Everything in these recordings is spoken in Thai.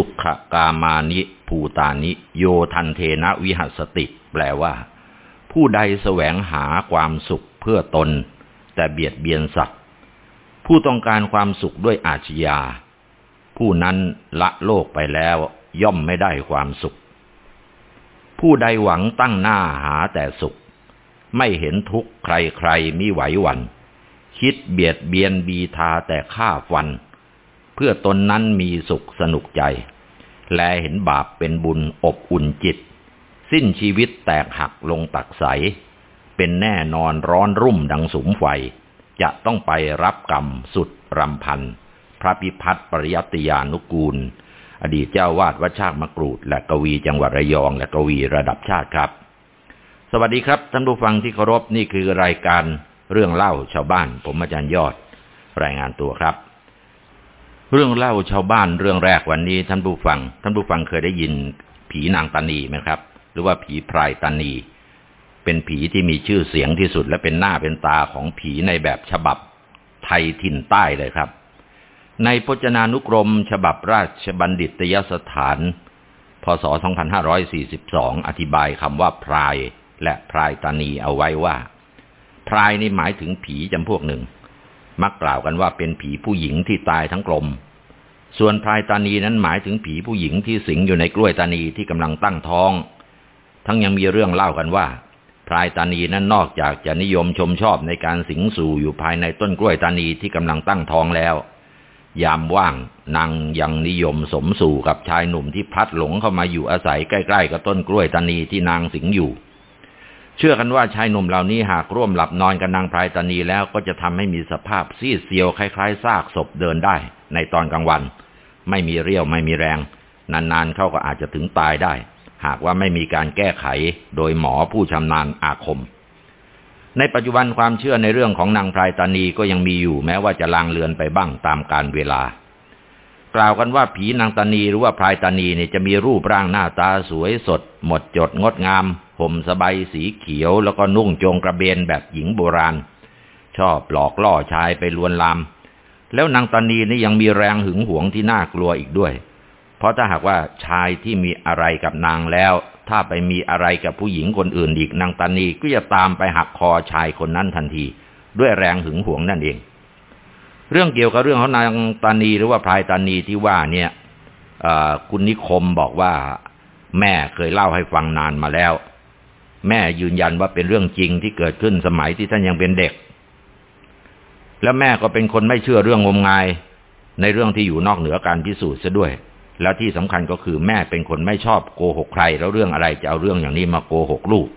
สุขกามานิภูตานิ โยทันเทนะวิหัสติ แปลว่า ผู้ใดแสวงหาความสุขเพื่อตน แต่เบียดเบียนสัตว์ ผู้ต้องการความสุขด้วยอาชญา ผู้นั้นละโลกไปแล้วย่อมไม่ได้ความสุข ผู้ใดหวังตั้งหน้าหาแต่สุข ไม่เห็นทุกข์ใครๆมิไหวหวัน คิดเบียดเบียนบีทาแต่ฆ่าฟัน เพื่อตนนั้นมีสุขสนุกใจ แลเห็นบาปเป็นบุญอบอุ่นจิต สิ้นชีวิตแตกหักลงตักใส เป็นแน่นอนร้อนรุ่มดังสุมไฟ จะต้องไปรับกรรมสุดรำพัน พระพิพัฒน์ปริยัติยานุกูล อดีตเจ้าวาดวัดชากมะกรูด และกวีจังหวัดระยองและกวีระดับชาติครับ สวัสดีครับท่านผู้ฟังที่เคารพนี่คือรายการเรื่องเล่าชาวบ้าน ผมอาจารย์ยอด รายงานตัวครับ เรื่องเล่าชาวบ้านเรื่องแรกวันนี้ท่านผู้ฟัง ท่านผู้ฟังเคยได้ยินผีนางตานีไหมครับ หรือว่าผีพรายตานี เป็นผีที่มีชื่อเสียงที่สุด และเป็นหน้าเป็นตาของผีในแบบฉบับไทยถิ่นใต้เลยครับ ในพจนานุกรม ฉบับราชบัณฑิตยสถาน พศ 2542 อธิบายคำว่าพราย และพรายตานีเอาไว้ว่า พรายนี่หมายถึงผีจำพวกหนึ่ง มักกล่าวกันว่าเป็นผีผู้หญิงที่ตายทั้งกลม ส่วนพรายตานีนั้นหมายถึงผีผู้หญิงที่สิงอยู่ในกล้วยตานีที่กำลังตั้งท้อง ทั้งยังมีเรื่องเล่ากันว่า พรายตานีนั้นนอกจากจะนิยมชมชอบในการสิงสู่อยู่ภายในต้นกล้วยตานีที่กำลังตั้งท้องแล้ว ยามว่างนางยังนิยมสมสู่กับชายหนุ่มที่พลัดหลงเข้ามาอยู่อาศัยใกล้ ๆ กับต้นกล้วยตานีที่นางสิงอยู่ เชื่อกันว่าชายหนุ่มเหล่านี้หากร่วมหลับนอนกับนางพรายตานีแล้วก็จะทำให้มีสภาพซีดเซียวคล้ายๆซากศพเดินได้ ในตอนกลางวัน ไม่มีเรี่ยวไม่มีแรง นานๆเขาก็อาจจะถึงตายได้ หากว่าไม่มีการแก้ไขโดยหมอผู้ชำนาญอาคม ในปัจจุบันความเชื่อในเรื่องของนางพรายตานีก็ยังมีอยู่แม้ว่าจะลางเลือนไปบ้างตามกาลเวลากล่าวกันว่าผีนางตานีหรือว่าพรายตานีเนี่ยจะมีรูปร่างหน้าตาสวยสด หมดจดงดงาม ห่มสบายสีเขียวแล้วก็นุ่งจงกระเบนแบบหญิงโบราณ ชอบหลอกล่อชายไปลวนลาม แล้วนางตานีนี่ยังมีแรงหึงหวงที่น่ากลัวอีกด้วย เพราะถ้าหากว่าชายที่มีอะไรกับนางแล้ว ถ้าไปมีอะไรกับผู้หญิงคนอื่นอีกนางตานีก็จะตามไปหักคอชายคนนั้นทันที ด้วยแรงหึงหวงนั่นเอง เรื่องเกี่ยวกับเรื่องของนางตานีหรือว่าพลายตานีที่ว่าเนี่ยคุณนิคมบอกว่าแม่เคยเล่าให้ฟังนานมาแล้ว แม่ยืนยันว่าเป็นเรื่องจริงที่เกิดขึ้นสมัยที่ท่านยังเป็นเด็ก แล้วแม่ก็เป็นคนไม่เชื่อเรื่องงมงาย ในเรื่องที่อยู่นอกเหนือการพิสูจน์ซะด้วย แล้วที่สำคัญก็คือแม่เป็นคนไม่ชอบโกหกใคร แล้วเรื่องอะไรจะเอาเรื่องอย่างนี้มาโกหกลูก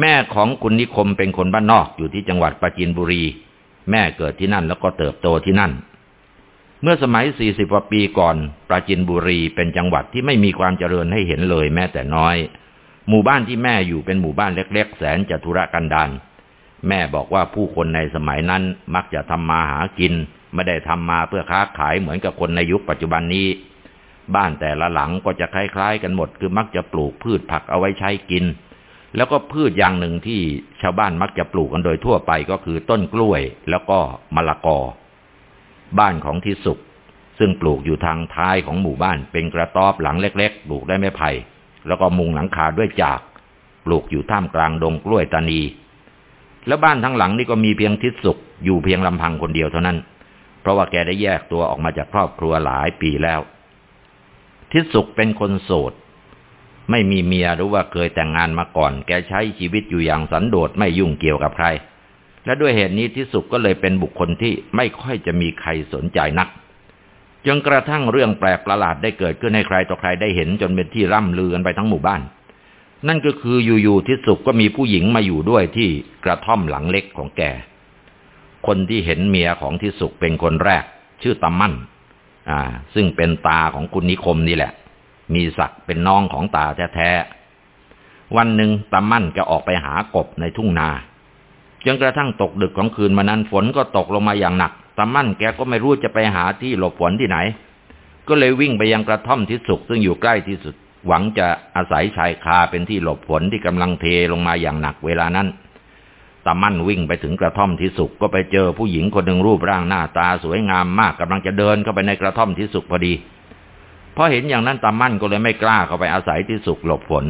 แม่ของคุณนิคมเป็นคนบ้านนอกอยู่ที่จังหวัดปราจีนบุรี แม่เกิดที่นั่นแล้วก็เติบโตที่นั่นเมื่อสมัยสี่สิบกว่าปีก่อน ปราจีนบุรีเป็นจังหวัดที่ไม่มีความเจริญให้เห็นเลยแม้แต่น้อย หมู่บ้านที่แม่อยู่เป็นหมู่บ้านเล็ก ๆ แสนจะทุรกันดารแม่บอกว่าผู้คนในสมัยนั้นมักจะทำมาหากิน ไม่ได้ทำมาเพื่อค้าขายเหมือนกับคนในยุคปัจจุบันนี้ บ้านแต่ละหลังก็จะคล้ายๆ กันหมด คือมักจะปลูกพืชผักเอาไว้ใช้กิน แล้วก็พืชอย่างหนึ่งที่ชาวบ้านมักจะปลูกกันโดยทั่วไปก็คือต้นกล้วยแล้วก็มะละกอ บ้านของทิสุกซึ่งปลูกอยู่ทางท้ายของหมู่บ้านเป็นกระต๊อบหลังเล็ก ๆ ปลูกได้ไม่ไผ่ แล้วก็มุงหลังคาด้วยจากปลูกอยู่ท่ามกลางดงกล้วยตานี แล้วบ้านทั้งหลังนี่ก็มีเพียงทิศสุกอยู่เพียงลำพังคนเดียวเท่านั้น เพราะว่าแกได้แยกตัวออกมาจากครอบครัวหลายปีแล้ว ทิศสุกเป็นคนโสด ไม่มีเมียหรือว่าเคยแต่งงานมาก่อน แกใช้ชีวิตอยู่อย่างสันโดษไม่ยุ่งเกี่ยวกับใคร และด้วยเหตุนี้ทิศสุกก็เลยเป็นบุคคลที่ไม่ค่อยจะมีใครสนใจนัก จนกระทั่งเรื่องแปลกประหลาดได้เกิดขึ้นให้ใครต่อใครได้เห็นจนเป็นที่ร่ำลือกันไปทั้งหมู่บ้าน นั่นก็คืออยู่ๆทิศสุขก็มีผู้หญิงมาอยู่ด้วยที่กระท่อมหลังเล็กของแก คนที่เห็นเมียของทิศสุขเป็นคนแรก ชื่อตามั่น อ่า ซึ่งเป็นตาของคุณนิคมนี่แหละ มีศักดิ์เป็นน้องของตาแท้ๆ วันหนึ่งตามั่นจะออกไปหากบในทุ่งนาจนกระทั่งตกดึกของคืนมานั้นฝนก็ตกลงมาอย่างหนัก ตามั่นแกก็ไม่รู้จะไปหาที่หลบฝนที่ไหน ก็เลยวิ่งไปยังกระท่อมที่สุกซึ่งอยู่ใกล้ที่สุด หวังจะอาศัยชายคาเป็นที่หลบฝนที่กำลังเทลงมาอย่างหนักเวลานั้นตามั่นวิ่งไปถึงกระท่อมที่สุกก็ไปเจอผู้หญิงคนหนึ่งรูปร่างหน้าตาสวยงามมากกำลังจะเดินเข้าไปในกระท่อมที่สุกพอดีพอเห็นอย่างนั้นตามั่นก็เลยไม่กล้าเข้าไปอาศัยที่สุกหลบฝน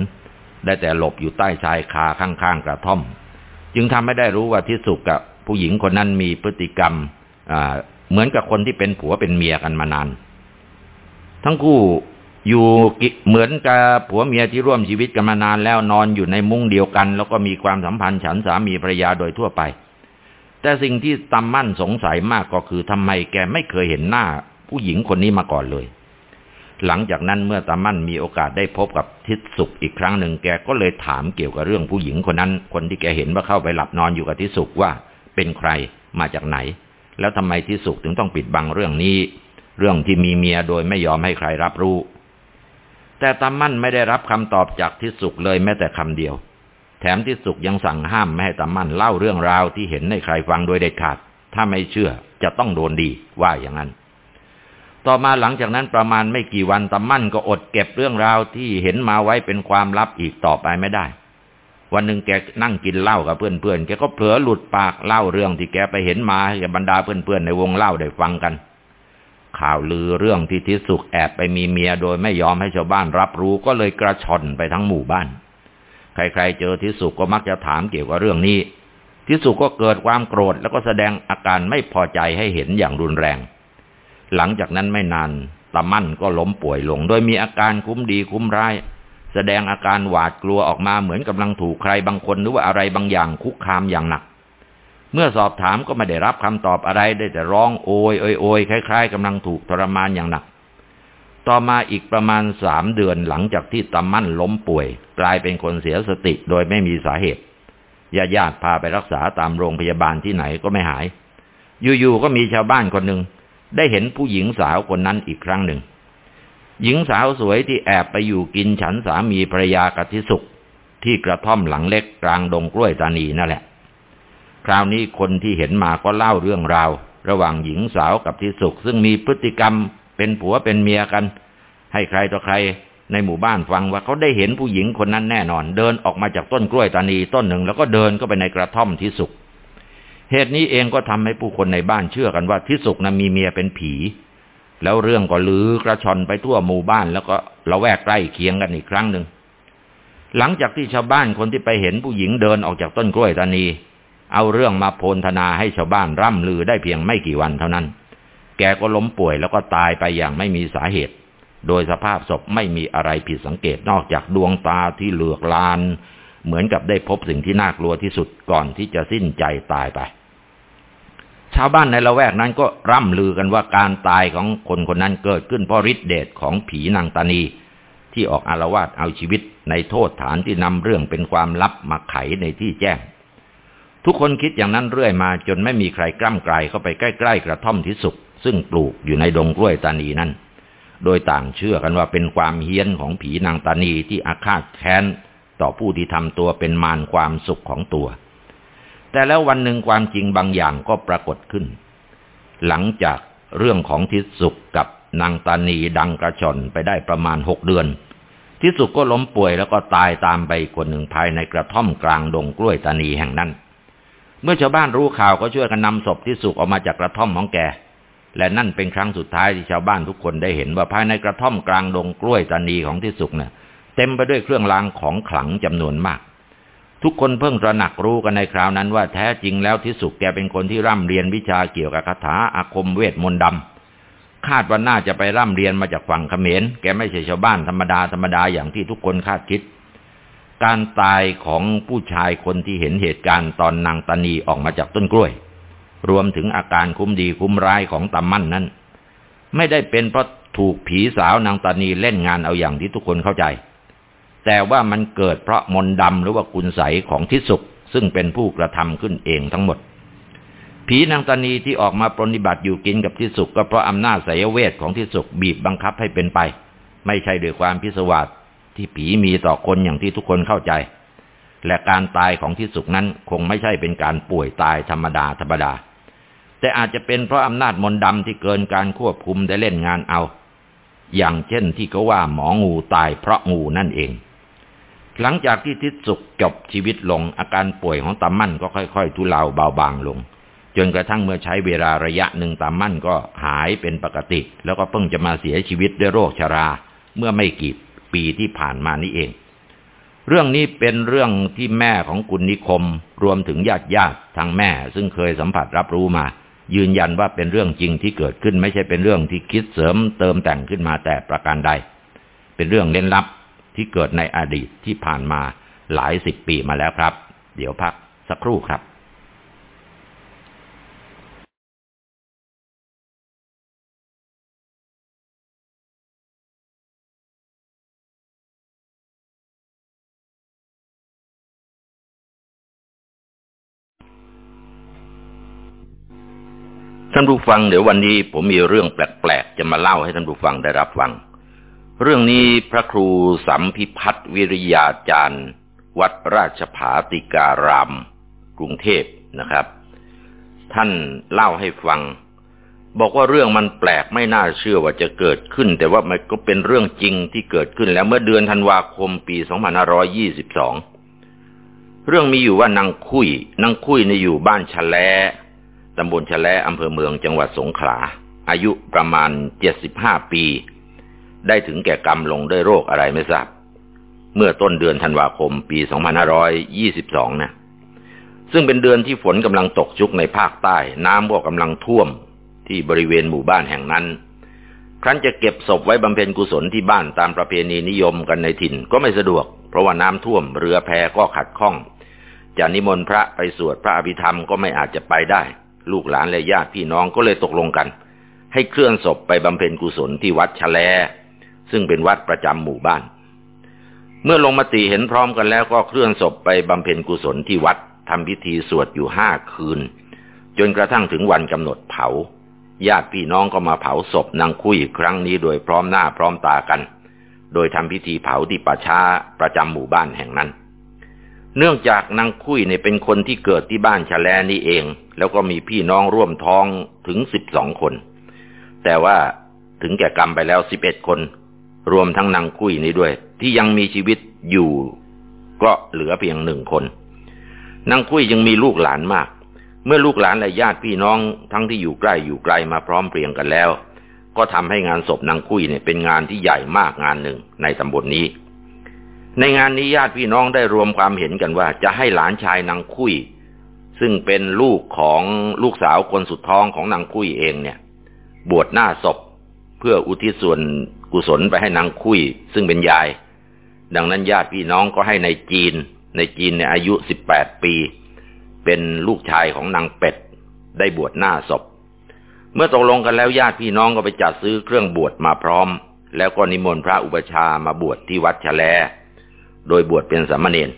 ได้แต่หลบอยู่ใต้ชายคาข้างๆกระท่อม จึงทำให้ได้รู้ว่าที่สุกกับผู้หญิงคนนั้นมีพฤติกรรม เหมือนกับคนที่เป็นผัวเป็นเมียกันมานาน ทั้งคู่อยู่เหมือนกับผัวเมียที่ร่วมชีวิตกันมานานแล้วนอนอยู่ในมุ้งเดียวกัน แล้วก็มีความสัมพันธ์ฉันสามีภรรยาโดยทั่วไป แต่สิ่งที่ตำมั่นสงสัยมากก็คือทำไมแกไม่เคยเห็นหน้าผู้หญิงคนนี้มาก่อนเลย หลังจากนั้นเมื่อตามั่นมีโอกาสได้พบกับทิศสุขอีกครั้งหนึ่งแกก็เลยถามเกี่ยวกับเรื่องผู้หญิงคนนั้น คนที่แกเห็นว่าเข้าไปหลับนอนอยู่กับทิศสุขว่าเป็นใครมาจากไหน แล้วทำไมทิศสุขถึงต้องปิดบังเรื่องนี้ เรื่องที่มีเมียโดยไม่ยอมให้ใครรับรู้ แต่ตามั่นไม่ได้รับคำตอบจากทิสุกเลยแม้แต่คำเดียว แถมทิสุกยังสั่งห้ามไม่ให้ตามั่นเล่าเรื่องราวที่เห็นให้ใครฟังโดยเด็ดขาด ถ้าไม่เชื่อจะต้องโดนดีว่าอย่างนั้น ต่อมาหลังจากนั้นประมาณไม่กี่วันตามั่นก็อดเก็บเรื่องราวที่เห็นมาไว้เป็นความลับอีกต่อไปไม่ได้ วันหนึ่งแกนั่งกินเหล้ากับเพื่อนๆแกก็เผลอหลุดปากเล่าเรื่องที่แกไปเห็นมาให้บรรดาเพื่อนๆในวงเล่าได้ฟังกัน ข่าวลือเรื่องที่ทิสุกแอบไปมีเมียโดยไม่ยอมให้ชาวบ้านรับรู้ก็เลยกระชอนไปทั้งหมู่บ้าน ใครๆเจอทิสุกก็มักจะถามเกี่ยวกับเรื่องนี้ ทิสุกก็เกิดความโกรธแล้วก็แสดงอาการไม่พอใจให้เห็นอย่างรุนแรง หลังจากนั้นไม่นานตามั่นก็ล้มป่วยลง โดยมีอาการคุ้มดีคุ้มร้าย แสดงอาการหวาดกลัวออกมาเหมือนกำลังถูกใครบางคนหรือว่าอะไรบางอย่างคุกคามอย่างหนัก เมื่อสอบถามก็ไม่ได้รับคำตอบอะไรได้แต่ร้องโอยโอยโอยคล้ายๆกำลังถูกทรมานอย่างหนัก ต่อมาอีกประมาณสามเดือนหลังจากที่ตามั่นล้มป่วย กลายเป็นคนเสียสติโดยไม่มีสาเหตุญาติญาติพาไปรักษาตามโรงพยาบาลที่ไหนก็ไม่หาย อยู่ๆก็มีชาวบ้านคนหนึ่งได้เห็นผู้หญิงสาวคนนั้นอีกครั้งหนึ่ง หญิงสาวสวยที่แอบไปอยู่กินฉันสามีภรรยากติสุข ที่กระท่อมหลังเล็กกลางดงกล้วยตานีนั่นแหละ คราวนี้คนที่เห็นมาก็เล่าเรื่องราว ระหว่างหญิงสาวกับทิสุกซึ่งมีพฤติกรรมเป็นผัวเป็นเมียกัน ให้ใครต่อใครในหมู่บ้านฟังว่าเขาได้เห็นผู้หญิงคนนั้นแน่นอน เดินออกมาจากต้นกล้วยตานีต้นหนึ่ง แล้วก็เดินก็ไปในกระท่อมทิสุกเหตุนี้เองก็ทำให้ผู้คนในบ้านเชื่อกันว่าทิสุกนั้นมีเมียเป็นผี แล้วเรื่องก็ลือกระชอนไปทั่วหมู่บ้าน แล้วก็ละแวกใกล้เคียงกันอีกครั้งหนึ่งหลังจากที่ชาวบ้านคนที่ไปเห็นผู้หญิงเดินออกจากต้นกล้วยตานี เอาเรื่องมาโพลธนาให้ชาวบ้านร่ำลือได้เพียงไม่กี่วันเท่านั้น แกก็ล้มป่วยแล้วก็ตายไปอย่างไม่มีสาเหตุ โดยสภาพศพไม่มีอะไรผิดสังเกตนอกจากดวงตาที่เหลือกลาน เหมือนกับได้พบสิ่งที่น่ากลัวที่สุดก่อนที่จะสิ้นใจตายไป ชาวบ้านในละแวกนั้นก็ร่ำลือกันว่าการตายของคนคนนั้นเกิดขึ้นเพราะฤทธิเดชของผีนางตานี ที่ออกอารวาสเอาชีวิตในโทษฐานที่นำเรื่องเป็นความลับมาไขในที่แจ้ง ทุกคนคิดอย่างนั้นเรื่อยมาจนไม่มีใครกล้ำกลายเข้าไปใกล้ๆกระท่อมที่สุกซึ่งปลูกอยู่ในดงกล้วยตานีนั้น โดยต่างเชื่อกันว่าเป็นความเฮี้ยนของผีนางตานีที่อาฆาตแค้นต่อผู้ที่ทำตัวเป็นมารความสุขของตัว แต่แล้ววันหนึ่งความจริงบางอย่างก็ปรากฏขึ้น หลังจากเรื่องของทิศสุขกับนางตานีดังกระชอนไปได้ประมาณหกเดือน ทิศสุขก็ล้มป่วยแล้วก็ตายตามไปคนหนึ่งภายในกระท่อมกลางดงกล้วยตานีแห่งนั้น เมื่อชาวบ้านรู้ข่าวก็ช่วยกันนำศพที่สุกออกมาจากกระท่อมของแกและนั่นเป็นครั้งสุดท้ายที่ชาวบ้านทุกคนได้เห็นว่าภายในกระท่อมกลางดงกล้วยตานีของที่สุกเนี่ยเต็มไปด้วยเครื่องรางของขลังจำนวนมาก ทุกคนเพิ่งตระหนักรู้กันในคราวนั้นว่าแท้จริงแล้วที่สุกแกเป็นคนที่ร่ำเรียนวิชาเกี่ยวกับคาถาอาคมเวทมนต์ดำคาดว่าน่าจะไปร่ำเรียนมาจากฝั่งเขมร แกไม่ใช่ชาวบ้านธรรมดาธรรมดาอย่างที่ทุกคนคาดคิด การตายของผู้ชายคนที่เห็นเหตุการณ์ตอนนางตานีออกมาจากต้นกล้วย รวมถึงอาการคุ้มดีคุ้มร้ายของตามั่นนั้น ไม่ได้เป็นเพราะถูกผีสาวนางตานีเล่นงานเอาอย่างที่ทุกคนเข้าใจ แต่ว่ามันเกิดเพราะมนดำหรือว่ากุญใสของทิสุกซึ่งเป็นผู้กระทำขึ้นเองทั้งหมด ผีนางตานีที่ออกมาปฏิบัติอยู่กินกับทิสุกก็เพราะอำนาจสายเวทของทิสุกบีบบังคับให้เป็นไป ไม่ใช่ด้วยความพิศวาสที่ผีมีต่อคนอย่างที่ทุกคนเข้าใจ และการตายของที่สุกนั้นคงไม่ใช่เป็นการป่วยตายธรรมดาธรรมดา แต่อาจจะเป็นเพราะอำนาจมนต์ดำที่เกินการควบคุมได้เล่นงานเอา อย่างเช่นที่เขาว่าหมองูตายเพราะงูนั่นเอง หลังจากที่ทิศสุกจบชีวิตลง อาการป่วยของตามั่นก็ค่อย ๆ ทุเลาเบาบางลง จนกระทั่งเมื่อใช้เวลาระยะหนึ่งตามมั่นก็หายเป็นปกติ แล้วก็เพิ่งจะมาเสียชีวิตด้วยโรคชรา เมื่อไม่กี่ปีที่ผ่านมานี้เอง เรื่องนี้เป็นเรื่องที่แม่ของกุณนิคม รวมถึงญาติญาติทางแม่ ซึ่งเคยสัมผัสรับรู้มา ยืนยันว่าเป็นเรื่องจริงที่เกิดขึ้นไม่ใช่เป็นเรื่องที่คิดเสริมเติมแต่งขึ้นมาแต่ประการใด เป็นเรื่องเล่นลับ ที่เกิดในอดีตที่ผ่านมาหลายสิบปีมาแล้วครับ เดี๋ยวพักสักครู่ครับท่านผู้ฟังเดี๋ยววันนี้ผมมีเรื่องแปลกๆ จะมาเล่าให้ท่านผู้ฟังได้รับฟัง เรื่องนี้พระครูสัมพิพัฒน์วิริยาจารย์ วัดราชภาติการาม กรุงเทพนะครับ ท่านเล่าให้ฟัง บอกว่าเรื่องมันแปลกไม่น่าเชื่อว่าจะเกิดขึ้น แต่ว่ามันก็เป็นเรื่องจริงที่เกิดขึ้นแล้วเมื่อเดือนธันวาคมปี2522 เรื่องมีอยู่ว่านางคุยนางคุยในอยู่บ้านชะแลตำบลชะแลอำเภอเมืองจังหวัดสงขลาอายุประมาณเจ็ดสิบห้าปี ได้ถึงแก่กรรมลงด้วยโรคอะไรไม่ทราบ เมื่อต้นเดือนธันวาคมปี 2522 นะ ซึ่งเป็นเดือนที่ฝนกำลังตกชุกในภาคใต้ น้ำก็กำลังท่วมที่บริเวณหมู่บ้านแห่งนั้น ครั้นจะเก็บศพไว้บำเพ็ญกุศลที่บ้านตามประเพณีนิยมกันในถิ่นก็ไม่สะดวก เพราะว่าน้ำท่วมเรือแพก็ขัดข้อง จะนิมนต์พระไปสวดพระอภิธรรมก็ไม่อาจจะไปได้ ลูกหลานและญาติพี่น้องก็เลยตกลงกัน ให้เคลื่อนศพไปบำเพ็ญกุศลที่วัดชะแล ซึ่งเป็นวัดประจำหมู่บ้าน เมื่อลงมติเห็นพร้อมกันแล้วก็เคลื่อนศพไปบำเพ็ญกุศลที่วัดทำพิธีสวดอยู่ห้าคืน จนกระทั่งถึงวันกำหนดเผา ญาติพี่น้องก็มาเผาศพนางคุยครั้งนี้โดยพร้อมหน้าพร้อมตากัน โดยทำพิธีเผาที่ป่าช้าประจำหมู่บ้านแห่งนั้น เนื่องจากนางคุยเนี่ยเป็นคนที่เกิดที่บ้านชะแลนี่เอง แล้วก็มีพี่น้องร่วมท้องถึงสิบสองคน แต่ว่าถึงแก่กรรมไปแล้วสิบเอ็ดคน รวมทั้งนางคุยนี้ด้วย ที่ยังมีชีวิตอยู่ ก็เหลือเพียงหนึ่งคนนางคุยยังมีลูกหลานมาก เมื่อลูกหลานและญาติพี่น้องทั้งที่อยู่ใกล้อยู่ไกลมาพร้อมเพรียงกันแล้ว ก็ทำให้งานศพนางคุยเนี่ยเป็นงานที่ใหญ่มากงานหนึ่งในตำบลนนี้ ในงานนี้ญาติพี่น้องได้รวมความเห็นกันว่า จะให้หลานชายนางคุยซึ่งเป็นลูกของลูกสาวคนสุดท้องของนางคุยเองเนี่ย บวชหน้าศพ เพื่ออุทิศส่วนกุศลไปให้นางคุยซึ่งเป็นยาย ดังนั้นญาติพี่น้องก็ให้ในจีน ในจีนเนี่ยอายุสิบแปดปี เป็นลูกชายของนางเป็ด ได้บวชหน้าศพ เมื่อตกลงกันแล้วญาติพี่น้องก็ไปจัดซื้อเครื่องบวชมาพร้อม แล้วก็นิมนต์พระอุปชามาบวชที่วัดชะแล โดยบวชเป็นสามเณร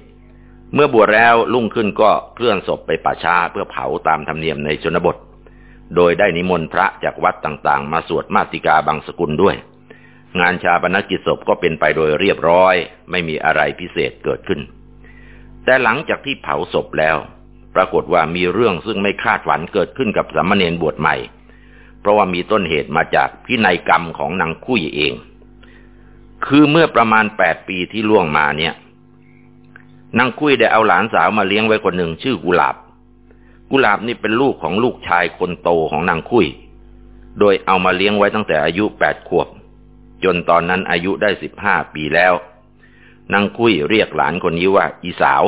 เมื่อบวชแล้วลุ่งขึ้นก็เคลื่อนศพไปป่าช้าเพื่อเผาตามธรรมเนียมในชนบท โดยได้นิมนต์พระจากวัดต่างๆ มาสวดมาติกาบางสกุลด้วย งานชาปนกิจศพก็เป็นไปโดยเรียบร้อย ไม่มีอะไรพิเศษเกิดขึ้น แต่หลังจากที่เผาศพแล้ว ปรากฏว่ามีเรื่องซึ่งไม่คาดฝันเกิดขึ้นกับสามเณรบวชใหม่ เพราะว่ามีต้นเหตุมาจากพินัยกรรมของนางคุยเอง คือเมื่อประมาณแปดปีที่ล่วงมาเนี่ยนางคุยได้เอาหลานสาวมาเลี้ยงไว้คนหนึ่งชื่อกุหลาบ กุหลาบนี่เป็นลูกของลูกชายคนโตของนางคุยโดยเอามาเลี้ยงไว้ตั้งแต่อายุแปดขวบ จนตอนนั้นอายุได้สิบห้าปีแล้ว นางคุยเรียกหลานคนนี้ว่าอีสาว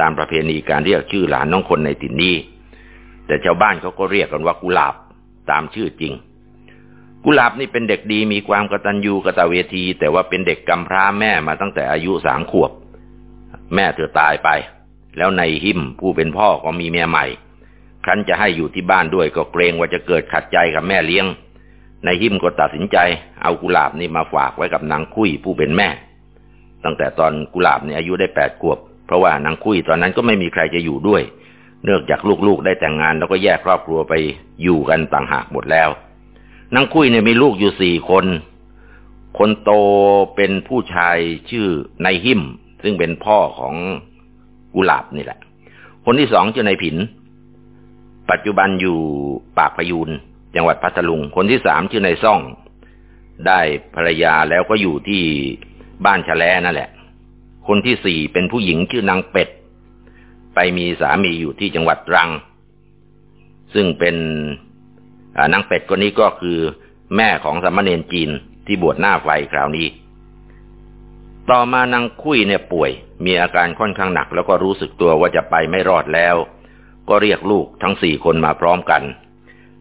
ตามประเพณีการเรียกชื่อหลานน้องคนในถิ่นนี้ แต่ชาวบ้านเขาก็เรียกกันว่ากุหลาบตามชื่อจริง กุหลาบนี่เป็นเด็กดีมีความกตัญญูกตเวที แต่ว่าเป็นเด็กกำพร้าแม่มาตั้งแต่อายุสามขวบ แม่เธอตายไป แล้วในหิมผู้เป็นพ่อก็มีเมียใหม่ ครั้นจะให้อยู่ที่บ้านด้วยก็เกรงว่าจะเกิดขัดใจกับแม่เลี้ยงในหิมก็ตัดสินใจ เอากุหลาบนี่มาฝากไว้กับนางคุยผู้เป็นแม่ ตั้งแต่ตอนกุหลาบนี่อายุได้แปดขวบ เพราะว่านางคุยตอนนั้นก็ไม่มีใครจะอยู่ด้วย เนื่องจากลูกๆได้แต่งงานแล้วก็แยกครอบครัวไปอยู่กันต่างหากหมดแล้วนางคุยเนี่ยมีลูกอยู่สี่คน คนโตเป็นผู้ชายชื่อนายหิมซึ่งเป็นพ่อของกุหลาบนี่แหละ คนที่สองชื่อนายผิน ปัจจุบันอยู่ปากพยูนจังหวัดพัทลุง คนที่สามชื่อนายซ่อง ได้ภรรยาแล้วก็อยู่ที่บ้านชะแลนั่นแหละ คนที่สี่เป็นผู้หญิงชื่อนางเป็ด ไปมีสามีอยู่ที่จังหวัดรัง ซึ่งเป็นนางเป็ดคนนี้ก็คือแม่ของสามเณรจีนที่บวชหน้าไฟคราวนี้ ต่อมานางคุยเนี่ยป่วย มีอาการค่อนข้างหนัก แล้วก็รู้สึกตัวว่าจะไปไม่รอดแล้ว ก็เรียกลูกทั้งสี่คนมาพร้อมกัน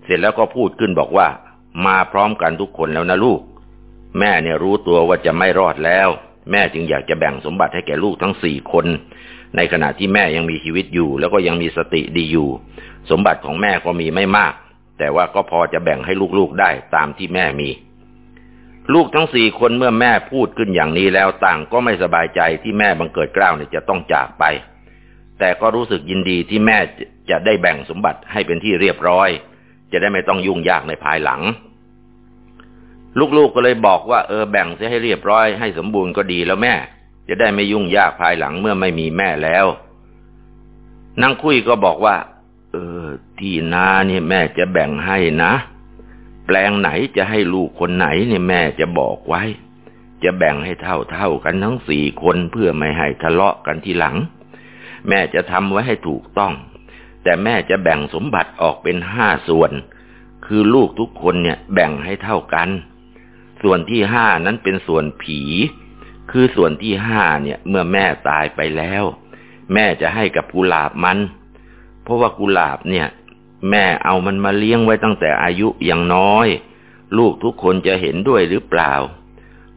เสร็จแล้วก็พูดขึ้นบอกว่า มาพร้อมกันทุกคนแล้วนะลูก แม่เนี่ยรู้ตัวว่าจะไม่รอดแล้ว แม่จึงอยากจะแบ่งสมบัติให้แก่ลูกทั้งสี่คน ในขณะที่แม่ยังมีชีวิตอยู่ แล้วก็ยังมีสติดีอยู่ สมบัติของแม่ก็มีไม่มาก แต่ว่าก็พอจะแบ่งให้ลูกๆได้ตามที่แม่มีลูกทั้งสี่คนเมื่อแม่พูดขึ้นอย่างนี้แล้วต่างก็ไม่สบายใจที่แม่บังเกิดกล้าวเนี่ยจะต้องจากไป แต่ก็รู้สึกยินดีที่แม่จะได้แบ่งสมบัติให้เป็นที่เรียบร้อย จะได้ไม่ต้องยุ่งยากในภายหลัง ลูกๆกก็เลยบอกว่าเออแบ่งเสียให้เรียบร้อยให้สมบูรณ์ก็ดีแล้วแม่ จะได้ไม่ยุ่งยากภายหลังเมื่อไม่มีแม่แล้วนางคุยก็บอกว่า เออ ที่นาเนี่ยแม่จะแบ่งให้นะ แปลงไหนจะให้ลูกคนไหนเนี่ยแม่จะบอกไว้ จะแบ่งให้เท่าเท่ากันทั้งสี่คนเพื่อไม่ให้ทะเลาะกันทีหลัง แม่จะทำไว้ให้ถูกต้อง แต่แม่จะแบ่งสมบัติออกเป็นห้าส่วน คือลูกทุกคนเนี่ยแบ่งให้เท่ากัน ส่วนที่ห้านั้นเป็นส่วนผี คือส่วนที่ห้าเนี่ยเมื่อแม่ตายไปแล้ว แม่จะให้กับกุหลาบมัน เพราะว่ากุหลาบเนี่ย แม่เอามันมาเลี้ยงไว้ตั้งแต่อายุยังน้อย ลูกทุกคนจะเห็นด้วยหรือเปล่า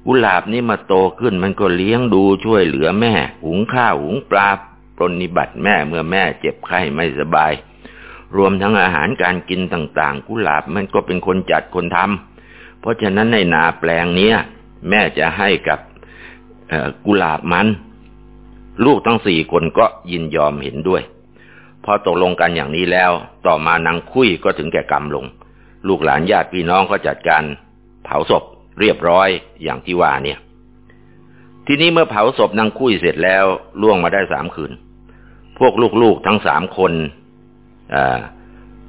กุหลาบนี้มาโตขึ้นมันก็เลี้ยงดูช่วยเหลือแม่ หุงข้าวหุงปลา ปรนนิบัติแม่เมื่อแม่เจ็บไข้ไม่สบาย รวมทั้งอาหารการกินต่างๆ กุหลาบมันก็เป็นคนจัดคนทำเพราะฉะนั้นในนาแปลงเนี้ยแม่จะให้กับกุหลาบมัน ลูกทั้งสี่คนก็ยินยอมเห็นด้วย พอตกลงกันอย่างนี้แล้ว ต่อมานางคุยก็ถึงแก่กรรมลง ลูกหลานญาติพี่น้องก็จัดการเผาศพเรียบร้อยอย่างที่ว่าเนี่ย ทีนี้เมื่อเผาศพนางคุยเสร็จแล้วล่วงมาได้สามคืน พวกลูกๆทั้งสามคน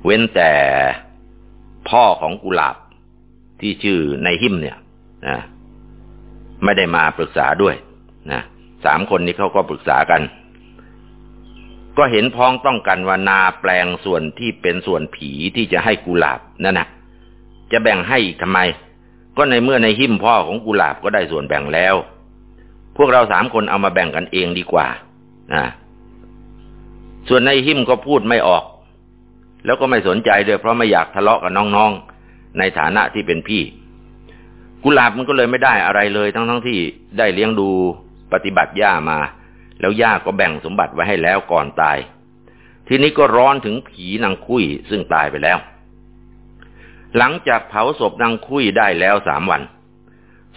เว้นแต่พ่อของกุหลาบที่ชื่อในหิมเนี่ยไม่ได้มาปรึกษาด้วยนะสามคนนี้เขาก็ปรึกษากัน ก็เห็นพ้องต้องกันว่านาแปลงส่วนที่เป็นส่วนผีที่จะให้กุหลาบนั่นนะจะแบ่งให้อีกทำไม ก็ในเมื่อในหิมพ่อของกุหลาบก็ได้ส่วนแบ่งแล้ว พวกเราสามคนเอามาแบ่งกันเองดีกว่านะ ส่วนในหิ้มก็พูดไม่ออก แล้วก็ไม่สนใจด้วยเพราะไม่อยากทะเลาะกับน้องๆ ในฐานะที่เป็นพี่ กุหลาบมันก็เลยไม่ได้อะไรเลยทั้งๆทที่ได้เลี้ยงดูปฏิบัติย่ามา แล้วย่าก็แบ่งสมบัติไว้ให้แล้วก่อนตาย ทีนี้ก็ร้อนถึงผีนางคุยซึ่งตายไปแล้ว หลังจากเผาศพนางคุยได้แล้วสามวัน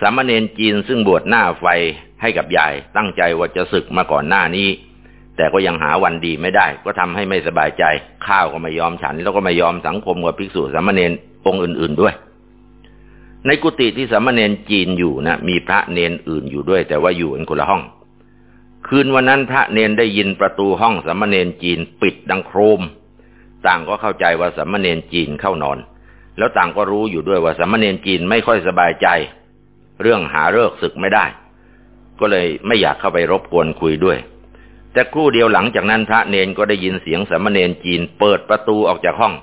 สามเณรจีนซึ่งบวชหน้าไฟให้กับยายตั้งใจว่าจะศึกมาก่อนหน้านี้ แต่ก็ยังหาวันดีไม่ได้ ก็ทำให้ไม่สบายใจ ข้าวก็ไม่ยอมฉัน แล้วก็ไม่ยอมสังคมกับภิกษุสามเณรองค์อื่น ๆด้วย ในกุฏิที่สามเณรจีนอยู่นะมีพระเนนอื่นอยู่ด้วย แต่ว่าอยู่ในคนละห้อง คืนวันนั้นพระเนนได้ยินประตูห้องสัมเนนจีนปิดดังโครม ต่างก็เข้าใจว่าสัมเนนจีนเข้านอน แล้วต่างก็รู้อยู่ด้วยว่าสัมเนนจีนไม่ค่อยสบายใจ เรื่องหาเลิกศึกไม่ได้ ก็เลยไม่อยากเข้าไปรบกวนคุยด้วย แต่ครู่เดียวหลังจากนั้นพระเนนก็ได้ยินเสียงสมมเนนจีน เปิดประตูออกจากห้อง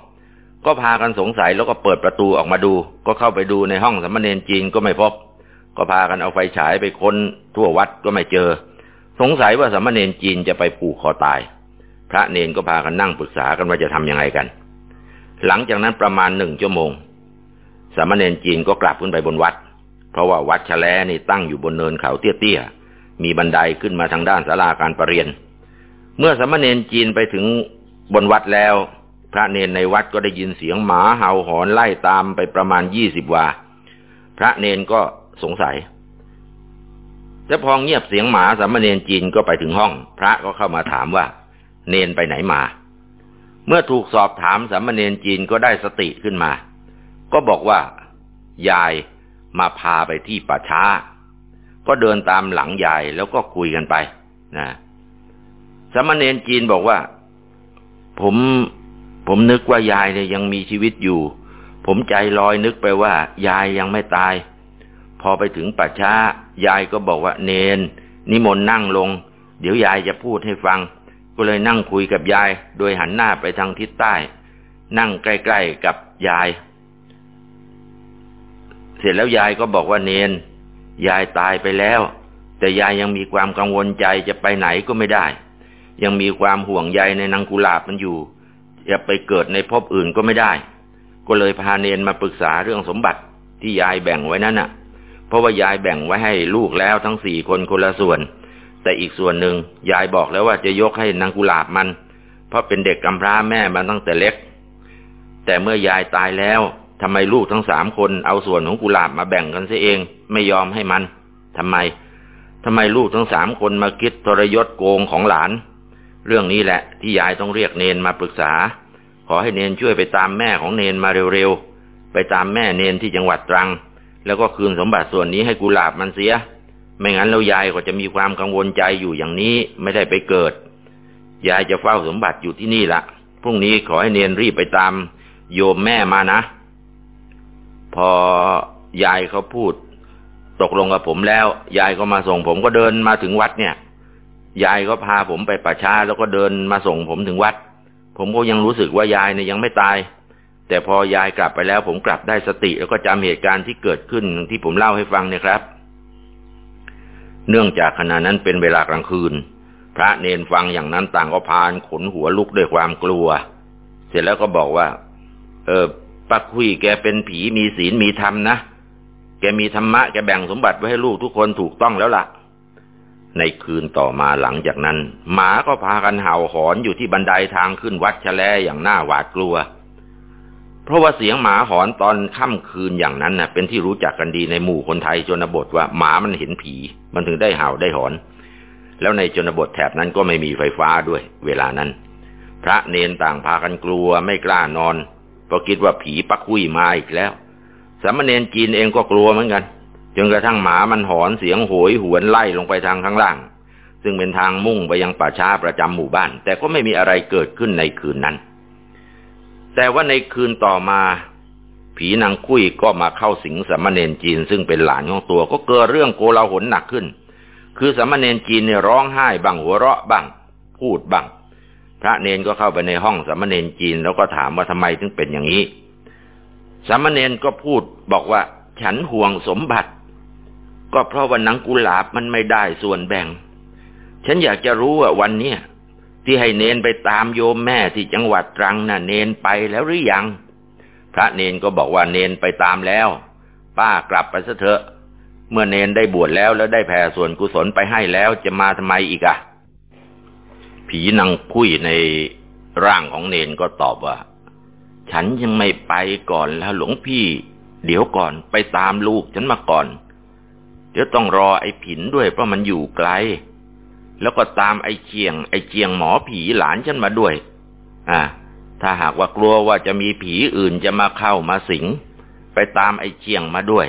ก็พากันสงสัยแล้วก็เปิดประตูออกมาดู ก็เข้าไปดูในห้องสมมเนนจีนก็ไม่พบ ก็พากันเอาไฟฉายไปค้นทั่ววัดก็ไม่เจอ สงสัยว่าสมณเณรจีนจะไปผูกคอตาย พระเนนก็พากันนั่งปรึกษากันว่าจะทำยังไงกัน หลังจากนั้นประมาณหนึ่งชั่วโมงสมณเณรจีนก็กลับขึ้นไปบนวัด เพราะว่าวัดชะแลนี่ตั้งอยู่บนเนินเขาเตี้ยๆ มีบันไดขึ้นมาทางด้านศาลาการประเรียน เมื่อสมณเณรจีนไปถึงบนวัดแล้ว พระเนนในวัดก็ได้ยินเสียงหมาเห่าหอนไล่ตามไปประมาณยี่สิบวา พระเนนก็สงสัยแล้วพอเงียบเสียงหมาสามเณรจีนก็ไปถึงห้อง พระก็เข้ามาถามว่า เนนไปไหนมา เมื่อถูกสอบถามสามเณรจีนก็ได้สติขึ้นมา ก็บอกว่า ยายมาพาไปที่ป่าช้า ก็เดินตามหลังยายแล้วก็คุยกันไปนะสามเณรจีนบอกว่า ผมผมนึกว่ายายเนี่ยยังมีชีวิตอยู่ ผมใจลอยนึกไปว่า ยายยังไม่ตาย พอไปถึงป่าช้ายายก็บอกว่า เนน นิมนต์นั่งลง เดี๋ยวยายจะพูดให้ฟัง ก็เลยนั่งคุยกับยาย โดยหันหน้าไปทางทิศใต้ นั่งใกล้ๆกับยาย เสร็จแล้วยายก็บอกว่าเนน ยายตายไปแล้ว แต่ยายยังมีความกังวลใจจะไปไหนก็ไม่ได้ ยังมีความห่วงใยในนางกุหลาบมันอยู่ จะไปเกิดในภพอื่นก็ไม่ได้ ก็เลยพาเนนมาปรึกษาเรื่องสมบัติที่ยายแบ่งไว้นั่นน่ะ เพราะว่ายายแบ่งไว้ให้ลูกแล้วทั้งสี่คนคนละส่วน แต่อีกส่วนหนึ่งยายบอกแล้วว่าจะยกให้นางกุหลาบมัน เพราะเป็นเด็กกำพร้าแม่มันตั้งแต่เล็ก แต่เมื่อยายตายแล้ว ทำไมลูกทั้งสามคนเอาส่วนของกุหลาบมาแบ่งกันเสียเอง ไม่ยอมให้มันทำไมทำไมลูกทั้งสามคนมาคิดทรยศโกงของหลาน เรื่องนี้แหละที่ยายต้องเรียกเนนมาปรึกษา ขอให้เนนช่วยไปตามแม่ของเนนมาเร็วๆ ไปตามแม่เนนที่จังหวัดตรัง แล้วก็คืนสมบัติส่วนนี้ให้กุหลาบมันเสีย ไม่งั้นแล้วยายก็จะมีความกังวลใจอยู่อย่างนี้ไม่ได้ไปเกิด ยายจะเฝ้าสมบัติอยู่ที่นี่ละพรุ่งนี้ขอให้เนนรีบไปตาม โยมแม่มานะ พอยายเขาพูด ตกลงกับผมแล้ว ยายก็มาส่งผมก็เดินมาถึงวัดเนี่ย ยายก็พาผมไปป่าช้าแล้วก็เดินมาส่งผมถึงวัด ผมก็ยังรู้สึกว่ายายเนี่ยยังไม่ตาย แต่พอยายกลับไปแล้ว ผมกลับได้สติแล้วก็จำเหตุการณ์ที่เกิดขึ้นที่ผมเล่าให้ฟังเนี่ยครับ เนื่องจากขณะนั้นเป็นเวลากลางคืน พระเนนฟังอย่างนั้นต่างก็พานขนหัวลุกด้วยความกลัว เสร็จแล้วก็บอกว่า เออ ปักคุยแกเป็นผีมีศีลมีธรรมนะ แกมีธรรมะแกแบ่งสมบัติไว้ให้ลูกทุกคนถูกต้องแล้วละ่ะ ในคืนต่อมาหลังจากนั้น หมาก็พากันเห่าหอนอยู่ที่บันไดทางขึ้นวัดชะแลอย่างน่าหวาดกลัว เพราะว่าเสียงหมาหอนตอนค่ำคืนอย่างนั้นน่ะ เป็นที่รู้จักกันดีในหมู่คนไทยชนบทว่าหมามันเห็นผี มันถึงได้เห่าได้หอน แล้วในชนบทแถบนั้นก็ไม่มีไฟฟ้าด้วย เวลานั้น พระเนนต่างพากันกลัวไม่กล้านอน เพราะคิดว่าผีปักคุยมาอีกแล้วสามเณรจีนเองก็กลัวเหมือนกันจนกระทั่งหมามันหอนเสียงโหยหวนไล่ลงไปทางข้างล่าง ซึ่งเป็นทางมุ่งไปยังป่าช้าประจำหมู่บ้าน แต่ก็ไม่มีอะไรเกิดขึ้นในคืนนั้น แต่ว่าในคืนต่อมา ผีนางคุยก็มาเข้าสิงสามเณรจีนซึ่งเป็นหลานของตัวก็เกิดเรื่องโกลาหลหนักขึ้น คือสามเณรจีนเนี่ยร้องไห้บ้างหัวเราะบ้าง พูดบ้าง พระเนนก็เข้าไปในห้องสามเณรจีนแล้วก็ถามว่าทำไมถึงเป็นอย่างนี้ สามเณรก็พูดบอกว่า ฉันห่วงสมบัติ ก็เพราะว่านังกุหลาบมันไม่ได้ส่วนแบ่ง ฉันอยากจะรู้ว่าวันเนี้ยที่ให้เนนไปตามโยมแม่ที่จังหวัดตรังน่ะ เนนไปแล้วหรือยัง พระเนนก็บอกว่าเนนไปตามแล้ว ป้ากลับไปซะเถอะ เมื่อเนนได้บวชแล้วแล้วได้แผ่ส่วนกุศลไปให้แล้วจะมาทำไมอีกอะ ผีนางคุยในร่างของเนนก็ตอบว่า ฉันยังไม่ไปก่อนแล้วหลวงพี่ เดี๋ยวก่อนไปตามลูกฉันมาก่อน เดี๋ยวต้องรอไอ้ผินด้วยเพราะมันอยู่ไกล แล้วก็ตามไอ้เจียง ไอ้เจียงหมอผีหลานฉันมาด้วย อ่า ถ้าหากว่ากลัวว่าจะมีผีอื่นจะมาเข้ามาสิง ไปตามไอ้เจียงมาด้วย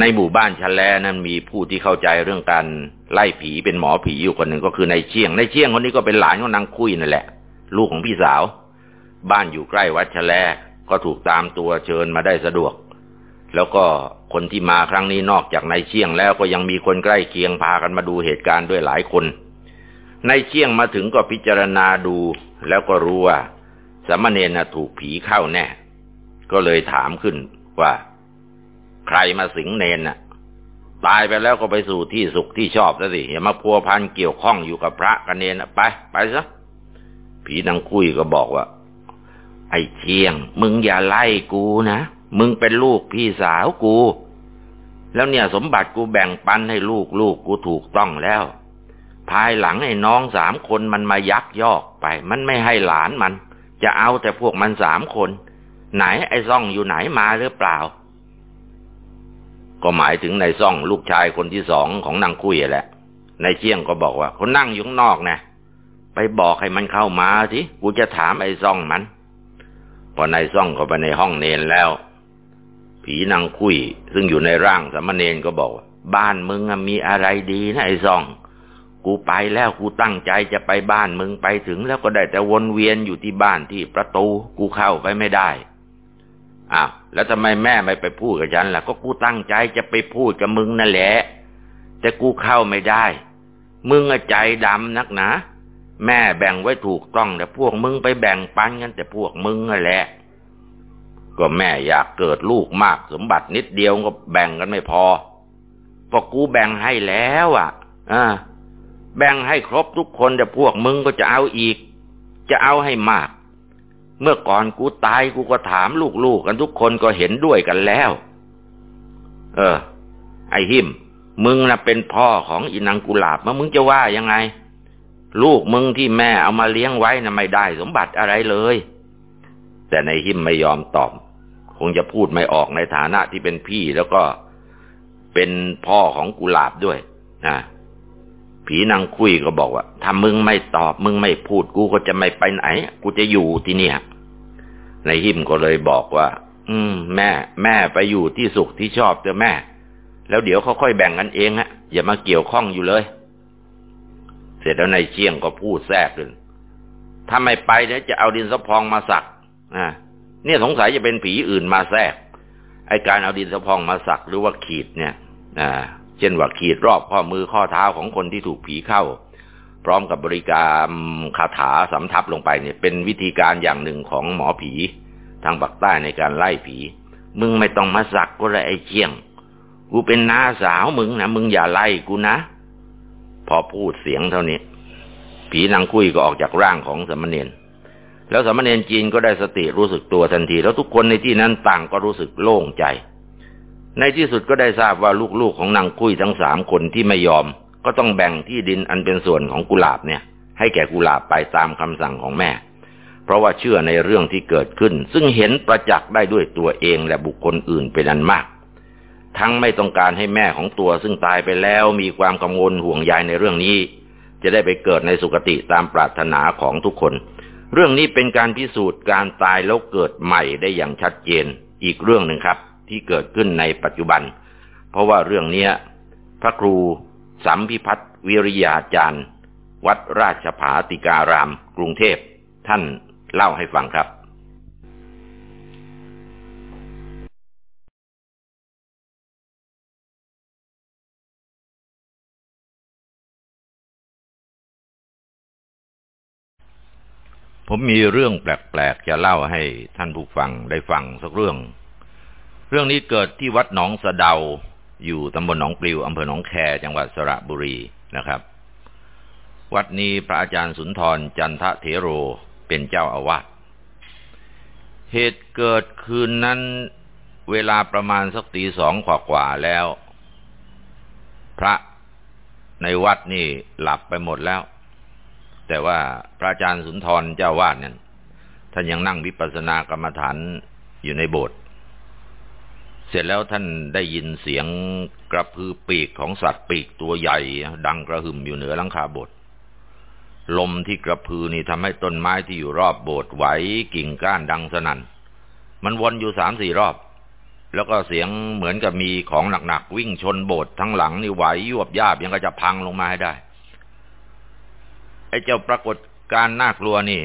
ในหมู่บ้านชะแลนั้นมีผู้ที่เข้าใจเรื่องการไล่ผีเป็นหมอผีอยู่คนหนึ่งก็คือในเชียงในเชียงคนนี้ก็เป็นหลานของนางคุยนั่นแหละ ลูกของพี่สาว บ้านอยู่ใกล้วัดชะแลก็ถูกตามตัวเชิญมาได้สะดวก แล้วก็คนที่มาครั้งนี้นอกจากนายเชียงแล้วก็ยังมีคนใกล้เคียงพากันมาดูเหตุการณ์ด้วยหลายคนนายเชียงมาถึงก็พิจารณาดูแล้วก็รู้ว่าสมณเณรถูกผีเข้าแน่ ก็เลยถามขึ้นว่า ใครมาสิงเนนน่ะ ตายไปแล้วก็ไปสู่ที่สุขที่ชอบซะสิอย่ามาพัวพันเกี่ยวข้องอยู่กับพระกันเนนไปไปซะผีนางคุยก็บอกว่า ไอ้เชียง มึงอย่าไล่กูนะมึงเป็นลูกพี่สาวกู แล้วเนี่ยสมบัติกูแบ่งปันให้ลูกลูกกูถูกต้องแล้ว ภายหลังไอ้น้องสามคนมันมายักยอกไป มันไม่ให้หลานมัน จะเอาแต่พวกมันสามคน ไหนไอ้ซ่องอยู่ไหนมาหรือเปล่า ก็หมายถึงในซ่องลูกชายคนที่สองของนางคุยแหละในเชียงก็บอกว่าเขานั่งอยู่ข้างนอกนะไปบอกให้มันเข้ามาสิกูจะถามไอ้ซ่องมัน พอนายซ่องเข้าไปในห้องเนนแล้ว ผีนางคุยซึ่งอยู่ในร่างสามเณรก็บอกบ้านมึงมีอะไรดีนะไอ้ซ่อง กูไปแล้วกูตั้งใจจะไปบ้านมึงไปถึง แล้วก็ได้แต่วนเวียนอยู่ที่บ้านที่ประตู กูเข้าไปไม่ได้อ้าว แล้วทำไมแม่ไม่ไปพูดกับฉันล่ะ ก็กูตั้งใจจะไปพูดกับมึงนั่นแหละ แต่กูเข้าไม่ได้ มึงใจดำนักนะแม่แบ่งไว้ถูกต้องแต่พวกมึงไปแบ่งปันกันแต่พวกมึงนั่นแหละ ก็แม่อยากเกิดลูกมากสมบัตินิดเดียวก็แบ่งกันไม่พอพอกูแบ่งให้แล้วอะอ่าแบ่งให้ครบทุกคนแต่พวกมึงก็จะเอาอีก จะเอาให้มาก เมื่อก่อนกูตายกูก็ถามลูกๆกันทุกคนก็เห็นด้วยกันแล้ว เออ ไอ้หิม มึงน่ะเป็นพ่อของอินังกุหลาบมามึงจะว่ายังไง ลูกมึงที่แม่เอามาเลี้ยงไว้น่ะไม่ได้สมบัติอะไรเลย แต่ในหิมไม่ยอมตอบ คงจะพูดไม่ออกในฐานะที่เป็นพี่แล้วก็เป็นพ่อของกุหลาบด้วยนะ ผีนางคุยก็บอกว่า ถ้ามึงไม่ตอบมึงไม่พูดกูก็จะไม่ไปไหน กูจะอยู่ที่เนี่ยในหิมก็เลยบอกว่า อืม แม่ แม่ไปอยู่ที่สุขที่ชอบเถอะแม่ แล้วเดี๋ยวเขาค่อยแบ่งกันเองฮะอย่ามาเกี่ยวข้องอยู่เลย เสร็จแล้วนายเชียงก็พูดแทรกเลยถ้าไม่ไปเนี่ยจะเอาดินสะพองมาสักอ่าเนี่ยสงสัยจะเป็นผีอื่นมาแทรกไอการเอาดินสะพองมาสักหรือว่าขีดเนี่ย อ่า เช่นว่าขีดรอบข้อมือข้อเท้าของคนที่ถูกผีเข้า พร้อมกับบริการคาถาสำทับลงไปเนี่ย เป็นวิธีการอย่างหนึ่งของหมอผี ทางปักใต้ในการไล่ผี มึงไม่ต้องมาสักก็เลยไอ้เจียง กูเป็นน้าสาวมึงนะมึงอย่าไล่กูนะ พอพูดเสียงเท่านี้ ผีนางคุยก็ออกจากร่างของสมณเณรแล้วสมณเณรจีนก็ได้สติรู้สึกตัวทันที แล้วทุกคนในที่นั้นต่างก็รู้สึกโล่งใจ ในที่สุดก็ได้ทราบว่าลูกๆของนางคุยทั้งสามคนที่ไม่ยอม ก็ต้องแบ่งที่ดินอันเป็นส่วนของกุหลาบเนี่ย ให้แก่กุหลาบไปตามคำสั่งของแม่ เพราะว่าเชื่อในเรื่องที่เกิดขึ้น ซึ่งเห็นประจักษ์ได้ด้วยตัวเองและบุคคลอื่นเป็นอันมาก ทั้งไม่ต้องการให้แม่ของตัวซึ่งตายไปแล้วมีความกังวลห่วงใยในเรื่องนี้ จะได้ไปเกิดในสุคติตามปรารถนาของทุกคน เรื่องนี้เป็นการพิสูจน์การตายแล้วเกิดใหม่ได้อย่างชัดเจนอีกเรื่องหนึ่งครับ ที่เกิดขึ้นในปัจจุบัน เพราะว่าเรื่องนี้พระครูสัมพิพัฒน์วิริยาจารย์ วัดราชภาติการาม กรุงเทพ ท่านเล่าให้ฟังครับผมมีเรื่องแปลกๆ จะเล่าให้ท่านผู้ฟังได้ฟังสักเรื่อง เรื่องนี้เกิดที่วัดหนองสะเดา อยู่ตำบลหนองปลิวอำเภอหนองแคจังหวัดสระบุรีนะครับ วัดนี้พระอาจารย์สุนทรจันทะเถโรเป็นเจ้าอาวาสเหตุเกิดคืนนั้นเวลาประมาณสักตีสองกว่าๆแล้ว พระในวัดนี่หลับไปหมดแล้ว แต่ว่าพระอาจารย์สุนทรเจ้าวาดเนี่ยท่านยังนั่งวิปัสสนากรรมฐานอยู่ในโบสถ์ เสร็จแล้วท่านได้ยินเสียงกระพือปีกของสัตว์ปีกตัวใหญ่ ดังกระหึ่มอยู่เหนือลังคาโบสถ์ลมที่กระพือนี่ทำให้ต้นไม้ที่อยู่รอบโบสถ์ไหวกิ่งก้านดังสนั่น มันวนอยู่สามสี่รอบ แล้วก็เสียงเหมือนกับมีของหนักๆวิ่งชนโบสถ์ทั้งหลังนี่ไหวยวบยาบยังก็จะพังลงมาให้ได้ ไอ้เจ้าปรากฏการน่ากลัวนี่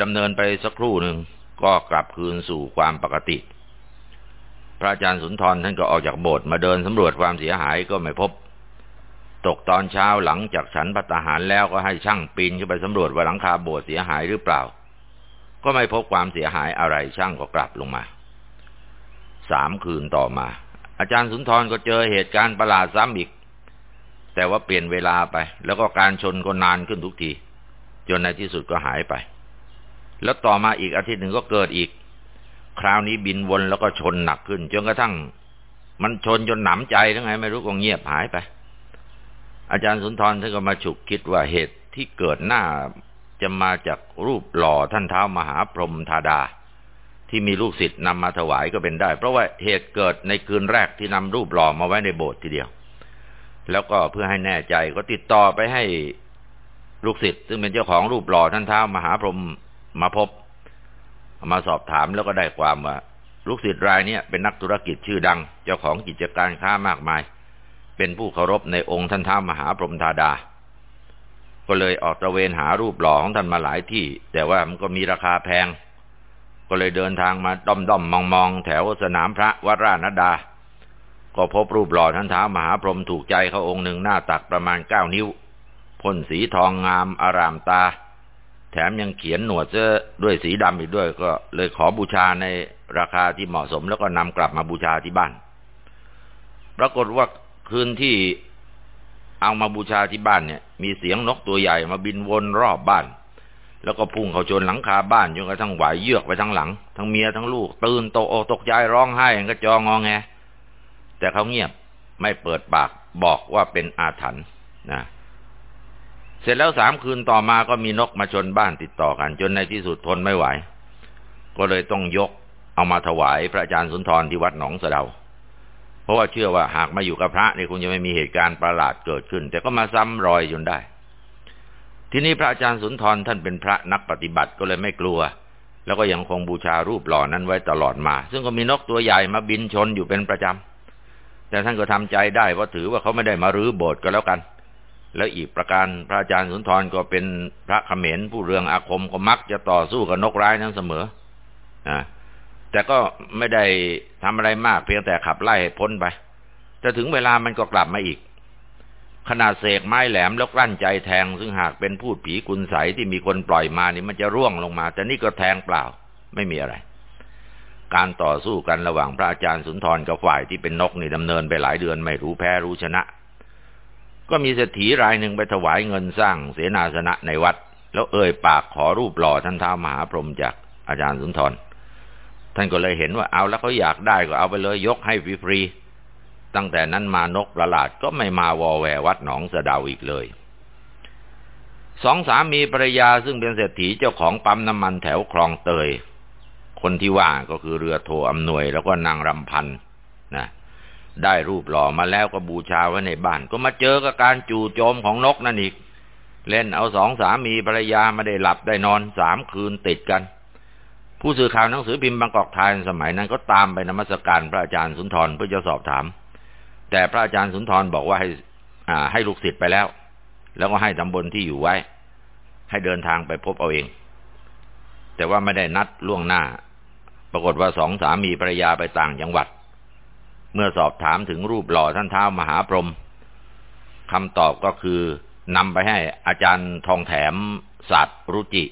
ดำเนินไปสักครู่หนึ่งก็กลับคืนสู่ความปกติ พระอาจารย์สุนทรท่านก็ออกจากโบสถ์มาเดินสำรวจความเสียหายก็ไม่พบ ตกตอนเช้าหลังจากฉันพัตหารแล้วก็ให้ช่างปีนขึ้นไปสำรวจว่าหลังคาโบสถ์เสียหายหรือเปล่า ก็ไม่พบความเสียหายอะไรช่างก็กลับลงมา สามคืนต่อมา อาจารย์สุนทรก็เจอเหตุการณ์ประหลาดซ้ำอีก แต่ว่าเปลี่ยนเวลาไป แล้วก็การชนก็นานขึ้นทุกที จนในที่สุดก็หายไป แล้วต่อมาอีกอาทิตย์หนึ่งก็เกิดอีก คราวนี้บินวนแล้วก็ชนหนักขึ้นจนกระทั่ง มันชนจนหนำใจทั้งไง ไม่รู้ก็เงียบหายไป อาจารย์สุนทรท่านก็มาฉุกคิดว่าเหตุที่เกิดหน้าจะมาจากรูปหล่อท่านเท้ามหาพรหมธาดา ที่มีลูกศิษย์นำมาถวายก็เป็นได้ เพราะว่าเหตุเกิดในคืนแรกที่นำรูปหล่อมาไว้ในโบสถ์ทีเดียว แล้วก็เพื่อให้แน่ใจก็ติดต่อไปให้ลูกศิษย์ซึ่งเป็นเจ้าของรูปหล่อท่านเท้ามหาพรหมมาพบ มาสอบถามแล้วก็ได้ความว่าลูกศิษย์รายนี้เป็นนักธุรกิจชื่อดัง เจ้าของกิจการค้ามากมาย เป็นผู้เคารพในองค์ท่านท้ามหาพรหมธาดา ก็เลยออกตระเวนหารูปหล่อของท่านมาหลายที่ แต่ว่ามันก็มีราคาแพง ก็เลยเดินทางมาด้อมด้อมมองมองแถวสนามพระวัดราชนดา ก็พบรูปหล่อท่านท้ามหาพรหมถูกใจเขาองค์หนึ่งหน้าตักประมาณเก้านิ้วพ่นสีทองงามอารามตา แถมยังเขียนหนวดเสื้อด้วยสีดำอีกด้วย ก็เลยขอบูชาในราคาที่เหมาะสมแล้วก็นำกลับมาบูชาที่บ้าน ปรากฏว่าคืนที่เอามาบูชาที่บ้านเนี่ย มีเสียงนกตัวใหญ่มาบินวนรอบบ้าน แล้วก็พุ่งเข้าชนหลังคาบ้านจนกระทั่งไหวเยือกไปทั้งหลัง ทั้งเมียทั้งลูก ตื่นโตกอกตกใจร้องไห้ก็จองอแงแต่เขาเงียบไม่เปิดปากบอกว่าเป็นอาถรรพ์นะ เสร็จแล้วสามคืนต่อมาก็มีนกมาชนบ้านติดต่อกัน จนในที่สุดทนไม่ไหว ก็เลยต้องยกเอามาถวายพระอาจารย์สุนทรที่วัดหนองสะเดา เพราะว่าเชื่อว่าหากมาอยู่กับพระนี่คงจะไม่มีเหตุการณ์ประหลาดเกิดขึ้น แต่ก็มาซ้ำรอยจนได้ ทีนี้พระอาจารย์สุนทรท่านเป็นพระนักปฏิบัติก็เลยไม่กลัว แล้วก็ยังคงบูชารูปหล่อนั้นไว้ตลอดมา ซึ่งก็มีนกตัวใหญ่มาบินชนอยู่เป็นประจำแต่ท่านก็ทำใจได้เพราะถือว่าเขาไม่ได้มารื้อโบสถ์ก็แล้วกัน แล้วอีกประการพระอาจารย์สุนทรก็เป็นพระเขมรผู้เรืองอาคมก็มักจะต่อสู้กับนกร้ายนั้นเสมออ่าแต่ก็ไม่ได้ทำอะไรมากเพียงแต่ขับไล่ให้พ้นไปแต่ถึงเวลามันก็กลับมาอีก ขนาดเสกไม้แหลมแล้วกลั้นใจแทง ซึ่งหากเป็นพูดผีกุนใสที่มีคนปล่อยมานี่มันจะร่วงลงมา แต่นี่ก็แทงเปล่า ไม่มีอะไร การต่อสู้กันระหว่างพระอาจารย์สุนทรกับฝ่ายที่เป็นนกนี่ดำเนินไปหลายเดือนไม่รู้แพ้รู้ชนะ ก็มีเศรษฐีรายหนึ่งไปถวายเงินสร้างเสนาสนะในวัด แล้วเอ่ยปากขอรูปหล่อท่านท้ามหาพรหมจากอาจารย์สุนทร ท่านก็เลยเห็นว่าเอาแล้วเขาอยากได้ก็เอาไปเลยยกให้ฟรีๆตั้งแต่นั้นมานกประหลาดก็ไม่มาวอแววัดหนองสะดาวอีกเลยสองสามีภรรยาซึ่งเป็นเศรษฐีเจ้าของปั๊มน้ำมันแถวคลองเตย คนที่ว่าก็คือเรือโทอำนวยแล้วก็นางรำพันนะ ได้รูปหล่อมาแล้วก็บูชาไว้ในบ้าน ก็มาเจอกับการจู่โจมของนกนั่นอีก เล่นเอาสองสามีภรรยาไม่ได้หลับได้นอนสามคืนติดกัน ผู้สื่อข่าวหนังสือพิมพ์บางกอกไทยสมัยนั้นก็ตามไปนมัสการพระอาจารย์สุนทรเพื่อจะสอบถาม แต่พระอาจารย์สุนทรบอกว่าให้ให้ลูกศิษย์ไปแล้ว แล้วก็ให้ตำบลที่อยู่ไว้ ให้เดินทางไปพบเอาเอง แต่ว่าไม่ได้นัดล่วงหน้า ปรากฏว่าสองสามีภรรยาไปต่างจังหวัด เมื่อสอบถามถึงรูปหล่อท่านเท้ามหาพรหมคำตอบก็คือนำไปให้อาจารย์ทองแถมศาสตร์รุจิ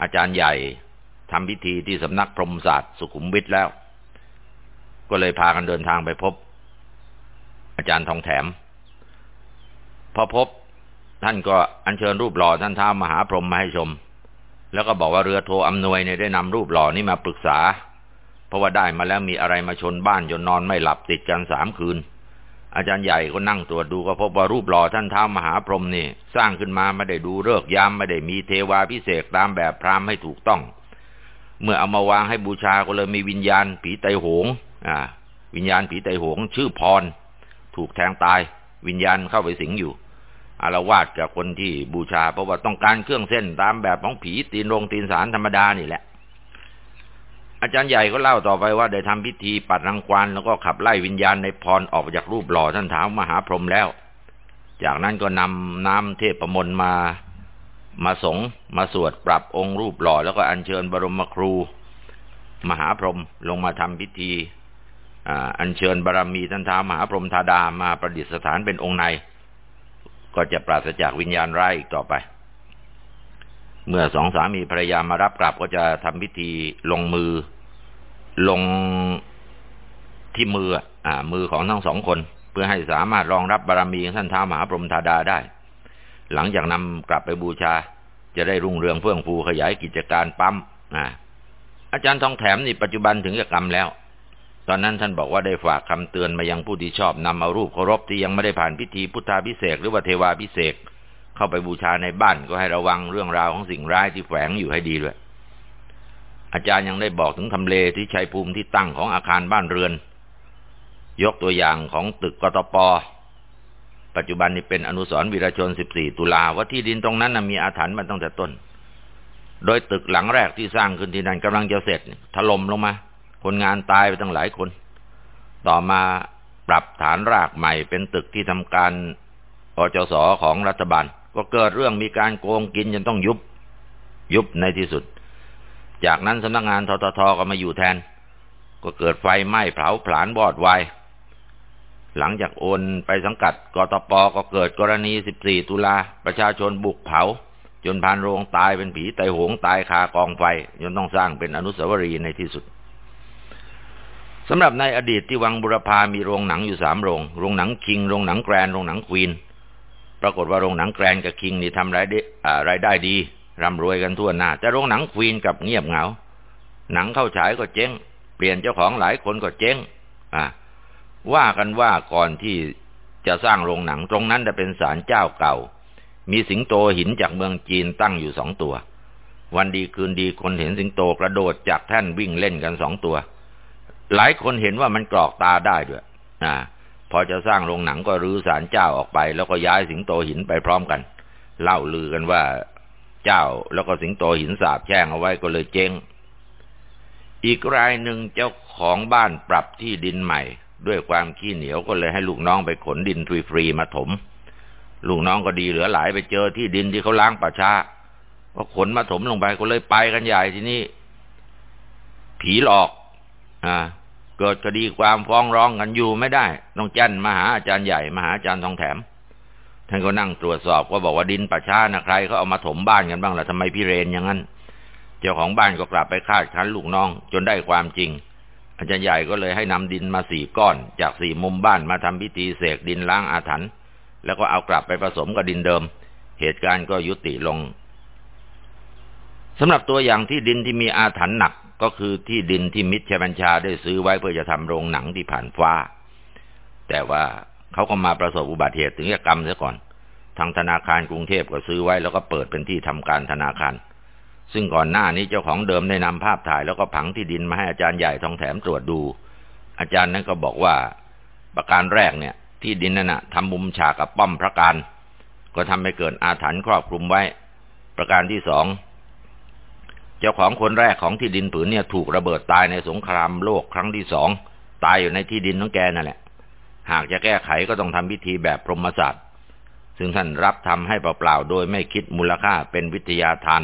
อาจารย์ใหญ่ทำพิธีที่สำนักพรหมศาสตร์สุขุมวิทแล้ว ก็เลยพากันเดินทางไปพบ อาจารย์ทองแถม พอพบท่านก็อัญเชิญรูปหล่อท่านท้ามหาพรหมมาให้ชม แล้วก็บอกว่าเรือโทอำนวยเนี่ยได้นำรูปหล่อนี้มาปรึกษา เพราะว่าได้มาแล้วมีอะไรมาชนบ้านจนนอนไม่หลับติดกันสามคืน อาจารย์ใหญ่ก็นั่งตรวจดูก็พบว่ารูปหล่อท่านเท้ามหาพรหมนี่ สร้างขึ้นมาไม่ได้ดูเลิกยามไม่ได้มีเทวาพิเศษตามแบบพราหมณ์ให้ถูกต้อง เมื่อเอามาวางให้บูชาก็เลยมีวิญญาณผีไตโหง อ่า วิญญาณผีไตโหง ชื่อพร ถูกแทงตาย วิญญาณเข้าไปสิงอยู่อารวาสกับคนที่บูชาเพราะว่าต้องการเครื่องเส้นตามแบบของผีตีนรงตีนสารธรรมดานี่แหละ อาจารย์ใหญ่ก็เล่าต่อไปว่าได้ทำพิธีปัดรังควานแล้วก็ขับไล่วิญญาณในพรออกจากรูปหล่อท่านท้ามหาพรหมแล้ว จากนั้นก็นำน้ำเทพประมลมามาสงมาสวดปรับองค์รูปหล่อ แล้วก็อัญเชิญบรมครู มหาพรหมลงมาทำพิธีอัญเชิญบารมีท่านท้ามหาพรหมธาดามาประดิษฐานเป็นองค์ใน ก็จะปราศจากวิญญาณร้ายอีกต่อไป เมื่อสองสามีภรรยามารับกลับก็จะทำพิธีลงมือ ลงที่มืออ่า มือของทั้งสองคน เพื่อให้สามารถรองรับบารมีท่านท้ามหาพรหมธาดาได้ หลังจากนำกลับไปบูชา จะได้รุ่งเรืองเฟื่องฟูขยายกิจการปั๊มอ่าอาจารย์ทองแถมนี่ปัจจุบันถึงจะกรรมแล้ว ตอนนั้นท่านบอกว่าได้ฝากคำเตือนมายังผู้ที่ชอบนำเอารูปเคารพที่ยังไม่ได้ผ่านพิธีพุทธาพิเศษหรือว่าเทวาพิเศษ เข้าไปบูชาในบ้านก็ให้ระวังเรื่องราวของสิ่งร้ายที่แฝงอยู่ให้ดีด้วย อาจารย์ยังได้บอกถึงทำเลที่ชัยภูมิที่ตั้งของอาคารบ้านเรือน ยกตัวอย่างของตึกกตปปัจจุบันนี้เป็นอนุสรณ์วีรชน 14 ตุลาว่าที่ดินตรงนั้นมีอาถรรพ์มาตั้งแต่ต้น โดยตึกหลังแรกที่สร้างขึ้นที่นั่นกำลังจะเสร็จถล่มลงมา คนงานตายไปตั้งหลายคน ต่อมาปรับฐานรากใหม่เป็นตึกที่ทำการอจสของรัฐบาล ก็เกิดเรื่องมีการโกงกินจนต้องยุบ ยุบในที่สุด จากนั้นสำนักงานทททก็มาอยู่แทน ก็เกิดไฟไหม้เผาผลาญบอดวายหลังจากโอนไปสังกัดกตปก็เกิดกรณี 14 ตุลาประชาชนบุกเผา จนพานโรงตายเป็นผีไตหงตายคากองไฟจนต้องสร้างเป็นอนุสาวรีย์ในที่สุดสำหรับในอดีตที่วังบุรพามีโรงหนังอยู่สามโรง โรงหนังคิง โรงหนังแกรน โรงหนังควีน ปรากฏว่าโรงหนังแกรนกับคิงนี่ทำรายได้รายได้ดีร่ำรวยกันทั่วหน้า แต่โรงหนังควีนกับเงียบเหงา หนังเข้าฉายก็เจ๊ง เปลี่ยนเจ้าของหลายคนก็เจ๊ง อ่าว่ากันว่าก่อนที่จะสร้างโรงหนังตรงนั้นจะเป็นศาลเจ้าเก่า มีสิงโตหินจากเมืองจีนตั้งอยู่สองตัว วันดีคืนดีคนเห็นสิงโตกระโดดจากแท่นวิ่งเล่นกันสองตัว หลายคนเห็นว่ามันกรอกตาได้ด้วยนะ พอจะสร้างโรงหนังก็รื้อศาลเจ้าออกไป แล้วก็ย้ายสิงโตหินไปพร้อมกัน เล่าลือกันว่าเจ้าแล้วก็สิงโตหินสาบแช่งเอาไว้ก็เลยเจ๊งอีกรายหนึ่งเจ้าของบ้านปรับที่ดินใหม่ ด้วยความขี้เหนียวก็เลยให้ลูกน้องไปขนดินฟรีๆมาถม ลูกน้องก็ดีเหลือหลายไปเจอที่ดินที่เขาล้างป่าช้าก็ขนมาถมลงไปก็เลยไปกันใหญ่ทีนี้ ผีหลอก อ่า เกิดคดีความฟ้องร้องกันอยู่ไม่ได้ต้องจันมาหาอาจารย์ใหญ่มาหาอาจารย์ทองแถม ท่านก็นั่งตรวจสอบก็บอกว่าดินประชานะใครเขาเอามาถมบ้านกันบ้างล่ะทำไมพี่เรนอย่างนั้น เจ้าของบ้านก็กลับไปคาดคันลูกน้อง จนได้ความจริง อาจารย์ใหญ่ก็เลยให้นำดินมาสี่ก้อน จากสี่มุมบ้านมาทำพิธีเสกดินล้างอาถรรพ์แล้วก็เอากลับไปผสมกับดินเดิม เหตุการณ์ก็ยุติลงสำหรับตัวอย่างที่ดินที่มีอาถรรพ์หนัก ก็คือที่ดินที่มิตรชัยบัญชาได้ซื้อไว้เพื่อจะทำโรงหนังที่ผ่านฟ้า แต่ว่าเขาก็มาประสบอุบัติเหตุถึงจะกรรมเสียก่อน ทางธนาคารกรุงเทพก็ซื้อไว้แล้วก็เปิดเป็นที่ทำการธนาคาร ซึ่งก่อนหน้านี้เจ้าของเดิมได้นำภาพถ่ายแล้วก็ผังที่ดินมาให้อาจารย์ใหญ่ทองแถมตรวจดู อาจารย์นั้นก็บอกว่า ประการแรกเนี่ย ที่ดินนั่นนะทำมุมฉากกับป้อมพระการ ก็ทำให้เกิดอาถรรพ์ครอบคลุมไว้ ประการที่สอง จ้าของคนแรกของที่ดินผืนเนี่ยถูกระเบิดตายในสงครามโลกครั้งที่สองตายอยู่ในที่ดินของแกนั่นแหละ หากจะแก้ไขก็ต้องทำพิธีแบบพรหมศาสตร์ซึ่งท่านรับทำให้เปล่าๆโดยไม่คิดมูลค่าเป็นวิทยาทาน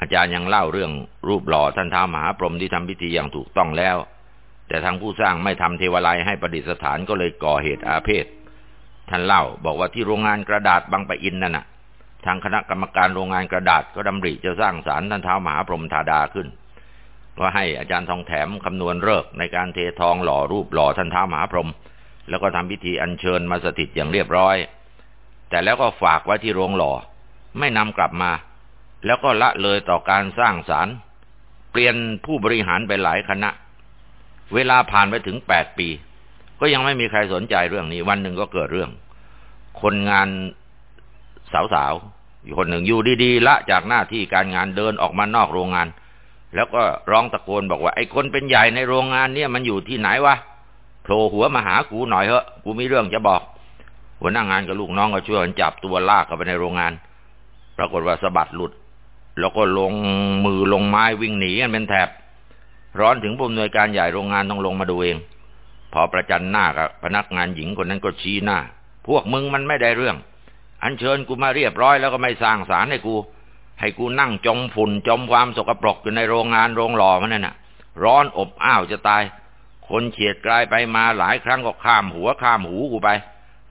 อาจารย์ยังเล่าเรื่องรูปหล่อท่านท้ามหาพรหมที่ทำพิธีอย่างถูกต้องแล้ว แต่ทางผู้สร้างไม่ทำเทวไลให้ประดิษฐานก็เลยก่อเหตุอาเพศท่านเล่าบอกว่าที่โรงงานกระดาษบางปะอินนั่นน่ะ ทางคณะกรรมการโรงงานกระดาษก็ดำริจะสร้างสารท่านเท้ามหาพรหมธาดาขึ้น ก็ให้อาจารย์ทองแถมคำนวณเลิกในการเททองหล่อรูปหล่อท่านเท้ามหาพรหมแล้วก็ทำพิธีอัญเชิญมาสถิตอย่างเรียบร้อย แต่แล้วก็ฝากไว้ที่โรงหล่อ ไม่นำกลับมา แล้วก็ละเลยต่อการสร้างสารเปลี่ยนผู้บริหารไปหลายคณะ เวลาผ่านไปถึงแปดปี ก็ยังไม่มีใครสนใจเรื่องนี้ วันหนึ่งก็เกิดเรื่อง คนงาน สาวๆอยู่คนหนึ่งอยู่ดีๆละจากหน้าที่การงานเดินออกมานอกโรงงาน แล้วก็ร้องตะโกนบอกว่าไอ้คนเป็นใหญ่ในโรงงานเนี่ยมันอยู่ที่ไหนวะโผล่หัวมาหากูหน่อยเถอะกูมีเรื่องจะบอกหัวหน้างานกับลูกน้องก็ช่วยกันจับตัวลากเข้าไปในโรงงาน ปรากฏว่าสะบัดหลุด แล้วก็ลงมือลงไม้วิ่งหนีกันเป็นแถบ ร้อนถึงผู้อำนวยการใหญ่โรงงานต้องลงมาดูเอง พอประจันหน้ากับพนักงานหญิงคนนั้นก็ชี้หน้า พวกมึงมันไม่ได้เรื่อง อันเชิญกูมาเรียบร้อยแล้วก็ไม่สร้างสารให้กู ให้กูนั่งจมฝุ่นจมความสกปรกอยู่ในโรงงานโรงหล่อมันนั่นน่ะ ร้อนอบอ้าวจะตาย คนเฉียดกลายไปมาหลายครั้งก็ข้ามหัวข้ามหูกูไป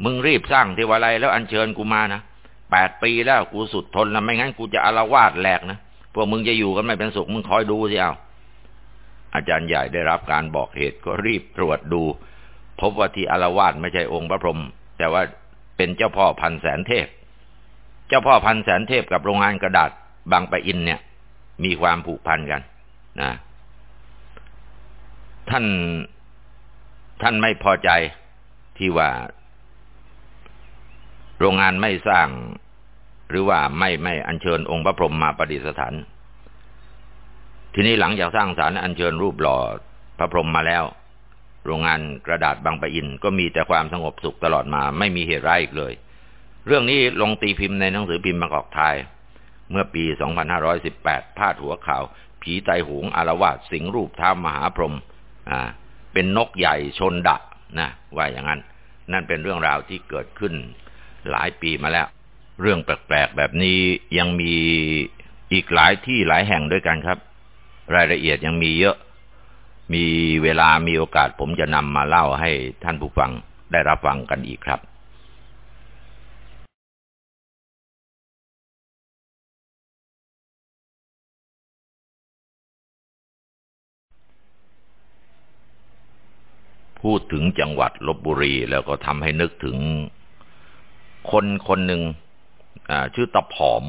มึงรีบสร้างเทวาลัยแล้วอันเชิญกูมานะแปดปีแล้วกูสุดทนแล้วไม่งั้นกูจะอารวาสแหลกนะพวกมึงจะอยู่กันไม่เป็นสุขมึงคอยดูสิเอาอาจารย์ใหญ่ได้รับการบอกเหตุก็รีบตรวจดู พบว่าที่อารวาสไม่ใช่องค์พระพรหมแต่ว่า เป็นเจ้าพ่อพันแสนเทพ เจ้าพ่อพันแสนเทพกับโรงงานกระดาษบางปะอินเนี่ย มีความผูกพันกันนะท่านท่านไม่พอใจที่ว่า โรงงานไม่สร้าง หรือว่าไม่ไม่อัญเชิญองค์พระพรหมมาประดิษฐาน ทีนี้หลังจากสร้างสารอัญเชิญรูปหล่อพระพรหมมาแล้ว โรงงานกระดาษบางปะอินก็มีแต่ความสงบสุขตลอดมาไม่มีเหตุร้ายอีกเลย เรื่องนี้ลงตีพิมพ์ในหนังสือพิมพ์บางกอกไทย เมื่อปี 2518 พาดหัวข่าว ผีไตหงอารวาสสิงรูปท้ามหาพรหมอ่า เป็นนกใหญ่ชนดะนะว่าอย่างนั้น นั่นเป็นเรื่องราวที่เกิดขึ้นหลายปีมาแล้ว เรื่องแปลกๆแบบนี้ยังมีอีกหลายที่หลายแห่งด้วยกันครับ รายละเอียดยังมีเยอะ มีเวลามีโอกาสผมจะนำมาเล่าให้ท่านผู้ฟังได้รับฟังกันอีกครับพูดถึงจังหวัดลบบุรีแล้วก็ทำให้นึกถึงคนคนหนึ่งชื่อตะผอม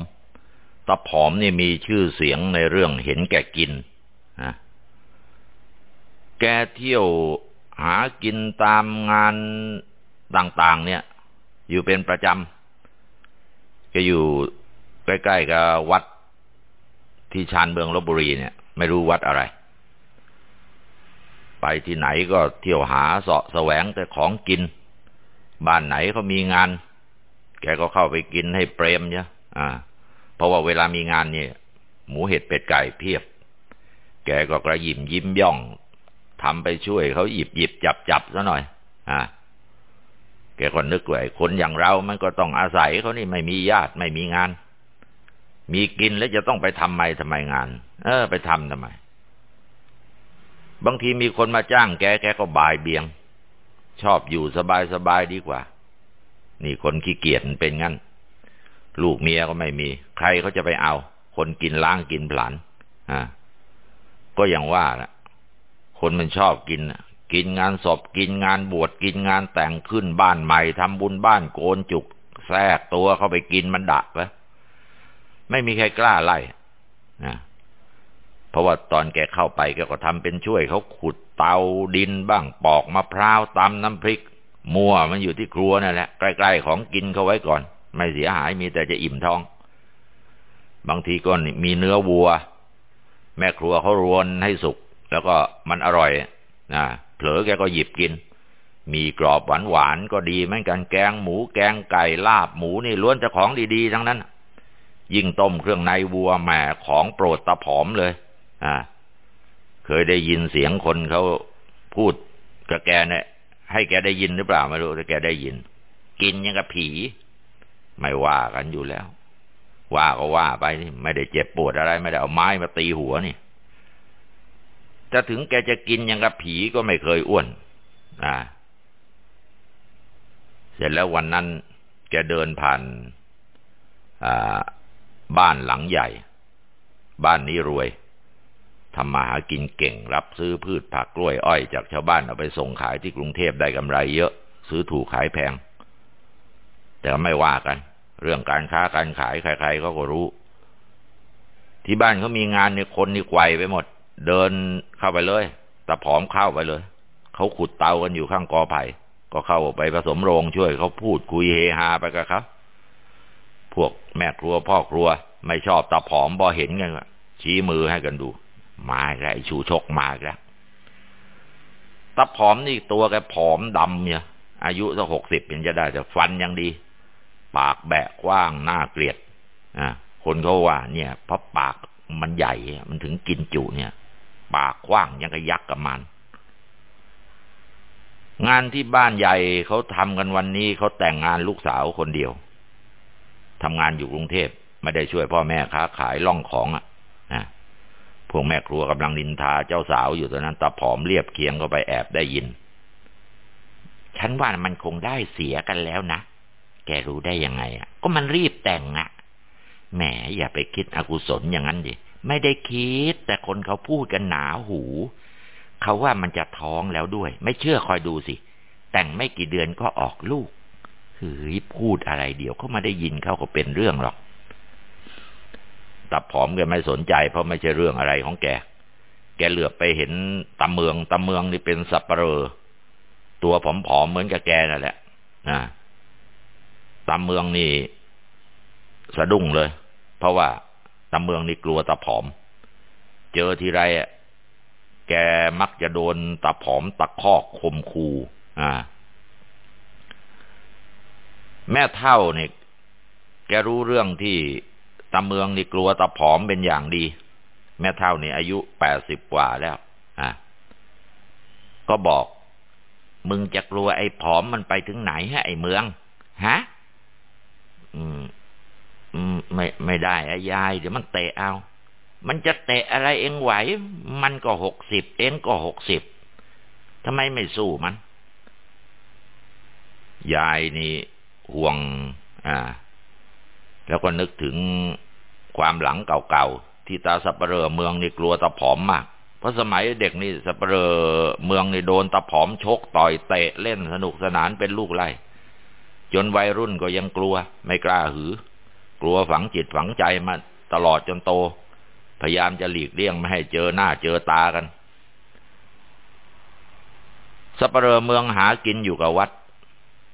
ตะผอมนี่มีชื่อเสียงในเรื่องเห็นแก่กิน แกเที่ยวหากินตามงานต่างๆ เนี่ย อยู่เป็นประจำแกอยู่ใกล้ๆกับวัดที่ชานเมืองลบบุรีเนี่ย ไม่รู้วัดอะไร ไปที่ไหนก็เที่ยวหาเสาะแสวงแต่ของกิน บ้านไหนเขามีงาน แกก็เข้าไปกินให้เปรมเนี่ยอ่า เพราะว่าเวลามีงานเนี่ย หมูเห็ดเป็ดไก่เพียบ แกก็กระยิมยิ้มย่อง ทำไปช่วยเขาหยิบหยิบจับจับซะหน่อย อ่าแกก็นึกว่าคนอย่างเรา มันก็ต้องอาศัยเขานี่ไม่มีญาติไม่มีงาน มีกินแล้วจะต้องไปทำไมทำไมงาน เออ ไปทำทำไม บางทีมีคนมาจ้างแกแกก็บายเบียง ชอบอยู่สบายสบายดีกว่า นี่คนขี้เกียจเป็นงั้น ลูกเมียก็ไม่มี ใครเขาจะไปเอา คนกินล้างกินผลานอ่าก็อย่างว่าแหละ คนมันชอบกินกินงานศพกินงานบวชกินงานแต่งขึ้นบ้านใหม่ทำบุญบ้านโกนจุกแทรกตัวเข้าไปกินมันดักแล้ไม่มีใครกล้าไล่นะเพราะว่าตอนแกเข้าไปแกก็ทำเป็นช่วยเขาขุดเตาดินบ้างปอกมะพร้าวตำน้ำพริก มัวมันอยู่ที่ครัวนั่นแหละใกล้ๆของกินเขาไว้ก่อน ไม่เสียหายมีแต่จะอิ่มท้อง บางทีก็มีเนื้อวัว แม่ครัวเขารวนให้สุก แล้วก็มันอร่อยนะเผลอแกก็หยิบกิน มีกรอบหวานหวานก็ดีเหมือนกันแกงหมูแกงไก่ลาบหมูนี่ล้วนจะของดีๆทั้งนั้น ยิ่งต้มเครื่องในวัวแหมของโปรดตะผอมเลยอ่าเคยได้ยินเสียงคนเขาพูดกับแกเนี่ยให้แกได้ยินหรือเปล่าไม่รู้แต่แกได้ยิน กินยังกับผี ไม่ว่ากันอยู่แล้ว ว่าก็ว่าไปนี่ไม่ได้เจ็บปวดอะไร ไม่ได้เอาไม้มาตีหัวนี่ จะถึงแกจะกินยังกับผีก็ไม่เคยอ้วนอ่าเสร็จแล้ววันนั้นแกเดินผ่านบ้านหลังใหญ่ บ้านนี้รวยทำมาหากินเก่ง รับซื้อพืชผักกล้วยอ้อยจากชาวบ้านเอาไปส่งขายที่กรุงเทพได้กำไรเยอะ ซื้อถูกขายแพง แต่ไม่ว่ากัน เรื่องการค้าการขายใครๆก็รู้ ที่บ้านเขามีงานเนี่ยคนนี่ไกวไปหมด เดินเข้าไปเลยตะผอมเข้าไปเลย เขาขุดเตากันอยู่ข้างกอไผ่ก็เข้าไปผสมโรงช่วยเขาพูดคุยเฮฮาไปกับเขาพวกแม่ครัวพ่อครัว ไม่ชอบตะผอมบอเห็นกันชี้มือให้กันดู มาแล้วชูชกมาแล้วตะผอมนี่ตัวแกผอมดำเนี่ย อายุสักหกสิบยังจะได้แต่ฟันยังดี ปากแบะกว้างหน้าเกลียดอ่าคนเขาว่า เนี่ยเพราะปากมันใหญ่มันถึงกินจุเนี่ย ปากกว้างยังกระยักกับมัน งานที่บ้านใหญ่เขาทำกันวันนี้เขาแต่งงานลูกสาวคนเดียวทำงานอยู่กรุงเทพไม่ได้ช่วยพ่อแม่ค้าขายล่องของอะนะพวกแม่ครัวกำลังนินทาเจ้าสาวอยู่ตอนนั้นตาผอมเรียบเคียงเข้าไปแอบได้ยิน ฉันว่ามันคงได้เสียกันแล้วนะ แกรู้ได้ยังไงอะ ก็มันรีบแต่งอะ แหมอย่าไปคิดอกุศลอย่างนั้นดิ ไม่ได้คิด แต่คนเขาพูดกันหนาหู เขาว่ามันจะท้องแล้วด้วย ไม่เชื่อคอยดูสิ แต่งไม่กี่เดือนก็ออกลูกเฮ้ยพูดอะไรเดี๋ยวเขามาได้ยินเขาก็เป็นเรื่องหรอกตับผอมแกไม่สนใจ เพราะไม่ใช่เรื่องอะไรของแก แกเหลือบไปเห็นตาเมืองตาเมืองนี่เป็นสับปะเรอตัวผอมๆเหมือนกับแกนั่นแหละนะตาเมืองนี่ สะดุ้งเลย เพราะว่า ตาเมืองนี่กลัวตาผอม เจอทีไรอะแกมักจะโดนตาผอมตะคอกคมคูอ่า แม่เท่าเนี่ยแกรู้เรื่องที่ตาเมืองนี่กลัวตาผอมเป็นอย่างดี แม่เท่านี่อายุแปดสิบกว่าแล้ว อะ ก็บอก มึงจะกลัวไอ้ผอมมันไปถึงไหนฮะ ไอ้เมือง ฮะ อืม ไม่ไม่ได้อะยายเดี๋ยวมันเตะเอา มันจะเตะอะไรเองไหว มันก็หกสิบเองก็หกสิบทำไมไม่สู้มัน ยายนี่ห่วง อ่า แล้วก็นึกถึงความหลังเก่าๆ ที่ตาสับเปลอเมืองนี่กลัวตาผอมมาก เพราะสมัยเด็กนี่สับเปลอเมืองนี่โดนตาผอมชกต่อยเตะเล่นสนุกสนานเป็นลูกไล่จนวัยรุ่นก็ยังกลัว ไม่กล้าหือ กลัวฝังจิตฝังใจมาตลอดจนโต พยายามจะหลีกเลี่ยงไม่ให้เจอหน้าเจอตากันสัปเหร่อเมืองหากินอยู่กับวัด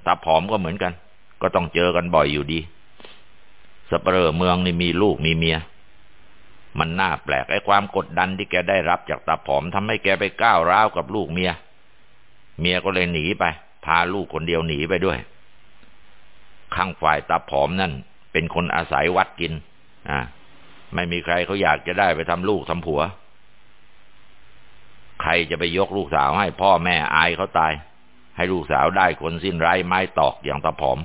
ตาผอมก็เหมือนกัน ก็ต้องเจอกันบ่อยอยู่ดีสัปเหร่อเมืองนี่มีลูกมีเมีย มันน่าแปลกไอ้ความกดดันที่แกได้รับจากตาผอมทำให้แกไปก้าวร้าวกับลูกเมีย เมียก็เลยหนีไป พาลูกคนเดียวหนีไปด้วย ข้างฝ่ายตาผอมนั่น เป็นคนอาศัยวัดกิน อ่า ไม่มีใครเขาอยากจะได้ไปทำลูกทำผัว ใครจะไปยกลูกสาวให้พ่อแม่อายเขาตาย ให้ลูกสาวได้คนสิ้นไร้ไม้ตอกอย่างตาผอม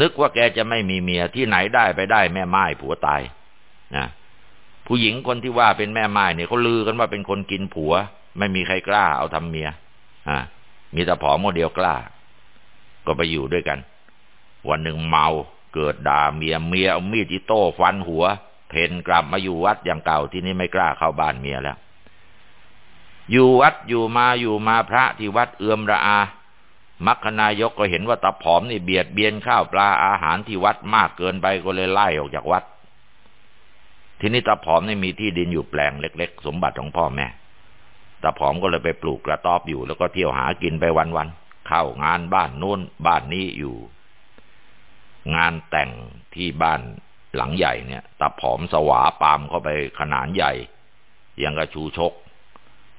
นึกว่าแกจะไม่มีเมียที่ไหนได้ไปได้แม่ไม้ผัวตายนะผู้หญิงคนที่ว่าเป็นแม่ไม้เนี่ยเขาลือกันว่าเป็นคนกินผัว ไม่มีใครกล้าเอาทำเมีย อ่ามีต่ผอมโมเดียวกล้า ก็ไปอยู่ด้วยกัน วันหนึ่งเมาเกิดด่าเมียเมียเอามีดอิโต้ฟันหัว เพนกลับมาอยู่วัดอย่างเก่าที่นี่ไม่กล้าเข้าบ้านเมียแล้ว อยู่วัดอยู่มาอยู่มาพระที่วัดเอื้อมระอามัคคนายกก็เห็นว่าตาผอมนี่เบียดเบียนข้าวปลาอาหารที่วัดมากเกินไปก็เลยไล่ออกจากวัด ทีนี้ตาผอมนี่มีที่ดินอยู่แปลงเล็ก ๆ สมบัติของพ่อแม่ตาผอมก็เลยไปปลูกกระต๊อบอยู่ แล้วก็เที่ยวหากินไปวันๆเข้างานบ้านนู้นบ้านนี้อยู่ งานแต่งที่บ้านหลังใหญ่เนี่ยตาผอมสวาปามเข้าไปขนาดใหญ่ ยังกระชูชก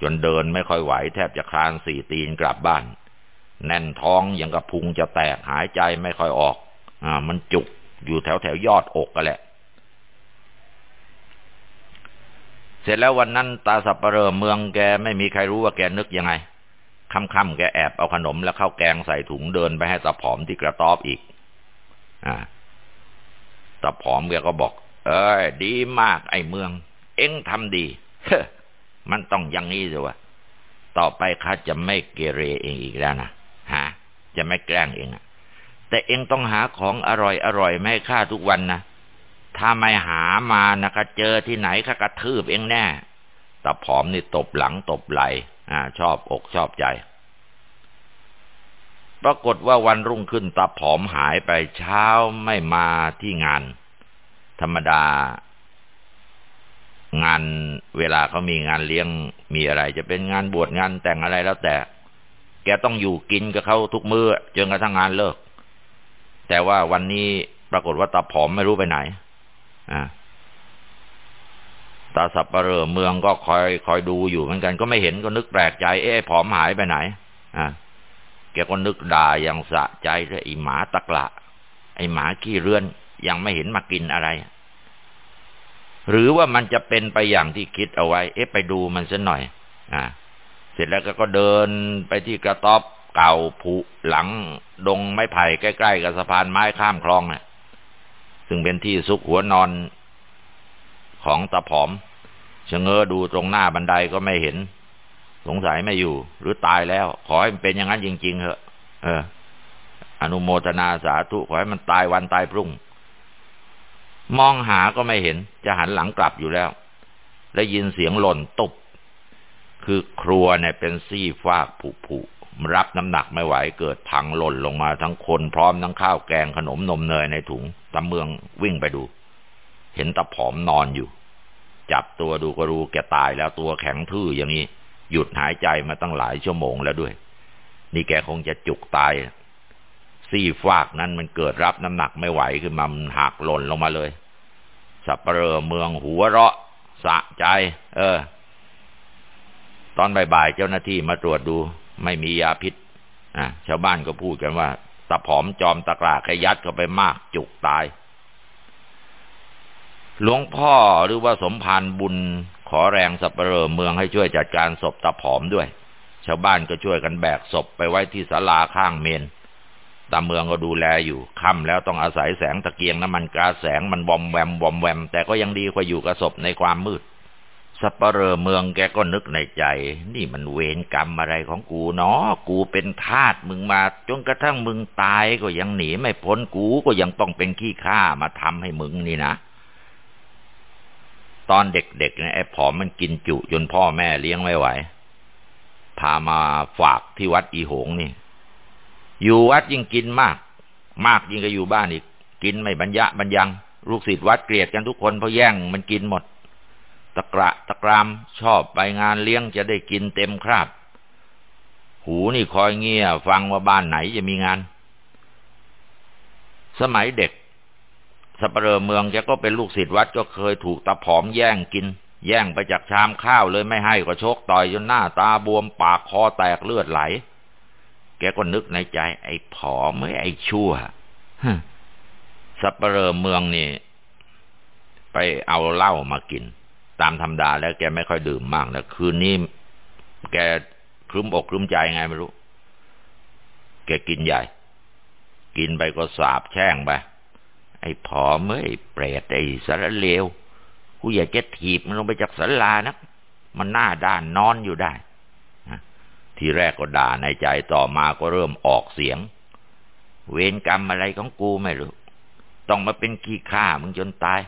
จนเดินไม่ค่อยไหวแทบจะคลานสี่ตีนกลับบ้าน แน่นท้องย่างกับพุงจะแตกหายใจไม่ค่อยออก อ่า มันจุกอยู่แถวแถวยอดอกกันแหละ เสร็จแล้ววันนั้นตาสับปเปอเมืองแกไม่มีใครรู้ว่าแกนึกยังไงค่ำๆแกแอบเอาขนมแล้วเข้าวแกงใส่ถุงเดินไปให้ตาผอมที่กระต๊อบอีก อ่าตาผอมแกก็บอก เอ้ยดีมากไอ้เมือง เอ็งทำดีเฮ้มันต้องอย่างนี้สิวะต่อไปข้าจะไม่เกเรเองอีกแล้วนะหาจะไม่แกล้งเองอะแต่เองต้องหาของอร่อยอร่อยไม่ให้ข้าทุกวันนะถ้าไม่หามานะก็เจอที่ไหนข้ากระทืบเองแน่ตาผอมนี่ตบหลังตบไหลอ่า ชอบอกชอบใจ ปรากฏว่าวันรุ่งขึ้นตาผอมหายไปเช้าไม่มาที่งาน ธรรมดา งานเวลาเขามีงานเลี้ยงมีอะไร จะเป็นงานบวชงานแต่งอะไรแล้วแต่ แกต้องอยู่กินกับเขาทุกมือ้อจนกระทั่งงานเลิก แต่ว่าวันนี้ปรากฏว่าตาผอมไม่รู้ไปไหน อ่าตาสับปะเรอเมืองก็คอยคอยดูอยู่เหมือนกัน ก็ไม่เห็นก็นึกแปลกใจ เอ๊ะผอมหายไปไหน อ่า แกก็นึกด่าอย่างสะใจเลยไอหมาตะกละ ไอหมาขี้เรือน ยังไม่เห็นมากินอะไร หรือว่ามันจะเป็นไปอย่างที่คิดเอาไว้ เอ๊ะไปดูมันซะหน่อย อ่าร็จแล้วก็เดินไปที่กระต๊อบเก่าผุหลัง ดงไม้ไผ่ใกล้ๆกับสะพานไม้ข้ามคลองเนี่ยซึ่งเป็นที่ซุกหัวนอนของตาผอมชะเง้อดูตรงหน้าบันไดก็ไม่เห็น สงสัยไม่อยู่ หรือตายแล้ว ขอให้มันเป็นอย่างนั้นจริง ๆเถอะเออ อนุโมทนาสาธุขอให้มันตายวันตายพรุ่ง มองหาก็ไม่เห็น จะหันหลังกลับอยู่แล้ว ได้ยินเสียงหล่นตุบคือครัวเนี่ยเป็นซี่ฟากผุผุรับน้ำหนักไม่ไหวเกิดพังหล่นลงมาทั้งคนพร้อมทั้งข้าวแกงขนมนมเนยในถุงตาเมืองวิ่งไปดู เห็นตาผอมนอนอยู่ จับตัวดูก็รู้แกตายแล้วตัวแข็งทื่ออย่างนี้ หยุดหายใจมาตั้งหลายชั่วโมงแล้วด้วย นี่แกคงจะจุกตายซี่ฟากนั้นมันเกิดรับน้ำหนักไม่ไหวขึ้นมามันหักหล่นลงมาเลย สับเปลอเมืองหัวเราะ สะใจ เออ ตอนบ่ายๆเจ้าหน้าที่มาตรวจดู ไม่มียาพิษอะชาวบ้านก็พูดกันว่าตะผอมจอมตะกร้าขยัดเข้าไปมากจุกตาย หลวงพ่อหรือว่าสมภารบุญ ขอแรงสับเปลอเมืองให้ช่วยจัดการศพตะผอมด้วย ชาวบ้านก็ช่วยกันแบกศพไปไว้ที่ศาลาข้างเมนตาเมืองก็ดูแลอยู่ค่ำแล้วต้องอาศัยแสงตะเกียงน้ำมันกาแสงมันบอมแวมบอมแวม แต่ก็ยังดีกว่าอยู่กับศพในความมืดสัปเหร่อเมืองแกก็นึกในใจ นี่มันเวรกรรมอะไรของกูเนาะกูเป็นทาสมึงมา จนกระทั่งมึงตายก็ยังหนีไม่พ้นกูก็ยังต้องเป็นขี้ข้ามาทำให้มึงนี่นะ ตอนเด็กๆเนี่ยไอ้ผอมมันกินจุจนพ่อแม่เลี้ยงไม่ไหว พามาฝากที่วัดอีหงนี่ อยู่วัดยิ่งกินมาก มากยิ่งก็อยู่บ้านอีก กินไม่บรรยะบรรยัง ลูกศิษย์วัดเกลียดกันทุกคนเพราะแย่งมันกินหมด ตะกระตะกรามชอบไปงานเลี้ยงจะได้กินเต็มคราบ หูนี่คอยเงี่ยฟังว่าบ้านไหนจะมีงาน สมัยเด็ก สเปรเมืองแกก็เป็นลูกศิษย์วัดก็เคยถูกตาผอมแย่งกิน แย่งไปจากชามข้าวเลยไม่ให้ก็ชกต่อยจนหน้าตาบวมปากคอแตกเลือดไหล แกก็นึกในใจ ไอ้ผอมไม่ไอ้ชั่วสัปเหร่เมืองนี่ ไปเอาเหล้ามากิน ตามธรรมดาแล้วแกไม่ค่อยดื่มมากนะคืนนี้แกครึ้มอกครึ้มใจไงไม่รู้ แกกินใหญ่ กินไปก็สาบแช่งไป ไอ้ผอมไอ้เปรตไอ้สารเลวกูอยากจะถีบมันลงไปจากสาลานะมันหน้าด้านนอนอยู่ได้ทีแรกก็ด่าในใจต่อมาก็เริ่มออกเสียง เวรกรรมอะไรของกูไม่รู้ ต้องมาเป็นขี้ข้ามึงจนตาย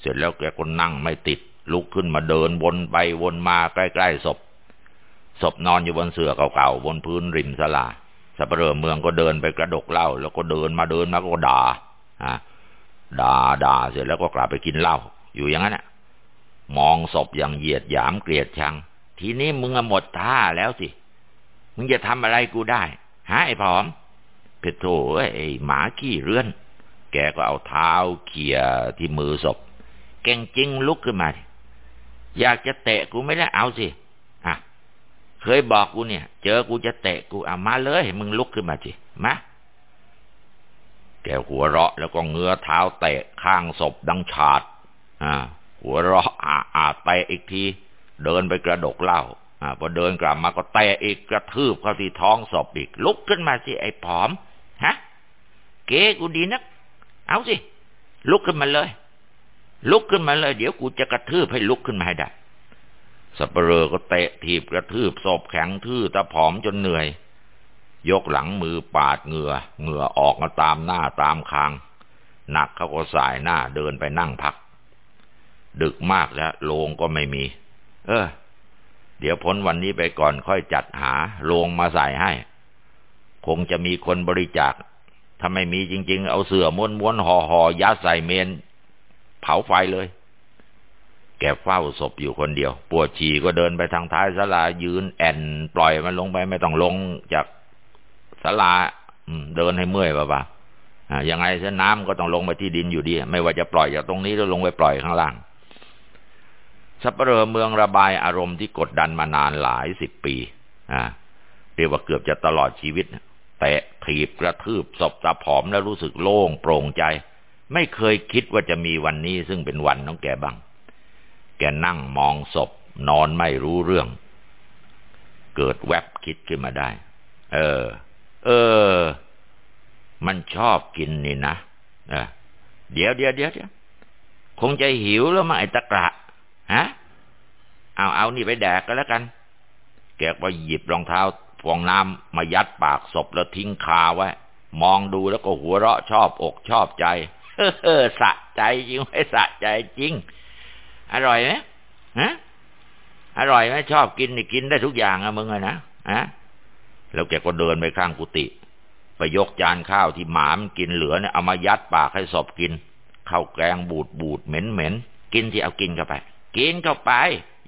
เสร็จแล้วแกก็นั่งไม่ติด ลุกขึ้นมาเดินวนไปวนมาใกล้ๆศพ ศพนอนอยู่บนเสื่อเก่าๆบนพื้นริมสลาสัปเหร่อเมืองก็เดินไปกระดกเหล้าแล้วก็เดินมาเดินมาก็ด่า อ่าด่าด่าเสร็จแล้วก็กลับไปกินเหล้าอยู่อย่างนั้นน่ะ มองศพอย่างเหยียดหยามเกลียดชัง ทีนี้มึงหมดท่าแล้วสิ มึงจะทำอะไรกูได้ฮะไอ้ผอมเพชรโธไอ้หมาขี้เรือน แกก็เอาเท้าเขี่ยที่มือศพเก่งจริงลุกขึ้นมา อยากจะเตะกูไม่ได้เอาสิอะเคยบอกกูเนี่ย เจอกูจะเตะกูเอามาเลยมึงลุกขึ้นมาสิมา แกหัวเราะแล้วก็เงื้อเท้าเตะข้างศพดังฉาดอ่าหัวเราะอาอาเตะอีกที เดินไปกระดกเหล้าอ่าพอเดินกลับมาก็เตะอีกกระทืบเข้าที่ท้องศพอีก ลุกขึ้นมาสิไอ้ผอมฮะเก๋กูดีนัก เอาสิ ลุกขึ้นมาเลย ลุกขึ้นมาเลย เดี๋ยวกูจะกระทืบให้ลุกขึ้นมาให้ได้สัปเหร่อก็เตะถีบกระทืบศพแข็งทื่อตาผอมจนเหนื่อย ยกหลังมือปาดเหงือ่อเหงื่อออกมาตามหน้าตามคาง หนักเขาก็สายหน้าเดินไปนั่งพัก ดึกมากแล้วโลงก็ไม่มี เออ เดี๋ยวพ้นวันนี้ไปก่อนค่อยจัดหาโลงมาใส่ให้ คงจะมีคนบริจาค ถ้าไม่มีจริง ๆ เอาเสื่อม้วนม้วนห่อห่อยัดใส่เมน เผาไฟเลย แกเฝ้าศพอยู่คนเดียว ปวดฉี่ก็เดินไปทางท้ายศาลายืนแอนปล่อยมันลงไปไม่ต้องลงจาก ศาลาเดินให้เมื่อยป่ะยังไงเส้นน้ำก็ต้องลงไปที่ดินอยู่ดี ไม่ว่าจะปล่อยจากตรงนี้หรือลงไปปล่อยข้างล่างสัปเหร่อเมืองระบายอารมณ์ที่กดดันมานานหลายสิบปีอ่าเรียกว่าเกือบจะตลอดชีวิตแต่ถีบกระทืบศพตาผอมแล้วรู้สึกโล่งโปร่งใจ ไม่เคยคิดว่าจะมีวันนี้ซึ่งเป็นวันของแกบ้าง แกนั่งมองศพ นอนไม่รู้เรื่อง เกิดแวบคิดขึ้นมาได้ เออ เออ มันชอบกินนี่นะเดี๋ยวเดี๋ยวเดี๋ยวเดี๋ยวคงจะหิวแล้วมั้งไอ้ตะกระฮะเอาเอานี่ไปแดกก็แล้วกัน แกก็หยิบรองเท้าฟองน้ำมายัดปากศพแล้วทิ้งคาไว้ มองดูแล้วก็หัวเราะชอบอกชอบใจเออสะใจจริงไม่สะใจจริง อร่อยไหมฮะอร่อยไหมชอบกินนี่กินได้ทุกอย่างอะมึงอะนะฮะ แล้วแกก็เดินไปข้างกุฏิไปยกจานข้าวที่หมามันกินเหลือเนี่ยเอามายัดปากให้ศพกินข้าวแกงบูดบูดเหม็นเหม็นกินที่เอากินเข้าไป กินเข้าไป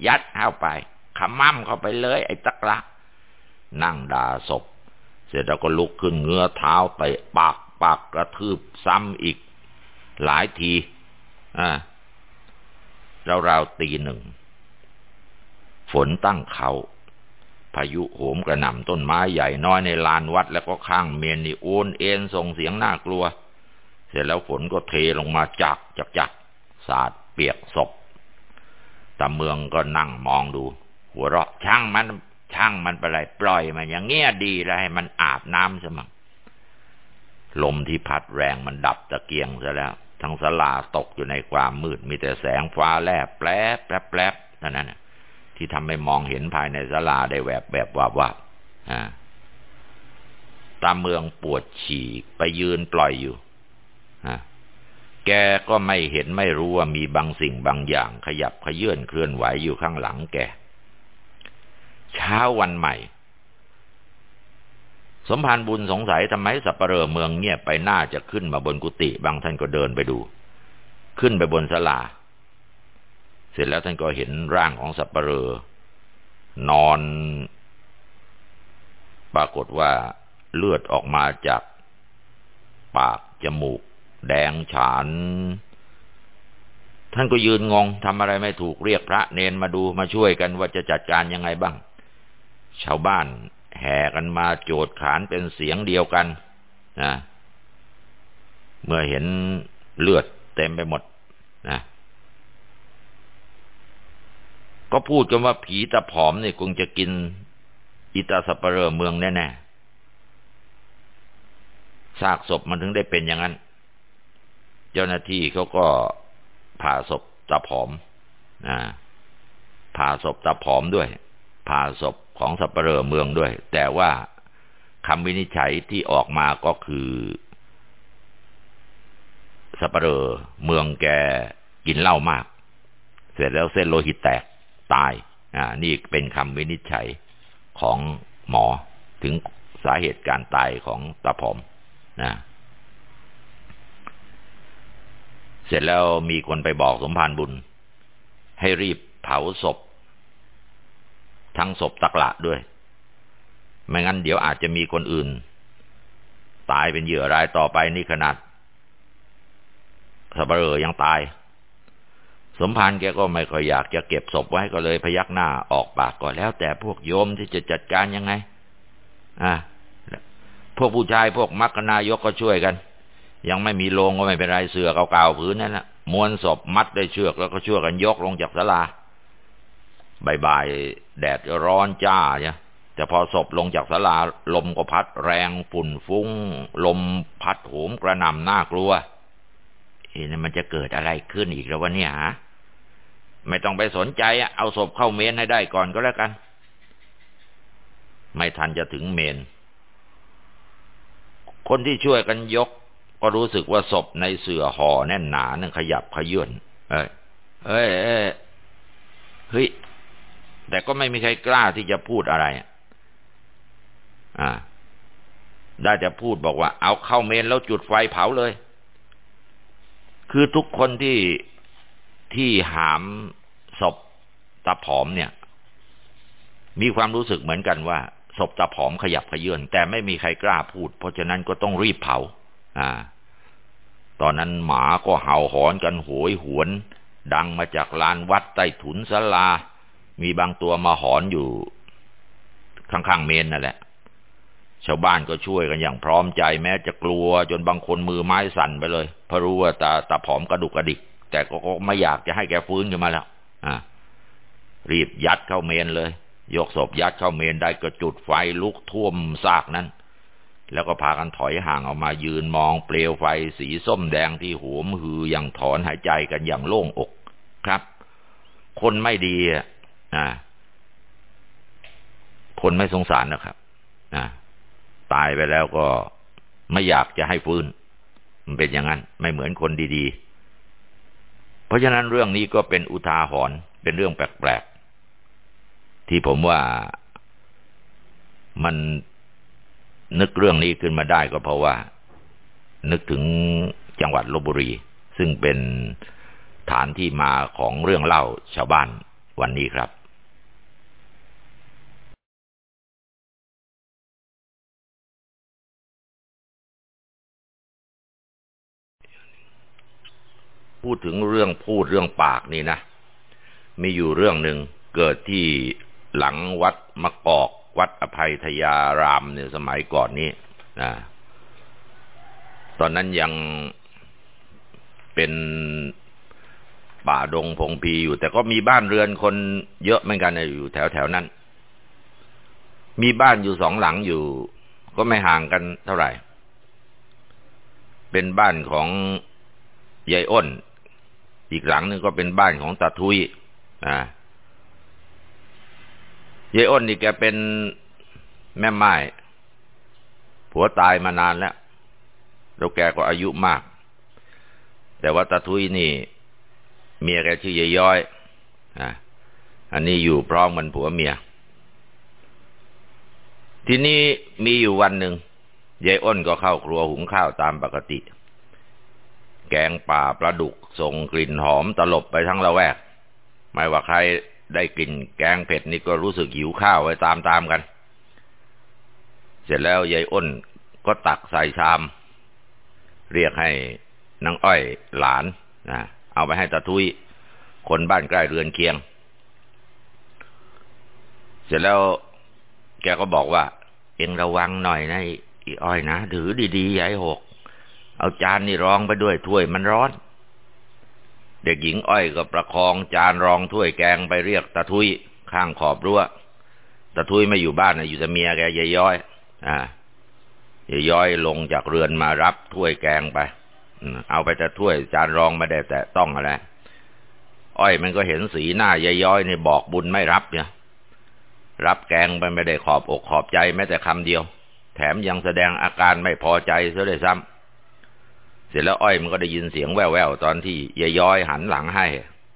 ยัดเข้าไปขมั่มเข้าไปเลย ไอ้ตะกละนั่งด่าศพ เสร็จแล้วก็ลุกขึ้นเงื้อเท้าเตะปากปากกระทืบซ้ำอีก หลายทีอ่าเราๆตีหนึ่ง ฝนตั้งเขา พายุโหมกระหน่ำต้นไม้ใหญ่น้อยในลานวัดแล้วก็ข้างเมนนี่โอนเอ็นส่งเสียงน่ากลัว เสร็จแล้วฝนก็เทลงมาจักจักจักสาดเปียกศพตาเมืองก็นั่งมองดู หัวเราะช่างมันช่างมันไปไรปล่อยมันอย่างเงี้ยดีแล้วให้มันอาบน้ำซะมั้งลมที่พัดแรงมันดับตะเกียงซะแล้ว ทั้งสลาตกอยู่ในความมืดมีแต่แสงฟ้าแลบแปลบแปลบแปลบนั่นน่ะ ที่ทำให้มองเห็นภายในสลาได้แวบแบบว่าว่าตาเมืองปวดฉี่ไปยืนปล่อยอยู่แกก็ไม่เห็นไม่รู้ว่ามีบางสิ่งบางอย่างขยับขยื่นเคลื่อนไหวอยู่ข้างหลังแก เช้าวันใหม่ สมภารบุญสงสัยทำไมสัปเหร่อเมืองเงียบไปหน้าจะขึ้นมาบนกุฏิบางท่านก็เดินไปดู ขึ้นไปบนศาลา เสร็จแล้วท่านก็เห็นร่างของสัปเหร่อนอน ปรากฏว่าเลือดออกมาจากปากจมูก แดงฉาน ท่านก็ยืนงงทำอะไรไม่ถูกเรียกพระเนนมาดูมาช่วยกันว่าจะจัดการยังไงบ้าง ชาวบ้านแห่กันมาโจดขานเป็นเสียงเดียวกันนะเมื่อเห็นเลือดเต็มไปหมดนะ ก็พูดกันว่าผีตะผอมนี่คงจะกินอิตาสเปเรอเมืองแน่ๆซากศพมันถึงได้เป็นอย่างนั้น เจ้าหน้าที่เขาก็ผ่าศพตาผอมนะผ่าศพตาผอมด้วย ผ่าศพของสัปเร่อเมืองด้วย แต่ว่าคำวินิจฉัยที่ออกมาก็คือสัปเร่อเมืองแกกินเหล้ามาก เสร็จแล้วเส้นโลหิตแตก ตาย อ่า นี่เป็นคำวินิจฉัยของหมอถึงสาเหตุการตายของตาผอมนะ เสร็จแล้วมีคนไปบอกสมภารบุญ ให้รีบเผาศพ ทั้งศพตะกละด้วย ไม่งั้นเดี๋ยวอาจจะมีคนอื่น ตายเป็นเหยื่อรายต่อไปนี่ขนาดสับเปลอยังตาย สมภารแกก็ไม่ค่อยอยากจะเก็บศพไว้ก็เลยพยักหน้าออกปากก่อนแล้ว แต่พวกโยมที่จะจัดการยังไง อ่าพวกผู้ชายพวกมักคณายกก็ช่วยกัน ยังไม่มีโลงก็ไม่เป็นไรเสือเก่าๆผืนนั่นแหละม้วนศพมัดด้วยเชือกแล้วก็ช่วยกันยกลงจากศาลาบ่ายๆแดดร้อนจ้าเนี่ยแต่พอศพลงจากศาลาลมก็พัดแรงฝุ่นฟุ้ง ลมพัดโหมกระหน่ำน่ากลัวเอ๊ะมันจะเกิดอะไรขึ้นอีกแล้ววะเนี่ยฮะ ไม่ต้องไปสนใจอะเอาศพเข้าเมนให้ได้ก่อนก็แล้วกัน ไม่ทันจะถึงเมน คนที่ช่วยกันยก ก็รู้สึกว่าศพในเสื่อห่อแน่นหนานั่นขยับขยื่นเอ้ยเอ้ยเอ้ยเฮ้ยแต่ก็ไม่มีใครกล้าที่จะพูดอะไร อ่า ได้จะพูดบอกว่า เอาเข้าเมนแล้วจุดไฟเผาเลย คือทุกคนที่ ที่หามศพตาผอมเนี่ย มีความรู้สึกเหมือนกันว่าศพตาผอมขยับขยื่นแต่ไม่มีใครกล้าพูด เพราะฉะนั้นก็ต้องรีบเผา อ่า ตอนนั้นหมาก็เห่าหอนกันโหยหวน ดังมาจากลานวัดใต้ถุนศาลา มีบางตัวมาหอนอยู่ ข้างๆเมนนั่นแหละชาวบ้านก็ช่วยกันอย่างพร้อมใจแม้จะกลัวจนบางคนมือไม้สั่นไปเลยเพราะรู้ว่าตาตาผอมกระดุกกระดิก แต่ก็ไม่อยากจะให้แกฟื้นขึ้นมาแล้วอ่ารีบยัดเข้าเมนเลย ยกศพยัดเข้าเมนได้ก็จุดไฟลุกท่วมซากนั้น แล้วก็พากันถอยห่างออกมายืนมองเปลวไฟสีส้มแดงที่หวมหืออย่างถอนหายใจกันอย่างโล่งอกครับ คนไม่ดีอะคนไม่สงสารนะครับนะตายไปแล้วก็ไม่อยากจะให้ฟื้น มันเป็นอย่างนั้น ไม่เหมือนคนดีๆ ราะฉะนั้นเรื่องนี้ก็เป็นอุทาหรณ์เป็นเรื่องแปลกๆ ที่ผมว่ามันนึกเรื่องนี้ขึ้นมาได้ก็เพราะว่า นึกถึงจังหวัดลบบุรี ซึ่งเป็นฐานที่มาของเรื่องเล่าชาวบ้านวันนี้ครับ พูดถึงเรื่องพูดเรื่องปากนี่นะ มีอยู่เรื่องหนึ่งเกิดที่หลังวัดมะกอก วัดอภัยทยารามเนี่ยสมัยก่อนนี้นะตอนนั้นยังเป็นป่าดงพงพีอยู่ แต่ก็มีบ้านเรือนคนเยอะเหมือนกันอยู่แถวแถวนั้น มีบ้านอยู่สองหลังอยู่ ก็ไม่ห่างกันเท่าไหร่ เป็นบ้านของยายอ้น อีกหลังนึงก็เป็นบ้านของตาทุยอ่ายายอ้นนี่แกเป็นแม่ไม้ผัวตายมานานแล้ว แล้วแกก็อายุมาก แต่ว่าตาทุยนี่ เมียแกชื่อยายย้อยอ่าอันนี้อยู่พร้อมกันผัวเมีย ทีนี้มีอยู่วันหนึ่งยายอ้นก็เข้าครัวหุงข้าวตามปกติ แกงป่าปลาดุก ส่งกลิ่นหอมตลบไปทั้งละแวก ไม่ว่าใครได้กลิ่นแกงเผ็ดนี่ก็รู้สึกหิวข้าวไว้ตามๆกัน เสร็จแล้วยายอ้นก็ตักใส่ชาม เรียกให้นางอ้อยหลานนะเอาไปให้ตาทุยคนบ้านใกล้เรือนเคียง เสร็จแล้วแกก็บอกว่า เอ็งระวังหน่อยนะอีอ้อยนะถือดีๆยาให้หก เอาจานนี่รองไปด้วยถ้วยมันร้อน เด็กหญิงอ้อยก็ประคองจานรองถ้วยแกงไปเรียกตาทุยข้างขอบรั้วตาทุยไม่อยู่บ้านนะอยู่แต่เมียแกยายย้อย อ่ายายย้อยลงจากเรือนมารับถ้วยแกงไปเอาไปแต่ถ้วยจานรองไม่ได้แต่ต้องอะไรอ้อยมันก็เห็นสีหน้ายายย้อยนี่บอกบุญไม่รับเนี่ย รับแกงไปไม่ได้ขอบอกขอบใจแม้แต่คำเดียว แถมยังแสดงอาการไม่พอใจซะด้วยซ้ำเสร็จแล้วอ้อยมันก็ได้ยินเสียงแว่วๆตอนที่ยายย้อยหันหลังให้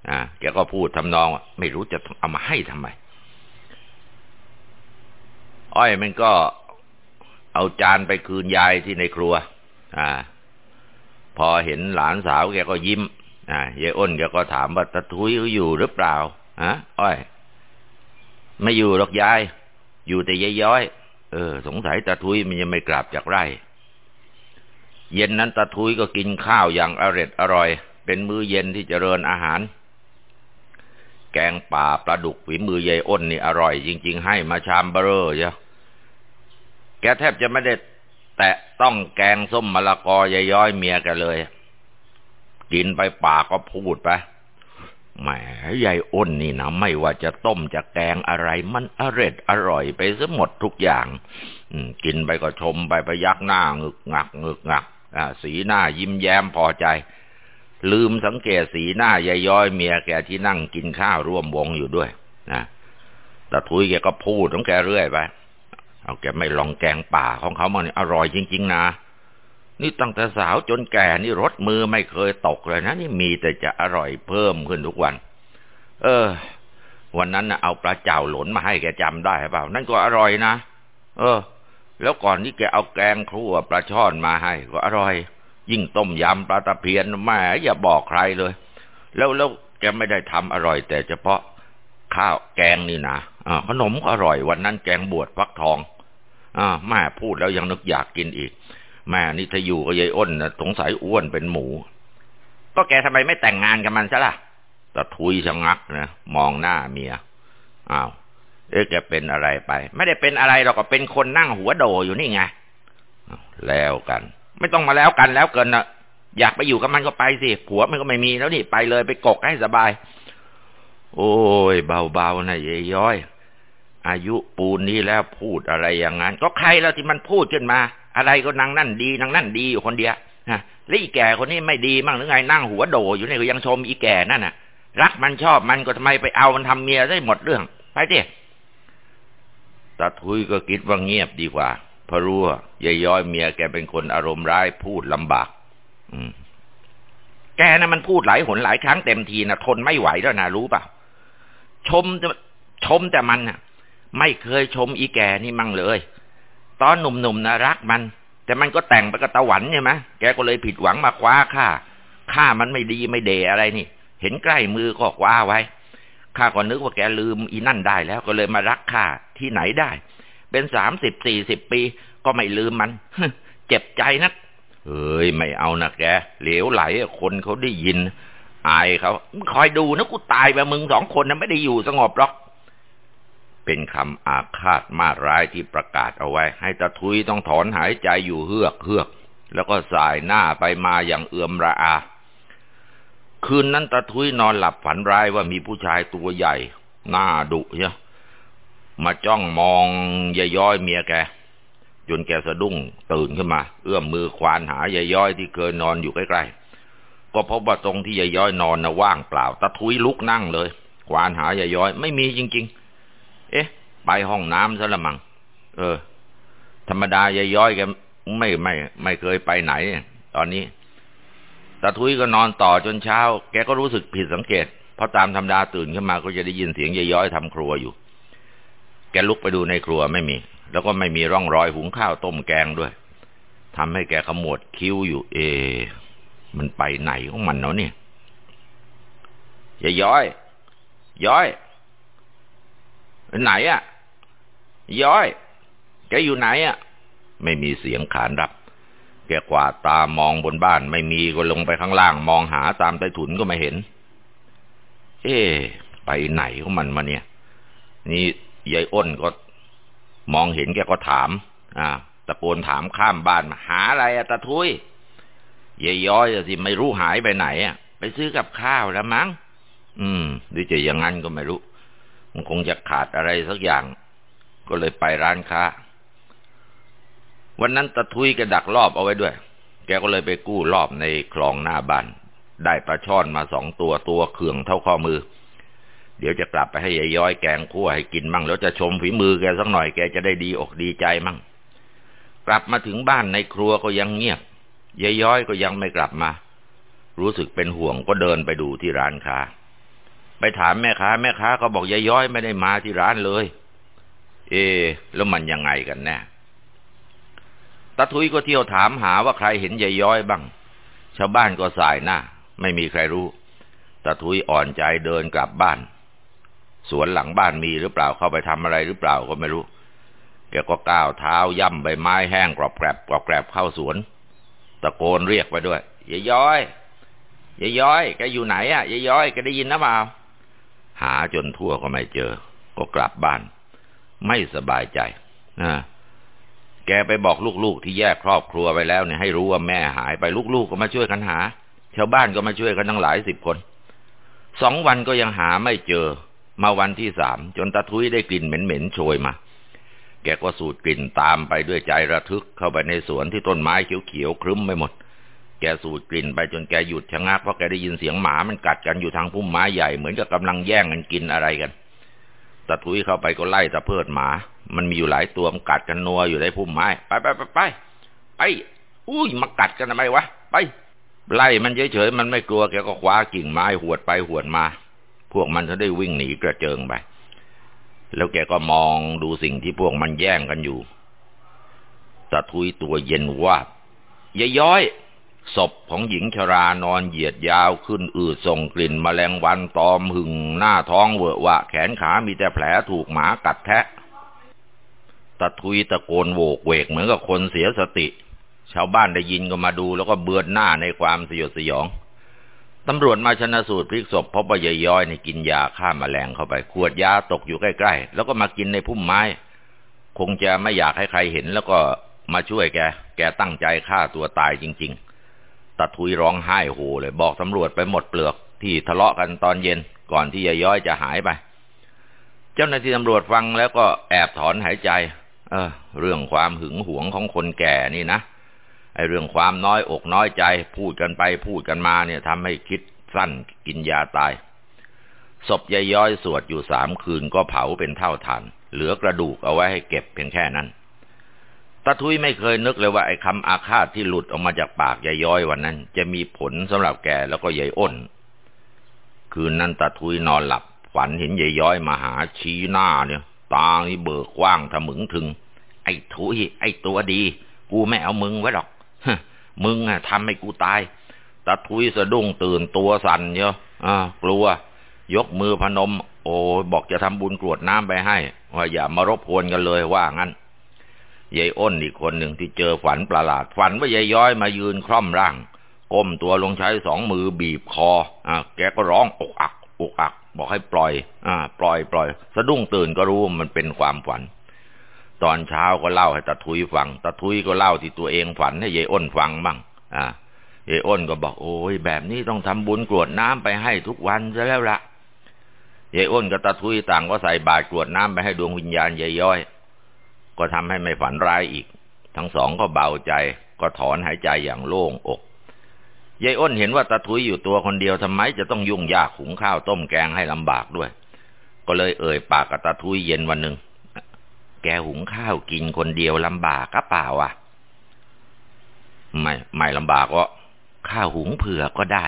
อ่า แกก็พูดทำนองไม่รู้จะเอามาให้ทำไม อ้อยมันก็เอาจานไปคืนยายที่ในครัว อ่า พอเห็นหลานสาวแกก็ยิ้ม อ่ายายอ้นแกก็ถามว่าตะทุยอยู่หรือเปล่าฮะอ้อย ไม่อยู่หรอกยาย อยู่แต่ยายย้อย เออ สงสัยตาทุยมันยังไม่กลับจากไร่ เย็นนั้นตาทุยก็กินข้าวอย่างอร็ดอร่อย เป็นมื้อเย็นที่เจริญอาหาร แกงป่าปลาดุกฝีมือยายอ้นนี่อร่อย จริง ๆ ให้มาชามเบอร์เยอะแกแทบจะไม่ได้แตะต้องแกงส้มมะละกอยายย้อยเมียแกเลย กินไปปากก็พูดไปแหมยายอ้นนี่นะไม่ว่าจะต้มจะแกงอะไรมันอร่อยอร่อยไปซะหมดทุกอย่างกินไปก็ชมไปไปยักหน้างึกงักงึกงัก สีหน้ายิ้มแย้มพอใจ ลืมสังเกตสีหน้ายายย้อยเมียแกที่นั่งกินข้าวร่วมวงอยู่ด้วยนะแต่ทุยแกก็พูดของแกเรื่อยไปเอาแกไม่ลองแกงป่าของเขามันอร่อยจริง ๆ นะนี่ตั้งแต่สาวจนแก่นี่รถมือไม่เคยตกเลยนะนี่มีแต่จะอร่อยเพิ่มขึ้นทุกวัน เออ วันนั้นนะเอาปลาเจ้าหลนมาให้แกจำได้เปล่า นั่นก็อร่อยนะเออ แล้วก่อนที่แกเอาแกงครัวปลาช่อนมาให้ ก็อร่อย ยิ่งต้มยำปลาตะเพียนแม่อย่าบอกใครเลย แล้วแล้วแกไม่ได้ทำอร่อย แต่เฉพาะข้าวแกงนี่นะอ่าขนมก็อร่อยวันนั้นแกงบวชฟักทองอ่าแม่พูดแล้วยังนึกอยากกินอีก แม่นี่ถ้าอยู่กับยายอ้นนะสงสัยอ้วนเป็นหมู ก็แกทำไมไม่แต่งงานกับมันซะล่ะตะทุยชะงักนะมองหน้าเมียอ้าว เอ๊ะแกเป็นอะไรไป ไม่ได้เป็นอะไรเราก็เป็นคนนั่งหัวโดอยู่นี่ไงแล้วกัน ไม่ต้องมาแล้วกันแล้วเกินนะอยากไปอยู่กับมันก็ไปสิผัวมันก็ไม่มีแล้วนี่ไปเลยไปกกให้สบาย โอ้ยเบาๆนะยายย้อย อายุปูนนี้แล้วพูดอะไรอย่างนั้น ก็ใครแล้วที่มันพูดขึ้นมา อะไรก็นางนั่นดีนางนั่นดีอยู่คนเดียวฮะแล้วอีแก่คนนี้ไม่ดีมั่งหรือไงนั่งหัวโดอยู่นี่ก็ยังชมอีแก่นั่นน่ะ รักมันชอบมันก็ทำไมไปเอามันทำเมียได้หมดเรื่อง ไปดิ ตาทุยก็คิดว่าเงียบดีกว่าเพราะรู้ว่ายายย้อยเมียแกเป็นคนอารมณ์ร้ายพูดลำบาก อืม แกนะ่ะมันพูดหลายหนหลายครั้งเต็มทีนะทนไม่ไหวแล้วนะรู้เปล่าชมชมแต่มันน่ะไม่เคยชมอีแกนี่มั่งเลย ตอนหนุ่มๆนะรักมัน แต่มันก็แต่งไปกับตะวันใช่ไหมแกก็เลยผิดหวังมาคว้าข้าข้ามันไม่ดีไม่เดอะไรนี่ เห็นใกล้มือก็คว้าไว้ ข้าก็นึกว่าแกลืมอีนั่นได้แล้วก็เลยมารักข้าที่ไหนได้ เป็นสามสิบสี่สิบปี ก็ไม่ลืมมันเจ็บใจนักเฮ้ยไม่เอานะแกเหลวไหลคนเขาได้ยิน อายเขาคอยดูนะกูตายไปมึงสองคนนะไม่ได้อยู่สงบหรอก เป็นคำอาฆาตมาร้ายที่ประกาศเอาไว้ ให้ตะทุยต้องถอนหายใจอยู่เฮือกเฮือก แล้วก็สายหน้าไปมาอย่างเอื่อมระอา คืนนั้นตะทุยนอนหลับฝันร้ายว่ามีผู้ชายตัวใหญ่ หน้าดุเนาะมาจ้องมองยายย้อยเมียแก จนแกสะดุ้งตื่นขึ้นมา เอื้อมมือควานหายายย้อยที่เคยนอนอยู่ใกล้ๆ ก็พบว่าตรงที่ยายย้อยนอนนะว่างเปล่า ตะทุยลุกนั่งเลย ควานหายายย้อย ไม่มีจริง ๆ เอ๊ะ ไปห้องน้ำซะละมังเออ ธรรมดายายย้อยแกไม่ไม่ ไม่เคยไปไหน ตอนนี้ ตะทุยก็นอนต่อจนเช้า แกก็รู้สึกผิดสังเกต เพราะตามธรรมดาตื่นขึ้นมาก็จะได้ยินเสียงยยย้อยทำครัวอยู่ แกลุกไปดูในครัวไม่มี แล้วก็ไม่มีร่องรอยหุงข้าวต้มแกงด้วยทำให้แกขมวดคิ้วอยู่ เอ มันไปไหนของมันเนาะเนี่ยยย้อย ย้อย ไหนอะย้อย แกอยู่ไหนอะไม่มีเสียงขานรับ แกกวาดตามองบนบ้านไม่มีก็ลงไปข้างล่าง มองหาตามใต้ถุนก็ไม่เห็น เอ๊ไปไหนของมันมาเนี่ย นี่ยายอ้นก็มองเห็นแกก็ถาม อ่าตะโกนถามข้ามบ้านมาหาอะไรอะตะทุยยายย้อยสิไม่รู้หายไปไหนอะไปซื้อกับข้าวแล้วมั้งอืมหรือจะอย่างนั้นก็ไม่รู้ มันคงจะขาดอะไรสักอย่าง ก็เลยไปร้านค้า วันนั้นตะทุยกระดักรอบเอาไว้ด้วย แกก็เลยไปกู้รอบในคลองหน้าบ้าน ได้ปลาช่อนมาสองตัวตัวเขื่องเท่าข้อมือ เดี๋ยวจะกลับไปให้ยายย้อยแกงคั่วให้กินมั่งแล้วจะชมฝีมือแกสักหน่อยแกจะได้ดีอกดีใจมั่ง กลับมาถึงบ้านในครัวก็ยังเงียบยายย้อยก็ยังไม่กลับมา รู้สึกเป็นห่วงก็เดินไปดูที่ร้านค้า ไปถามแม่ค้า แม่ค้าก็บอกยายย้อยไม่ได้มาที่ร้านเลย เอ แล้วมันยังไงกันแน่ ตาทุยก็เที่ยวถามหาว่าใครเห็นยายย้อยบ้าง ชาวบ้านก็สายหน้า ไม่มีใครรู้ตาทุยอ่อนใจเดินกลับบ้าน สวนหลังบ้านมีหรือเปล่าเข้าไปทำอะไรหรือเปล่าก็ไม่รู้ แกก็ก้าวเท้าย่ำใบไม้แห้งกรอบแกรบกรอบแกรบเข้าสวน ตะโกนเรียกไปด้วยยายย้อยยายย้อยแกอยู่ไหนอะยายย้อยแกได้ยินนะเปล่าหาจนทั่วก็ไม่เจอ ก็กลับบ้าน ไม่สบายใจนะ แกไปบอกลูกๆที่แยกครอบครัวไปแล้วเนี่ยให้รู้ว่าแม่หายไปลูกๆก็มาช่วยกันหา ชาวบ้านก็มาช่วยกันทั้งหลายสิบคน สองวันก็ยังหาไม่เจอ มาวันที่สามจนตาทุยได้กลิ่นเหม็นๆโชยมา แกก็สูดกลิ่นตามไปด้วยใจระทึกเข้าไปในสวนที่ต้นไม้เขียวๆครึ้มไม่หมด แกสูดกลิ่นไปจนแกหยุดชะงักเพราะแกได้ยินเสียงหมามันกัดกันอยู่ทางพุ่มไม้ใหญ่เหมือนกับกำลังแย่งกันกินอะไรกัน ตาทุยเข้าไปก็ไล่ตะเพิดหมา มันมีอยู่หลายตัวมันกัดกันนัวอยู่ในพุ่มไม้ ไปไปไปไปไปอุ้ยมากัดกันทำไมวะ ไป ไล่มันเฉยๆมันไม่กลัวแกก็คว้ากิ่งไม้หวดไปหวดมา พวกมันจะได้วิ่งหนีกระเจิงไป แล้วแกก็มองดูสิ่งที่พวกมันแย่งกันอยู่ตะทุยตัวเย็นวาบยายย้อย ศพของหญิงชรานอนเหยียดยาวขึ้นอืดส่งกลิ่นมแมลงวันตอมหึงหน้าท้องเวอะวะแขนขามีแต่แผลถูกหมากัดแทะตะทุยตะโกนโวกเวกเหมือนกับคนเสียสติ ชาวบ้านได้ยินก็มาดูแล้วก็เบือนหน้าในความสยดสยองตำรวจมาชนะสูตรพลิกศพพบว่ายายย้อยในกินยาฆ่ามาแมลงเข้าไป ขวดยาตกอยู่ใกล้ๆ แล้วก็มากินในพุ่มไม้ คงจะไม่อยากให้ใครเห็นแล้วก็มาช่วยแก แกตั้งใจฆ่าตัวตายจริง ๆ ตัดทุยร้องไห้โหเลยบอกตำรวจไปหมดเปลือกที่ทะเลาะกันตอนเย็นก่อนที่ยายย้อยจะหายไป เจ้าหน้าที่ตำรวจฟังแล้วก็แอบถอนหายใจ เออ เรื่องความหึงหวงของคนแก่นี่นะไอ้เรื่องความน้อยอกน้อยใจ พูดกันไปพูดกันมาเนี่ยทำให้คิดสั้นกินยาตายศพยายย้อยสวดอยู่สามคืนก็เผาเป็นเท่าฐาน เหลือกระดูกเอาไว้ให้เก็บเพียงแค่นั้น ตาทุยไม่เคยนึกเลยว่าไอ้คำอาฆาตที่หลุดออกมาจากปากยายย้อยวันนั้น จะมีผลสำหรับแกแล้วก็ยายอ้น คืนนั้นตาทุยนอนหลับฝันเห็นยายย้อยมาหาชี้หน้าเนี่ย ตานี่เบิกกว้างทะมึงถึง ไอ้ทุยไอ้ตัวดี กูไม่เอามึงไว้หรอกมึงอะทำให้กูตายตะทุยสะดุ้งตื่นตัวสั่นเยอะอ่ากลัว ยกมือพนม โอ้บอกจะทำบุญกรวดน้ำไปให้ ว่าอย่ามารบกวนกันเลยว่างั้น ยายอ้นอีกคนหนึ่งที่เจอฝันประหลาด ฝันว่ายายย้อยมายืนคล่อมร่าง ก้มตัวลงใช้สองมือบีบคออ่าแกก็ร้องอกอักอกอัก บอกให้ปล่อย อ่า ปล่อยปล่อย สะดุ้งตื่นก็รู้มันเป็นความฝัน ตอนเช้าก็เล่าให้ตาทุยฟังตาทุยก็เล่าที่ตัวเองฝันให้ยายอ้นฟังบ้างอ่ายายอ้นก็บอกโอ้ยแบบนี้ต้องทำบุญกรวดน้ำไปให้ทุกวันซะแล้วละยายอ้นกับตาทุยต่างก็ใส่บาตรกรวดน้ำไปให้ดวงวิญญาณยายย้อย ก็ทำให้ไม่ฝันร้ายอีก ทั้งสองก็เบาใจก็ถอนหายใจอย่างโล่งอกยายอ้นเห็นว่าตาทุยอยู่ตัวคนเดียวทำไมจะต้องยุ่งยากหุงข้าวต้มแกงให้ลำบากด้วย ก็เลยเอ่ยปากกับตาทุยเย็นวันหนึ่งแกหุงข้าวกินคนเดียวลำบากก็เปล่าอะ ไม่ไม่ลำบากก็ข้าวหุงเผื่อก็ได้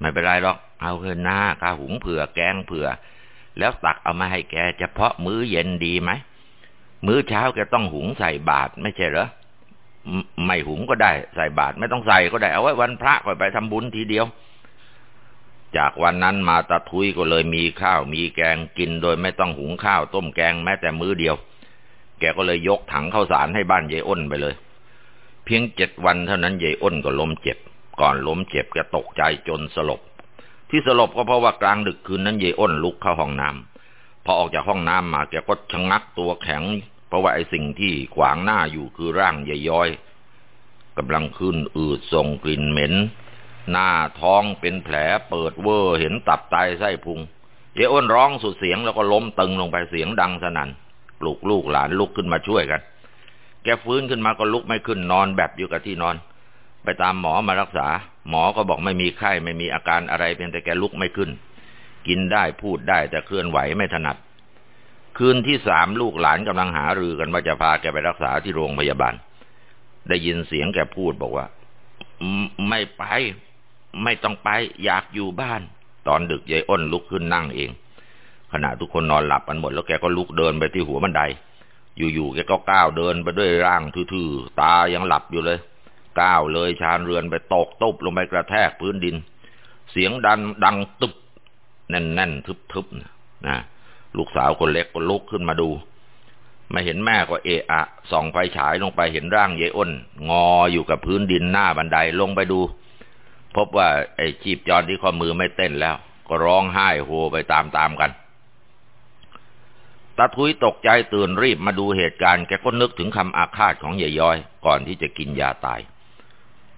ไม่เป็นไรหรอก เอาเถอะหน้าข้าวหุงเผื่อแกงเผื่อ แล้วตักเอามาให้แกเฉพาะมื้อเย็นดีไหม มื้อเช้าแกต้องหุงใส่บาตรไม่ใช่เหรอไม่หุงก็ได้ใส่บาตรไม่ต้องใส่ก็ได้เอาไว้วันพระค่อยไปทำบุญทีเดียว จากวันนั้นมาตาทุยก็เลยมีข้าว มีแกงกินโดยไม่ต้องหุงข้าว ต้มแกงแม้แต่มื้อเดียว แกก็เลยยกถังข้าวสารให้บ้านยายอ้นไปเลย เพียงเจ็ดวันเท่านั้นยายอ้นก็ล้มเจ็บ ก่อนล้มเจ็บแกตกใจจนสลบ ที่สลบก็เพราะว่ากลางดึกคืนนั้นยายอ้นลุกเข้าห้องน้ำ พอออกจากห้องน้ำมาแกก็ชะงักตัวแข็ง เพราะว่าไอ้สิ่งที่ขวางหน้าอยู่คือร่างใหญ่ย้อยกำลังขึ้นอืดส่งกลิ่นเหม็น หน้าท้องเป็นแผลเปิดเวอร์เห็นตับไตไส้พุงเยอ้นร้องสุดเสียงแล้วก็ล้มตึงลงไปเสียงดังสนั่นปลุกลูกหลานลุกขึ้นมาช่วยกัน แกฟื้นขึ้นมาก็ลุกไม่ขึ้นนอนแบบอยู่กับที่นอน ไปตามหมอมารักษา หมอก็บอกไม่มีไข้ไม่มีอาการอะไรเพียงแต่แกลุกไม่ขึ้น กินได้พูดได้แต่เคลื่อนไหวไม่ถนัด คืนที่สามลูกหลานกำลังหารือกันว่าจะพาแกไปรักษาที่โรงพยาบาล ได้ยินเสียงแกพูดบอกว่า ไม่ไป ไม่ต้องไป อยากอยู่บ้าน ตอนดึกยายอ้นลุกขึ้นนั่งเอง ขณะทุกคนนอนหลับกันหมดแล้วแกก็ลุกเดินไปที่หัวบันได อยู่ๆแกก็ก้าวเดินไปด้วยร่างทื่อๆตายังหลับอยู่เลยก้าวเลยชานเรือนไปตกตุบลงไปกระแทกพื้นดิน เสียงดันดังตึบ แน่นๆทึบๆนะลูกสาวคนเล็กก็ลุกขึ้นมาดูมาเห็นแม่ก็เอะอะส่องไฟฉายลงไปเห็นร่างยายอ้น งออยู่กับพื้นดินหน้าบันไดลงไปดู พบว่าไอ้ชีพจรที่ข้อมือไม่เต้นแล้ว ก็ร้องไห้โฮไปตามๆกันตาทุยตกใจตื่นรีบมาดูเหตุการณ์แกก็นึกถึงคำอาฆาตของยายย้อย ก่อนที่จะกินยาตาย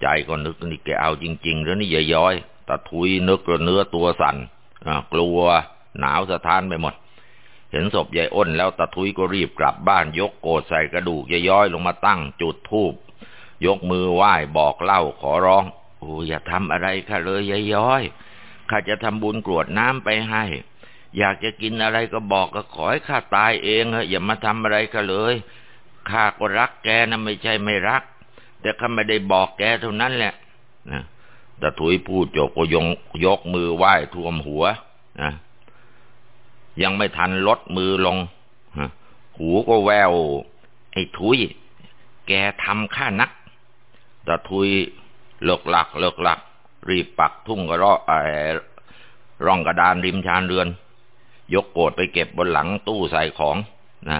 ใจก็นึกนี่แกเอาจริงๆแล้วนี่ยายย้อยตาทุยนึกเนื้อตัวสั่น กลัวหนาวสะท้านไปหมด เห็นศพยายอ้นแล้วตะทุยก็รีบกลับบ้านยกโกดใส่กระดูกยายย้อยลงมาตั้งจุดทูบยกมือไหว้บอกเล่าขอร้องโอ้อย่าทำอะไรข้าเลยยายย้อยข้าจะทำบุญกรวดน้ำไปให้ อยากจะกินอะไรก็บอกก็ขอให้ข้าตายเองฮะอย่ามาทำอะไรข้าเลยข้าก็รักแกนะไม่ใช่ไม่รัก แต่ข้าไม่ได้บอกแกเท่านั้นแหละนะ ตะถุยพูดจบก็ยงยกมือไหว้ท่วมหัวนะยังไม่ทันลดมือลงหูก็แวว ไอ้ทุย แกทำข้านักตะทุยเลิกหลักเลิกหลัก รีบปักทุ่งกระรอร่องกระดานริมชานเรือน ยกโกดไปเก็บบนหลังตู้ใส่ของนะ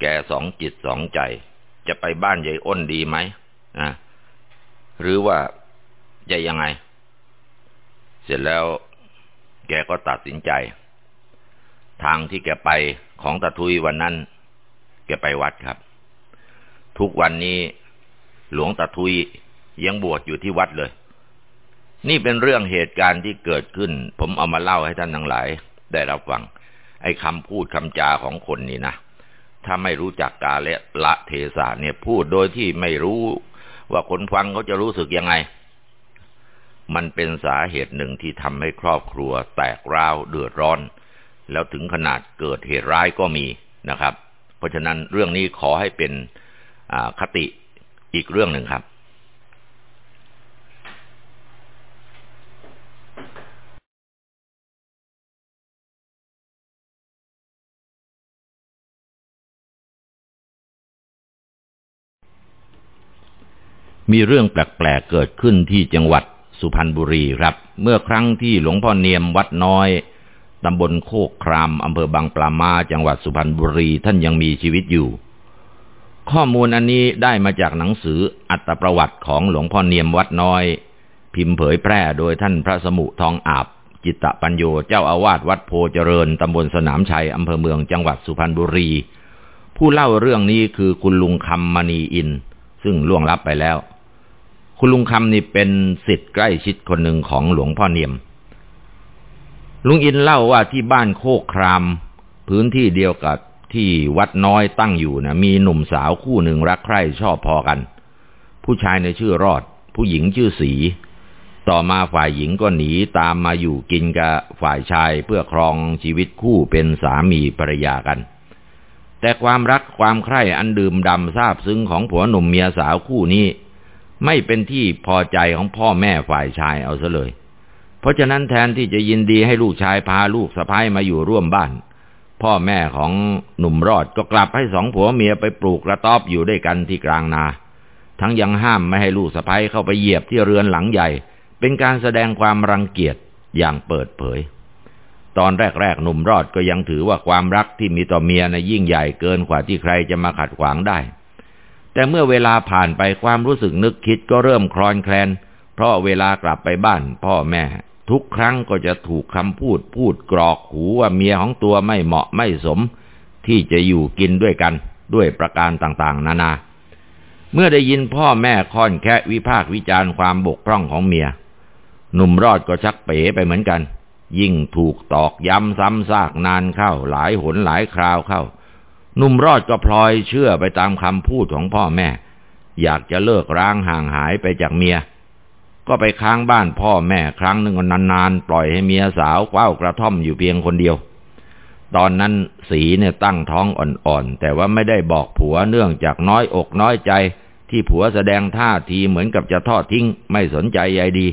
แกสองจิตสองใจ จะไปบ้านใหญ่อ้นดีไหมนะหรือว่า จะยังไง เสร็จแล้ว แกก็ตัดสินใจ ทางที่แกไปของตาทุยวันนั้น แกไปวัดครับ ทุกวันนี้หลวงตาทุยยังบวชอยู่ที่วัดเลย นี่เป็นเรื่องเหตุการณ์ที่เกิดขึ้น ผมเอามาเล่าให้ท่านทั้งหลาย ได้รับฟัง ไอ้คำพูดคำจาของคนนี่นะถ้าไม่รู้จักกาและละเทศะเนี่ยพูดโดยที่ไม่รู้ว่าคนฟังเขาจะรู้สึกยังไง มันเป็นสาเหตุหนึ่งที่ทำให้ครอบครัวแตกร้าวเดือดร้อน แล้วถึงขนาดเกิดเหตุร้ายก็มีนะครับ เพราะฉะนั้นเรื่องนี้ขอให้เป็นคติอีกเรื่องหนึ่งครับ มีเรื่องแปลกๆเกิดขึ้นที่จังหวัด สุพรรณบุรีครับ เมื่อครั้งที่หลวงพ่อเนียมวัดน้อยตำบลโคกครามอำเภอบางปลามาจังหวัดสุพรรณบุรีท่านยังมีชีวิตอยู่ ข้อมูลอันนี้ได้มาจากหนังสืออัตประวัติของหลวงพ่อเนียมวัดน้อย พิมพ์เผยแพร่โดยท่านพระสมุทองอาบ จิตตปัญโยเจ้าอาวาสวัดโพเจริญตำบลสนามชัยอำเภอเมืองจังหวัดสุพรรณบุรี ผู้เล่าเรื่องนี้คือคุณลุงคำมณีอิน ซึ่งล่วงลับไปแล้ว คุณลุงคำนี่เป็นสิทธิ์ใกล้ชิดคนหนึ่งของหลวงพ่อเนียม ลุงอินเล่าว่าที่บ้านโคกคราม พื้นที่เดียวกับที่วัดน้อยตั้งอยู่นะมีหนุ่มสาวคู่หนึ่งรักใคร่ชอบพอกัน ผู้ชายในชื่อรอด ผู้หญิงชื่อสี ต่อมาฝ่ายหญิงก็หนีตามมาอยู่กินกับฝ่ายชายเพื่อครองชีวิตคู่เป็นสามีภรรยากัน แต่ความรักความใคร่อันดื่มดำซาบซึ้งของผัวหนุ่มเมียสาวคู่นี้ ไม่เป็นที่พอใจของพ่อแม่ฝ่ายชายเอาซะเลย เพราะฉะนั้นแทนที่จะยินดีให้ลูกชายพาลูกสะพ้ายมาอยู่ร่วมบ้าน พ่อแม่ของหนุ่มรอดก็กลับให้สองผัวเมียไปปลูกกระต๊อบอยู่ด้วยกันที่กลางนา ทั้งยังห้ามไม่ให้ลูกสะพ้ายเข้าไปเหยียบที่เรือนหลังใหญ่ เป็นการแสดงความรังเกียจอย่างเปิดเผย ตอนแรกๆหนุ่มรอดก็ยังถือว่าความรักที่มีต่อเมียในยิ่งใหญ่เกินกว่าที่ใครจะมาขัดขวางได้ แต่เมื่อเวลาผ่านไปความรู้สึกนึกคิดก็เริ่มคลอนแคลน เพราะเวลากลับไปบ้านพ่อแม่ ทุกครั้งก็จะถูกคำพูดพูดกรอกหูว่าเมียของตัวไม่เหมาะไม่สม ที่จะอยู่กินด้วยกันด้วยประการต่างๆ นานา เมื่อได้ยินพ่อแม่ค่อนแค่วิพากวิจารณ์ความบกพร่องของเมีย หนุ่มรอดก็ชักเป๋ไปเหมือนกัน ยิ่งถูกตอกย้ำซ้ำซากนานเข้าหลายหนหลายคราวเข้า หนุ่มรอดก็พลอยเชื่อไปตามคำพูดของพ่อแม่ อยากจะเลิกร้างห่างหายไปจากเมีย ก็ไปค้างบ้านพ่อแม่ครั้งหนึ่งนานๆ ปล่อยให้เมียสาวเฝ้ากระท่อมอยู่เพียงคนเดียว ตอนนั้นสีเนี่ยตั้งท้องอ่อนๆ แต่ว่าไม่ได้บอกผัวเนื่องจากน้อยอกน้อยใจ ที่ผัวแสดงท่าทีเหมือนกับจะทอดทิ้ง ไม่สนใจใยดี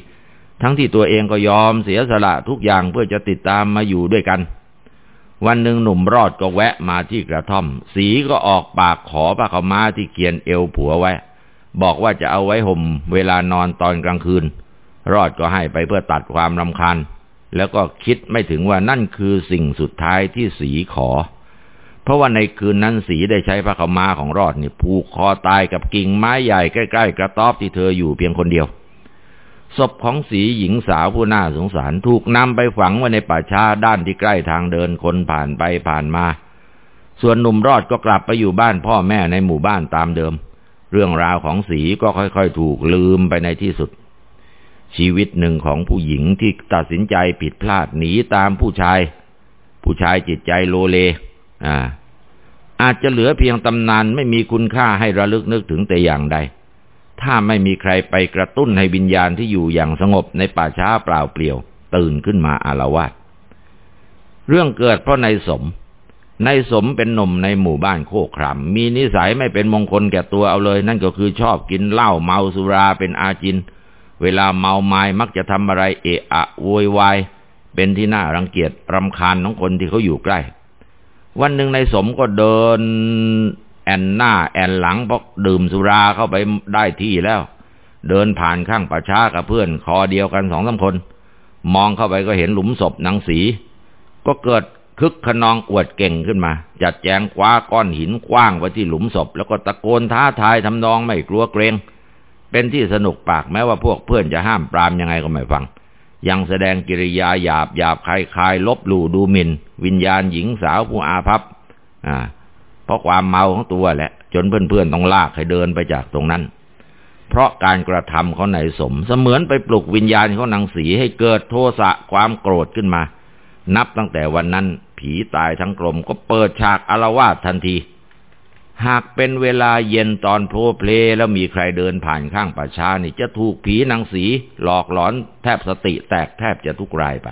ทั้งที่ตัวเองก็ยอมเสียสละทุกอย่างเพื่อจะติดตามมาอยู่ด้วยกัน วันหนึ่งหนุ่มรอดก็แวะมาที่กระท่อม สีก็ออกปากขอพระเขามาที่เกียนเอวผัวไว้ บอกว่าจะเอาไว้ห่มเวลานอนตอนกลางคืน รอดก็ให้ไปเพื่อตัดความรำคาญ แล้วก็คิดไม่ถึงว่านั่นคือสิ่งสุดท้ายที่สีขอ เพราะว่าในคืนนั้นสีได้ใช้พระขมาของรอดนี่ผูกคอตายกับกิ่งไม้ใหญ่ใกล้ ๆ กระต๊อบที่เธออยู่เพียงคนเดียว ศพของสีหญิงสาวผู้น่าสงสารถูกนำไปฝังไว้ในป่าช้าด้านที่ใกล้ทางเดินคนผ่านไปผ่านมา ส่วนหนุ่มรอดก็กลับไปอยู่บ้านพ่อแม่ในหมู่บ้านตามเดิม เรื่องราวของสีก็ค่อยๆ ถูกลืมไปในที่สุด ชีวิตหนึ่งของผู้หญิงที่ตัดสินใจผิดพลาดหนีตามผู้ชาย ผู้ชายจิตใจโลเล อ่า อาจจะเหลือเพียงตำนานไม่มีคุณค่าให้ระลึกนึกถึงแต่อย่างใด ถ้าไม่มีใครไปกระตุ้นให้วิญญาณที่อยู่อย่างสงบในป่าช้าเปล่าเปลี่ยว ตื่นขึ้นมาอารวาสเรื่องเกิดเพราะในสมในสมเป็นหนุ่มในหมู่บ้านโคกครามมีนิสัยไม่เป็นมงคลแก่ตัวเอาเลย นั่นก็คือชอบกินเหล้าเมาสุราเป็นอาจิน เวลาเมาไม้มักจะทำอะไรเอะอะโวยวายเป็นที่น่ารังเกียจรำคาญของคนที่เขาอยู่ใกล้ วันหนึ่งในสมก็เดิน แอนหน้าแอนหลังเพราะดื่มสุราเข้าไปได้ที่แล้ว เดินผ่านข้างประชากับเพื่อนคอเดียวกันสองสาคน มองเข้าไปก็เห็นหลุมศพนางสี ก็เกิดคึกขนองอวดเก่งขึ้นมา จัดแจงคว้าก้อนหินกว้างไว้ที่หลุมศพ แล้วก็ตะโกนท้าทายทำนองไม่กลัวเกรง เป็นที่สนุกปากแม้ว่าพวกเพื่อนจะห้ามปรามยังไงก็ไม่ฟัง ยังแสดงกิริยาหยาบหยาบคลายคลายลบหลู่ดูหมิน่นวิญญาณหญิงสาวผู้อาภัพอ่า เพราะความเมาของตัวแหละ จนเพื่อนๆต้องลากให้เดินไปจากตรงนั้น เพราะการกระทำเขาในสม เสมือนไปปลุกวิญญาณเขานางสีให้เกิดโทสะความโกรธขึ้นมา นับตั้งแต่วันนั้น ผีตายทั้งกลมก็เปิดฉากอารวาสทันที หากเป็นเวลาเย็นตอนโพเพลแล้วมีใครเดินผ่านข้างป่าช้านี่จะถูกผีนางสีหลอกหลอนแทบสติแตกแทบจะทุกรายไป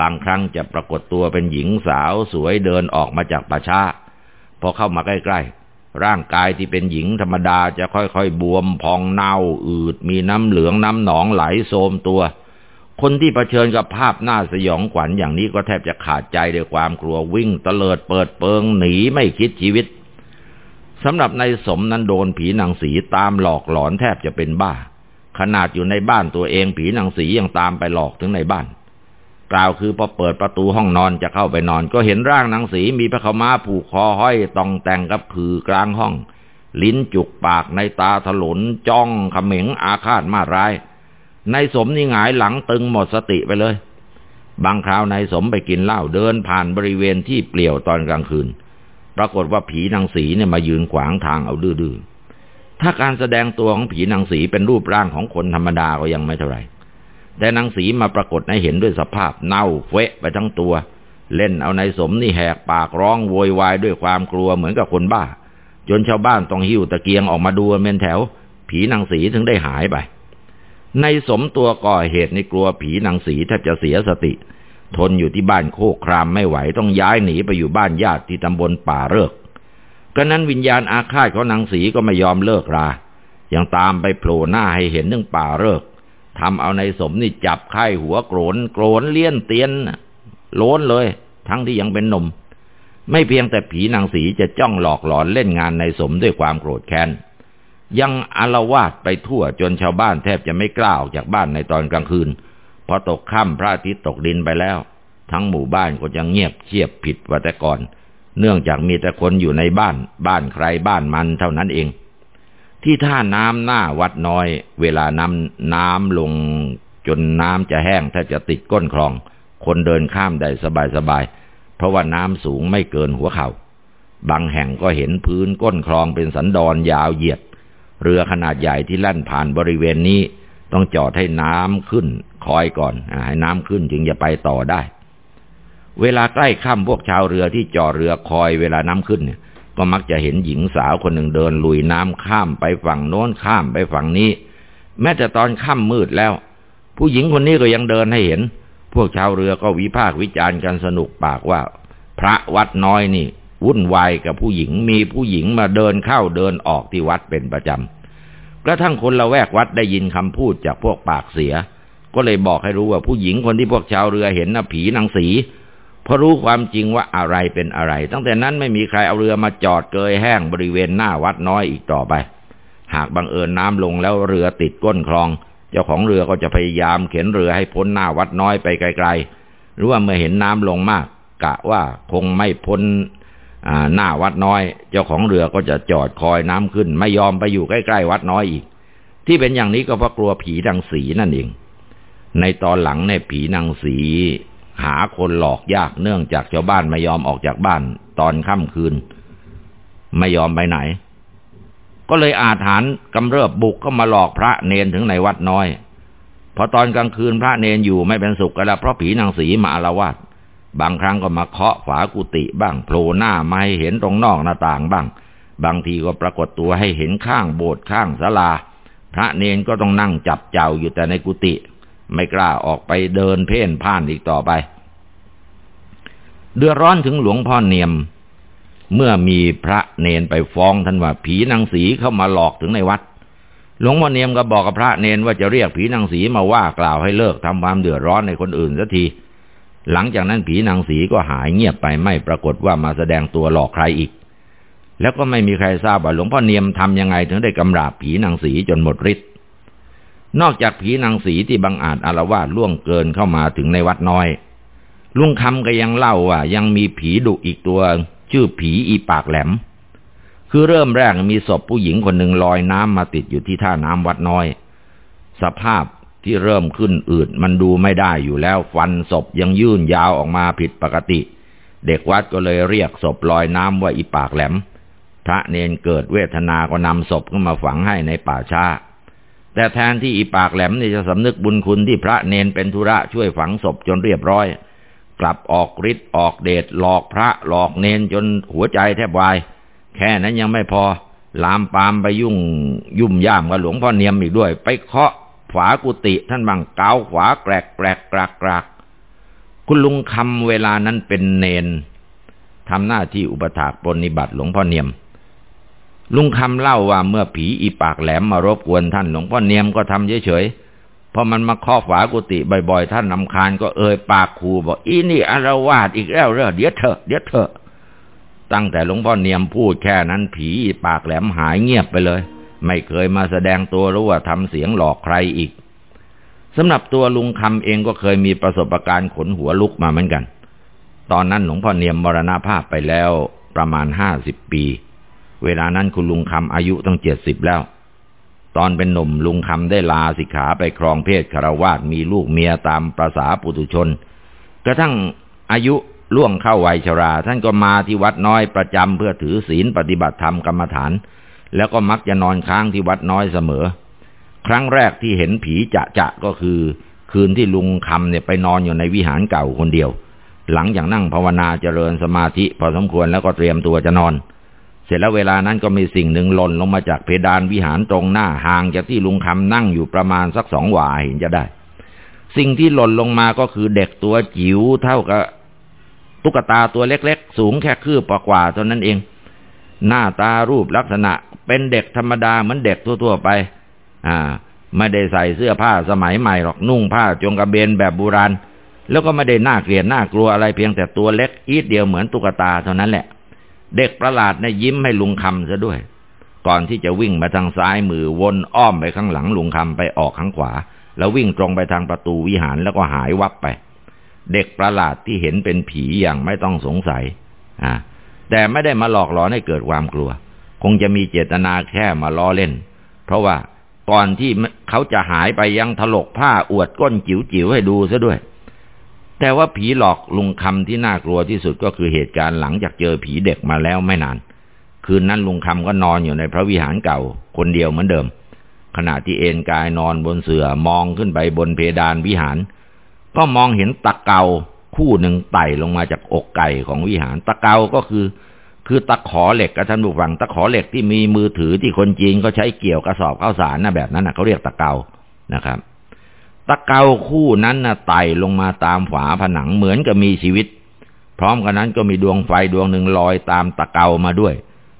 บางครั้งจะปรากฏตัวเป็นหญิงสาวสวยเดินออกมาจากป่าช้า พอเข้ามาใกล้ๆ ร่างกายที่เป็นหญิงธรรมดาจะค่อยๆ บวมพองเน่าอืด มีน้ำเหลืองน้ำหนองไหลโสมตัว คนที่เผชิญกับภาพหน้าสยองขวัญอย่างนี้ก็แทบจะขาดใจด้วยความกลัววิ่งเตลิดเปิดเปิงหนีไม่คิดชีวิตสำหรับนายสมนั้นโดนผีนางสีตามหลอกหลอนแทบจะเป็นบ้า ขนาดอยู่ในบ้านตัวเองผีนางสียังตามไปหลอกถึงในบ้าน กล่าวคือพอเปิดประตูห้องนอนจะเข้าไปนอน ก็เห็นร่างนางสีมีพระขม้าผูกคอห้อยตองแต่งกับคือกลางห้อง ลิ้นจุกปากในตาถลนจ้องขม็งอาฆาตมาร้ายนายสมนี่หงายหลังตึงหมดสติไปเลย บางคราวนายสมไปกินเหล้าเดินผ่านบริเวณที่เปลี่ยวตอนกลางคืน ปรากฏว่าผีนางสีเนี่ยมายืนขวางทางเอาดื้อๆถ้าการแสดงตัวของผีนางสีเป็นรูปร่างของคนธรรมดาก็ยังไม่เท่าไหร่ แต่นางสีมาปรากฏให้เห็นด้วยสภาพเน่าเฟะไปทั้งตัว เล่นเอาในสมนี่แหกปากร้องโวยวายด้วยความกลัวเหมือนกับคนบ้า จนชาวบ้านต้องหิ้วตะเกียงออกมาดูเมนแถว ผีนางสีถึงได้หายไปในสมตัวก่อเหตุในกลัวผีนางสีแทบจะเสียสติ ทนอยู่ที่บ้านโคกครามไม่ไหวต้องย้ายหนีไปอยู่บ้านญาติที่ตำบลป่าเริกก็นั้นวิญญาณอาฆาตของนางสีก็ไม่ยอมเลิกรายังตามไปโผล่หน้าให้เห็นเรื่องป่าเริก ทำเอาในสมนี่จับไข้หัวโกรนโกรนเลี้ยนเตียนโล้นเลย ทั้งที่ยังเป็นหนุ่ม ไม่เพียงแต่ผีนางสีจะจ้องหลอกหลอนเล่นงานในสมด้วยความโกรธแค้นยังอารวาสไปทั่วจนชาวบ้านแทบจะไม่กล้าออกจากบ้านในตอนกลางคืนพอตกค่ำพระอาทิตย์ตกดินไปแล้ว ทั้งหมู่บ้านก็จะเงียบเชียบผิดว่าแต่ก่อน เนื่องจากมีแต่คนอยู่ในบ้าน บ้านใครบ้านมันเท่านั้นเอง ที่ท่าน้ำหน้าวัดน้อย เวลาน้ำน้ำลงจนน้ำจะแห้งถ้าจะติดก้นคลอง คนเดินข้ามได้สบายๆ เพราะว่าน้ำสูงไม่เกินหัวเขา่า บางแห่งก็เห็นพื้นก้นคลองเป็นสันดอนยาวเหยียด เรือขนาดใหญ่ที่ล่นผ่านบริเวณนี้ ต้องจอดให้น้ำขึ้น คอยก่อนให้น้ำขึ้นจึงจะไปต่อได้ เวลาใกล้ค่ำพวกชาวเรือที่จอดเรือคอยเวลาน้ำขึ้นเนี่ย ก็มักจะเห็นหญิงสาวคนหนึ่งเดินลุยน้ำข้ามไปฝั่งโน้นข้ามไปฝั่งนี้ แม้แต่ตอนค่ำมืดแล้ว ผู้หญิงคนนี้ก็ยังเดินให้เห็น พวกชาวเรือก็วิพากษ์วิจารณ์กันสนุกปากว่า พระวัดน้อยนี่ วุ่นวายกับผู้หญิงมีผู้หญิงมาเดินเข้าเดินออกที่วัดเป็นประจำกระทั่งคนละแวกวัดได้ยินคำพูดจากพวกปากเสีย ก็เลยบอกให้รู้ว่าผู้หญิงคนที่พวกชาวเรือเห็นน่ะผีนางสี พอรู้ความจริงว่าอะไรเป็นอะไร ตั้งแต่นั้นไม่มีใครเอาเรือมาจอดเกยแห้งบริเวณหน้าวัดน้อยอีกต่อไป หากบังเอิญน้ำลงแล้วเรือติดก้นคลอง เจ้าของเรือก็จะพยายามเข็นเรือให้พ้นหน้าวัดน้อยไปไกลๆ หรือว่าเมื่อเห็นน้ำลงมาก กะว่าคงไม่พ้นหน้าวัดน้อย เจ้าของเรือก็จะจอดคอยน้ำขึ้น ไม่ยอมไปอยู่ใกล้ๆวัดน้อยอีก ที่เป็นอย่างนี้ก็เพราะกลัวผีดังสีนั่นเองในตอนหลังในผีนางสี หาคนหลอกยากเนื่องจากชาวบ้านไม่ยอมออกจากบ้านตอนค่ำคืน ไม่ยอมไปไหน ก็เลยอาถรรพ์กำเริบบุกเข้ามาหลอกพระเนนถึงในวัดน้อยพอตอนกลางคืนพระเนนอยู่ไม่เป็นสุขกันแล้วเพราะผีนางสีมาอารวาสบางครั้งก็มาเคาะฝากุฏิบ้างโผล่หน้ามาให้เห็นตรงนอกหน้าต่างบ้าง บางทีก็ปรากฏตัวให้เห็นข้างโบสถ์ข้างศาลา พระเนนก็ต้องนั่งจับเจ้าอยู่แต่ในกุฏิ ไม่กล้าออกไปเดินเพ่นพ่านอีกต่อไป เดือดร้อนถึงหลวงพ่อเนียม เมื่อมีพระเนนไปฟ้องท่านว่าผีนางสีเข้ามาหลอกถึงในวัด หลวงพ่อเนียมก็บอกกับพระเนนว่าจะเรียกผีนางสีมาว่ากล่าวให้เลิกทำความเดือดร้อนในคนอื่นสักที หลังจากนั้นผีนางสีก็หายเงียบไปไม่ปรากฏว่ามาแสดงตัวหลอกใครอีก แล้วก็ไม่มีใครทราบว่าหลวงพ่อเนียมทำยังไงถึงได้กำราบผีนางสีจนหมดฤทธิ์ นอกจากผีนางสีที่บังอาจอารวาสล่วงเกินเข้ามาถึงในวัดน้อย ลุงคำก็ยังเล่าว่ายังมีผีดุอีกตัว ชื่อผีอีปากแหลม คือเริ่มแรกมีศพผู้หญิงคนหนึ่งลอยน้ำมาติดอยู่ที่ท่าน้ำวัดน้อย สภาพที่เริ่มขึ้นอืดมันดูไม่ได้อยู่แล้ว ฟันศพยังยื่นยาวออกมาผิดปกติ เด็กวัดก็เลยเรียกศพลอยน้ำว่าอีปากแหลม พระเนนเกิดเวทนาก็นำศพขึ้นมาฝังให้ในป่าช้า แต่แทนที่อีปากแหลมนี่จะสำนึกบุญคุณที่พระเนนเป็นธุระช่วยฝังศพจนเรียบร้อย กลับออกฤทธิ์ออกเดชหลอกพระหลอกเนนจนหัวใจแทบวาย แค่นั้นยังไม่พอ ลามปามไปยุ่งยุ่มย่ามกับหลวงพ่อเนียมอีกด้วย ไปเคาะฝากุฏิท่านบังเกาขวาแกรกแกรกกรากกรากคุณลุงคำเวลานั้นเป็นเนนทำหน้าที่อุปถากปนิบัติหลวงพ่อเนียม ลุงคำเล่าว่าเมื่อผีอีปากแหลมมารบกวนท่านหลวงพ่อเนียมก็ทำเฉยๆพอมันมาเคาะฝากุฏิบ่อยๆ ท่านนำคาญก็เอ่ยปากคูบอกอีนี่อารวาสอีกแล้วเรอเดี๋ยวเถอะเดี๋ยวเถอะตั้งแต่หลวงพ่อเนียมพูดแค่นั้นผีอีปากแหลมหายเงียบไปเลย ไม่เคยมาแสดงตัวหรือว่าทำเสียงหลอกใครอีกสำหรับตัวลุงคำเองก็เคยมีประสบการณ์ขนหัวลุกมาเหมือนกัน ตอนนั้นหลวงพ่อเนียมมรณภาพไปแล้วประมาณห้าสิบปี เวลานั้นคุณลุงคำอายุตั้งเจ็ดสิบแล้ว ตอนเป็นหนุ่มลุงคำได้ลาสิกขาไปครองเพศคารวาสมีลูกเมียตามประษาปุถุชน กระทั่งอายุล่วงเข้าวัยชรา ท่านก็มาที่วัดน้อยประจำเพื่อถือศีลปฏิบัติธรรมกรรมฐาน แล้วก็มักจะนอนค้างที่วัดน้อยเสมอ ครั้งแรกที่เห็นผีจะจะก็คือ คืนที่ลุงคำเนี่ยไปนอนอยู่ในวิหารเก่าคนเดียว หลังจากนั่งภาวนาเจริญสมาธิพอสมควรแล้วก็เตรียมตัวจะนอน เสร็จแล้วเวลานั้นก็มีสิ่งหนึ่งหล่นลงมาจากเพดานวิหารตรงหน้าห่างจากที่ลุงคำนั่งอยู่ประมาณสักสองวาเห็นจะได้ สิ่งที่หล่นลงมาก็คือเด็กตัวจิ๋วเท่ากับตุ๊กตาตัวเล็กๆ สูงแค่คืบกว่าเท่านั้นเอง หน้าตารูปลักษณะเป็นเด็กธรรมดาเหมือนเด็กทั่วๆไป อ่า ไม่ได้ใส่เสื้อผ้าสมัยใหม่หรอกนุ่งผ้าจงกระเบนแบบโบราณแล้วก็ไม่ได้น่าเกลียดน่ากลัวอะไรเพียงแต่ตัวเล็กอีดเดียวเหมือนตุ๊กตาเท่านั้นแหละ เด็กประหลาดนะยิ้มให้ลุงคำซะด้วย ก่อนที่จะวิ่งมาทางซ้ายมือวนอ้อมไปข้างหลังลุงคำไปออกข้างขวา แล้ววิ่งตรงไปทางประตูวิหารแล้วก็หายวับไป เด็กประหลาดที่เห็นเป็นผีอย่างไม่ต้องสงสัยอ่าแต่ไม่ได้มาหลอกหลอนให้เกิดความกลัว คงจะมีเจตนาแค่มาล้อเล่น เพราะว่าก่อนที่เขาจะหายไปยังถลกผ้าอวดก้นจิ๋วๆให้ดูซะด้วย แต่ว่าผีหลอกลุงคำที่น่ากลัวที่สุดก็คือเหตุการณ์หลังจากเจอผีเด็กมาแล้วไม่นาน คืนนั้นลุงคำก็นอนอยู่ในพระวิหารเก่า คนเดียวเหมือนเดิม ขณะที่เอนกายนอนบนเสื่อมองขึ้นไปบนเพดานวิหาร ก็มองเห็นตะเกาคู่หนึ่งไต่ลงมาจากอกไก่ของวิหาร ตะเกาก็คือ คือตะขอเหล็กกับท่านผู้ฟัง ตะขอเหล็กที่มีมือถือที่คนจีนก็ใช้เกี่ยวกระสอบข้าวสารนะแบบนั้นนะเขาเรียกตะเกานะครับ ตะเกาคู่นั้นนะไต่ลงมาตามฝาผนังเหมือนกับมีชีวิต พร้อมกันนั้นก็มีดวงไฟดวงหนึ่งลอยตามตะเกามาด้วย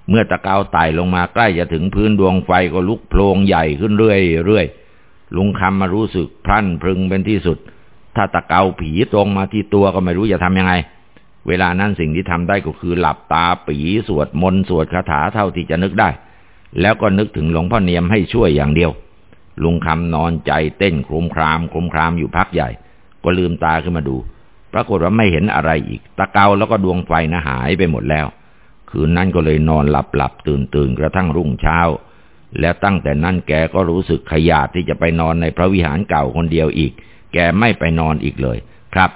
เมื่อตะเกาไต่ลงมาใกล้จะถึงพื้นดวงไฟก็ลุกโพลงใหญ่ขึ้นเรื่อยๆลุงคำมารู้สึกพรั่นพรึงเป็นที่สุด ถ้าตะเกาผีตรงมาที่ตัวก็ไม่รู้จะทำยังไง เวลานั้นสิ่งที่ทำได้ก็คือหลับตาปีสวดมนต์สวดคาถาเท่าที่จะนึกได้ แล้วก็นึกถึงหลวงพ่อเนียมให้ช่วยอย่างเดียว ลุงคำนอนใจเต้นคลุมครามคลุมครามอยู่พักใหญ่ ก็ลืมตาขึ้นมาดู ปรากฏว่าไม่เห็นอะไรอีก ตะเกาแล้วก็ดวงไฟนะหายไปหมดแล้ว คืนนั้นก็เลยนอนหลับหลับตื่นตื่นกระทั่งรุ่งเช้า แล้วตั้งแต่นั้นแกก็รู้สึกขยาดที่จะไปนอนในพระวิหารเก่าคนเดียวอีก แกไม่ไปนอนอีกเลย ครับ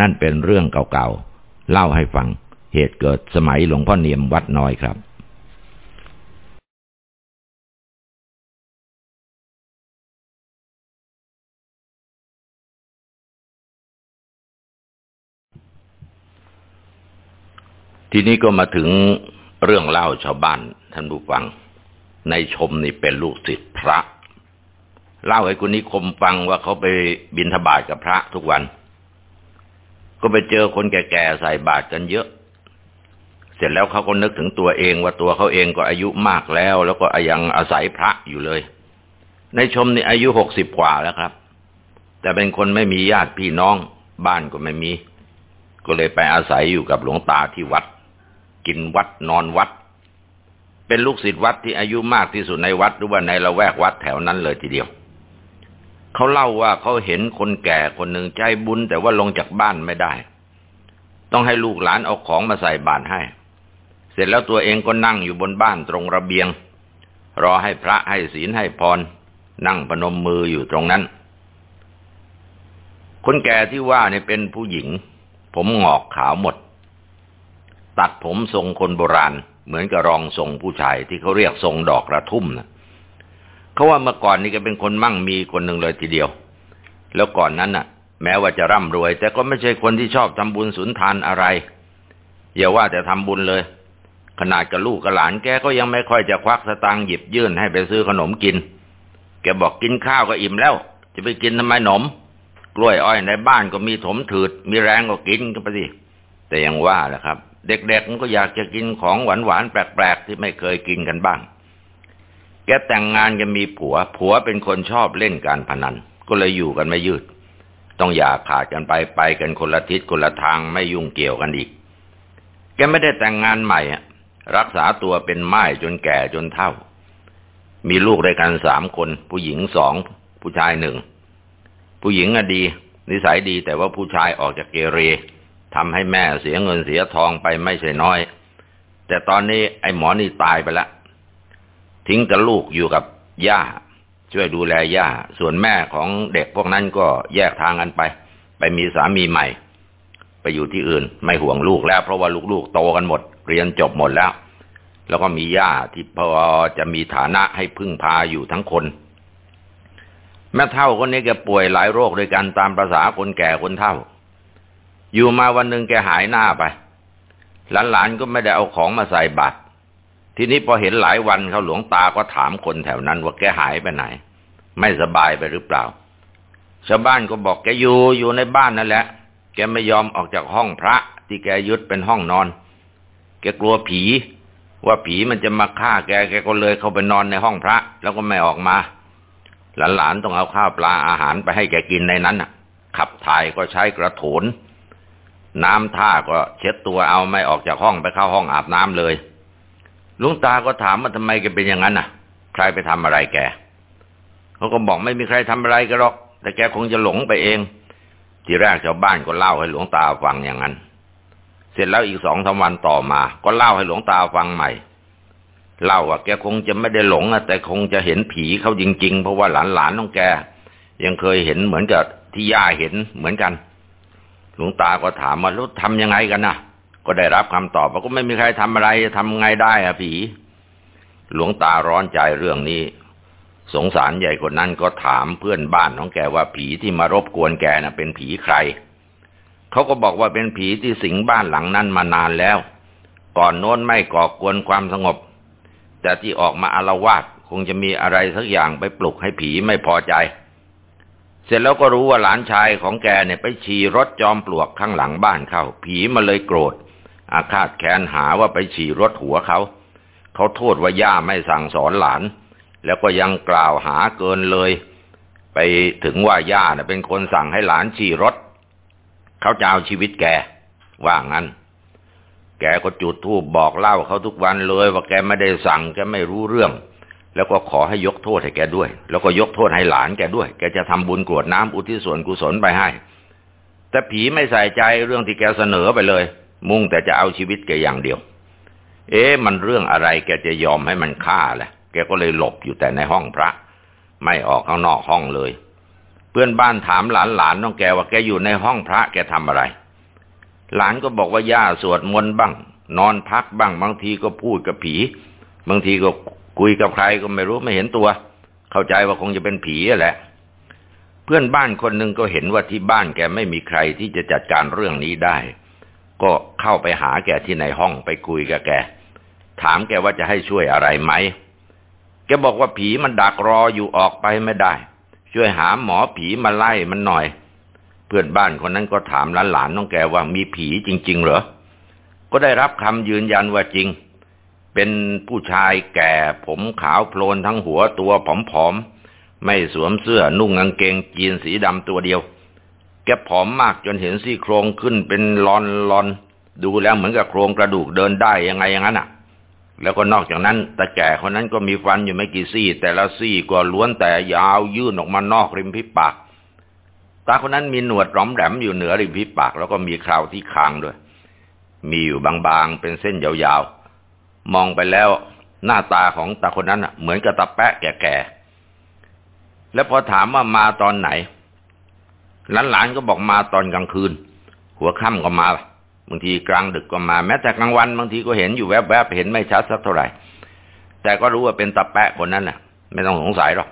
นั่นเป็นเรื่องเก่าๆเล่าให้ฟัง เหตุเกิดสมัยหลวงพ่อเนียมวัดน้อยครับ ทีนี้ก็มาถึงเรื่องเล่าชาวบ้านท่านผู้ฟัง ในชมนี่เป็นลูกศิษย์พระ เล่าให้คุณนิคมฟังว่าเขาไปบินทบาทกับพระทุกวัน ก็ไปเจอคนแก่ๆใส่บาตรกันเยอะ เสร็จแล้วเขาก็นึกถึงตัวเองว่าตัวเขาเองก็อายุมากแล้ว แล้วก็ยังอาศัยพระอยู่เลย ในชมนี่อายุหกสิบกว่าแล้วครับ แต่เป็นคนไม่มีญาติพี่น้อง บ้านก็ไม่มี ก็เลยไปอาศัยอยู่กับหลวงตาที่วัด กินวัดนอนวัด เป็นลูกศิษย์วัดที่อายุมากที่สุดในวัดหรือว่าในละแวกวัดแถวนั้นเลยทีเดียวเขาเล่าว่าเขาเห็นคนแก่คนหนึ่งใจบุญ แต่ว่าลงจากบ้านไม่ได้ ต้องให้ลูกหลานเอาของมาใส่บาตรให้ เสร็จแล้วตัวเองก็นั่งอยู่บนบ้านตรงระเบียง รอให้พระให้ศีลให้พร นั่งปนมมืออยู่ตรงนั้น คนแก่ที่ว่าเนี่ยเป็นผู้หญิง ผมหงอกขาวหมด ตัดผมทรงคนโบราณ เหมือนกับรองทรงผู้ชายที่เขาเรียกทรงดอกกระทุ่มนะเขาว่าเมื่อก่อนนี่ก็เป็นคนมั่งมีคนหนึ่งเลยทีเดียว แล้วก่อนนั้นน่ะ แม้ว่าจะร่ำรวย แต่ก็ไม่ใช่คนที่ชอบทำบุญสุนทานอะไรอย่าว่าแต่ทำบุญเลย ขนาดกับลูกกับหลานแกก็ยังไม่ค่อยจะควักสตางค์หยิบยื่นให้ไปซื้อขนมกิน แกบอกกินข้าวก็อิ่มแล้ว จะไปกินทำไมหนม กล้วยอ้อยในบ้านก็มีถมถืดมีแรงก็กินก็ไปสิแต่ยังว่าแหละครับ เด็กๆมันก็อยากจะกินของหวานๆแปลกๆที่ไม่เคยกินกันบ้าง แกแต่งงานกันมีผัว ผัวเป็นคนชอบเล่นการพนัน ก็เลยอยู่กันไม่ยืด ต้องอย่าขาดกันไปไปกันคนละทิศคนละทางไม่ยุ่งเกี่ยวกันอีก แกไม่ได้แต่งงานใหม่รักษาตัวเป็นไม้จนแก่จนเฒ่า มีลูกด้วยกันสามคน ผู้หญิงสองผู้ชายหนึ่งผู้หญิงอดี นิสัยดีแต่ว่าผู้ชายออกจากเกเร ทำให้แม่เสียเงินเสียทองไปไม่ใช่น้อย แต่ตอนนี้ไอ้หมอนี่ตายไปแล้วทิ้งกับลูกอยู่กับย่า ช่วยดูแลย่า ส่วนแม่ของเด็กพวกนั้นก็แยกทางกันไป ไปมีสามีใหม่ ไปอยู่ที่อื่น ไม่ห่วงลูกแล้ว เพราะว่าลูกๆโตกันหมด เรียนจบหมดแล้ว แล้วก็มีย่าที่พอจะมีฐานะให้พึ่งพาอยู่ทั้งคน แม่เท่าคนนี้แกป่วยหลายโรคด้วยกันตามประษาคนแก่คนเท่า อยู่มาวันหนึ่งแกหายหน้าไป หลานๆก็ไม่ได้เอาของมาใส่บาตรทีนี้พอเห็นหลายวันเขาหลวงตาก็ถามคนแถวนั้นว่าแกหายไปไหน ไม่สบายไปหรือเปล่า ชาวบ้านก็บอกแกอยู่อยู่ในบ้านนั่นแหละ แกไม่ยอมออกจากห้องพระ ที่แกยึดเป็นห้องนอน แกกลัวผี ว่าผีมันจะมาฆ่าแกแกก็เลยเข้าไปนอนในห้องพระ แล้วก็ไม่ออกมา หลานๆต้องเอาข้าวปลาอาหารไปให้แกกินในนั้นขับถ่ายก็ใช้กระโถน น้ำท่าก็เช็ดตัวเอาไม่ออกจากห้องไปเข้าห้องอาบน้ำเลยลุงตาก็ถามว่าทำไมแกเป็นอย่างนั้นน่ะ ใครไปทำอะไรแกเขาก็บอกไม่มีใครทำอะไรแกหรอก แต่แกคงจะหลงไปเอง ทีแรกชาวบ้านก็เล่าให้หลวงตาฟังอย่างนั้น เสร็จแล้วอีกสองสาวันต่อมา ก็เล่าให้หลวงตาฟังใหม่ เล่าว่าแกคงจะไม่ได้หลงแต่คงจะเห็นผีเขาจริง ๆ เพราะว่าหลานๆของแกยังเคยเห็นเหมือนกับที่ย่าเห็นเหมือนกัน หลวงตาก็ถามว่าแล้วทำยังไงกันนะก็ได้รับคำตอบว่าก็ไม่มีใครทำอะไรจะทำไงได้อะผี หลวงตาร้อนใจเรื่องนี้ สงสารใหญ่คนนั้นก็ถามเพื่อนบ้านของแกว่าผีที่มารบกวนแกน่ะ เป็นผีใคร เขาก็บอกว่าเป็นผีที่สิงบ้านหลังนั้นมานานแล้ว ก่อนโน้นไม่ก่อกวนความสงบ แต่ที่ออกมาอารวาสคงจะมีอะไรสักอย่างไปปลุกให้ผีไม่พอใจ เสร็จแล้วก็รู้ว่าหลานชายของแกเนี่ยไปฉี่รถจอมปลวกข้างหลังบ้านเข้าผีมาเลยโกรธ อาฆาตแค้นหาว่าไปฉี่รถหัวเขาเขาโทษว่าย่าไม่สั่งสอนหลาน แล้วก็ยังกล่าวหาเกินเลย ไปถึงว่าย่าเน่ยเป็นคนสั่งให้หลานฉี่รถเขาจะเอาชีวิตแกว่างั้น แกก็จุดธูปบอกเล่าเขาทุกวันเลย ว่าแกไม่ได้สั่งแกไม่รู้เรื่อง แล้วก็ขอให้ยกโทษให้แกด้วย แล้วก็ยกโทษให้หลานแกด้วย แกจะทำบุญกรวดน้ำอุทิศส่วนกุศลไปให้ แต่ผีไม่ใส่ใจเรื่องที่แกเสนอไปเลย มุ่งแต่จะเอาชีวิตแกอย่างเดียว เอ๊ะมันเรื่องอะไรแกจะยอมให้มันฆ่าแหละแกก็เลยหลบอยู่แต่ในห้องพระ ไม่ออกข้างนอกห้องเลย เพื่อนบ้านถามหลานหลานน้องแกว่าแกอยู่ในห้องพระแกทำอะไร หลานก็บอกว่าย่าสวดมนต์บ้าง นอนพักบ้างบางทีก็พูดกับผี บางทีก็ คุยกับใครก็ไม่รู้ไม่เห็นตัว เข้าใจว่าคงจะเป็นผีแหละ เพื่อนบ้านคนหนึ่งก็เห็นว่าที่บ้านแกไม่มีใครที่จะจัดการเรื่องนี้ได้ ก็เข้าไปหาแกที่ในห้องไปคุยกับแก ถามแกว่าจะให้ช่วยอะไรไหม แกบอกว่าผีมันดักรออยู่ออกไปไม่ได้ ช่วยหาหมอผีมาไล่มันหน่อย เพื่อนบ้านคนนั้นก็ถามหลานๆน้องแกว่ามีผีจริง ๆ เหรอ ก็ได้รับคำยืนยันว่าจริง เป็นผู้ชายแก่ผมขาวโพลนทั้งหัวตัวผอมๆ ไม่สวมเสื้อนุ่งกางเกงจีนสีดำตัวเดียว แกผอมมากจนเห็นซี่โครงขึ้นเป็นลอนลอน ดูแล้วเหมือนกับโครงกระดูกเดินได้ยังไงอย่างนั้นอะ แล้วก็นอกจากนั้นตาแก่คนนั้นก็มีฟันอยู่ไม่กี่ซี่ แต่ละซี่ก็ล้วนแต่ยาวยื่นออกมานอกริมพิปาก ตาคนนั้นมีหนวดร้อมแหลมอยู่เหนือริมพิปาก แล้วก็มีคราวที่คางด้วย มีอยู่บางๆเป็นเส้นยาวๆ มองไปแล้วหน้าตาของตาคนนั้นเหมือนกับตาแปะแก่ๆ แล้วพอถามว่ามาตอนไหน หลานๆก็บอกมาตอนกลางคืน หัวค่ำก็มา บางทีกลางดึกก็มา แม้แต่กลางวันบางทีก็เห็นอยู่แวบๆ เห็นไม่ชัดสักเท่าไหร่ แต่ก็รู้ว่าเป็นตาแปะคนนั้นน่ะ ไม่ต้องสงสัยหรอก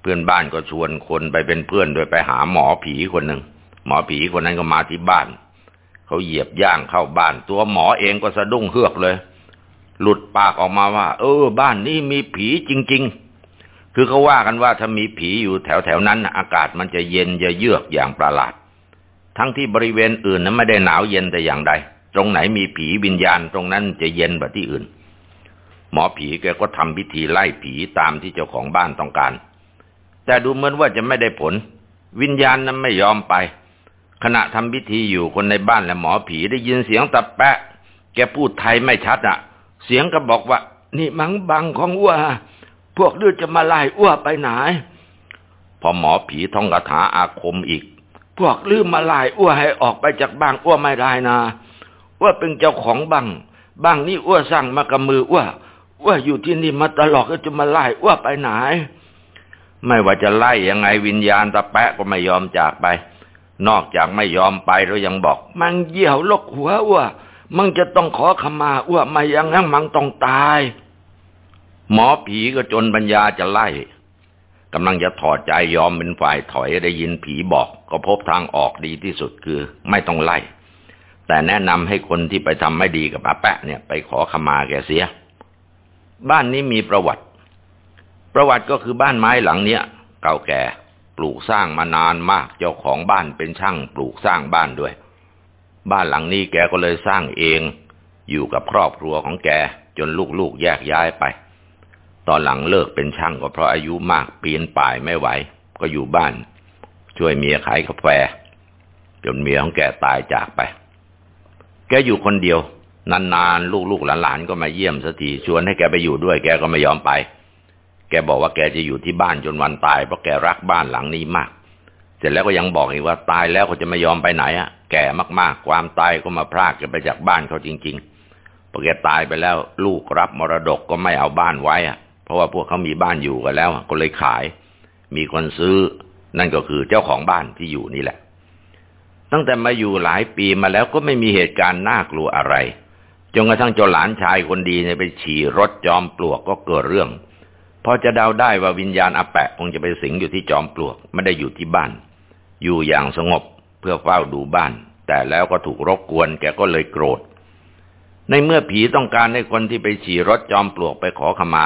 เพื่อนบ้านก็ชวนคนไปเป็นเพื่อนโดยไปหาหมอผีคนหนึ่ง หมอผีคนนั้นก็มาที่บ้าน เขาเหยียบย่างเข้าบ้าน ตัวหมอเองก็สะดุ้งเฮือกเลย หลุดปากออกมาว่า เออ บ้านนี้มีผีจริง ๆ คือเขาว่ากันว่าถ้ามีผีอยู่แถวแถวนั้น อากาศมันจะเย็นจะเยือกอย่างประหลาด ทั้งที่บริเวณอื่นนั้นไม่ได้หนาวเย็นแต่อย่างใด ตรงไหนมีผีวิญญาณตรงนั้นจะเย็นกว่าที่อื่น หมอผีแกก็ทำพิธีไล่ผีตามที่เจ้าของบ้านต้องการ แต่ดูเหมือนว่าจะไม่ได้ผล วิญญาณนั้นไม่ยอมไป ขณะทำพิธีอยู่คนในบ้านและหมอผีได้ยินเสียงตะแปะ แกพูดไทยไม่ชัดอะ เสียงก็บอกว่า นี่มังบังของวัวพวกดื้อจะมาไล่อ้วไปไหน พอหมอผีท่องคาถาอาคมอีก พวกลืมมาไล่อ้วให้ออกไปจากบ้างอ้วไม่ได้นะอ้วเป็นเจ้าของบ้างบ้างนี่อ้วสั่งมากับมืออ้วอ้วอยู่ที่นี่มาตลอดก็จะมาไล่อ้วไปไหน ไม่ว่าจะไล่ยังไงวิญญาณตะแปะก็ไม่ยอมจากไป นอกจากไม่ยอมไปแล้วยังบอก มันเหี่ยวลกหัวอ้ว มึงจะต้องขอขมาอ้วไม่อย่างนั้นมึงต้องตาย หมอผีก็จนปัญญาจะไล่กำลังจะถอดใจยอมเป็นฝ่ายถอยได้ยินผีบอก ก็พบทางออกดีที่สุดคือไม่ต้องไล่ แต่แนะนำให้คนที่ไปทำไม่ดีกับอาแปะเนี่ยไปขอขมาแกเสีย บ้านนี้มีประวัติ ประวัติก็คือบ้านไม้หลังเนี้ยเก่าแก่ ปลูกสร้างมานานมากเจ้าของบ้านเป็นช่างปลูกสร้างบ้านด้วย บ้านหลังนี้แกก็เลยสร้างเอง อยู่กับครอบครัวของแกจนลูกๆแยกย้ายไป ตอนหลังเลิกเป็นช่างก็เพราะอายุมากปีนป่ายไม่ไหว ก็อยู่บ้าน ช่วยเมียขายกาแฟ จนเมียของแกตายจากไป แกอยู่คนเดียวนานๆลูกๆหลานๆก็มาเยี่ยมสักทีชวนให้แกไปอยู่ด้วย แกก็ไม่ยอมไป แกบอกว่าแกจะอยู่ที่บ้านจนวันตายเพราะแกรักบ้านหลังนี้มาก เสร็จแล้วก็ยังบอกอีกว่าตายแล้วก็จะไม่ยอมไปไหนอะ แก่มากๆ ความตายก็มาพรากแกไปจากบ้านเขาจริงๆพอแกตายไปแล้ว ลูกรับมรดกก็ไม่เอาบ้านไว้อะราะว่าพวกเขามีบ้านอยู่กันแล้วก็เลยขาย มีคนซื้อ นั่นก็คือเจ้าของบ้านที่อยู่นี่แหละ ตั้งแต่มาอยู่หลายปีมาแล้วก็ไม่มีเหตุการณ์น่ากลัวอะไรจนกระทั่งเจ้าหลานชายคนดีเนี่ยไปฉี่รถจอมปลวกก็เกิดเรื่องพอจะเดาได้ว่าวิญญาณอาแปะคงจะไปสิงอยู่ที่จอมปลวกไม่ได้อยู่ที่บ้าน อยู่อย่างสงบ เพื่อเฝ้าดูบ้าน แต่แล้วก็ถูกรบกวนแกก็เลยโกรธ ในเมื่อผีต้องการให้คนที่ไปฉี่รถจอมปลวกไปขอขมา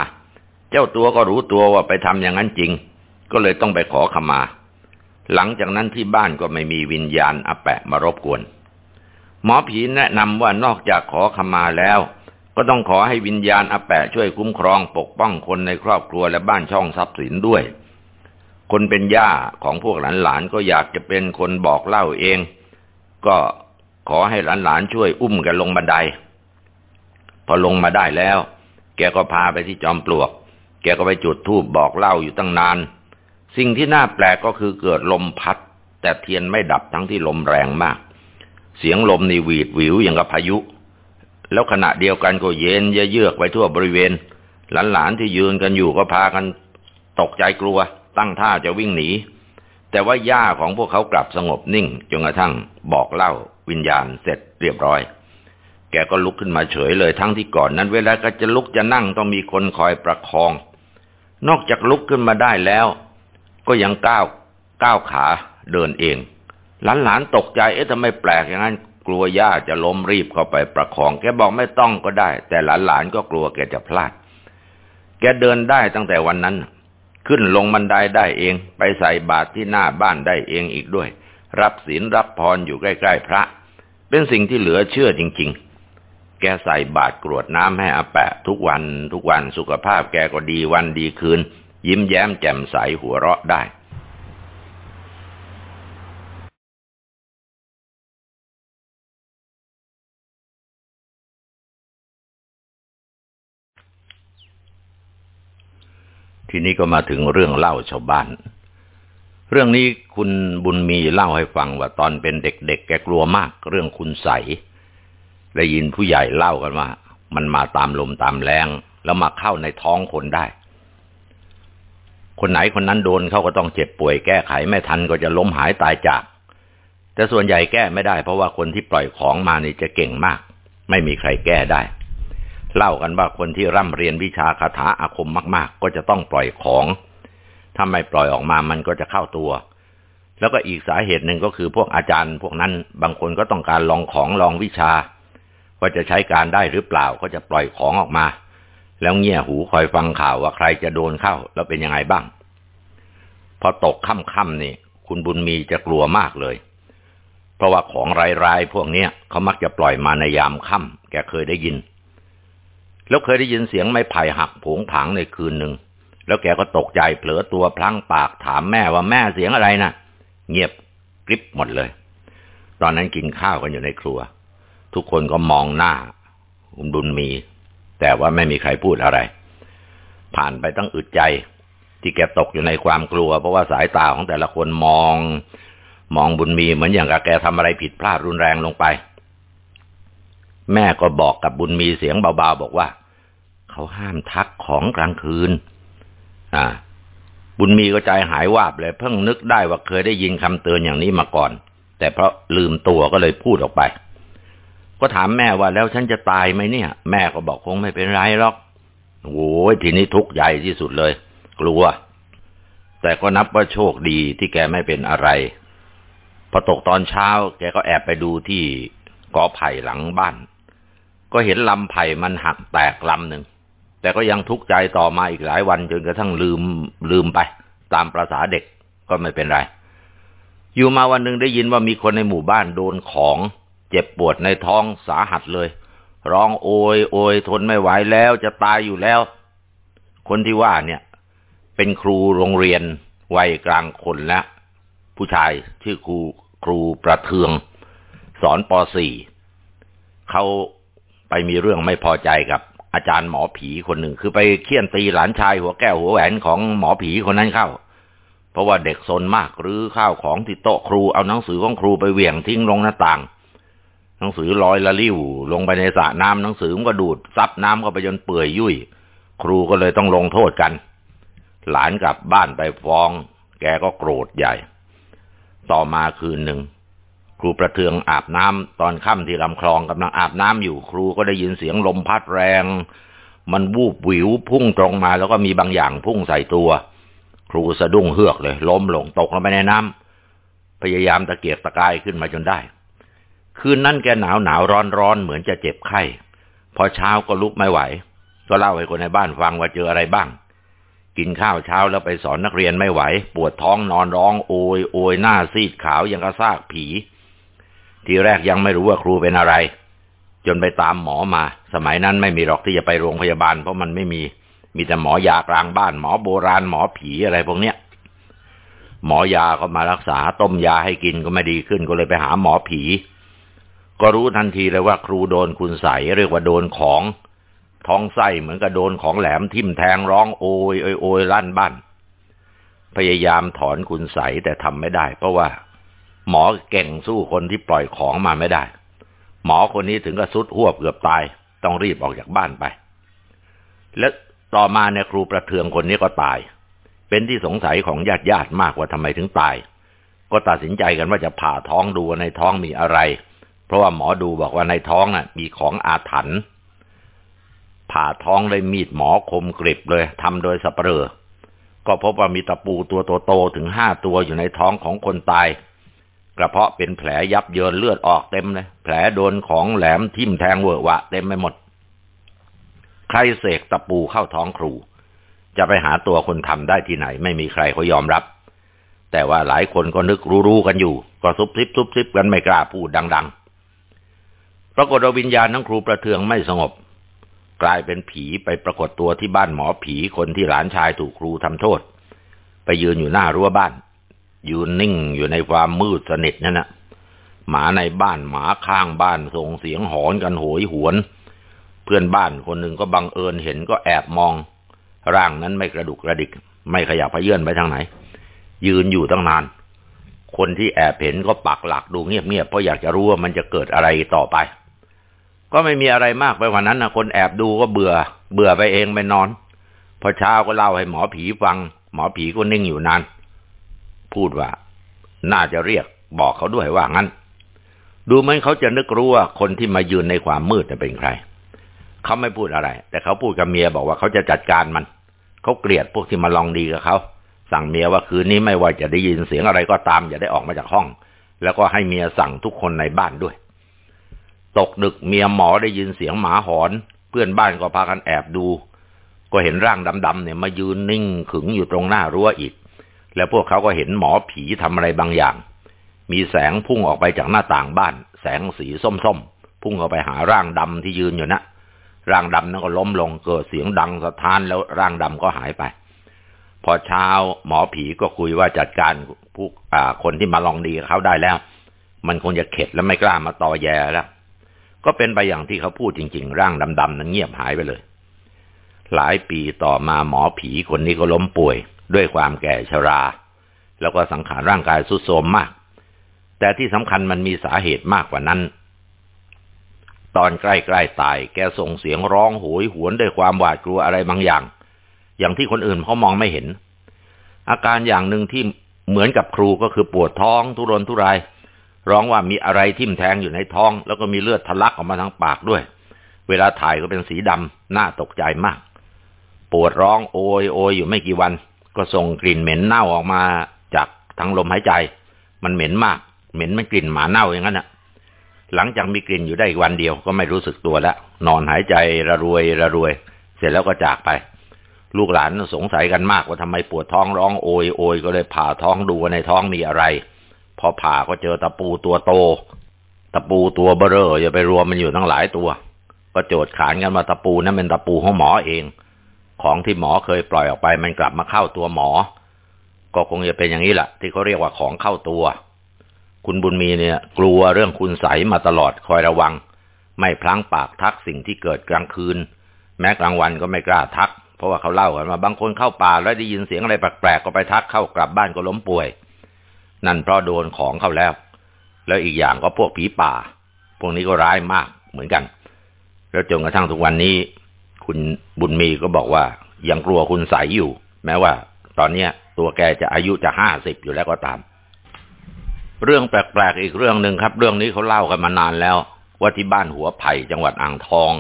เจ้าตัวก็รู้ตัวว่าไปทำอย่างนั้นจริง ก็เลยต้องไปขอขมา หลังจากนั้นที่บ้านก็ไม่มีวิญญาณอาแปะมารบกวน หมอผีแนะนำว่านอกจากขอขมาแล้วก็ต้องขอให้วิญญาณอาแปะช่วยคุ้มครองปกป้องคนในครอบครัวและบ้านช่องทรัพย์สินด้วย คนเป็นย่าของพวกหลานๆก็อยากจะเป็นคนบอกเล่าเอง ก็ขอให้หลานๆช่วยอุ้มกันลงบันได พอลงมาได้แล้ว แกก็พาไปที่จอมปลวก แกก็ไปจุดธูปบอกเล่าอยู่ตั้งนาน สิ่งที่น่าแปลกก็คือเกิดลมพัด แต่เทียนไม่ดับทั้งที่ลมแรงมาก เสียงลมนี่หวีดหวิวอย่างกับพายุ แล้วขณะเดียวกันก็เย็นเยือกไปทั่วบริเวณ หลานๆที่ยืนกันอยู่ก็พากันตกใจกลัว ตั้งท่าจะวิ่งหนี แต่ว่าย่าของพวกเขากลับสงบนิ่งจนกระทั่งบอกเล่าวิญญาณเสร็จเรียบร้อย แกก็ลุกขึ้นมาเฉยเลยทั้งที่ก่อนนั้นเวลาก็จะลุกจะนั่งต้องมีคนคอยประคอง นอกจากลุกขึ้นมาได้แล้ว ก็ยังก้าวก้าวขาเดินเอง หลานๆตกใจเอ๊ะทำไมแปลกอย่างนั้นกลัวย่าจะล้มรีบเข้าไปประคอง แกบอกไม่ต้องก็ได้ แต่หลานๆก็กลัวแกจะพลาด แกเดินได้ตั้งแต่วันนั้น ขึ้นลงบันไดได้เอง ไปใส่บาตรที่หน้าบ้านได้เองอีกด้วย รับศีลรับพรอยู่ใกล้ๆพระ เป็นสิ่งที่เหลือเชื่อจริง ๆ แกใส่บาตรกรวดน้ำให้อาแปะ ทุกวันทุกวันสุขภาพแกก็ดีวันดีคืน ยิ้มแย้มแจ่มใสหัวเราะได้ ทีนี้ก็มาถึงเรื่องเล่าชาวบ้าน เรื่องนี้คุณบุญมีเล่าให้ฟังว่าตอนเป็นเด็กๆ แกกลัวมาก เรื่องคุณใสได้ยินผู้ใหญ่เล่ากันว่า มันมาตามลมตามแรงแล้วมาเข้าในท้องคนได้ คนไหนคนนั้นโดนเขาก็ต้องเจ็บป่วยแก้ไขไม่ทันก็จะล้มหายตายจาก แต่ส่วนใหญ่แก้ไม่ได้เพราะว่าคนที่ปล่อยของมานี่จะเก่งมาก ไม่มีใครแก้ได้ เล่ากันว่าคนที่ร่ำเรียนวิชาคาถาอาคมมาก ๆ ก็จะต้องปล่อยของ ถ้าไม่ปล่อยออกมามันก็จะเข้าตัว แล้วก็อีกสาเหตุหนึ่งก็คือพวกอาจารย์พวกนั้นบางคนก็ต้องการลองของลองวิชา ว่าจะใช้การได้หรือเปล่าก็จะปล่อยของออกมา แล้วเงี่ยหูคอยฟังข่าวว่าใครจะโดนเข้าแล้วเป็นยังไงบ้าง พอตกค่ำๆนี่คุณบุญมีจะกลัวมากเลย เพราะว่าของรายๆพวกเนี้ยเขามักจะปล่อยมาในยามค่ำแกเคยได้ยิน แล้วเคยได้ยินเสียงไม้ไผ่หักผงผังในคืนหนึ่ง แล้วแกก็ตกใจเผลอตัวพลั้งปากถามแม่ว่าแม่เสียงอะไรนะ่ะ เงียบกริบหมดเลย ตอนนั้นกินข้าวกันอยู่ในครัว ทุกคนก็มองหน้าคุณบุญมี แต่ว่าไม่มีใครพูดอะไร ผ่านไปตั้งอึดใจ ที่แกตกอยู่ในความกลัว เพราะว่าสายตาของแต่ละคนมอง มองบุญมีเหมือนอย่างกับแกทำอะไรผิดพลาดรุนแรงลงไป แม่ก็บอกกับบุญมีเสียงเบาๆบอกว่า เขาห้ามทักของกลางคืน อ่า บุญมีก็ใจหายวาบเลย เพิ่งนึกได้ว่าเคยได้ยินคำเตือนอย่างนี้มาก่อน แต่เพราะลืมตัวก็เลยพูดออกไป ก็ถามแม่ว่าแล้วฉันจะตายไหมเนี่ย แม่ก็บอกคงไม่เป็นไรหรอกโอ้ยทีนี้ทุกข์ใหญ่ที่สุดเลย กลัว แต่ก็นับว่าโชคดีที่แกไม่เป็นอะไร พอตกตอนเช้า แกก็แอบไปดูที่กอไผ่หลังบ้าน ก็เห็นลำไผ่มันหักแตกลำหนึ่ง แต่ก็ยังทุกข์ใจต่อมาอีกหลายวันจนกระทั่งลืมลืมไป ตามประษาเด็กก็ไม่เป็นไร อยู่มาวันหนึ่งได้ยินว่ามีคนในหมู่บ้านโดนของเจ็บปวดในท้องสาหัสเลย ร้องโอยโอยทนไม่ไหวแล้วจะตายอยู่แล้ว คนที่ว่าเนี่ย เป็นครูโรงเรียนวัยกลางคนแล้ว ผู้ชายชื่อครูครูประเทือง สอนป .4 เขา ไปมีเรื่องไม่พอใจกับอาจารย์หมอผีคนหนึ่ง คือไปเคี่ยนตีหลานชายหัวแก้วหัวแหวนของหมอผีคนนั้นเข้า เพราะว่าเด็กซนมากหรือข้าวของที่โต๊ะครูเอาหนังสือของครูไปเหวี่ยงทิ้งลงหน้าต่าง หนังสือลอยละลิ้วลงไปในสระน้ำหนังสือมันก็ดูดซับน้ำเข้าไปจนเปื่อยยุ่ย ครูก็เลยต้องลงโทษกัน หลานกลับบ้านไปฟ้อง แกก็โกรธใหญ่ ต่อมาคืนหนึ่ง ครูประเทืองอาบน้ำตอนค่ำที่ลำคลองกำลังอาบน้ำอยู่ครูก็ได้ยินเสียงลมพัดแรง มันวูบวิวพุ่งตรงมาแล้วก็มีบางอย่างพุ่งใส่ตัว ครูสะดุ้งเฮือกเลย ล้มลงตกลงไปในน้ำพยายามตะเกียกตะกายขึ้นมาจนได้ คืนนั้นแกหนาวหนาวร้อนร้อนเหมือนจะเจ็บไข้พอเช้าก็ลุกไม่ไหว ก็เล่าให้คนในบ้านฟังว่าเจออะไรบ้าง กินข้าวเช้าแล้วไปสอนนักเรียนไม่ไหว ปวดท้องนอนร้องโอยโอยหน้าซีดขาวยังกระซากผี ทีแรกยังไม่รู้ว่าครูเป็นอะไร จนไปตามหมอมา สมัยนั้นไม่มีหรอกที่จะไปโรงพยาบาล เพราะมันไม่มี มีแต่หมอยากลางบ้าน หมอโบราณหมอผีอะไรพวกเนี้ย หมอยาก็มารักษาต้มยาให้กินก็ไม่ดีขึ้นก็เลยไปหาหมอผี ก็รู้ทันทีเลยว่าครูโดนคุณใสเรียกว่าโดนของ ท้องไส้เหมือนกับโดนของแหลมทิ่มแทงร้องโอยโอยโอยลั่นบ้านพยายามถอนคุณใสแต่ทำไม่ได้ เพราะว่า หมอเก่งสู้คนที่ปล่อยของมาไม่ได้ หมอคนนี้ถึงกับสุดหัวเกือบตาย ต้องรีบออกจากบ้านไป และต่อมาเนี่ยครูประเทืองคนนี้ก็ตาย เป็นที่สงสัยของญาติญาติมากว่าทำไมถึงตาย ก็ตัดสินใจกันว่าจะผ่าท้องดูในท้องมีอะไร เพราะว่าหมอดูบอกว่าในท้องน่ะ มีของอาถรรพ์ผ่าท้องเลยมีดหมอคมกริบเลยทำโดยสัปเหร่อก็พบว่ามีตะปูตัวโตๆถึงห้าตัวอยู่ในท้องของคนตาย กระเพาะเป็นแผลยับเยินเลือดออกเต็มเลย แผลโดนของแหลมทิ่มแทงเวอะวะเต็มไปหมด ใครเสกตะปูเข้าท้องครู จะไปหาตัวคนทำได้ที่ไหน ไม่มีใครเขายอมรับ แต่ว่าหลายคนก็นึกรู้ๆกันอยู่ ก็ซุบซิบซุบซิบกันไม่กล้าพูดดัง ๆ ปรากฏว่าวิญญาณทั้งครูประเทืองไม่สงบ กลายเป็นผีไปปรากฏตัวที่บ้านหมอผีคนที่หลานชายถูกครูทำโทษ ไปยืนอยู่หน้ารั้วบ้าน ยืนนิ่งอยู่ในความมืดสนิทนั่นนะหมาในบ้านหมาข้างบ้านส่งเสียงหอนกันโหยหวน เพื่อนบ้านคนหนึ่งก็บังเอิญเห็นก็แอบมอง ร่างนั้นไม่กระดุกกระดิก ไม่ขยับพเยื่อนไปทางไหน ยืนอยู่ตั้งนาน คนที่แอบเห็นก็ปักหลักดูเงียบๆเพราะอยากจะรู้ว่ามันจะเกิดอะไรต่อไป ก็ไม่มีอะไรมากไปกว่านั้นนะคนแอบดูก็เบื่อ เบื่อไปเองไปนอน พอเช้าก็เล่าให้หมอผีฟัง หมอผีก็นิ่งอยู่นาน พูดว่า น่าจะเรียกบอกเขาด้วยว่างั้น ดูเหมือนเขาจะนึกรู้ว่าคนที่มายืนในความมืดเป็นใคร เขาไม่พูดอะไร แต่เขาพูดกับเมียบอกว่าเขาจะจัดการมัน เขาเกลียดพวกที่มาลองดีกับเขาสั่งเมียว่าคืนนี้ไม่ว่าจะได้ยินเสียงอะไรก็ตามอย่าได้ออกมาจากห้อง แล้วก็ให้เมียสั่งทุกคนในบ้านด้วย ตกดึกเมียหมอได้ยินเสียงหมาหอน เพื่อนบ้านก็พากันแอบดู ก็เห็นร่างดำๆเนี่ยมายืนนิ่งขึงอยู่ตรงหน้ารั้วอีก แล้วพวกเขาก็เห็นหมอผีทำอะไรบางอย่าง มีแสงพุ่งออกไปจากหน้าต่างบ้าน แสงสีส้มๆ พุ่งเข้าไปหาร่างดำที่ยืนอยู่นะร่างดำนั้นก็ล้มลงเกิดเสียงดังสะท้านแล้วร่างดำก็หายไป พอเช้าหมอผีก็คุยว่าจัดการผู้คนที่มาลองดีเขาได้แล้ว มันคงจะเข็ดแล้วไม่กล้ามาต่อแยแล้วก็เป็นไปอย่างที่เขาพูดจริง ๆ ร่างดำๆนั้นเงียบหายไปเลย หลายปีต่อมาหมอผีคนนี้ก็ล้มป่วย ด้วยความแก่ชรา แล้วก็สังขารร่างกายสุดโทรมมาก แต่ที่สำคัญมันมีสาเหตุมากกว่านั้น ตอนใกล้ๆตาย แกส่งเสียงร้องโหยหวนด้วยความหวาดกลัวอะไรบางอย่าง อย่างที่คนอื่นเขามองไม่เห็น อาการอย่างหนึ่งที่เหมือนกับครูก็คือปวดท้องทุรนทุราย ร้องว่ามีอะไรทิ่มแทงอยู่ในท้อง แล้วก็มีเลือดทะลักออกมาทางปากด้วย เวลาถ่ายก็เป็นสีดำน่าตกใจมาก ปวดร้องโอยโอยอยู่ไม่กี่วัน ก็ส่งกลิ่นเหม็นเน่าออกมาจากทั้งลมหายใจ มันเหม็นมาก เหม็นมันกลิ่นหมาเน่าอย่างนั้นอะหลังจากมีกลิ่นอยู่ได้อีกวันเดียวก็ไม่รู้สึกตัวแล้วนอนหายใจระรวยระรวย เสร็จแล้วก็จากไป ลูกหลานสงสัยกันมากว่าทำไมปวดท้องร้องโอยโอยก็เลยผ่าท้องดูว่าในท้องมีอะไร พอผ่าก็เจอตะปูตัวโต ตะปูตัวเบ้อร่ออย่าไปรวมมันอยู่ทั้งหลายตัว ก็โจทย์ขานกันมาตะปูนั้นเป็นตะปูของหมอเอง ของที่หมอเคยปล่อยออกไป มันกลับมาเข้าตัวหมอ ก็คงจะเป็นอย่างนี้แหละที่เขาเรียกว่าของเข้าตัว คุณบุญมีเนี่ย กลัวเรื่องคุณใสมาตลอดคอยระวัง ไม่พลั้งปากทักสิ่งที่เกิดกลางคืน แม้กลางวันก็ไม่กล้าทัก เพราะว่าเขาเล่ากันมาบางคนเข้าป่าแล้วได้ยินเสียงอะไรแปลกๆก็ไปทักเข้ากลับบ้านก็ล้มป่วย นั่นเพราะโดนของเข้าแล้ว แล้วอีกอย่างก็พวกผีป่า พวกนี้ก็ร้ายมากเหมือนกัน แล้วจนกระทั่งทุกวันนี้ คุณบุญมีก็บอกว่า ยังกลัวคุณใสอยู่ แม้ว่า ตอนเนี้ย ตัวแกจะอายุจะห้าสิบอยู่แล้วก็ตาม เรื่องแปลกๆอีกเรื่องหนึ่งครับ เรื่องนี้เขาเล่ากันมานานแล้ว ว่าที่บ้านหัวไผ่จังหวัดอ่างทอง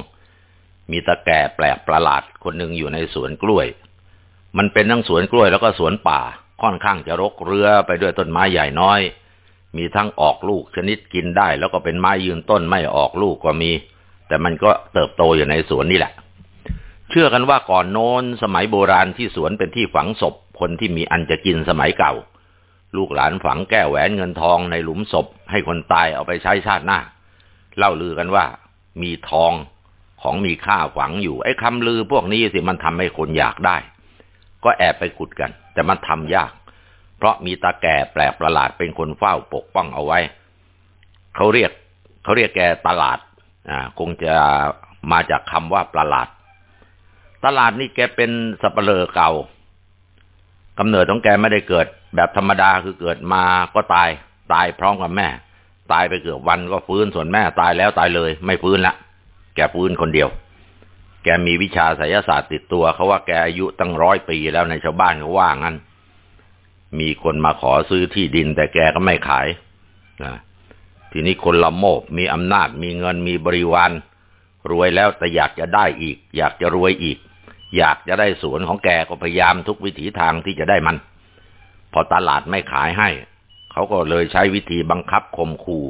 มีตะแก่แปลกประหลาดคนหนึ่งอยู่ในสวนกล้วย มันเป็นทั้งสวนกล้วยแล้วก็สวนป่าค่อนข้างจะรกเรือไปด้วยต้นไม้ใหญ่น้อย มีทั้งออกลูกชนิดกินได้ แล้วก็เป็นไม้ยืนต้นไม่ออกลูกก็มี แต่มันก็เติบโตอยู่ในสวนนี่แหละ เชื่อกันว่าก่อนโน้นสมัยโบราณที่สวนเป็นที่ฝังศพ คนที่มีอันจะกินสมัยเก่า ลูกหลานฝังแก้วแหวนเงินทองในหลุมศพ ให้คนตายเอาไปใช้ชาติหน้า เล่าลือกันว่า มีทองของมีค่าฝังอยู่ไอ้คำลือพวกนี้สิมันทำให้คนอยากได้ ก็แอบไปขุดกัน แต่มันทำยาก เพราะมีตาแก่แปลกประหลาดเป็นคนเฝ้าปกป้องเอาไว้ เขาเรียกเขาเรียกแกตลาดอ่าคงจะมาจากคำว่าประหลาด ตลาดนี่แกเป็นสัปเหร่อเก่ากำเนิดของแกไม่ได้เกิด แบบธรรมดาคือเกิดมาก็ตาย ตายพร้อมกับแม่ ตายไปเกือบวันก็ฟื้นส่วนแม่ตายแล้วตายเลย ไม่ฟื้นละแกฟื้นคนเดียว แกมีวิชาไสยศาสตร์ติดตัวเขาว่าแกอายุตั้งร้อยปีแล้วในชาวบ้านเขาว่างั้น มีคนมาขอซื้อที่ดิน แต่แกก็ไม่ขายนะทีนี้คนละโมบมีอำนาจมีเงินมีบริวารรวยแล้วแต่อยากจะได้อีก อยากจะรวยอีก อยากจะได้สวนของแกก็พยายามทุกวิถีทางที่จะได้มัน พอตลาดไม่ขายให้ เขาก็เลยใช้วิธีบังคับข่มขู่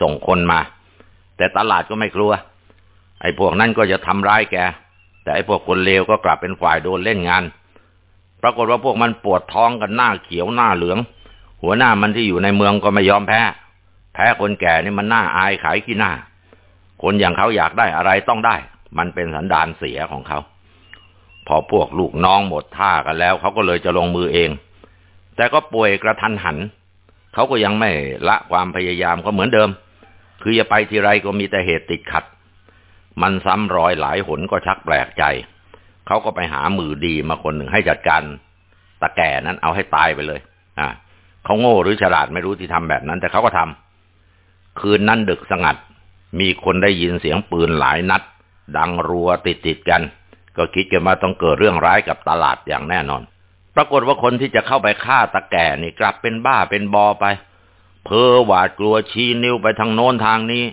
ส่งคนมา แต่ตลาดก็ไม่กลัว ไอ้พวกนั้นก็จะทำร้ายแก แต่ไอ้พวกคนเลวก็กลับเป็นฝ่ายโดนเล่นงาน ปรากฏว่าพวกมันปวดท้องกันหน้าเขียวหน้าเหลือง หัวหน้ามันที่อยู่ในเมืองก็ไม่ยอมแพ้ แพ้คนแก่นี่มันหน้าอายขายขี้หน้า คนอย่างเขาอยากได้อะไรต้องได้ มันเป็นสันดานเสียของเขา พอพวกลูกน้องหมดท่ากันแล้วเขาก็เลยจะลงมือเอง แต่ก็ป่วยกระทันหัน เขาก็ยังไม่ละความพยายามก็เหมือนเดิม คือจะไปทีไรก็มีแต่เหตุติดขัด มันซ้ำรอยหลายหนก็ชักแปลกใจ เขาก็ไปหามือดีมาคนหนึ่งให้จัดการตะแก่นั้นเอาให้ตายไปเลย อ่าเขาโง่หรือฉลาดไม่รู้ที่ทำแบบนั้น แต่เขาก็ทำคืนนั้นดึกสงัด มีคนได้ยินเสียงปืนหลายนัด ดังรัวติดติดกัน ก็คิดกันว่าต้องเกิดเรื่องร้ายกับตลาดอย่างแน่นอน ปรากฏว่าคนที่จะเข้าไปฆ่าตะแก่นี่กลับเป็นบ้าเป็นบอไป เพ้อหวาดกลัวชี้นิ้วไปทางโน้นทางนี้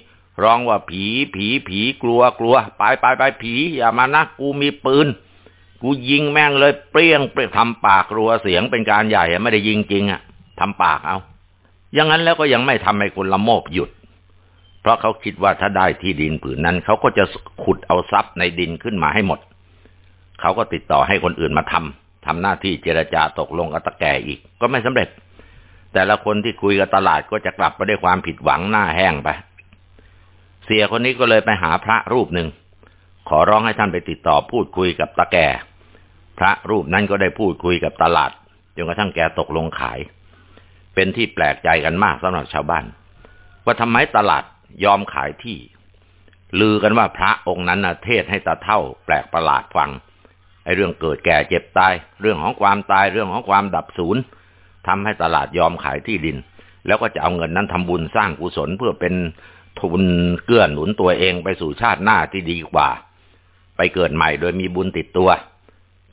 ร้องว่าผีผีผีกลัวกลัวไปไปไปผีอย่ามานะกูมีปืน กูยิงแม่งเลยเปรี้ยงเปรี้ยงทำปากรัวเสียงเป็นการใหญ่ไม่ได้ยิงจริงอะทำปากเอาอย่างนั้นแล้วก็ยังไม่ทำให้คนละโมบหยุด เพราะเขาคิดว่าถ้าได้ที่ดินผืนนั้น เขาก็จะขุดเอาทรัพย์ในดินขึ้นมาให้หมด เขาก็ติดต่อให้คนอื่นมาทำทำหน้าที่เจรจาตกลงกับตะแก่อีก ก็ไม่สำเร็จ แต่ละคนที่คุยกับตลาดก็จะกลับไปด้วยความผิดหวังหน้าแห้งไป เสียคนนี้ก็เลยไปหาพระรูปหนึ่ง ขอร้องให้ท่านไปติดต่อพูดคุยกับตะแก่ พระรูปนั้นก็ได้พูดคุยกับตลาดจนกระทั่งแกตกลงขาย เป็นที่แปลกใจกันมากสำหรับชาวบ้าน ว่าทำไมตลาดยอมขายที่ลือกันว่าพระองค์นั้นนะเทศให้ตาเท่าแปลกประหลาดฟัง ไอ้เรื่องเกิดแก่เจ็บตาย เรื่องของความตายเรื่องของความดับศูนย์ทำให้ตลาดยอมขายที่ดิน แล้วก็จะเอาเงินนั้นทำบุญสร้างกุศลเพื่อเป็นทุนเกื้อหนุนตัวเองไปสู่ชาติหน้าที่ดีกว่า ไปเกิดใหม่โดยมีบุญติดตัว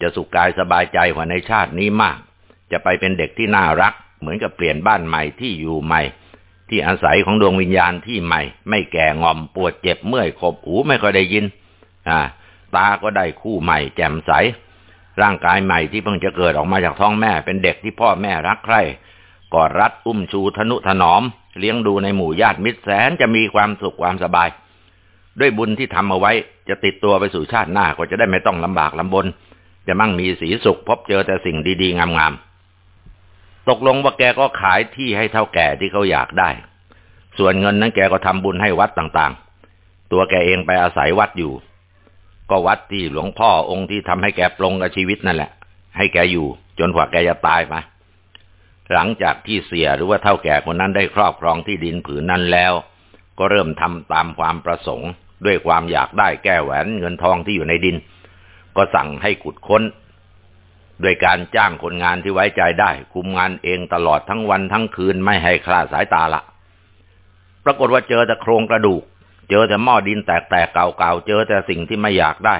จะสุขกายสบายใจกว่าในชาตินี้มาก จะไปเป็นเด็กที่น่ารัก เหมือนกับเปลี่ยนบ้านใหม่ที่อยู่ใหม่ ที่อาศัยของดวงวิญญาณที่ใหม่ ไม่แก่งอมปวดเจ็บเมื่อยขบหูไม่ค่อยได้ยิน อ่า ตาก็ได้คู่ใหม่แจ่มใส ร่างกายใหม่ที่เพิ่งจะเกิดออกมาจากท้องแม่ เป็นเด็กที่พ่อแม่รักใคร่กอดรัดอุ้มชูทนุถนอม เลี้ยงดูในหมู่ญาติมิตรแสนจะมีความสุขความสบาย ด้วยบุญที่ทำเอาไว้ จะติดตัวไปสู่ชาติหน้าก็จะได้ไม่ต้องลำบากลำบน จะมั่งมีสีสุขพบเจอแต่สิ่งดีๆงามๆตกลงว่าแกก็ขายที่ให้เท่าแก่ที่เขาอยากได้ ส่วนเงินนั้นแกก็ทำบุญให้วัดต่างๆ ตัวแกเองไปอาศัยวัดอยู่ ก็วัดที่หลวงพ่อองค์ที่ทำให้แกปลงกับชีวิตนั่นแหละ ให้แกอยู่ จนกว่าแกจะตายมาหลังจากที่เสียหรือว่าเท่าแก่คนนั้นได้ครอบครองที่ดินผืนนั้นแล้ว ก็เริ่มทำตามความประสงค์ ด้วยความอยากได้แก้แหวนเงินทองที่อยู่ในดิน ก็สั่งให้ขุดค้นด้วยการจ้างคนงานที่ไว้ใจได้ คุมงานเองตลอดทั้งวันทั้งคืนไม่ให้คลาดสายตาละปรากฏว่าเจอแต่โครงกระดูก เจอแต่หม้อดินแตกๆเก่าๆ เจอแต่สิ่งที่ไม่อยากได้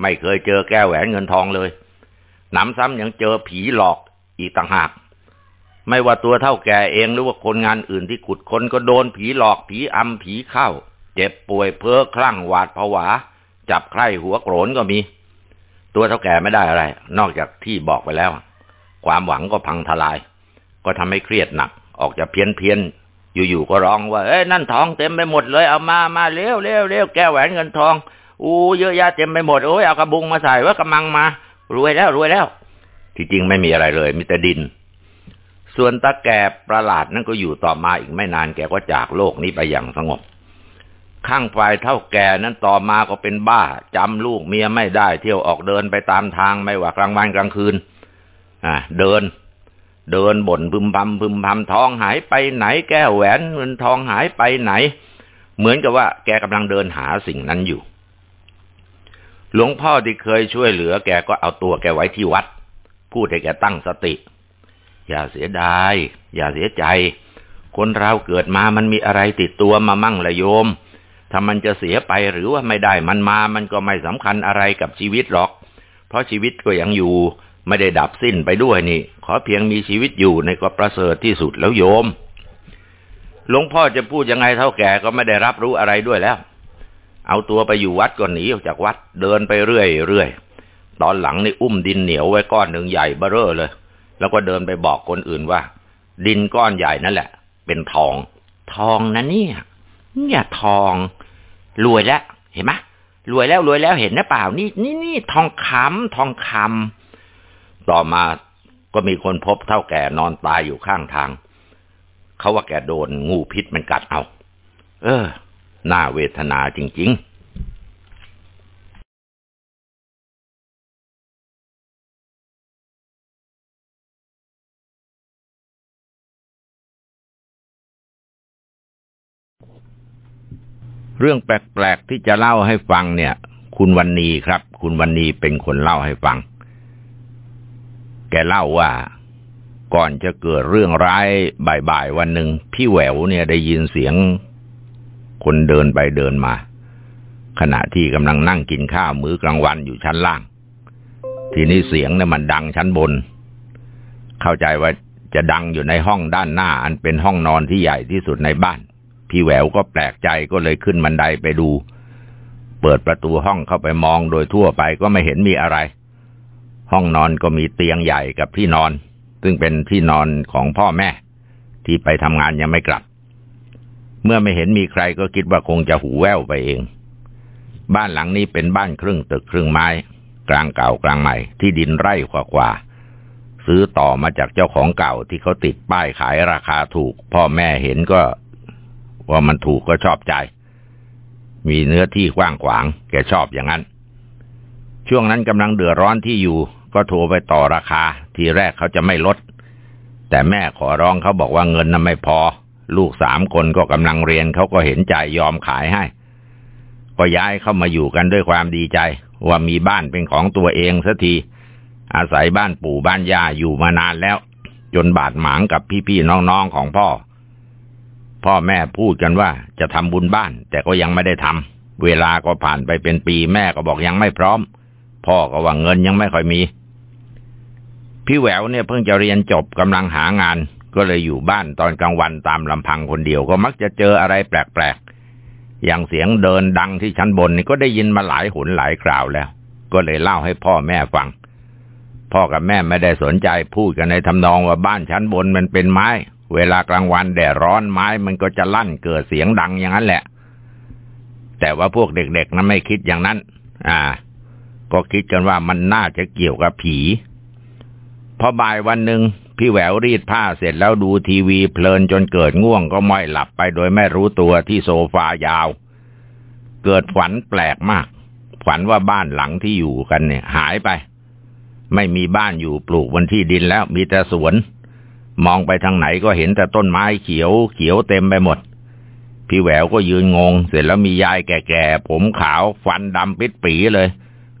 ไม่เคยเจอแก้แหวนเงินทองเลยหนำซ้ำยังเจอผีหลอกอีกต่างหาก ไม่ว่าตัวเท่าแก่เองหรือว่าคนงานอื่นที่ขุดคนก็โดนผีหลอกผีอำผีเข้า เจ็บป่วยเพ้อคลั่งหวาดผวา จับใคร่หัวโกรนก็มี ตัวเท่าแก่ไม่ได้อะไร นอกจากที่บอกไปแล้ว ความหวังก็พังทลาย ก็ทำให้เครียดหนักออกจะเพี้ยนเพียน อยู่ๆก็ร้องว่าเอ้ยนั่นทองเต็มไปหมดเลยเอามามาเร็วเร็วเร็วแก้แหวนเงินทองอู้เยอะแยะเต็มไปหมดโอ้ยเอากระบุงมาใส่ว่ากำมังมารวยแล้วรวยแล้ว ที่จริงไม่มีอะไรเลยมีแต่ดิน ส่วนตาแก่ประหลาดนั่นก็อยู่ต่อมาอีกไม่นานแกก็จากโลกนี้ไปอย่างสงบ ข้างฝ่ายเท่าแก่นั้นต่อมาก็เป็นบ้าจำลูกเมียไม่ได้ เที่ยวออกเดินไปตามทางไม่ว่ากลางวันกลางคืน อ่าเดิน เดินบ่นพึมพำพึมพำทองหายไปไหน แก้วแหวนเงินทองหายไปไหน เหมือนกับว่า แกกำลังเดินหาสิ่งนั้นอยู่ หลวงพ่อที่เคยช่วยเหลือ แกก็เอาตัวแกไว้ที่วัด พูดให้แกตั้งสติ อย่าเสียดาย อย่าเสียใจ คนเราเกิดมามันมีอะไรติดตัวมามั่งละโยม ถ้ามันจะเสียไปหรือว่าไม่ได้มันมา มันก็ไม่สำคัญอะไรกับชีวิตหรอก เพราะชีวิตก็ยังอยู่ไม่ได้ดับสิ้นไปด้วยนี่ ขอเพียงมีชีวิตอยู่ในก็ประเสริฐที่สุดแล้วโยม หลวงพ่อจะพูดยังไงเท่าแก่ก็ไม่ได้รับรู้อะไรด้วยแล้ว เอาตัวไปอยู่วัดก็หนีออกจากวัดเดินไปเรื่อยเรื่อยตอนหลังนี่อุ้มดินเหนียวไว้ก้อนหนึ่งใหญ่เบ้อเร่อเลย แล้วก็เดินไปบอกคนอื่นว่า ดินก้อนใหญ่นั่นแหละ เป็นทอง ทองนะเนี่ยเนี่ยทองรวยแล้ว เห็นไหมรวยแล้วรวยแล้วเห็นนะเปล่า นี่นี่นี่ทองคำทองคำต่อมา ก็มีคนพบเท่าแก่นอนตายอยู่ข้างทาง เขาว่าแกโดนงูพิษมันกัดเอา เออ น่าเวทนาจริง ๆเรื่องแปลกๆที่จะเล่าให้ฟังเนี่ย คุณวันนีครับ คุณวันนีเป็นคนเล่าให้ฟัง แกเล่าว่า ก่อนจะเกิดเรื่องร้ายบ่ายๆวันหนึ่งพี่แหววเนี่ยได้ยินเสียง คนเดินไปเดินมา ขณะที่กำลังนั่งกินข้าวมื้อกลางวันอยู่ชั้นล่าง ทีนี้เสียงเนี่ยมันดังชั้นบน เข้าใจว่าจะดังอยู่ในห้องด้านหน้า อันเป็นห้องนอนที่ใหญ่ที่สุดในบ้าน พี่แหววก็แปลกใจก็เลยขึ้นบันไดไปดู เปิดประตูห้องเข้าไปมองโดยทั่วไปก็ไม่เห็นมีอะไร ห้องนอนก็มีเตียงใหญ่กับที่นอน ซึ่งเป็นที่นอนของพ่อแม่ ที่ไปทำงานยังไม่กลับ เมื่อไม่เห็นมีใครก็คิดว่าคงจะหูแว่วไปเอง บ้านหลังนี้เป็นบ้านครึ่งตึกครึ่งไม้ กลางเก่ากลางใหม่ ที่ดินไร่กว่าๆซื้อต่อมาจากเจ้าของเก่าที่เขาติดป้ายขายราคาถูก พ่อแม่เห็นก็ ว่ามันถูกก็ชอบใจ มีเนื้อที่กว้างขวาง แกชอบอย่างนั้น ช่วงนั้นกำลังเดือดร้อนที่อยู่ ก็โทรไปต่อราคา ทีแรกเขาจะไม่ลด แต่แม่ขอร้องเขาบอกว่าเงินน่ะไม่พอ ลูกสามคนก็กำลังเรียนเขาก็เห็นใจยอมขายให้ ก็ย้ายเข้ามาอยู่กันด้วยความดีใจ ว่ามีบ้านเป็นของตัวเองสักที อาศัยบ้านปู่บ้านย่าอยู่มานานแล้ว จนบาดหมางกับพี่ๆน้องๆของพ่อ พ่อแม่พูดกันว่าจะทำบุญบ้าน แต่ก็ยังไม่ได้ทำเวลาก็ผ่านไปเป็นปีแม่ก็บอกยังไม่พร้อม พ่อก็ว่าเงินยังไม่ค่อยมี พี่แหววเนี่ยเพิ่งจะเรียนจบกำลังหางาน ก็เลยอยู่บ้านตอนกลางวันตามลำพังคนเดียวก็มักจะเจออะไรแปลกๆ อย่างเสียงเดินดังที่ชั้นบนนี่ก็ได้ยินมาหลายหนหลายคราวแล้ว ก็เลยเล่าให้พ่อแม่ฟัง พ่อกับแม่ไม่ได้สนใจพูดกันในทำนองว่าบ้านชั้นบนมันเป็นไม้ เวลากลางวันแดดร้อนไม้มันก็จะลั่นเกิดเสียงดังอย่างนั้นแหละ แต่ว่าพวกเด็กๆนั้นไม่คิดอย่างนั้น อ่า ก็คิดกันว่ามันน่าจะเกี่ยวกับผี พอบ่ายวันหนึ่งพี่แหววรีดผ้าเสร็จแล้วดูทีวีเพลินจนเกิดง่วงก็ม้อยหลับไปโดยไม่รู้ตัวที่โซฟายาว เกิดฝันแปลกมาก ฝันว่าบ้านหลังที่อยู่กันเนี่ย หายไป ไม่มีบ้านอยู่ปลูกบนที่ดินแล้วมีแต่สวน มองไปทางไหนก็เห็นแต่ต้นไม้เขียวเขียวเต็มไปหมด พี่แหววก็ยืนงง เสร็จแล้วมียายแก่ๆผมขาว ฟันดำปิดปีเลย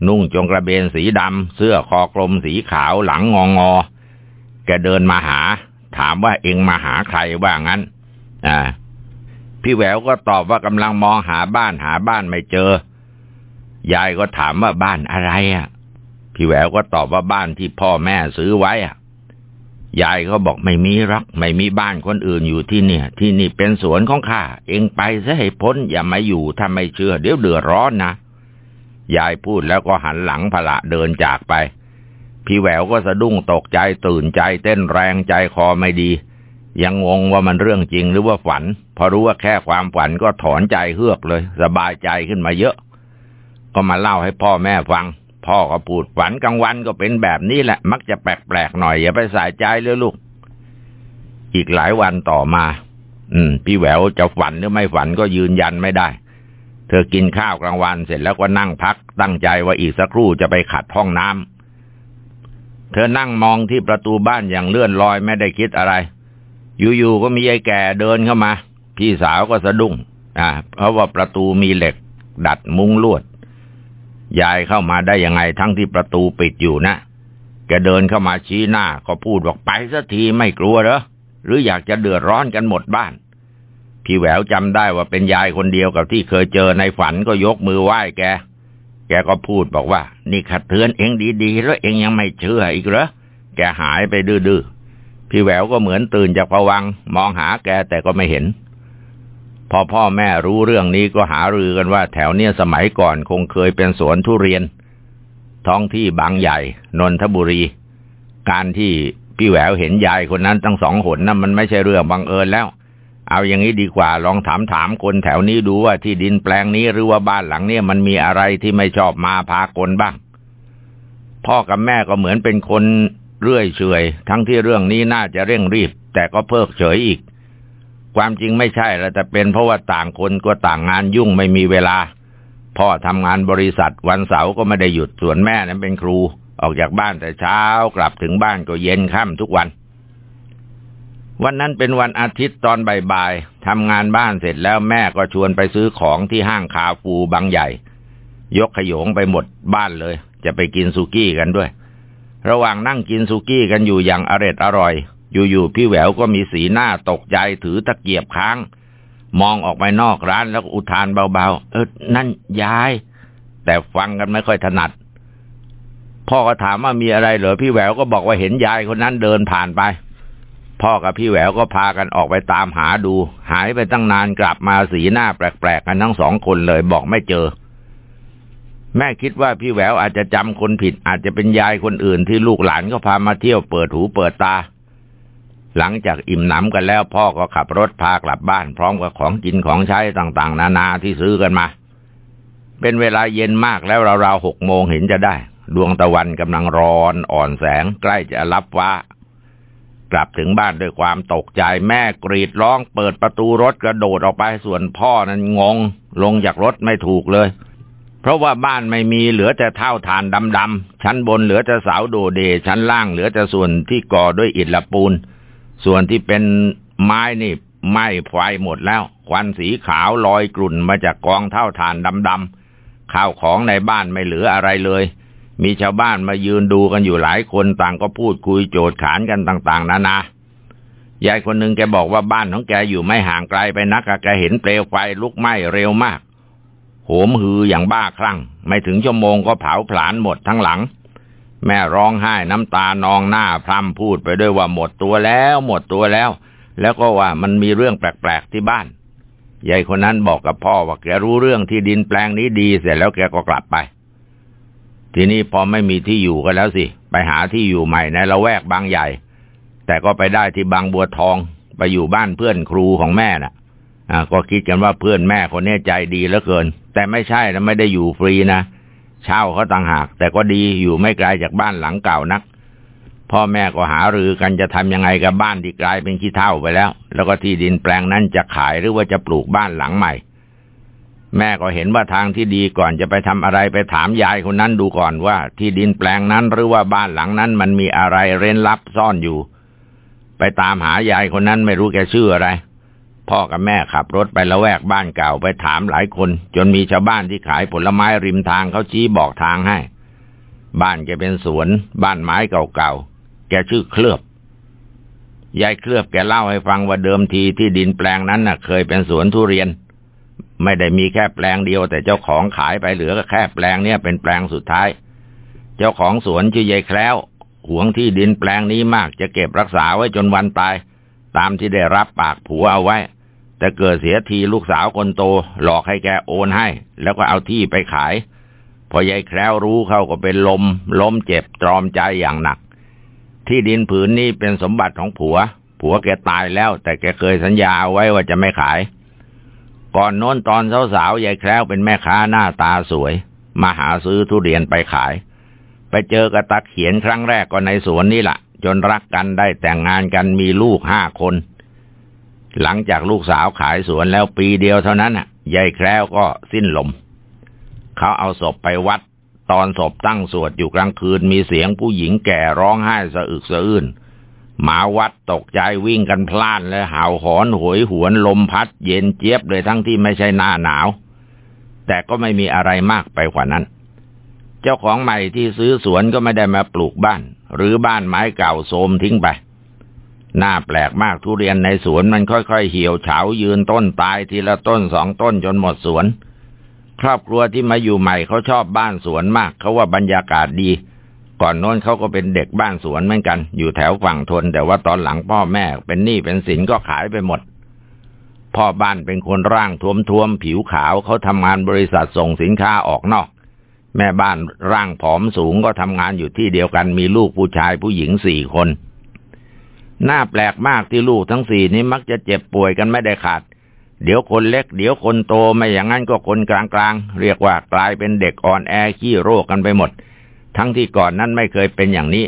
นุ่งจงกระเบนสีดำเสื้อคอกลมสีขาวหลังงองอ แกเดินมาหา ถามว่าเองมาหาใครว่างั้น อ่า พี่แหววก็ตอบว่ากำลังมองหาบ้านหาบ้านไม่เจอ ยายก็ถามว่าบ้านอะไรอะ พี่แหววก็ตอบว่าบ้านที่พ่อแม่ซื้อไว้อะ ยายก็บอกไม่มีรัก ไม่มีบ้านคนอื่นอยู่ที่เนี่ย ที่นี่เป็นสวนของข้า เองไปซะให้พ้นอย่ามาอยู่ถ้าไม่เชื่อ เดี๋ยวเดือดร้อนนะ ยายพูดแล้วก็หันหลังพละเดินจากไป พี่แหววก็สะดุ้งตกใจตื่นใจเต้นแรงใจคอไม่ดี ยังงงว่ามันเรื่องจริงหรือว่าฝัน พอรู้ว่าแค่ความฝันก็ถอนใจเฮือกเลย สบายใจขึ้นมาเยอะ ก็มาเล่าให้พ่อแม่ฟัง พ่อก็พูดฝันกลางวันก็เป็นแบบนี้แหละ มักจะแปลกๆหน่อยอย่าไปใส่ใจเลยลูก อีกหลายวันต่อมา อืม พี่แหววจะฝันหรือไม่ฝันก็ยืนยันไม่ได้ เธอกินข้าวกลางวันเสร็จแล้วก็นั่งพักตั้งใจว่าอีกสักครู่จะไปขัดห้องน้ำ เธอนั่งมองที่ประตูบ้านอย่างเลื่อนลอยไม่ได้คิดอะไร อยู่ๆก็มียายแก่เดินเข้ามา พี่สาวก็สะดุ้ง อ่า เพราะว่าประตูมีเหล็ก ดัดมุ้งลวด ยายเข้ามาได้ยังไงทั้งที่ประตูปิดอยู่นะแกเดินเข้ามาชี้หน้าก็พูดบอกไปสักทีไม่กลัวเหรอ หรืออยากจะเดือดร้อนกันหมดบ้าน พี่แหววจำได้ว่าเป็นยายคนเดียวกับที่เคยเจอในฝันก็ยกมือไหว้แก แกก็พูดบอกว่า นี่ขัดเทือนเองดีๆ แล้วเองยังไม่เชื่ออีกเหรอ แกหายไปดื้อๆ พี่แหววก็เหมือนตื่นจากผวังมองหาแกแต่ก็ไม่เห็น พอพ่อแม่รู้เรื่องนี้ก็หารือกันว่า แถวเนี้ยสมัยก่อนคงเคยเป็นสวนทุเรียน ท้องที่บางใหญ่ นนทบุรี การที่พี่แหววเห็นยายคนนั้นตั้งสองหนนะั่นมันไม่ใช่เรื่องบังเอิญแล้ว เอาอย่างนี้ดีกว่าลองถามถามคนแถวนี้ดูว่าที่ดินแปลงนี้หรือว่าบ้านหลังนี้มันมีอะไรที่ไม่ชอบมาพากลบ้าง พ่อกับแม่ก็เหมือนเป็นคนเรื่อยเฉยทั้งที่เรื่องนี้น่าจะเร่งรีบ แต่ก็เพิกเฉยอีก ความจริงไม่ใช่แล้วแต่เป็นเพราะว่าต่างคนก็ต่างงานยุ่งไม่มีเวลา พ่อทำงานบริษัทวันเสาร์ก็ไม่ได้หยุดส่วนแม่นั้นเป็นครู ออกจากบ้านแต่เช้ากลับถึงบ้านก็เย็นค่ำทุกวัน วันนั้นเป็นวันอาทิตย์ตอนบ่ายๆทำงานบ้านเสร็จแล้วแม่ก็ชวนไปซื้อของที่ห้างคาฟูบางใหญ่ ยกขยงไปหมดบ้านเลย จะไปกินสุกี้กันด้วย ระหว่างนั่งกินสุกี้กันอยู่อย่างอร็ดอร่อย อยู่ๆพี่แหววก็มีสีหน้าตกใจถือตะเกียบค้าง มองออกไปนอกร้านแล้วอุทานเบาๆ เออนั่นยาย แต่ฟังกันไม่ค่อยถนัด พ่อก็ถามว่ามีอะไรเหรอพี่แหววก็บอกว่าเห็นยายคนนั้นเดินผ่านไป พ่อกับพี่แหววก็พากันออกไปตามหาดู หายไปตั้งนานกลับมาสีหน้าแปลกๆกันทั้งสองคนเลยบอกไม่เจอ แม่คิดว่าพี่แหววอาจจะจำคนผิด อาจจะเป็นยายคนอื่นที่ลูกหลานก็พามาเที่ยวเปิดหูเปิดตา หลังจากอิ่มหนำกันแล้วพ่อก็ขับรถพากลับบ้าน พร้อมกับของกินของใช้ต่างๆ นานาที่ซื้อกันมา เป็นเวลาเย็นมากแล้วราวๆหกโมงเห็นจะได้ ดวงตะวันกำลังร้อนอ่อนแสงใกล้จะรับฟ้า กลับถึงบ้านด้วยความตกใจแม่กรีดร้องเปิดประตูรถกระโดดออกไปส่วนพ่อนั้นงง ลงจากรถไม่ถูกเลย เพราะว่าบ้านไม่มีเหลือแต่เท่าฐานดำๆชั้นบนเหลือแต่เสาโดเด ชั้นล่างเหลือแต่ส่วนที่ก่อด้วยอิฐละปูน ส่วนที่เป็นไม้นี่ไหม้ไฟหมดแล้ว ควันสีขาวลอยกลุ่นมาจากกองเท่าฐานดำๆข้าวของในบ้านไม่เหลืออะไรเลย มีชาวบ้านมายืนดูกันอยู่หลายคนต่างก็พูดคุยโจดขานกันต่าง ๆ นานายายคนหนึ่งแกบอกว่าบ้านของแกอยู่ไม่ห่างไกลไปนักแกเห็นเปลวไฟลุกไหม้เร็วมาก โหมหืออย่างบ้าคลั่ง ไม่ถึงชั่วโมงก็เผาผลาญหมดทั้งหลัง แม่ร้องไห้น้ำตานองหน้าพร่ำพูดไปด้วยว่าหมดตัวแล้ว หมดตัวแล้ว แล้วก็ว่ามันมีเรื่องแปลกๆที่บ้านยายคนนั้นบอกกับพ่อว่าแกรู้เรื่องที่ดินแปลงนี้ดีเสร็จแล้วแกก็กลับไป ทีนี้พอไม่มีที่อยู่ก็แล้วสิ ไปหาที่อยู่ใหม่ในละแวกบางใหญ่ แต่ก็ไปได้ที่บางบัวทอง ไปอยู่บ้านเพื่อนครูของแม่น่ะอ่าก็คิดกันว่าเพื่อนแม่คนนี้ใจดีเหลือเกิน แต่ไม่ใช่นะไม่ได้อยู่ฟรีนะเช่าเขาต่างหาก แต่ก็ดีอยู่ไม่ไกลจากบ้านหลังเก่านัก พ่อแม่ก็หารือกันจะทำยังไงกับบ้านที่กลายเป็นขี้เท่าไปแล้ว แล้วก็ที่ดินแปลงนั้นจะขายหรือว่าจะปลูกบ้านหลังใหม่ แม่ก็เห็นว่าทางที่ดีก่อนจะไปทำอะไรไปถามยายคนนั้นดูก่อนว่า ที่ดินแปลงนั้นหรือว่าบ้านหลังนั้นมันมีอะไรเร้นลับซ่อนอยู่ ไปตามหายายคนนั้นไม่รู้แกชื่ออะไร พ่อกับแม่ขับรถไปละแวกบ้านเก่าไปถามหลายคน จนมีชาวบ้านที่ขายผลไม้ริมทางเขาชี้บอกทางให้ บ้านแกเป็นสวน บ้านไม้เก่าๆแกชื่อเคลือบยายเคลือบแกเล่าให้ฟังว่าเดิมทีที่ดินแปลงนั้นน่ะ เคยเป็นสวนทุเรียน ไม่ได้มีแค่แปลงเดียว แต่เจ้าของขายไปเหลือแค่แปลงเนี้ยเป็นแปลงสุดท้าย เจ้าของสวนชื่อยายแคล้วหวงที่ดินแปลงนี้มากจะเก็บรักษาไว้จนวันตาย ตามที่ได้รับปากผัวเอาไว้ แต่เกิดเสียทีลูกสาวคนโต หลอกให้แกโอนให้ แล้วก็เอาที่ไปขาย พอยายแคล้วรู้เข้าก็เป็นลม ล้มเจ็บตรอมใจอย่างหนัก ที่ดินผืนนี้เป็นสมบัติของผัว ผัวแกตายแล้ว แต่แกเคยสัญญาเอาไว้ว่าจะไม่ขาย ก่อนโน้นตอนสาวๆยายแคล้วเป็นแม่ค้าหน้าตาสวย มาหาซื้อทุเรียนไปขาย ไปเจอกระตักเขียนครั้งแรกก็ในสวนนี่แหละจนรักกันได้แต่งงานกันมีลูกห้าคน หลังจากลูกสาวขายสวนแล้วปีเดียวเท่านั้นยายแคล้วก็สิ้นลม เขาเอาศพไปวัด ตอนศพตั้งสวดอยู่กลางคืนมีเสียงผู้หญิงแก่ร้องไห้สะอึกสะอื้น หมาวัดตกใจวิ่งกันพล่านและห่าหอนหวยหวนลมพัดเย็นเจี๊ยบเลยทั้งที่ไม่ใช่หน้าหนาว แต่ก็ไม่มีอะไรมากไปกว่านั้น เจ้าของใหม่ที่ซื้อสวนก็ไม่ได้มาปลูกบ้าน หรือบ้านไม้เก่าโทมทิ้งไปหน้าแปลกมากทุเรียนในสวนมันค่อยๆเหี่ยวเฉายืนต้นตายทีละต้นสองต้นจนหมดสวน ครอบครัวที่มาอยู่ใหม่เขาชอบบ้านสวนมากเขาว่าบรรยากาศดี ก่อนโน้นเขาก็เป็นเด็กบ้านสวนเหมือนกัน อยู่แถวฝั่งทน แต่ว่าตอนหลังพ่อแม่เป็นหนี้เป็นสินก็ขายไปหมด พ่อบ้านเป็นคนร่างท้วมๆผิวขาวเขาทำงานบริษัทส่งสินค้าออกนอก แม่บ้านร่างผอมสูงก็ทำงานอยู่ที่เดียวกันมีลูกผู้ชายผู้หญิงสี่คนน่าแปลกมากที่ลูกทั้งสี่นี้มักจะเจ็บป่วยกันไม่ได้ขาด เดี๋ยวคนเล็ก เดี๋ยวคนโตไม่อย่างนั้นก็คนกลางๆ เรียกว่ากลายเป็นเด็กอ่อนแอขี้โรคกันไปหมด ทั้งที่ก่อนนั้นไม่เคยเป็นอย่างนี้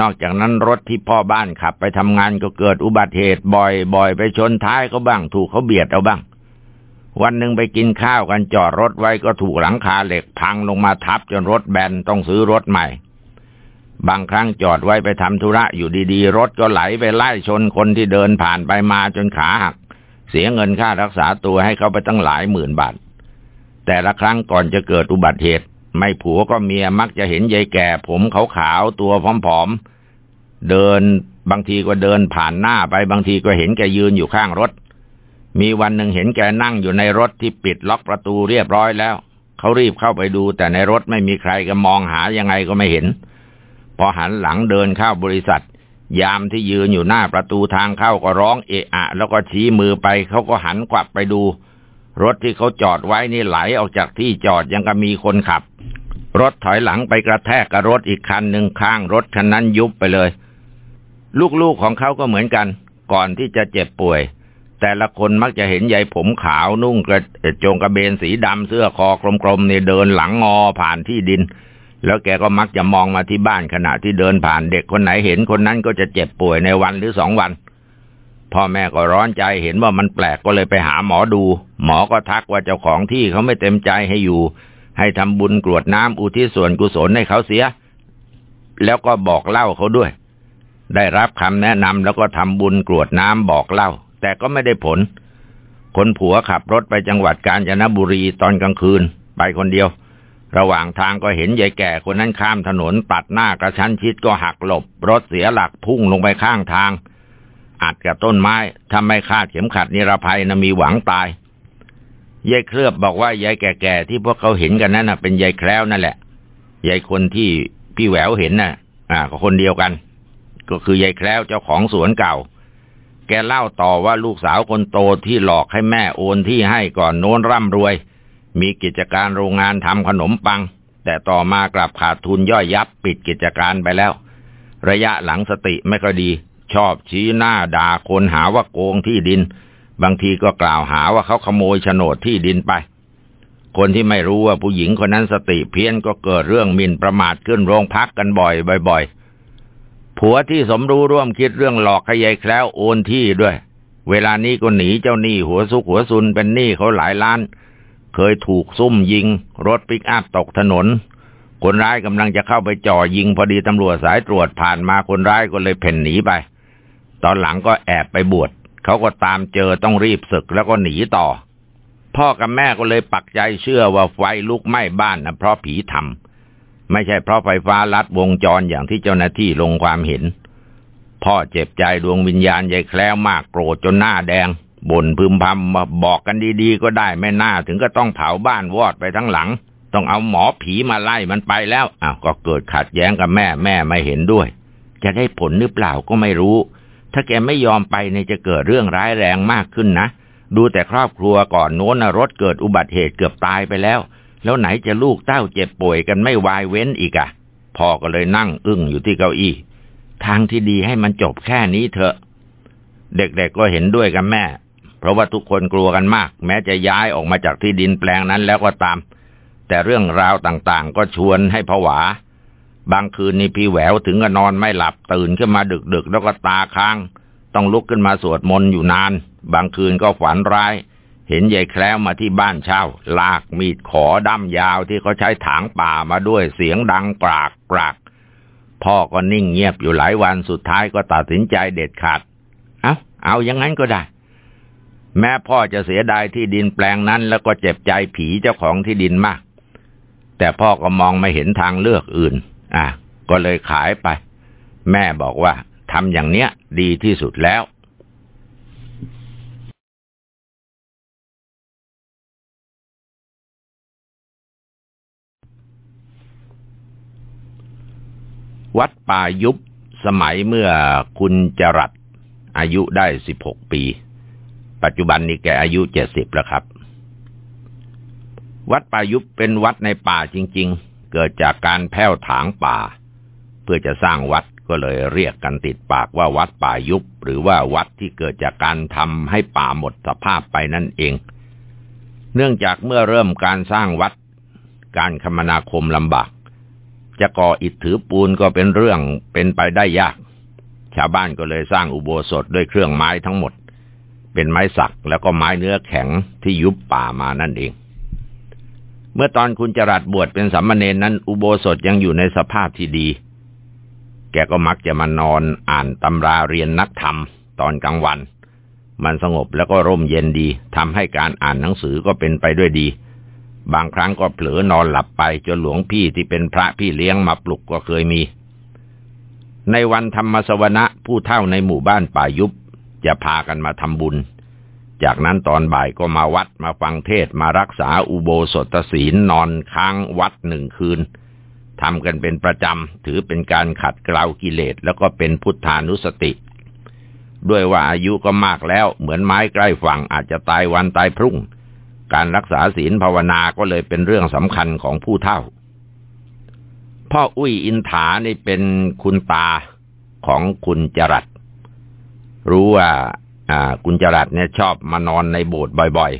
นอกจากนั้นรถที่พ่อบ้านขับไปทำงานก็เกิดอุบัติเหตุบ่อยบ่อยไปชนท้ายเขาบ้าง ถูกเขาเบียดเอาบ้าง วันหนึ่งไปกินข้าวกันจอดรถไว้ก็ถูกหลังคาเหล็กพังลงมาทับจนรถแบนต้องซื้อรถใหม่ บางครั้งจอดไว้ไปทำธุระอยู่ดีๆ รถก็ไหลไปไล่ชนคนที่เดินผ่านไปมาจนขาหักเสียเงินค่ารักษาตัวให้เขาไปตั้งหลายหมื่นบาท แต่ละครั้งก่อนจะเกิดอุบัติเหตุ ไม่ผัวก็เมียมักจะเห็นยายแก่ ผมขาวๆตัวผอมๆเดินบางทีก็เดินผ่านหน้าไปบางทีก็เห็นแกยืนอยู่ข้างรถ มีวันหนึ่งเห็นแกนั่งอยู่ในรถที่ปิดล็อกประตูเรียบร้อยแล้ว เขารีบเข้าไปดู แต่ในรถไม่มีใครก็มองหายังไงก็ไม่เห็น พอหันหลังเดินเข้าบริษัท ยามที่ยืนอยู่หน้าประตูทางเข้าก็ร้องเอะอะ แล้วก็ชี้มือไปเขาก็หันกลับไปดู รถที่เขาจอดไว้นี่ไหลออกจากที่จอดยังก็มีคนขับ รถถอยหลังไปกระแทกกับรถอีกคันหนึ่งข้างรถคันนั้นยุบไปเลย ลูกๆของเขาก็เหมือนกัน ก่อนที่จะเจ็บป่วย แต่ละคนมักจะเห็นยายผมขาวนุ่งกระโจงกระเบนสีดำเสื้อคอกลมๆเนี่ยเดินหลังงอผ่านที่ดิน แล้วแกก็มักจะมองมาที่บ้านขณะที่เดินผ่านเด็กคนไหนเห็นคนนั้นก็จะเจ็บป่วยในวันหรือสองวัน พ่อแม่ก็ร้อนใจเห็นว่ามันแปลกก็เลยไปหาหมอดู หมอก็ทักว่าเจ้าของที่เขาไม่เต็มใจให้อยู่ ให้ทำบุญกรวดน้ำอุทิศส่วนกุศลให้เขาเสีย แล้วก็บอกเล่าเขาด้วย ได้รับคำแนะนำแล้วก็ทำบุญกรวดน้ำบอกเล่า แต่ก็ไม่ได้ผล คนผัวขับรถไปจังหวัดกาญจนบุรีตอนกลางคืน ไปคนเดียว ระหว่างทางก็เห็นยายแก่คนนั้นข้ามถนนตัดหน้ากระชั้นชิดก็หักหลบ รถเสียหลักพุ่งลงไปข้างทาง อัดกับต้นไม้ทำไม่คาดเข็มขัดนิรภัยนะมีหวังตายยายเคลือบบอกว่ายายแก่ๆที่พวกเขาเห็นกันนั้นนะเป็นยายแคล้วนั่นแหละยายคนที่พี่แหววเห็นน่ะ อ่า ก็คนเดียวกัน ก็คือยายแคล้วเจ้าของสวนเก่า แกเล่าต่อว่าลูกสาวคนโตที่หลอกให้แม่โอนที่ให้ก่อนโน้นร่ำรวย มีกิจการโรงงานทำขนมปัง แต่ต่อมากลับขาดทุนย่อยยับปิดกิจการไปแล้ว ระยะหลังสติไม่ค่อยดี ชอบชี้หน้าด่าคนหาว่าโกงที่ดิน บางทีก็กล่าวหาว่าเขาขโมยโฉนดที่ดินไป คนที่ไม่รู้ว่าผู้หญิงคนนั้นสติเพี้ยนก็เกิดเรื่องมินประมาทขึ้นโรงพักกันบ่อยบ่อยผัวที่สมรู้ร่วมคิดเรื่องหลอกให้ยายแคล้วโอนที่ด้วย เวลานี้ก็หนีเจ้าหนี้หัวซุกหัวซุนเป็นหนี้เขาหลายล้าน เคยถูกซุ่มยิง รถปิกอัพตกถนน คนร้ายกำลังจะเข้าไปจ่อยิงพอดีตำรวจสายตรวจผ่านมาคนร้ายก็เลยเพ่นหนีไป ตอนหลังก็แอบไปบวชเขาก็ตามเจอต้องรีบศึกแล้วก็หนีต่อ พ่อกับแม่ก็เลยปักใจเชื่อว่าไฟลุกไหม้บ้านนะเพราะผีทำไม่ใช่เพราะไฟฟ้าลัดวงจรอย่างที่เจ้าหน้าที่ลงความเห็น พ่อเจ็บใจดวงวิญญาณใหญ่แคล้วมากโกรธจนหน้าแดงบ่นพึมพำมาบอกกันดีๆ ก็ได้ไม่น่าถึงก็ต้องเผาบ้านวอดไปทั้งหลัง ต้องเอาหมอผีมาไล่มันไปแล้วอ้าวก็เกิดขัดแย้งกับแม่แม่ไม่เห็นด้วย จะได้ผลหรือเปล่าก็ไม่รู้ ถ้าแกไม่ยอมไปเนี่ยจะเกิดเรื่องร้ายแรงมากขึ้นนะ ดูแต่ครอบครัวก่อนโน้นรถเกิดอุบัติเหตุเกือบตายไปแล้ว แล้วไหนจะลูกเต้าเจ็บป่วยกันไม่วายเว้นอีกอะพ่อก็เลยนั่งอึ้งอยู่ที่เก้าอี้ ทางที่ดีให้มันจบแค่นี้เถอะ เด็กๆกก็เห็นด้วยกับแม่ เพราะว่าทุกคนกลัวกันมาก แม้จะย้ายออกมาจากที่ดินแปลงนั้นแล้วก็ตาม แต่เรื่องราวต่างๆ ก็ชวนให้ผวา บางคืนนี้พี่แหววถึงกับนอนไม่หลับตื่นขึ้นมาดึกๆ แล้วก็ตาค้าง ต้องลุกขึ้นมาสวดมนต์อยู่นาน บางคืนก็ฝันร้าย เห็นยายแคล้วมาที่บ้านเช่า ลากมีดขอด้ำยาวที่เขาใช้ถางป่ามาด้วยเสียงดังกรากกรากพ่อก็นิ่งเงียบอยู่หลายวันสุดท้ายก็ตัดสินใจเด็ดขาด เอาเอาอย่างนั้นก็ได้ แม่พ่อจะเสียดายที่ดินแปลงนั้น แล้วก็เจ็บใจผีเจ้าของที่ดินมาก แต่พ่อก็มองไม่เห็นทางเลือกอื่น อะก็เลยขายไป แม่บอกว่าทำอย่างเนี้ย ดีที่สุดแล้ววัดป่ายุบสมัยเมื่อคุณจรัดอายุได้สิบหกปี ปัจจุบันนี้แกอายุเจ็ดสิบแล้วครับ วัดป่ายุบเป็นวัดในป่าจริงๆ เกิดจากการแผ้วถางป่า เพื่อจะสร้างวัดก็เลยเรียกกันติดปากว่าวัดป่ายุบหรือว่าวัดที่เกิดจากการทำให้ป่าหมดสภาพไปนั่นเอง เนื่องจากเมื่อเริ่มการสร้างวัด การคมนาคมลำบาก จะก่ออิฐถือปูนก็เป็นเรื่องเป็นไปได้ยาก ชาวบ้านก็เลยสร้างอุโบสถด้วยเครื่องไม้ทั้งหมด เป็นไม้สักแล้วก็ไม้เนื้อแข็งที่ยุบป่ามานั่นเอง เมื่อตอนคุณจรัดบวชเป็นสัมมาเนนนั้น อุโบสถยังอยู่ในสภาพที่ดี แกก็มักจะมานอนอ่านตำราเรียนนักธรรม ตอนกลางวัน มันสงบแล้วก็ร่มเย็นดีทำให้การอ่านหนังสือก็เป็นไปด้วยดี บางครั้งก็เผลอนอนหลับไปจนหลวงพี่ที่เป็นพระพี่เลี้ยงมาปลุกก็เคยมี ในวันธรรมสวนะผู้เท่าในหมู่บ้านป่ายุบจะพากันมาทำบุญ จากนั้นตอนบ่ายก็มาวัดมาฟังเทศมารักษาอุโบสถศีลนอนค้างวัดหนึ่งคืนทำกันเป็นประจำถือเป็นการขัดเกลากิเลสแล้วก็เป็นพุทธานุสติ ด้วยว่าอายุก็มากแล้วเหมือนไม้ใกล้ฝั่งอาจจะตายวันตายพรุ่ง การรักษาศีลภาวนาก็เลยเป็นเรื่องสำคัญของผู้เฒ่า พ่ออุ้ยอินถานี่เป็นคุณตาของคุณจรัดรู้ว่า อคุณจรัดเนี่ยชอบมานอนในโบสถ์บ่อย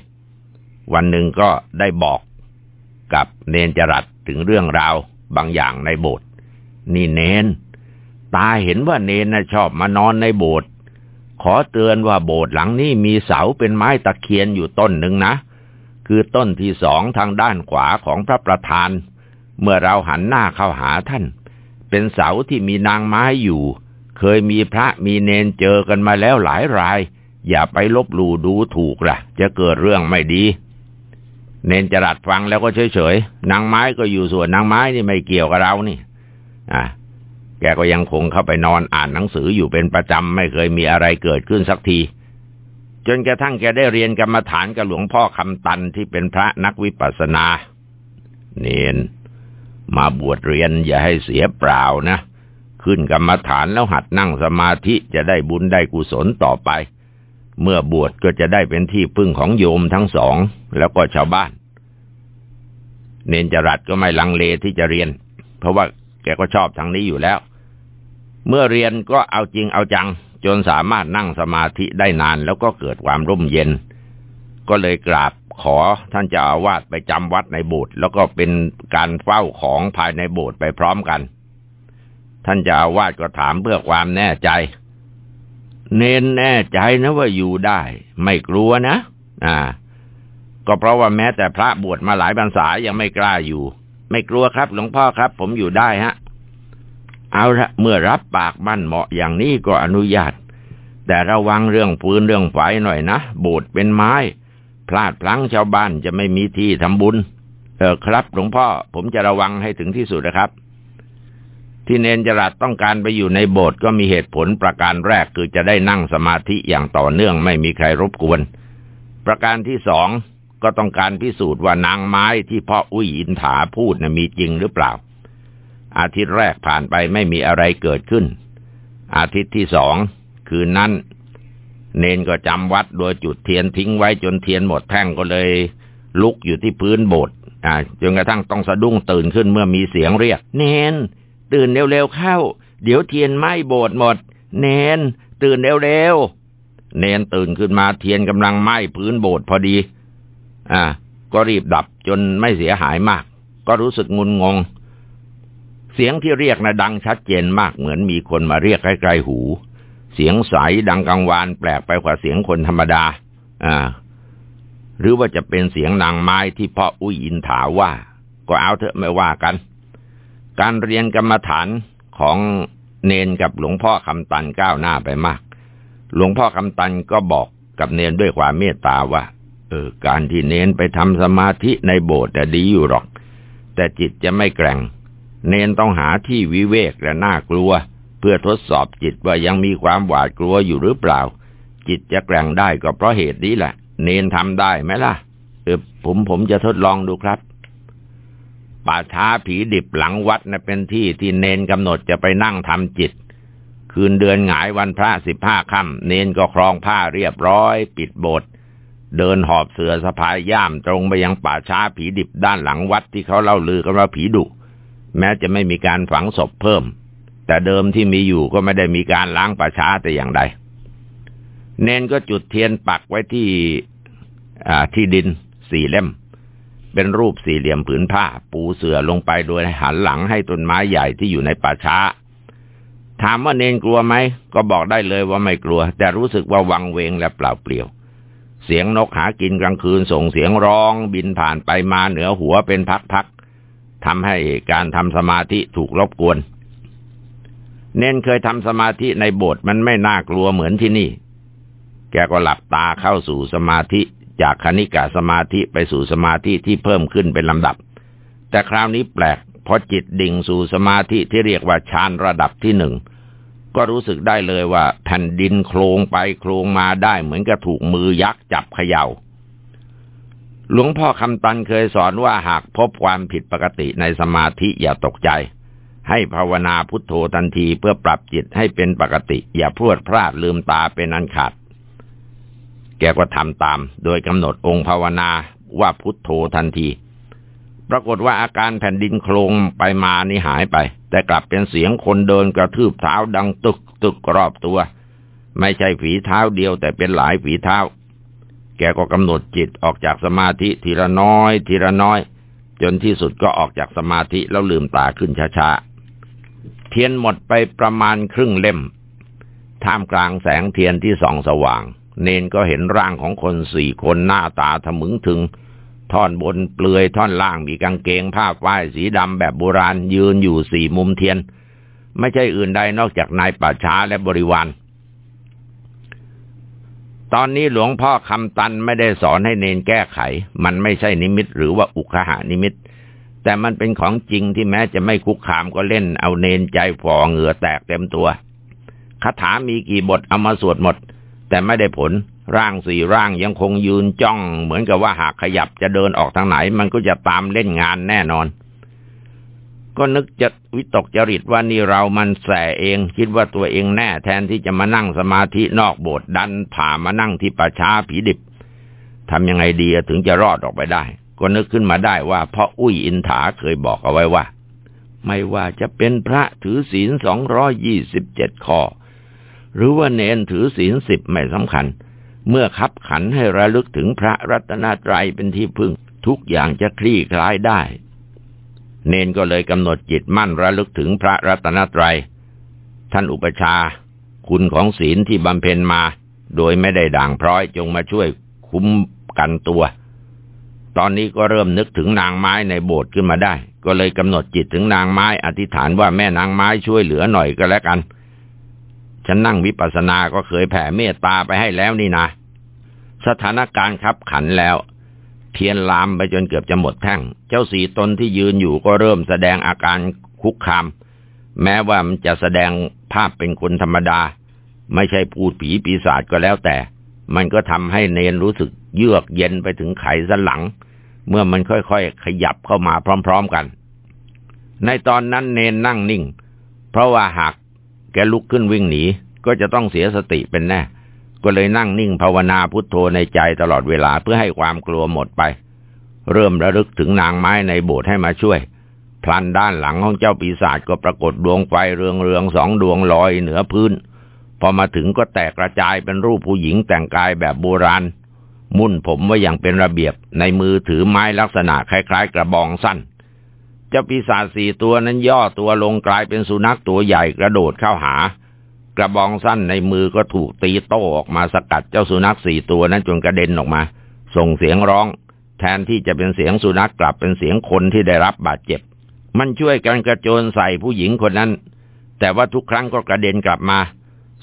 ๆ วันหนึ่งก็ได้บอกกับเนนจรัดถึงเรื่องราวบางอย่างในโบสถ์นี่เนน ตาเห็นว่าเนนนะชอบมานอนในโบสถ์ขอเตือนว่าโบสถ์หลังนี้มีเสาเป็นไม้ตะเคียนอยู่ต้นหนึ่งนะ คือต้นที่สองทางด้านขวาของพระประธาน เมื่อเราหันหน้าเข้าหาท่าน เป็นเสาที่มีนางไม้อยู่ เคยมีพระมีเนนเจอกันมาแล้วหลายราย อย่าไปลบหลู่ดูถูกละ่ะ จะเกิดเรื่องไม่ดี เนนจรัดฟังแล้วก็เฉยๆนางไม้ก็อยู่ส่วนนางไม้นี่ไม่เกี่ยวกับเรานี่ อะแกก็ยังคงเข้าไปนอนอ่านหนังสืออยู่เป็นประจำไม่เคยมีอะไรเกิดขึ้นสักที จนกระทั่งแกได้เรียนกรรมฐานกับหลวงพ่อคำตันที่เป็นพระนักวิปัสสนา เนนมาบวชเรียนอย่าให้เสียเปล่านะ ขึ้นกรรมฐานแล้วหัดนั่งสมาธิจะได้บุญได้กุศลต่อไป เมื่อบวชก็จะได้เป็นที่พึ่งของโยมทั้งสอง แล้วก็ชาวบ้าน เนนจรัดก็ไม่ลังเลที่จะเรียน เพราะว่าแกก็ชอบทางนี้อยู่แล้ว เมื่อเรียนก็เอาจริงเอาจัง จนสามารถนั่งสมาธิได้นานแล้วก็เกิดความร่มเย็น ก็เลยกราบขอท่านเจ้าอาวาสไปจำวัดในโบสถ์แล้วก็เป็นการเฝ้าของภายในโบสถ์ไปพร้อมกัน ท่านเจ้าอาวาสก็ถามเพื่อความแน่ใจ เน้นแน่ใจนะว่าอยู่ได้ ไม่กลัวนะ อ่า ก็เพราะว่าแม้แต่พระบวชมาหลายพรรษายังไม่กล้าอยู่ ไม่กลัวครับ หลวงพ่อครับ ผมอยู่ได้ฮะ เอาละเมื่อรับปากมั่นเหมาะอย่างนี้ก็อนุญาต แต่ระวังเรื่องฟืนเรื่องไฟหน่อยนะโบสถ์เป็นไม้ พลาดพลั้งชาวบ้านจะไม่มีที่ทำบุญ เออครับ หลวงพ่อ ผมจะระวังให้ถึงที่สุดนะครับ ที่เนนจรัดต้องการไปอยู่ในโบสถ์ก็มีเหตุผลประการแรกคือจะได้นั่งสมาธิอย่างต่อเนื่องไม่มีใครรบกวน ประการที่สองก็ต้องการพิสูจน์ว่านางไม้ที่พ่ออุ้ยอินถาพูดนะมีจริงหรือเปล่า อาทิตย์แรกผ่านไปไม่มีอะไรเกิดขึ้น อาทิตย์ที่สองคืนนั้น เนนก็จำวัดโดยจุดเทียนทิ้งไว้จนเทียนหมดแท่งก็เลย ลุกอยู่ที่พื้นโบสถ์อ่าจนกระทั่งต้องสะดุ้งตื่นขึ้นเมื่อมีเสียงเรียก เนน ตื่นเร็วๆเข้า เดี๋ยวเทียนไหม้โบสถ์หมด เนน ตื่นเร็วๆ เนนตื่นขึ้นมาเทียนกำลังไหม้พื้นโบสถ์พอดี อ่า ก็รีบดับจนไม่เสียหายมาก ก็รู้สึกงุนงง เสียงที่เรียกนะดังชัดเจนมากเหมือนมีคนมาเรียกใกล้ๆหู เสียงใสดังกังวานแปลกไปกว่าเสียงคนธรรมดา อ่า หรือว่าจะเป็นเสียงนางไม้ที่พ่ออุ้ยอินถาว่า ก็เอาเถอะไม่ว่ากัน การเรียนกรรมฐานของเนนกับหลวงพ่อคำตันก้าวหน้าไปมาก หลวงพ่อคำตันก็บอกกับเนนด้วยความเมตตาว่า เออ การที่เนนไปทำสมาธิในโบสถ์แต่ดีอยู่หรอก แต่จิตจะไม่แกร่ง เนนต้องหาที่วิเวกและน่ากลัว เพื่อทดสอบจิตว่ายังมีความหวาดกลัวอยู่หรือเปล่า จิตจะแกร่งได้ก็เพราะเหตุนี้แหละ เนนทำได้ไหมล่ะ เออผมผมจะทดลองดูครับ ป่าช้าผีดิบหลังวัดนะเป็นที่ที่เนนกำหนดจะไปนั่งทำจิต คืนเดือนหงายวันพระสิบห้าค่ำเนนก็ครองผ้าเรียบร้อย ปิดโบสถ์เดินหอบเสือสะพายย่ามตรงไปยังป่าช้าผีดิบด้านหลังวัดที่เขาเล่าลือกันว่าผีดุ แม้จะไม่มีการฝังศพเพิ่ม แต่เดิมที่มีอยู่ก็ไม่ได้มีการล้างป่าช้าแต่อย่างใด เนนก็จุดเทียนปักไว้ที่ที่ดินสี่เล่ม เป็นรูปสี่เหลี่ยมผืนผ้า ปูเสื่อลงไปโดยหันหลังให้ต้นไม้ใหญ่ที่อยู่ในป่าช้า ถามว่าเนนกลัวไหม ก็บอกได้เลยว่าไม่กลัว แต่รู้สึกว่าวังเวงและเปล่าเปลี่ยว เสียงนกหากินกลางคืนส่งเสียงร้องบินผ่านไปมาเหนือหัวเป็นพักๆทำให้การทำสมาธิถูกรบกวน เน้นเคยทำสมาธิในโบสถ์มันไม่น่ากลัวเหมือนที่นี่ แกก็หลับตาเข้าสู่สมาธิ จากคณิกาสมาธิไปสู่สมาธิที่เพิ่มขึ้นเป็นลำดับ แต่คราวนี้แปลกพอจิตดิ่งสู่สมาธิที่เรียกว่าฌานระดับที่หนึ่งก็รู้สึกได้เลยว่า แผ่นดินโครงไปโครงมาได้เหมือนกับถูกมือยักษ์จับเขยา่า หลวงพ่อคำตันเคยสอนว่าหากพบความผิดปกติในสมาธิอย่าตกใจ ให้ภาวนาพุทโธทันทีเพื่อปรับจิตให้เป็นปกติ อย่าพรวดพลาดลืมตาเป็นอันขาด แกก็ทำตาม โดยกำหนดองค์ภาวนาว่าพุทโธทันที ปรากฏว่าอาการแผ่นดินโครงไปมานี่หายไป แต่กลับเป็นเสียงคนเดินกระทืบเท้าดังตึกตึกรอบตัว ไม่ใช่ฝีเท้าเดียวแต่เป็นหลายฝีเท้า แกก็กำหนดจิตออกจากสมาธิทีละน้อย ทีละน้อย จนที่สุดก็ออกจากสมาธิแล้วลืมตาขึ้นช้าๆ เทียนหมดไปประมาณครึ่งเล่ม ท่ามกลางแสงเทียนที่ส่องสว่าง เนนก็เห็นร่างของคนสี่คนหน้าตาทะมึงถึง ท่อนบนเปลือยท่อนล่างมีกางเกงผ้าฝ้ายสีดำแบบโบราณยืนอยู่สี่มุมเทียน ไม่ใช่อื่นใดนอกจากนายป่าช้าและบริวารตอนนี้หลวงพ่อคำตันไม่ได้สอนให้เนนแก้ไข มันไม่ใช่นิมิตหรือว่าอุคหานิมิต แต่มันเป็นของจริงที่แม้จะไม่คุกคามก็เล่นเอาเนนใจฝ่อเหงื่อแตกเต็มตัวคาถามีกี่บทเอามาสวดหมด แต่ไม่ได้ผลร่างสี่ร่างยังคงยืนจ้อง เหมือนกับว่าหากขยับจะเดินออกทางไหน มันก็จะตามเล่นงานแน่นอน ก็นึกจะวิตกจริตว่านี่เรามันแสเองคิดว่าตัวเองแน่แทนที่จะมานั่งสมาธินอกโบสถ์ดันผ่ามานั่งที่ป่าช้าผีดิบทำยังไงดีถึงจะรอดออกไปได้ ก็นึกขึ้นมาได้ว่าพ่ออุ้ยอินถาเคยบอกเอาไว้ว่า ไม่ว่าจะเป็นพระถือศีลสองร้อยยี่สิบเจ็ดข้อ หรือว่าเนนถือศีลสิบไม่สำคัญ เมื่อคับขันให้ระลึกถึงพระรัตนตรัยเป็นที่พึ่ง ทุกอย่างจะคลี่คลายได้ เนนก็เลยกำหนดจิตมั่นระลึกถึงพระรัตนตรัย ท่านอุปชา คุณของศีลที่บำเพ็ญมา โดยไม่ได้ด่างพร้อยจงมาช่วยคุ้มกันตัว ตอนนี้ก็เริ่มนึกถึงนางไม้ในโบสถ์ขึ้นมาได้ ก็เลยกำหนดจิตถึงนางไม้อธิษฐานว่าแม่นางไม้ช่วยเหลือหน่อยก็แล้วกัน ฉันนั่งวิปัสสนาก็เคยแผ่เมตตาไปให้แล้วนี่นะ สถานการณ์ขับขันแล้ว เทียนลามไปจนเกือบจะหมดแท่ง เจ้าสีตนที่ยืนอยู่ก็เริ่มแสดงอาการคุกคาม แม้ว่ามันจะแสดงภาพเป็นคนธรรมดา ไม่ใช่พูดผีปีศาจก็แล้วแต่ มันก็ทำให้เนนรู้สึกเยือกเย็นไปถึงไขสันหลัง เมื่อมันค่อยๆขยับเข้ามาพร้อม ๆกัน ในตอนนั้นเนนนั่งนิ่ง เพราะว่าหาก แกลุกขึ้นวิ่งหนี ก็จะต้องเสียสติเป็นแน่ ก็เลยนั่งนิ่งภาวนาพุทโธในใจตลอดเวลาเพื่อให้ความกลัวหมดไป เริ่มระลึกถึงนางไม้ในโบสถ์ให้มาช่วย พลันด้านหลังของเจ้าปีศาจก็ปรากฏดวงไฟเรืองเรืองสองดวงลอยเหนือพื้น พอมาถึงก็แตกกระจายเป็นรูปผู้หญิงแต่งกายแบบโบราณ มุ่นผมไว้อย่างเป็นระเบียบในมือถือไม้ลักษณะคล้าย ๆ กระบองสั้น เจ้าปีศาจสี่ตัวนั้นย่อตัวลงกลายเป็นสุนัขตัวใหญ่กระโดดเข้าหา กระบองสั้นในมือก็ถูกตีโต้ออกมาสกัดเจ้าสุนัขสี่ตัวนั้นจนกระเด็นออกมา ส่งเสียงร้อง แทนที่จะเป็นเสียงสุนัขกลับเป็นเสียงคนที่ได้รับบาดเจ็บ มันช่วยกันกระโจนใส่ผู้หญิงคนนั้น แต่ว่าทุกครั้งก็กระเด็นกลับมา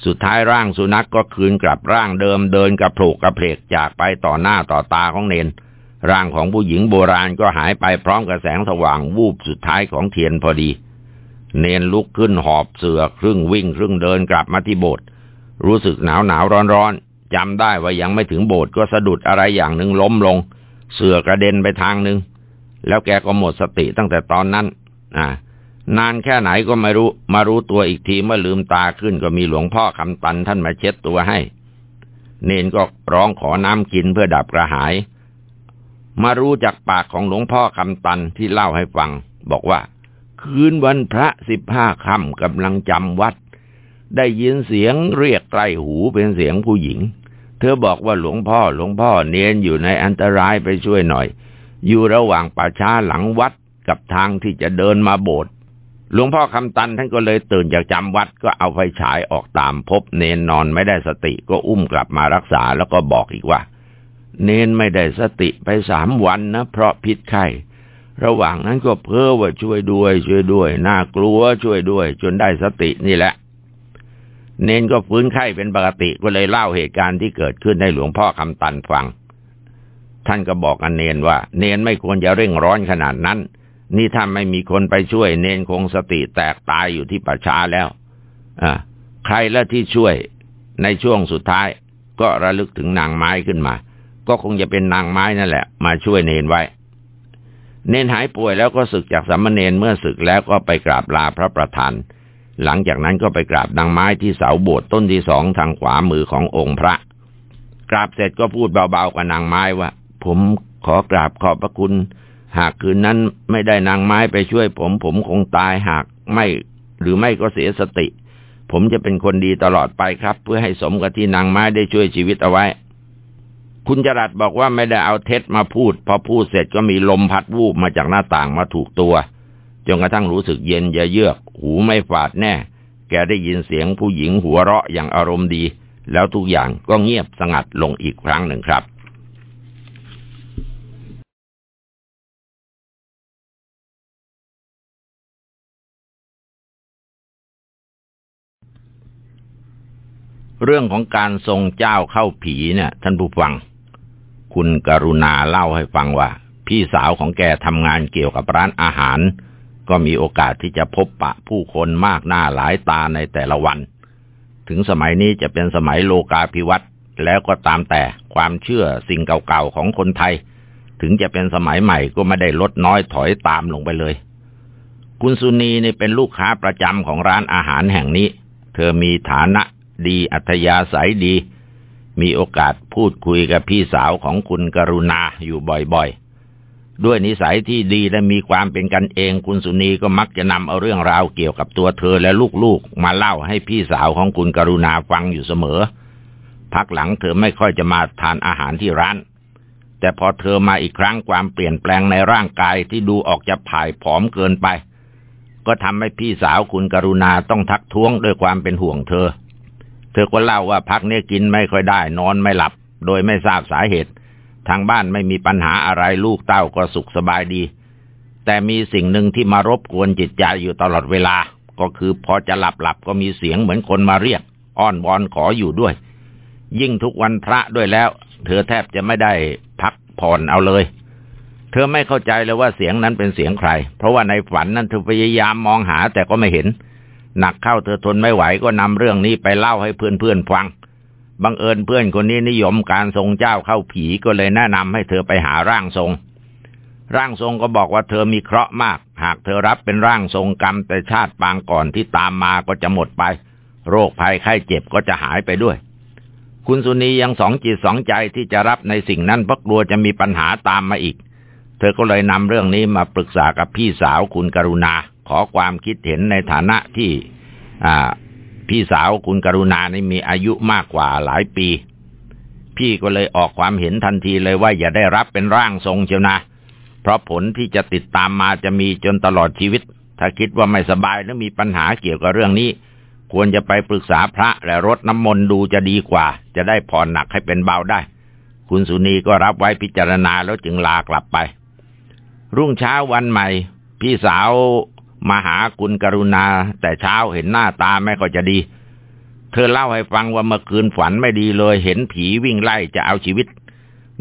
สุดท้ายร่างสุนัขกก็คืนกลับร่างเดิมเดินกระโผกกระเพลกจากไปต่อหน้าต่อตาของเนน ร่างของผู้หญิงโบราณก็หายไปพร้อมกับแสงสว่างวูบสุดท้ายของเทียนพอดี เนนลุกขึ้นหอบเสือครึ่งวิ่งครึ่งเดินกลับมาที่โบสถ์รู้สึกหนาวหนาวร้อนร้อนจำได้ว่ายังไม่ถึงโบสถ์ก็สะดุดอะไรอย่างหนึ่งล้มลง เสือกระเด็นไปทางหนึ่งแล้วแกก็หมดสติตั้งแต่ตอนนั้น อ่านานแค่ไหนก็ไม่รู้ มารู้ตัวอีกทีเมื่อลืมตาขึ้นก็มีหลวงพ่อคำตันท่านมาเช็ดตัวให้ เนนก็ร้องขอน้ำกินเพื่อดับกระหาย มารู้จากปากของหลวงพ่อคำตันที่เล่าให้ฟัง บอกว่า คืนวันพระสิบห้าค่ำกำลังจำวัด ได้ยินเสียงเรียกใกล้หูเป็นเสียงผู้หญิง เธอบอกว่าหลวงพ่อหลวงพ่อเนนอยู่ในอันตรายไปช่วยหน่อย อยู่ระหว่างป่าช้าหลังวัดกับทางที่จะเดินมาโบสถ์หลวงพ่อคำตันท่านก็เลยตื่นจากจำวัดก็เอาไฟฉายออกตามพบเนนนอนไม่ได้สติก็อุ้มกลับมารักษาแล้วก็บอกอีกว่า เนนไม่ได้สติไปสามวันนะเพราะพิษไข้ ระหว่างนั้นก็เพ้อว่าช่วยด้วย ช่วยด้วย น่ากลัวช่วยด้วย จนได้สตินี่แหละ เนนก็ฟื้นไข้เป็นปกติก็เลยเล่าเหตุการณ์ที่เกิดขึ้นให้หลวงพ่อคำตันฟัง ท่านก็บอกกันเนนว่า เนนไม่ควรจะเร่งร้อนขนาดนั้น นี่ถ้าไม่มีคนไปช่วย เนนคงสติแตกตายอยู่ที่ป่าช้าแล้ว อ่าใครละที่ช่วยในช่วงสุดท้ายก็ระลึกถึงนางไม้ขึ้นมา ก็คงจะเป็นนางไม้นั่นแหละ มาช่วยเนนไว้ เนนหายป่วยแล้วก็ศึกจากสัมมเนนเมื่อศึกแล้วก็ไปกราบลาพระประธาน หลังจากนั้นก็ไปกราบนางไม้ที่เสาโบสถ์ต้นที่สองทางขวามือขององค์พระ กราบเสร็จก็พูดเบาๆกับนางไม้ว่า ผมขอกราบขอบพระคุณ หากคืนนั้นไม่ได้นางไม้ไปช่วย ผมผมคงตายหากไม่หรือไม่ก็เสียสติ ผมจะเป็นคนดีตลอดไปครับ เพื่อให้สมกับที่นางไม้ได้ช่วยชีวิตเอาไว้ คุณจรัดบอกว่าไม่ได้เอาเท็จมาพูด พอพูดเสร็จก็มีลมพัดวูบมาจากหน้าต่างมาถูกตัวจนกระทั่งรู้สึกเย็นเยือกหูไม่ฝาดแน่ แกได้ยินเสียงผู้หญิงหัวเราะอย่างอารมณ์ดี แล้วทุกอย่างก็เงียบสงัดลงอีกครั้งหนึ่งครับ เรื่องของการทรงเจ้าเข้าผีเนี่ยท่านผู้ฟัง คุณกรุณาเล่าให้ฟังว่า พี่สาวของแกทำงานเกี่ยวกับร้านอาหาร ก็มีโอกาสที่จะพบปะผู้คนมากหน้าหลายตาในแต่ละวัน ถึงสมัยนี้จะเป็นสมัยโลกาภิวัตน์แล้วก็ตามแต่ความเชื่อสิ่งเก่าๆของคนไทย ถึงจะเป็นสมัยใหม่ก็ไม่ได้ลดน้อยถอยตามลงไปเลย คุณสุนีนี่เป็นลูกค้าประจำของร้านอาหารแห่งนี้ เธอมีฐานะดีอัธยาศัยดี มีโอกาสพูดคุยกับพี่สาวของคุณกรุณาอยู่บ่อยๆ ด้วยนิสัยที่ดีและมีความเป็นกันเองคุณสุนีก็มักจะนำเอาเรื่องราวเกี่ยวกับตัวเธอและลูกๆ มาเล่าให้พี่สาวของคุณกรุณาฟังอยู่เสมอ พักหลังเธอไม่ค่อยจะมาทานอาหารที่ร้าน แต่พอเธอมาอีกครั้งความเปลี่ยนแปลงในร่างกายที่ดูออกจะผ่ายผอมเกินไป ก็ทำให้พี่สาวคุณกรุณาต้องทักท้วงด้วยความเป็นห่วงเธอ เธอก็เล่าว่าพักนี้กินไม่ค่อยได้ นอนไม่หลับ โดยไม่ทราบสาเหตุ ทางบ้านไม่มีปัญหาอะไรลูกเต้าก็สุขสบายดี แต่มีสิ่งหนึ่งที่มารบกวนจิตใจอยู่ตลอดเวลา ก็คือพอจะหลับหลับก็มีเสียงเหมือนคนมาเรียก อ้อนวอนขออยู่ด้วย ยิ่งทุกวันพระด้วยแล้ว เธอแทบจะไม่ได้พักผ่อนเอาเลย เธอไม่เข้าใจเลยว่าเสียงนั้นเป็นเสียงใคร เพราะว่าในฝันนั้นเธอพยายามมองหาแต่ก็ไม่เห็น หนักเข้าเธอทนไม่ไหวก็นำเรื่องนี้ไปเล่าให้เพื่อนๆฟัง บังเอิญเพื่อนคนนี้นิยมการทรงเจ้าเข้าผีก็เลยแนะนำให้เธอไปหาร่างทรง ร่างทรงก็บอกว่าเธอมีเคราะห์มาก หากเธอรับเป็นร่างทรงกรรมแต่ชาติปางก่อนที่ตามมาก็จะหมดไป โรคภัยไข้เจ็บก็จะหายไปด้วย คุณสุนียังสองจิตสองใจที่จะรับในสิ่งนั้นเพราะกลัวจะมีปัญหาตามมาอีก เธอก็เลยนำเรื่องนี้มาปรึกษากับพี่สาวคุณกรุณา ขอความคิดเห็นในฐานะที่พี่สาวคุณกรุณานี่มีอายุมากกว่าหลายปี พี่ก็เลยออกความเห็นทันทีเลยว่าอย่าได้รับเป็นร่างทรงเชียวนะ เพราะผลที่จะติดตามมาจะมีจนตลอดชีวิต ถ้าคิดว่าไม่สบายหรือมีปัญหาเกี่ยวกับเรื่องนี้ ควรจะไปปรึกษาพระและรดน้ำมนต์ดูจะดีกว่า จะได้ผ่อนหนักให้เป็นเบาได้ คุณสุนีก็รับไว้พิจารณาแล้วจึงลากลับไป รุ่งเช้าวันใหม่ พี่สาว มาหาคุณกรุณา แต่เช้าเห็นหน้าตาไม่ก็จะดี เธอเล่าให้ฟังว่าเมื่อคืนฝันไม่ดีเลย เห็นผีวิ่งไล่จะเอาชีวิต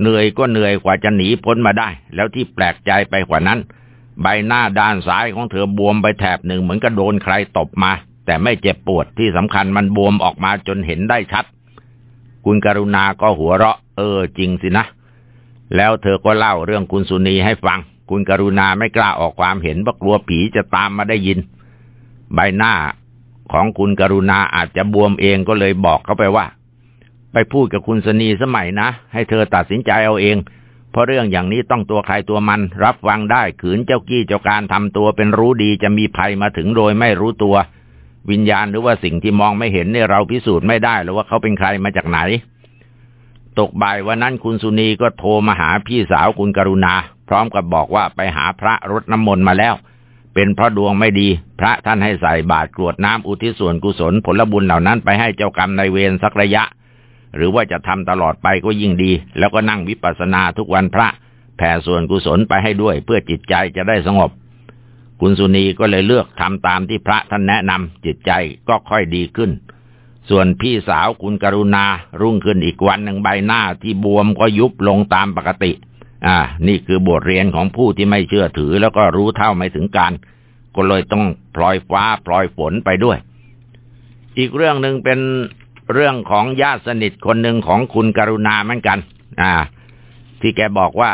เหนื่อยก็เหนื่อยกว่าจะหนีพ้นมาได้ แล้วที่แปลกใจไปกว่านั้น ใบหน้าด้านซ้ายของเธอบวมไปแถบหนึ่งเหมือนกับโดนใครตบมา แต่ไม่เจ็บปวดที่สำคัญมันบวมออกมาจนเห็นได้ชัด คุณกรุณาก็หัวเราะ เออจริงสินะแล้วเธอก็เล่าเรื่องคุณสุนีให้ฟัง คุณกรุณาไม่กล้าออกความเห็นเพราะกลัวผีจะตามมาได้ยิน ใบหน้าของคุณกรุณาอาจจะบวมเองก็เลยบอกเขาไปว่า ไปพูดกับคุณสนีสมัยนะ ให้เธอตัดสินใจเอาเอง เพราะเรื่องอย่างนี้ต้องตัวใครตัวมัน รับฟังได้ขืนเจ้ากี้เจ้าการทำตัวเป็นรู้ดีจะมีภัยมาถึงโดยไม่รู้ตัว วิญญาณหรือว่าสิ่งที่มองไม่เห็นเนี่ยเราพิสูจน์ไม่ได้หรือว่าเขาเป็นใครมาจากไหน ตกบ่ายวันนั้นคุณสุนีก็โทรมาหาพี่สาวคุณกรุณา พร้อมกับบอกว่าไปหาพระรดน้ำมนต์มาแล้ว เป็นเพราะดวงไม่ดี พระท่านให้ใส่บาตรกรวดน้ำอุทิศส่วนกุศลผลบุญเหล่านั้นไปให้เจ้ากรรมในเวรสักระยะ หรือว่าจะทำตลอดไปก็ยิ่งดี แล้วก็นั่งวิปัสสนาทุกวันพระ แผ่ส่วนกุศลไปให้ด้วย เพื่อจิตใจจะได้สงบ คุณสุนีก็เลยเลือกทำตามที่พระท่านแนะนำจิตใจก็ค่อยดีขึ้น ส่วนพี่สาวคุณกรุณา รุ่งขึ้นอีกวันหนึ่งใบหน้าที่บวมก็ยุบลงตามปกติ อ่า นี่คือบทเรียนของผู้ที่ไม่เชื่อถือแล้วก็รู้เท่าไม่ถึงการ ก็เลยต้องปล่อยฟ้าปล่อยฝนไปด้วย อีกเรื่องหนึ่งเป็นเรื่องของญาติสนิทคนหนึ่งของคุณกรุณาเหมือนกัน อ่า ที่แกบอกว่า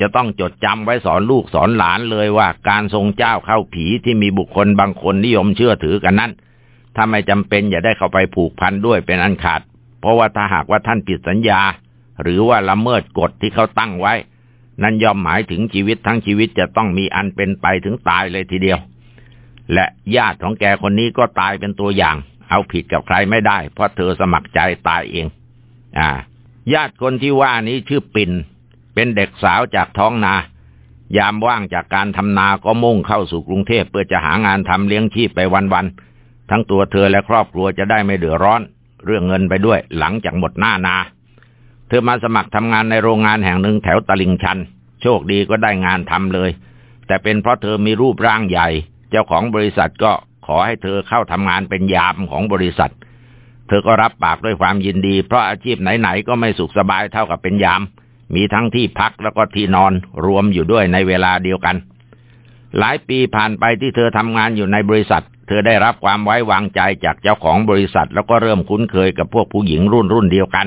จะต้องจดจำไว้สอนลูกสอนหลานเลยว่า การทรงเจ้าเข้าผีที่มีบุคคลบางคนนิยมเชื่อถือกันนั้น ถ้าไม่จำเป็นอย่าได้เข้าไปผูกพันด้วยเป็นอันขาด เพราะว่าถ้าหากว่าท่านผิดสัญญา หรือว่าละเมิดกฎที่เขาตั้งไว้ นั่นย่อมหมายถึงชีวิตทั้งชีวิตจะต้องมีอันเป็นไปถึงตายเลยทีเดียว และญาติของแกคนนี้ก็ตายเป็นตัวอย่าง เอาผิดกับใครไม่ได้ เพราะเธอสมัครใจตายเอง อ่า ญาติคนที่ว่านี้ชื่อปิ่นเป็นเด็กสาวจากท้องนา ยามว่างจากการทำนาก็มุ่งเข้าสู่กรุงเทพเพื่อจะหางานทำเลี้ยงชีพไปวันๆ ทั้งตัวเธอและครอบครัวจะได้ไม่เดือดร้อน เรื่องเงินไปด้วยหลังจากหมดหน้านา เธอมาสมัครทำงานในโรงงานแห่งหนึ่งแถวตลิ่งชัน โชคดีก็ได้งานทำเลย แต่เป็นเพราะเธอมีรูปร่างใหญ่ เจ้าของบริษัทก็ขอให้เธอเข้าทำงานเป็นยามของบริษัท เธอก็รับปากด้วยความยินดี เพราะอาชีพไหนๆก็ไม่สุขสบายเท่ากับเป็นยาม มีทั้งที่พักแล้วก็ที่นอนรวมอยู่ด้วยในเวลาเดียวกันหลายปีผ่านไปที่เธอทำงานอยู่ในบริษัท เธอได้รับความไว้วางใจจากเจ้าของบริษัท แล้วก็เริ่มคุ้นเคยกับพวกผู้หญิงรุ่นรุ่นเดียวกัน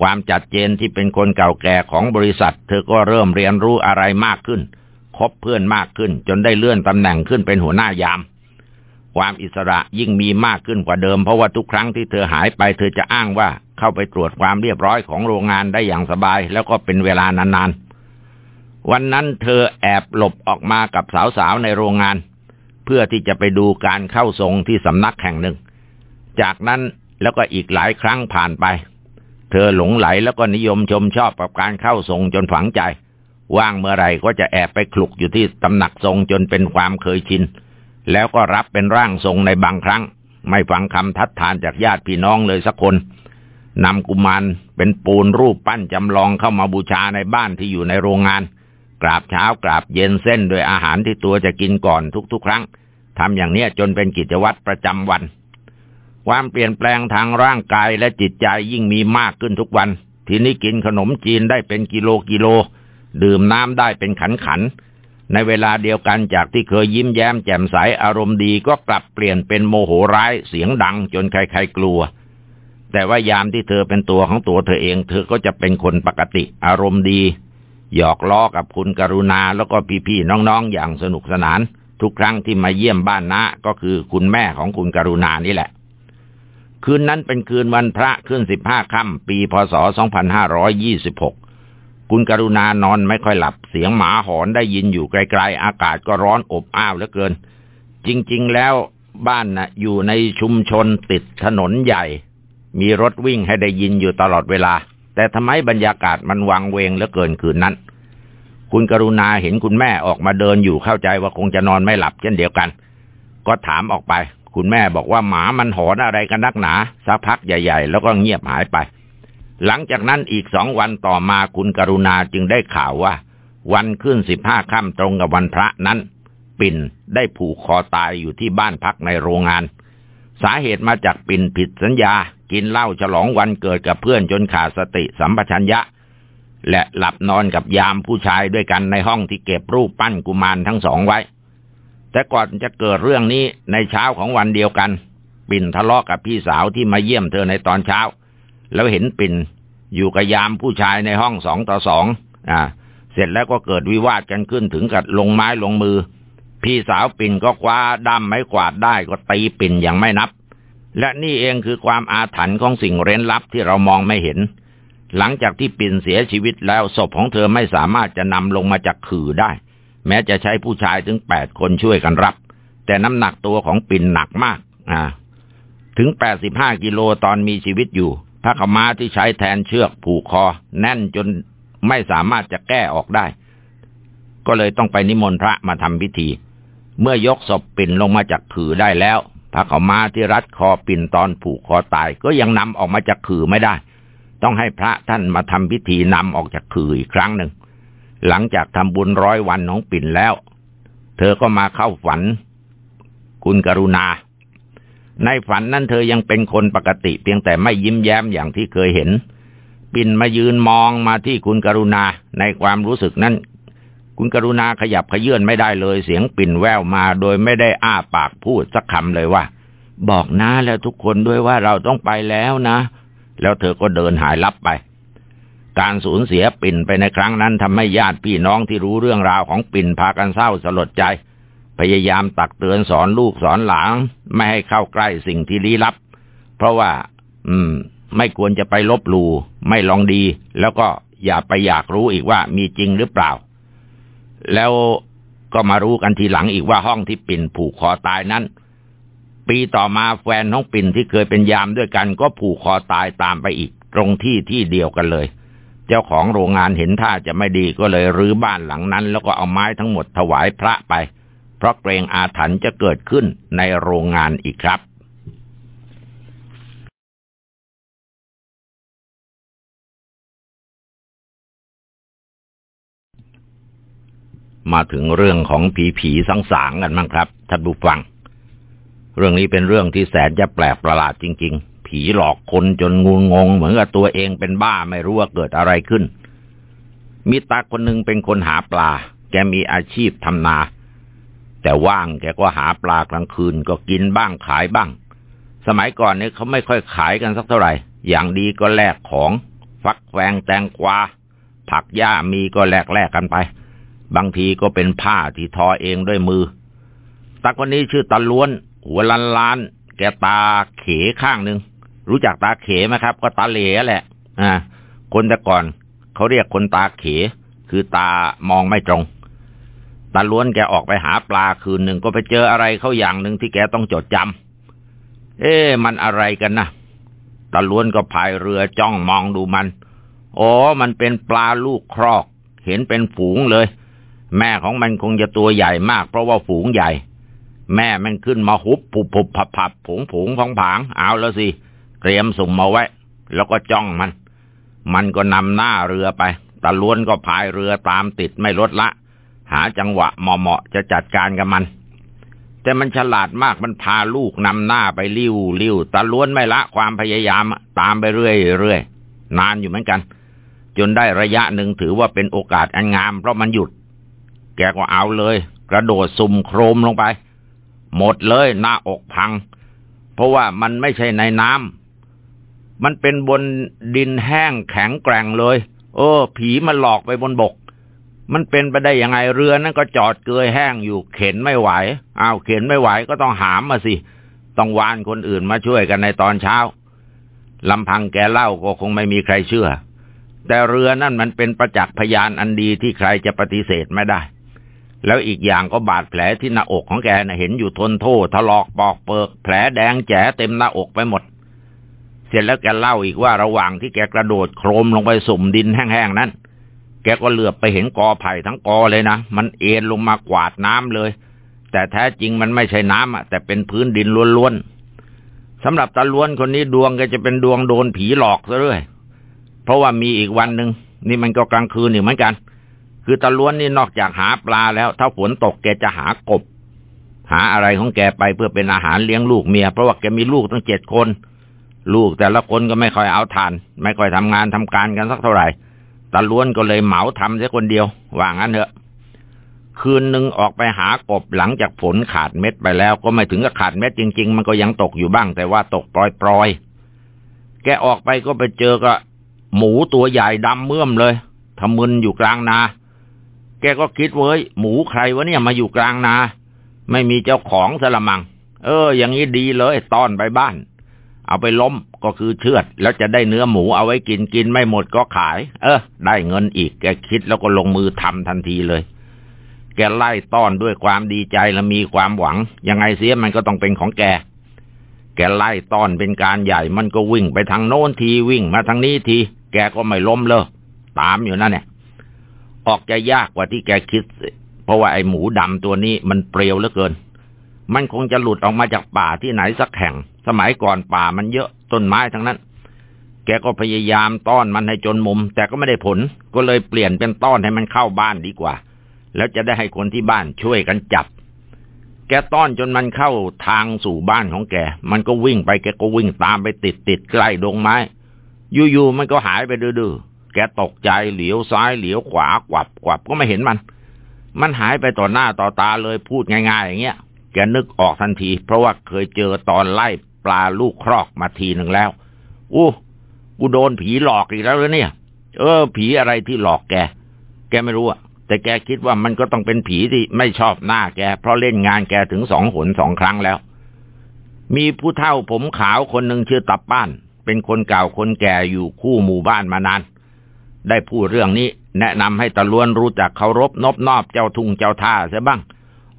ความจัดเจนที่เป็นคนเก่าแก่ของบริษัท เธอก็เริ่มเรียนรู้อะไรมากขึ้น คบเพื่อนมากขึ้น จนได้เลื่อนตำแหน่งขึ้นเป็นหัวหน้ายาม ความอิสระยิ่งมีมากขึ้นกว่าเดิมเพราะว่าทุกครั้งที่เธอหายไป เธอจะอ้างว่าเข้าไปตรวจความเรียบร้อยของโรงงานได้อย่างสบาย แล้วก็เป็นเวลานานๆวันนั้นเธอแอบหลบออกมากับสาวๆในโรงงาน เพื่อที่จะไปดูการเข้าทรงที่สำนักแห่งหนึ่ง จากนั้นแล้วก็อีกหลายครั้งผ่านไป เธอหลงไหลแล้วก็นิยมชมชอบกับการเข้าทรงจนฝังใจ ว่างเมื่อไรก็จะแอบไปคลุกอยู่ที่ตำหนักทรงจนเป็นความเคยชิน แล้วก็รับเป็นร่างทรงในบางครั้ง ไม่ฟังคำทัดทานจากญาติพี่น้องเลยสักคนนำกุมารเป็นปูนรูปปั้นจำลองเข้ามาบูชาในบ้านที่อยู่ในโรงงาน ราบเช้ากราบเย็นเส้นโดยอาหารที่ตัวจะกินก่อนทุกๆ ครั้งทำอย่างเนี้ยจนเป็นกิจวัตรประจำวัน ความเปลี่ยนแปลงทางร่างกายและจิตใจยิ่งมีมากขึ้นทุกวัน ทีนี้กินขนมจีนได้เป็นกิโลกิโล ดื่มน้ำได้เป็นขันขัน ในเวลาเดียวกันจากที่เคยยิ้มแย้มแจ่มใสอารมณ์ดีก็กลับเปลี่ยนเป็นโมโหร้ายเสียงดังจนใครๆกลัว แต่ว่ายามที่เธอเป็นตัวของตัวเธอเอง เธอก็จะเป็นคนปกติอารมณ์ดี หยอกล้อกับคุณกรุณาแล้วก็พี่ๆน้องๆอย่างสนุกสนาน ทุกครั้งที่มาเยี่ยมบ้านนะก็คือคุณแม่ของคุณกรุณานี่แหละ คืนนั้นเป็นคืนวันพระขึ้นสิบห้าค่ำปีพศสองพันห้าร้อยยี่สิบหกคุณกรุณานอนไม่ค่อยหลับเสียงหมาหอนได้ยินอยู่ไกลๆ อากาศก็ร้อนอบอ้าวเหลือเกิน จริงๆแล้วบ้านนะ่ะอยู่ในชุมชนติดถนนใหญ่ มีรถวิ่งให้ได้ยินอยู่ตลอดเวลา แต่ทำไมบรรยากาศมันวังเวงเหลือเกินคืนนั้น คุณกรุณาเห็นคุณแม่ออกมาเดินอยู่เข้าใจว่าคงจะนอนไม่หลับเช่นเดียวกัน ก็ถามออกไป คุณแม่บอกว่าหมามันหอนอะไรกันนักหนาสักพักใหญ่ๆ แล้วก็เงียบหายไป หลังจากนั้นอีกสองวันต่อมาคุณกรุณาจึงได้ข่าวว่า วันขึ้นสิบห้าค่ำตรงกับวันพระนั้น ปิ่นได้ผูกคอตายอยู่ที่บ้านพักในโรงงาน สาเหตุมาจากปิ่นผิดสัญญา กินเหล้าฉลองวันเกิดกับเพื่อนจนขาดสติสัมปชัญญะ และหลับนอนกับยามผู้ชายด้วยกันในห้องที่เก็บรูปปั้นกุมารทั้งสองไว้ แต่ก่อนจะเกิดเรื่องนี้ในเช้าของวันเดียวกัน ปิ่นทะเลาะกับพี่สาวที่มาเยี่ยมเธอในตอนเช้า แล้วเห็นปิ่นอยู่กับยามผู้ชายในห้องสองต่อสองอ่า เสร็จแล้วก็เกิดวิวาทกันขึ้นถึงกับลงไม้ลงมือ พี่สาวปิ่นก็คว้าด้ามไม้กวาดได้ก็ตีปิ่นอย่างไม่นับ และนี่เองคือความอาถรรพ์ของสิ่งเร้นลับที่เรามองไม่เห็น หลังจากที่ปิ่นเสียชีวิตแล้วศพของเธอไม่สามารถจะนำลงมาจากขื่อได้ แม้จะใช้ผู้ชายถึงแปดคนช่วยกันรับ แต่น้ำหนักตัวของปิ่นหนักมาก อ่า ถึงแปดสิบห้ากิโลตอนมีชีวิตอยู่ผ้าขม้าที่ใช้แทนเชือกผูกคอ แน่นจนไม่สามารถจะแก้ออกได้ ก็เลยต้องไปนิมนต์พระมาทำพิธี เมื่อยกศพปิ่นลงมาจากขื่อได้แล้ว ผ้าขามาที่รัดคอปิ่นตอนผูกคอตาย ก็ยังนำออกมาจากขื่อไม่ได้ ต้องให้พระท่านมาทำพิธีนำออกจากขื่ออีกครั้งหนึ่ง หลังจากทำบุญร้อยวันของปิ่นแล้ว เธอก็มาเข้าฝัน คุณกรุณา ในฝันนั้นเธอยังเป็นคนปกติ เพียงแต่ไม่ยิ้มแย้มอย่างที่เคยเห็น ปิ่นมายืนมองมาที่คุณกรุณาในความรู้สึกนั้น คุณกรุณาขยับขยื่นไม่ได้เลยเสียงปิ่นแววมาโดยไม่ได้อ้าปากพูดสักคำเลยว่า บอกนะแล้วทุกคนด้วยว่าเราต้องไปแล้วนะ แล้วเธอก็เดินหายลับไป การสูญเสียปิ่นไปในครั้งนั้นทำให้ญาติพี่น้องที่รู้เรื่องราวของปิ่นพากันเศร้าสลดใจ พยายามตักเตือนสอนลูกสอนหลานไม่ให้เข้าใกล้สิ่งที่ลี้ลับ เพราะว่า อืม ไม่ควรจะไปลบหลู่ไม่ลองดี แล้วก็อย่าไปอยากรู้อีกว่ามีจริงหรือเปล่า แล้วก็มารู้กันทีหลังอีกว่าห้องที่ปิ่นผูกคอตายนั้น ปีต่อมาแฟนน้องปิ่นที่เคยเป็นยามด้วยกัน ก็ผูกคอตายตามไปอีก ตรงที่ที่เดียวกันเลย เจ้าของโรงงานเห็นท่าจะไม่ดีก็เลยรื้อบ้านหลังนั้น แล้วก็เอาไม้ทั้งหมดถวายพระไป เพราะเกรงอาถรรพ์จะเกิดขึ้นในโรงงานอีกครับ มาถึงเรื่องของผีผีสังสางกันบ้างครับท่านผู้ฟัง เรื่องนี้เป็นเรื่องที่แสนจะแปลกประหลาดจริง ๆ ผีหลอกคนจนงุนงง เหมือนกับตัวเองเป็นบ้าไม่รู้ว่าเกิดอะไรขึ้น มีตาคนหนึ่งเป็นคนหาปลา แกมีอาชีพทำนา แต่ว่างแกก็หาปลากลางคืนก็กินบ้างขายบ้าง สมัยก่อนเนี่ยเขาไม่ค่อยขายกันสักเท่าไหร่ อย่างดีก็แลกของ ฟักแฟงแตงกวาผักหญ้ามีก็แลกแลกกันไป บางทีก็เป็นผ้าที่ทอเองด้วยมือตาคนนี้ชื่อตาล้วน หัวล้านล้าน แกตาเขข้างหนึ่งรู้จักตาเขไหมครับ ก็ตาเหล่แหละ อ่า คนแต่ก่อนเขาเรียกคนตาเข คือตามองไม่ตรงตาล้วนแกออกไปหาปลาคืนหนึ่งก็ไปเจออะไรเขาอย่างหนึ่งที่แกต้องจดจำเอ๊ะมันอะไรกันนะตาล้วนก็พายเรือจ้องมองดูมัน อ๋อ มันเป็นปลาลูกครอก เห็นเป็นฝูงเลย แม่ของมันคงจะตัวใหญ่มากเพราะว่าฝูงใหญ่ แม่มันขึ้นมาหุบผุบผุบผับผับผงผงผองผางเอาแล้วสิ เตรียมสุ่มมาไว้ แล้วก็จ้องมัน มันก็นำหน้าเรือไปตาล้วนก็พายเรือตามติดไม่ลดละ หาจังหวะเหมาะๆจะจัดการกับมัน แต่มันฉลาดมากมันพาลูกนำหน้าไปลิ้วลิ้วตาล้วนไม่ละความพยายามตามไปเรื่อยเรื่อยนานอยู่เหมือนกัน จนได้ระยะหนึ่งถือว่าเป็นโอกาสอันงามเพราะมันหยุด แกก็เอาเลย กระโดดสุ่มโครมลงไป หมดเลยหน้าอกพัง เพราะว่ามันไม่ใช่ในน้ำมันเป็นบนดินแห้งแข็งแกร่งเลย เออ ผีมันหลอกไปบนบก มันเป็นไปได้ยังไงเรือนั้นก็จอดเกยแห้งอยู่เข็นไม่ไหวอ้าวเข็นไม่ไหวก็ต้องหามมาสิต้องวานคนอื่นมาช่วยกันในตอนเช้าลำพังแกเล่าก็คงไม่มีใครเชื่อ แต่เรือนั่นมันเป็นประจักษ์พยานอันดีที่ใครจะปฏิเสธไม่ได้ แล้วอีกอย่างก็บาดแผลที่หน้าอกของแกนะเห็นอยู่ทนโทษถลอกปอกเปิก แผลแดงแจ๋เต็มหน้าอกไปหมด เสร็จแล้วแกเล่าอีกว่าระหว่างที่แกกระโดดโครมลงไปสุ่มดินแห้งๆนั้น แกก็เหลือบไปเห็นกอไผ่ทั้งกอเลยนะ มันเอ็นลงมากวาดน้ำเลย แต่แท้จริงมันไม่ใช่น้ำอะแต่เป็นพื้นดินล้วนๆสำหรับตาล้วนคนนี้ดวงแกจะเป็นดวงโดนผีหลอกซะเรื่อยเพราะว่ามีอีกวันหนึ่งนี่มันก็กลางคืนอีกเหมือนกัน คือตาล้วนนี่นอกจากหาปลาแล้ว ถ้าฝนตกแกจะหากบ หาอะไรของแกไปเพื่อเป็นอาหารเลี้ยงลูกเมีย เพราะว่าแกมีลูกตั้งเจ็ดคน ลูกแต่ละคนก็ไม่ค่อยเอาทาน ไม่ค่อยทำงานทำการกันสักเท่าไหร่ตาล้วนก็เลยเหมาทำเสียคนเดียว ว่างั้นเถอะ คืนหนึ่งออกไปหากบหลังจากฝนขาดเม็ดไปแล้ว ก็ไม่ถึงกับขาดเม็ดจริง ๆ มันก็ยังตกอยู่บ้าง แต่ว่าตกปล่อยๆแกออกไปก็ไปเจอก็หมูตัวใหญ่ดำเมื่อมเลยทำมึนอยู่กลางนา กก็คิดเว้ย หมูใครวะเนี่ยมาอยู่กลางนา ไม่มีเจ้าของสละมัง เออ อย่างนี้ดีเลยต้อนไปบ้าน เอาไปล้มก็คือเชือด แล้วจะได้เนื้อหมูเอาไว้กินกินไม่หมดก็ขาย เออ ได้เงินอีก แกคิดแล้วก็ลงมือทำทันทีเลย แกไล่ต้อนด้วยความดีใจและมีความหวัง ยังไงเสียมันก็ต้องเป็นของแกแกไล่ต้อนเป็นการใหญ่มันก็วิ่งไปทางโน้นทีวิ่งมาทางนี้ที แกก็ไม่ล้มเลยตามอยู่นั่นเนี่ย ออกจะยากกว่าที่แกคิด เพราะว่าไอ้หมูดำตัวนี้มันเปรียวเหลือเกิน มันคงจะหลุดออกมาจากป่าที่ไหนสักแห่ง สมัยก่อนป่ามันเยอะต้นไม้ทั้งนั้น แกก็พยายามต้อนมันให้จนมุม แต่ก็ไม่ได้ผล ก็เลยเปลี่ยนเป็นต้อนให้มันเข้าบ้านดีกว่า แล้วจะได้ให้คนที่บ้านช่วยกันจับ แกต้อนจนมันเข้าทางสู่บ้านของแก มันก็วิ่งไปแกก็วิ่งตามไปติดติดใกล้ดงไม้ อยู่ๆมันก็หายไปดื้อๆ แกตกใจเหลียวซ้ายเหลียวขวากวับกวับก็ไม่เห็นมัน มันหายไปต่อหน้าต่อตาเลยพูดง่ายๆอย่างเงี้ย แกนึกออกทันที เพราะว่าเคยเจอตอนไล่ปลาลูกครอกมาทีหนึ่งแล้ว อู้กูโดนผีหลอกอีกแล้วเลยเนี่ย เออ ผีอะไรที่หลอกแก แกไม่รู้อะแต่แกคิดว่ามันก็ต้องเป็นผีที่ไม่ชอบหน้าแก เพราะเล่นงานแกถึงสองหนสองครั้งแล้ว มีผู้เฒ่าผมขาวคนหนึ่งชื่อตับบ้าน เป็นคนเก่าคนแก่อยู่คู่หมู่บ้านมานาน ได้พูดเรื่องนี้ แนะนำให้ตะล้วนรู้จักเคารพนบนอบเจ้าทุ่งเจ้าท่าซะบ้าง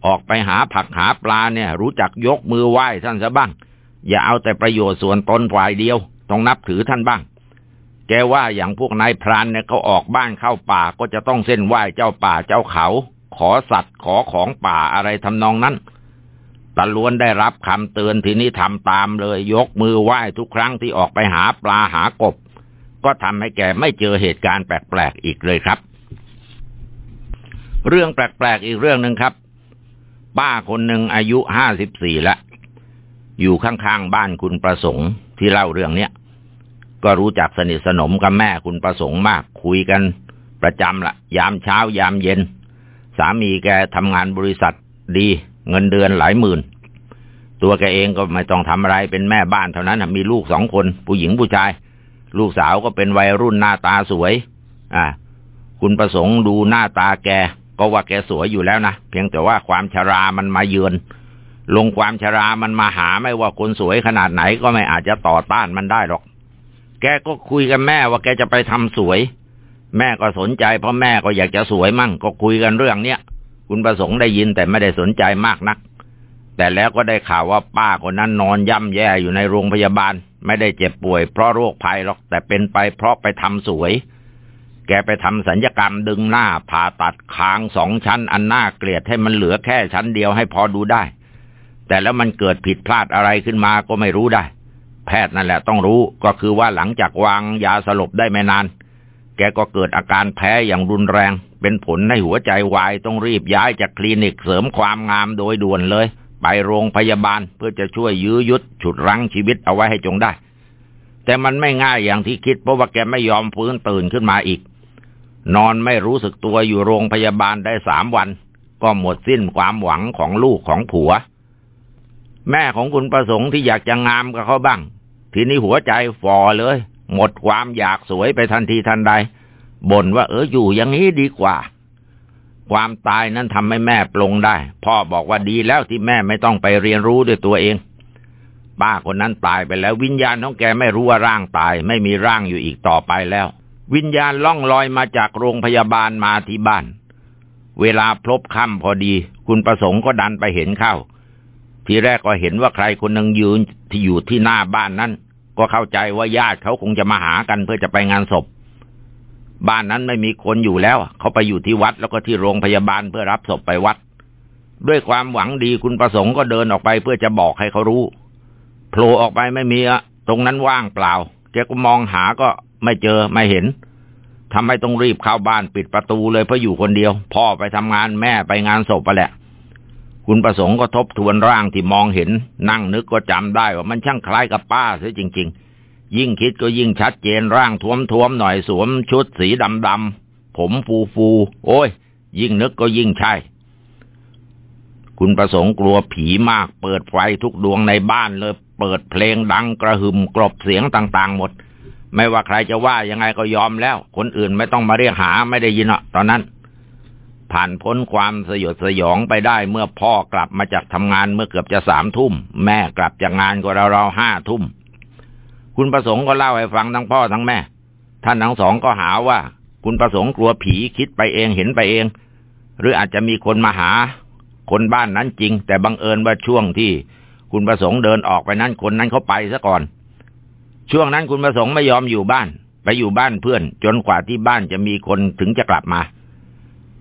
ออกไปหาผักหาปลาเนี่ย รู้จักยกมือไหว้ท่านซะบ้าง อย่าเอาแต่ประโยชน์ส่วนตนฝ่ายเดียว ต้องนับถือท่านบ้าง แกว่าอย่างพวกนายพรานเนี่ยเขาออกบ้านเข้าป่าก็จะต้องเส้นไหว้เจ้าป่าเจ้าเขา ขอสัตว์ขอของป่าอะไรทำนองนั้นตะล้วนได้รับคำเตือนทีนี้ทำตามเลย ยกมือไหว้ทุกครั้งที่ออกไปหาปลาหากบ ก็ทำให้แกไม่เจอเหตุการณ์แปลกๆอีกเลยครับ เรื่องแปลกๆอีกเรื่องหนึ่งครับ ป้าคนหนึ่งอายุห้าสิบสี่ล้วอยู่ข้างๆบ้านคุณประสงค์ที่เล่าเรื่องเนี้ยก็รู้จักสนิทสนมกับแม่คุณประสงค์มาก คุยกันประจำละยามเช้ายามเย็น สามีแกทำงานบริษัทดี เงินเดือนหลายหมื่น ตัวแกเองก็ไม่ต้องทำอะไรเป็นแม่บ้านเท่านั้นมีลูกสองคน ผู้หญิงผู้ชาย ลูกสาวก็เป็นวัยรุ่นหน้าตาสวย อ่า คุณประสงค์ดูหน้าตาแก ก็ว่าแกสวยอยู่แล้วนะ เพียงแต่ว่าความชรามันมาเยือน ลงความชรามันมาหาไม่ว่าคนสวยขนาดไหนก็ไม่อาจจะต่อต้านมันได้หรอก แกก็คุยกับแม่ว่าแกจะไปทำสวย แม่ก็สนใจเพราะแม่ก็อยากจะสวยมั่ง ก็คุยกันเรื่องเนี้ย คุณประสงค์ได้ยินแต่ไม่ได้สนใจมากนัก แต่แล้วก็ได้ข่าวว่าป้าคนนั้นนอนย่ำแย่อยู่ในโรงพยาบาล ไม่ได้เจ็บป่วยเพราะโรคภัยหรอกแต่เป็นไปเพราะไปทำสวย แกไปทำสัญญกรรมดึงหน้าผ่าตัดคางสองชั้นอันน่าเกลียดให้มันเหลือแค่ชั้นเดียวให้พอดูได้ แต่แล้วมันเกิดผิดพลาดอะไรขึ้นมาก็ไม่รู้ได้ แพทย์นั่นแหละต้องรู้ก็คือว่าหลังจากวางยาสลบได้ไม่นาน แกก็เกิดอาการแพ้อย่างรุนแรง เป็นผลให้หัวใจวายต้องรีบย้ายจากคลินิกเสริมความงามโดยด่วนเลย ไปโรงพยาบาลเพื่อจะช่วยยื้อยุดฉุดรั้งชีวิตเอาไว้ให้จงได้ แต่มันไม่ง่ายอย่างที่คิดเพราะว่าแกไม่ยอมฟื้นตื่นขึ้นมาอีก นอนไม่รู้สึกตัวอยู่โรงพยาบาลได้สามวัน ก็หมดสิ้นความหวังของลูกของผัว แม่ของคุณประสงค์ที่อยากจะงามกับเขาบ้าง ทีนี้หัวใจฟอเลย หมดความอยากสวยไปทันทีทันใดบ่นว่าเอออยู่อย่างนี้ดีกว่า ความตายนั้นทำให้แม่ปลงได้ พ่อบอกว่าดีแล้วที่แม่ไม่ต้องไปเรียนรู้ด้วยตัวเอง ป้าคนนั้นตายไปแล้ว วิญญาณของแกไม่รู้ว่าร่างตาย ไม่มีร่างอยู่อีกต่อไปแล้ว วิญญาณล่องลอยมาจากโรงพยาบาลมาที่บ้าน เวลาพลบค่ำพอดี คุณประสงค์ก็ดันไปเห็นเข้า ทีแรกก็เห็นว่าใครคนหนึ่งยืนที่อยู่ที่หน้าบ้านนั้น ก็เข้าใจว่าญาติเขาคงจะมาหากันเพื่อจะไปงานศพ บ้านนั้นไม่มีคนอยู่แล้ว เขาไปอยู่ที่วัดแล้วก็ที่โรงพยาบาลเพื่อรับศพไปวัด ด้วยความหวังดีคุณประสงค์ก็เดินออกไปเพื่อจะบอกให้เขารู้โผล่ออกไปไม่มีอะตรงนั้นว่างเปล่าแกก็มองหาก็ไม่เจอไม่เห็นทำให้ต้องรีบเข้าบ้านปิดประตูเลยเพราะอยู่คนเดียว พ่อไปทำงานแม่ไปงานศพไปแหละคุณประสงค์ก็ทบทวนร่างที่มองเห็น นั่งนึกก็จำได้ว่ามันช่างคล้ายกับป้าเสียจริง ๆ ยิ่งคิดก็ยิ่งชัดเจนร่างท้วมท้วมหน่อยสวมชุดสีดำดำผมฟูฟูโอ้ย ยิ่งนึกก็ยิ่งใช่ คุณประสงค์กลัวผีมาก เปิดไฟทุกดวงในบ้านเลย เปิดเพลงดังกระหึ่มกรบเสียงต่างๆหมด ไม่ว่าใครจะว่ายังไงก็ยอมแล้ว คนอื่นไม่ต้องมาเรียกหาไม่ได้ยินอะตอนนั้น ผ่านพ้นความสยดสยองไปได้เมื่อพ่อกลับมาจากทำงานเมื่อเกือบจะสามทุ่ม แม่กลับจากงานก็ราวๆห้าทุ่ม คุณประสงค์ก็เล่าให้ฟังทั้งพ่อทั้งแม่ ท่านทั้งสองก็หาว่า คุณประสงค์กลัวผีคิดไปเองเห็นไปเอง หรืออาจจะมีคนมาหา คนบ้านนั้นจริง แต่บังเอิญว่าช่วงที่ คุณประสงค์เดินออกไปนั้นคนนั้นเขาไปซะก่อน ช่วงนั้นคุณประสงค์ไม่ยอมอยู่บ้าน ไปอยู่บ้านเพื่อน จนกว่าที่บ้านจะมีคนถึงจะกลับมา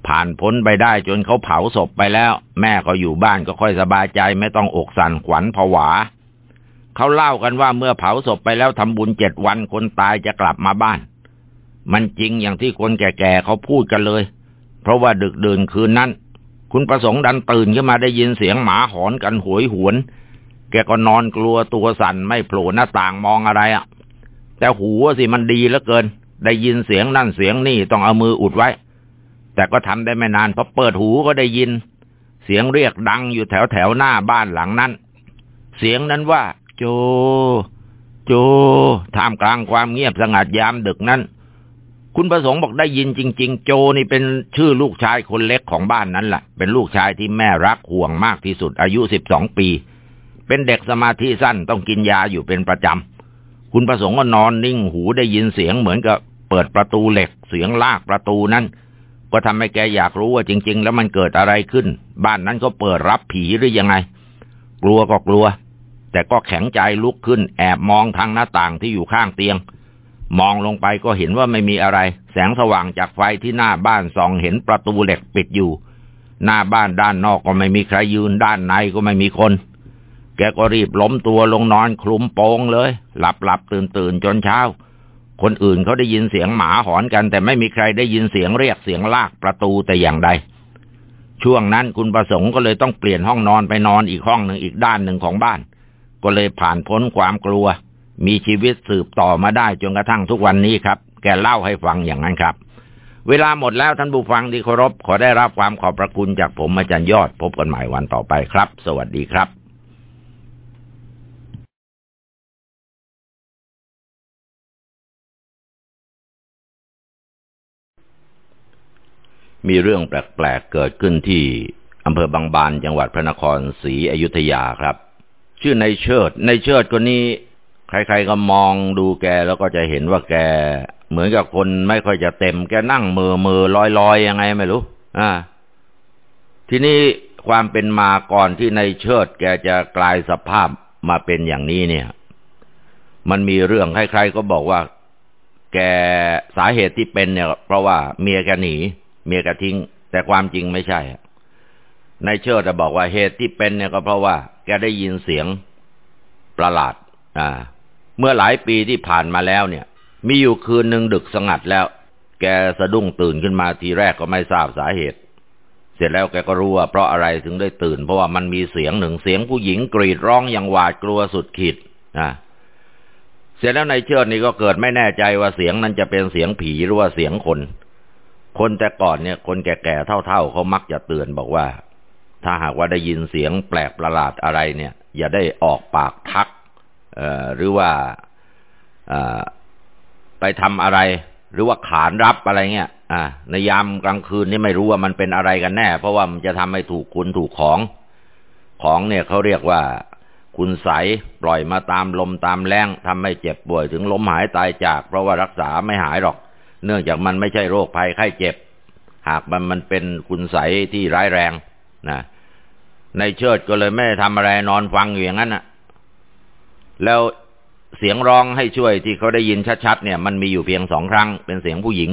ผ่านพ้นไปได้จนเขาเผาศพไปแล้ว แม่ก็อยู่บ้านก็ค่อยสบายใจไม่ต้องอกสั่นขวัญผวา เขาเล่ากันว่าเมื่อเผาศพไปแล้วทำบุญเจ็ดวันคนตายจะกลับมาบ้าน มันจริงอย่างที่คนแก่ๆเขาพูดกันเลย เพราะว่าดึกดื่นคืนนั้น คุณประสงค์ดันตื่นขึ้นมาได้ยินเสียงหมาหอนกันหวยหวน แกก็นอนกลัวตัวสั่นไม่โผล่หน้าต่างมองอะไรอะ่ะ แต่หูสิมันดีเหลือเกิน ได้ยินเสียงนั่นเสียงนี่ต้องเอามืออุดไว้ แต่ก็ทำได้ไม่นานพอเปิดหูก็ได้ยิน เสียงเรียกดังอยู่แถวแถวหน้าบ้านหลังนั้น เสียงนั้นว่า โจ โจ ท่ามกลางความเงียบสงัดยามดึกนั้น คุณประสงค์บอกได้ยินจริง ๆ โจนี่เป็นชื่อลูกชายคนเล็กของบ้านนั้นแหละเป็นลูกชายที่แม่รักห่วงมากที่สุดอายุสิบสองปี เป็นเด็กสมาธิสั้นต้องกินยาอยู่เป็นประจำ คุณประสงค์ก็นอนนิ่งหูได้ยินเสียงเหมือนกับเปิดประตูเหล็กเสียงลากประตูนั้น ก็ทำให้แกอยากรู้ว่าจริง ๆ แล้วมันเกิดอะไรขึ้น บ้านนั้นก็เปิดรับผีหรือยังไง กลัวก็กลัว แต่ก็แข็งใจลุกขึ้นแอบมองทางหน้าต่างที่อยู่ข้างเตียง มองลงไปก็เห็นว่าไม่มีอะไร แสงสว่างจากไฟที่หน้าบ้านส่องเห็นประตูเหล็กปิดอยู่ หน้าบ้านด้านนอกก็ไม่มีใครยืนด้านในก็ไม่มีคน แกก็รีบล้มตัวลงนอนคลุมโปงเลย หลับหลับตื่นตื่นจนเช้า คนอื่นเขาได้ยินเสียงหมาหอนกัน แต่ไม่มีใครได้ยินเสียงเรียกเสียงลากประตูแต่อย่างใดช่วงนั้นคุณประสงค์ก็เลยต้องเปลี่ยนห้องนอนไปนอนอีกห้องหนึ่งอีกด้านหนึ่งของบ้าน ก็เลยผ่านพ้นความกลัว มีชีวิตสืบต่อมาได้จนกระทั่งทุกวันนี้ครับ แกเล่าให้ฟังอย่างนั้นครับ เวลาหมดแล้วท่านผู้ฟังที่เคารพขอได้รับความขอบพระคุณจากผมอาจารย์ยอดพบกันใหม่วันต่อไปครับ สวัสดีครับมีเรื่องแปลกๆเกิดขึ้นที่อำเภอบางบานจังหวัดพระนครศรีอยุธยาครับ ชื่อในเชิด ในเชิดคนนี้ ใครๆก็มองดูแกแล้วก็จะเห็นว่าแก เหมือนกับคนไม่ค่อยจะเต็ม แกนั่งมือมือลอยลอยยังไงไม่รู้ อ่า ทีนี้ความเป็นมาก่อนที่ในเชิด แกจะกลายสภาพมาเป็นอย่างนี้เนี่ย มันมีเรื่องใครๆก็บอกว่า แกสาเหตุที่เป็นเนี่ย เพราะว่าเมียแกหนี เมียแกทิ้ง แต่ความจริงไม่ใช่ นายเชิดจะบอกว่าเหตุที่เป็นเนี่ยก็เพราะว่า แกได้ยินเสียงประหลาด อ่า เมื่อหลายปีที่ผ่านมาแล้วเนี่ย มีอยู่คืนหนึ่งดึกสงัดแล้ว แกสะดุ้งตื่นขึ้นมาทีแรกก็ไม่ทราบสาเหตุ เสร็จแล้วแกก็รู้ว่าเพราะอะไรถึงได้ตื่น เพราะว่ามันมีเสียงหนึ่งเสียงผู้หญิงกรีดร้องอย่างหวาดกลัวสุดขีด อ่าเสร็จแล้วในเชิดนี่ก็เกิดไม่แน่ใจว่าเสียงนั้นจะเป็นเสียงผีหรือว่าเสียงคน คนแต่ก่อนเนี่ย คนแก่ๆเท่าๆเขามักจะเตือนบอกว่า ถ้าหากว่าได้ยินเสียงแปลกประหลาดอะไรเนี่ย อย่าได้ออกปากทักหรือว่าไปทำอะไร หรือว่าขานรับอะไรเงี้ยในยามกลางคืนนี่ไม่รู้ว่ามันเป็นอะไรกันแน่ เพราะว่ามันจะทำให้ถูกคุณถูกของ ของเนี่ยเขาเรียกว่าคุณใสปล่อยมาตามลมตามแรงทำให้เจ็บป่วยถึงล้มหายตายจาก เพราะว่ารักษาไม่หายหรอก เนื่องจากมันไม่ใช่โรคภัยไข้เจ็บ หากมันมันเป็นคุณใสที่ร้ายแรงนะ ในเชิดก็เลยไม่ทำอะไรนอนฟังอยู่อย่างนั้นน่ะ แล้วเสียงร้องให้ช่วยที่เขาได้ยินชัดๆเนี่ย มันมีอยู่เพียงสองครั้งเป็นเสียงผู้หญิง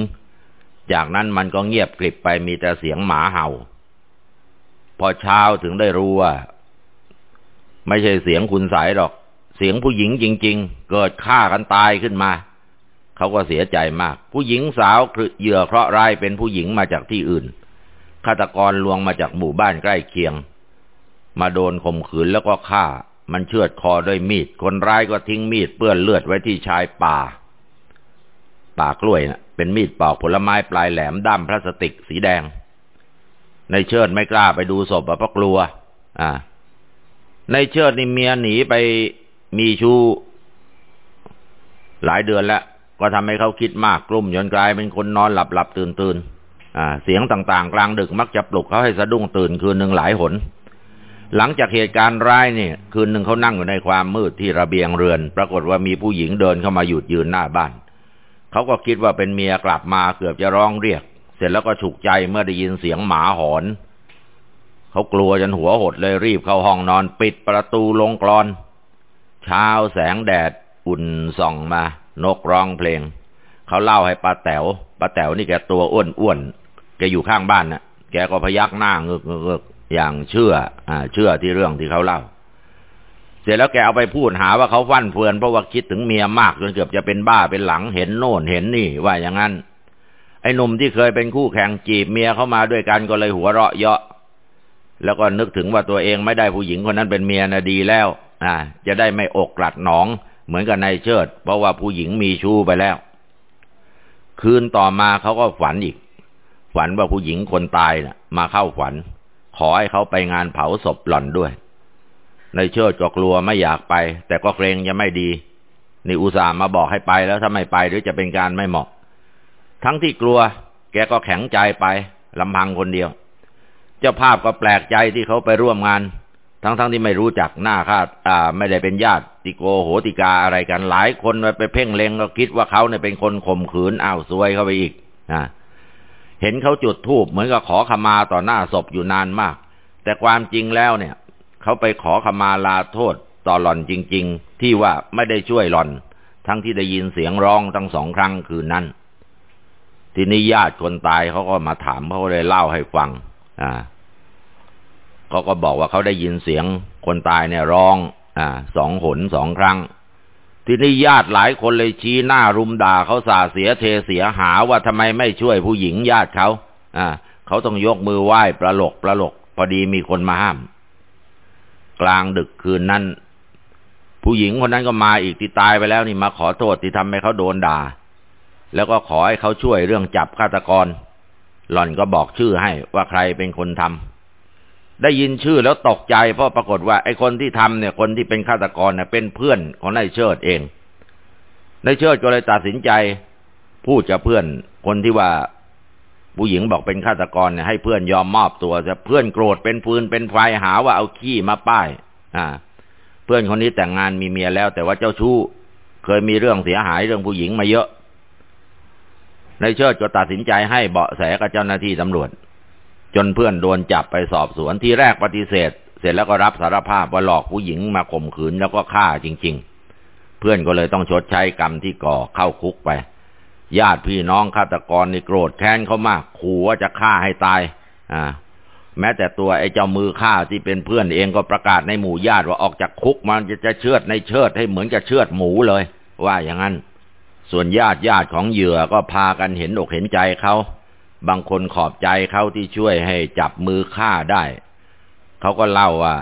จากนั้นมันก็เงียบกริบไปมีแต่เสียงหมาเห่า พอเช้าถึงได้รู้ว่า ไม่ใช่เสียงคุณสายหรอก เสียงผู้หญิงจริง ๆ เกิดฆ่ากันตายขึ้นมา เขาก็เสียใจมาก ผู้หญิงสาวเหยื่อเคราะห์ร้ายเป็นผู้หญิงมาจากที่อื่นฆาตกรลวงมาจากหมู่บ้านใกล้เคียง มาโดนข่มขืนแล้วก็ฆ่า มันเชือดคอด้วยมีด คนร้ายก็ทิ้งมีดเปื้อนเลือดไว้ที่ชายป่า ป่ากล้วยนะเป็นมีดปอกผลไม้ปลายแหลมด้ามพลาสติกสีแดง ในเชิดไม่กล้าไปดูศพเพราะกลัว อ่า ในเชิดนี่เมียหนีไปมีชู้หลายเดือนแล้วก็ทำให้เขาคิดมากกลุ่มจนกลายเป็นคนนอนหลับหลับตื่นตื่นอ่าเสียงต่างๆ กลางดึกมักจะปลุกเขาให้สะดุ้งตื่นคืนหนึ่งหลายหน หลังจากเหตุการณ์ร้ายเนี่ย คืนหนึ่งเขานั่งอยู่ในความมืดที่ระเบียงเรือน ปรากฏว่ามีผู้หญิงเดินเข้ามาหยุดยืนหน้าบ้านเขาก็คิดว่าเป็นเมียกลับมาเกือบจะร้องเรียก เสร็จแล้วก็ฉุกใจเมื่อได้ยินเสียงหมาหอนเขากลัวจนหัวหดเลยรีบเข้าห้องนอนปิดประตูลงกรอน เช้าแสงแดดอุ่นส่องมา นกร้องเพลง เขาเล่าให้ป้าแต๋วป้าแต๋วนี่แกตัวอ้วนอ้วนแกอยู่ข้างบ้านน่ะ แกก็พยักหน้าเงึกเงึก อย่างเชื่อ อ่า เชื่อที่เรื่องที่เขาเล่า เสร็จแล้วแกเอาไปพูดหาว่าเขาฟั่นเฟือนเพราะว่าคิดถึงเมียมากจนเกือบจะเป็นบ้าเป็นหลังเห็นโน่นเห็นนี่ว่าอย่างนั้น ไอ้หนุ่มที่เคยเป็นคู่แข่งจีบเมียเข้ามาด้วยกันก็เลยหัวเราะเยาะ แล้วก็นึกถึงว่าตัวเองไม่ได้ผู้หญิงคนนั้นเป็นเมียนะดีแล้ว อ่า จะได้ไม่อกกลัดหนอง เหมือนกับนายเชิด เพราะว่าผู้หญิงมีชู้ไปแล้ว คืนต่อมาเขาก็ฝันอีกฝันว่าผู้หญิงคนตายนะ่ะ มาเข้าฝัน ขอให้เขาไปงานเผาศพหล่อนด้วย ในเชิดก็กลัวไม่อยากไป แต่ก็เกรงจะไม่ดี นี่อุตส่าห์มาบอกให้ไปแล้วถ้าไม่ไปหรือจะเป็นการไม่เหมาะ ทั้งที่กลัว แกก็แข็งใจไปลำพังคนเดียว เจ้าภาพก็แปลกใจที่เขาไปร่วมงาน ทั้งๆทที่ไม่รู้จักหน้าคาดอ่า ไม่ได้เป็นญาติติโกโหติกาอะไรกันหลายคนไปเพ่งเล็งก็คิดว่าเขาเนี่ยเป็นคนข่มขืนอ้าวซวยเข้าไปอีกอ่า เห็นเขาจุดธูปเหมือนกับขอขมาต่อหน้าศพอยู่นานมาก แต่ความจริงแล้วเนี่ย เขาไปขอขมาลาโทษต่อหล่อนจริง ๆ ที่ว่าไม่ได้ช่วยหล่อน ทั้งที่ได้ยินเสียงร้องทั้งสองครั้งคืนนั้น ทีนี้ญาติคนตายเขาก็มาถามเขาเลยเล่าให้ฟัง อ่าเขาก็บอกว่าเขาได้ยินเสียงคนตายเนี่ยร้อง อ่าสองหนสองครั้ง ทีนี้ญาติหลายคนเลยชี้หน้ารุมด่าเขาสาเสียเทเสียหาว่าทำไมไม่ช่วยผู้หญิงญาติเขาอ่าเขาต้องยกมือไหว้ประหลกประหลก พอดีมีคนมาห้าม กลางดึกคืนนั้น ผู้หญิงคนนั้นก็มาอีกที่ตายไปแล้วนี่มาขอโทษที่ทำให้เขาโดนด่า แล้วก็ขอให้เขาช่วยเรื่องจับฆาตกร หล่อนก็บอกชื่อให้ว่าใครเป็นคนทำ ได้ยินชื่อแล้วตกใจเพราะปรากฏว่าไอ้คนที่ทำเนี่ย คนที่เป็นฆาตกรเนี่ยเป็นเพื่อนของนายเชิดเองนายเชิดก็เลยตัดสินใจ พูดกับเพื่อนคนที่ว่าผู้หญิงบอกเป็นฆาตกรเนี่ยให้เพื่อนยอมมอบตัวจะเพื่อนโกรธเป็นฟืนเป็นไฟหาว่าเอาขี้มาป้าย อ่า เพื่อนคนนี้แต่งงานมีเมียแล้ว แต่ว่าเจ้าชู้เคยมีเรื่องเสียหายเรื่องผู้หญิงมาเยอะในเชิดก็ตัดสินใจให้เบาะแสกับเจ้าหน้าที่ตำรวจ จนเพื่อนโดนจับไปสอบสวนที่แรกปฏิเสธ เสร็จแล้วก็รับสารภาพว่าหลอกผู้หญิงมาข่มขืนแล้วก็ฆ่าจริง ๆ เพื่อนก็เลยต้องชดใช้กรรมที่ก่อเข้าคุกไป ญาติพี่น้องฆาตกรนี่โกรธแค้นเขามากขู่ว่าจะฆ่าให้ตาย อ่า แม้แต่ตัวไอ้เจ้ามือฆ่าที่เป็นเพื่อนเองก็ประกาศในหมู่ญาติว่าออกจากคุกมันจะจะเชือดในเชิดให้เหมือนกับเชือดหมูเลย ว่าอย่างนั้น ส่วนญาติญาติของเหยื่อก็พากันเห็นอกเห็นใจเขา บางคนขอบใจเขาที่ช่วยให้จับมือฆ่าได้ เขาก็เล่าว่า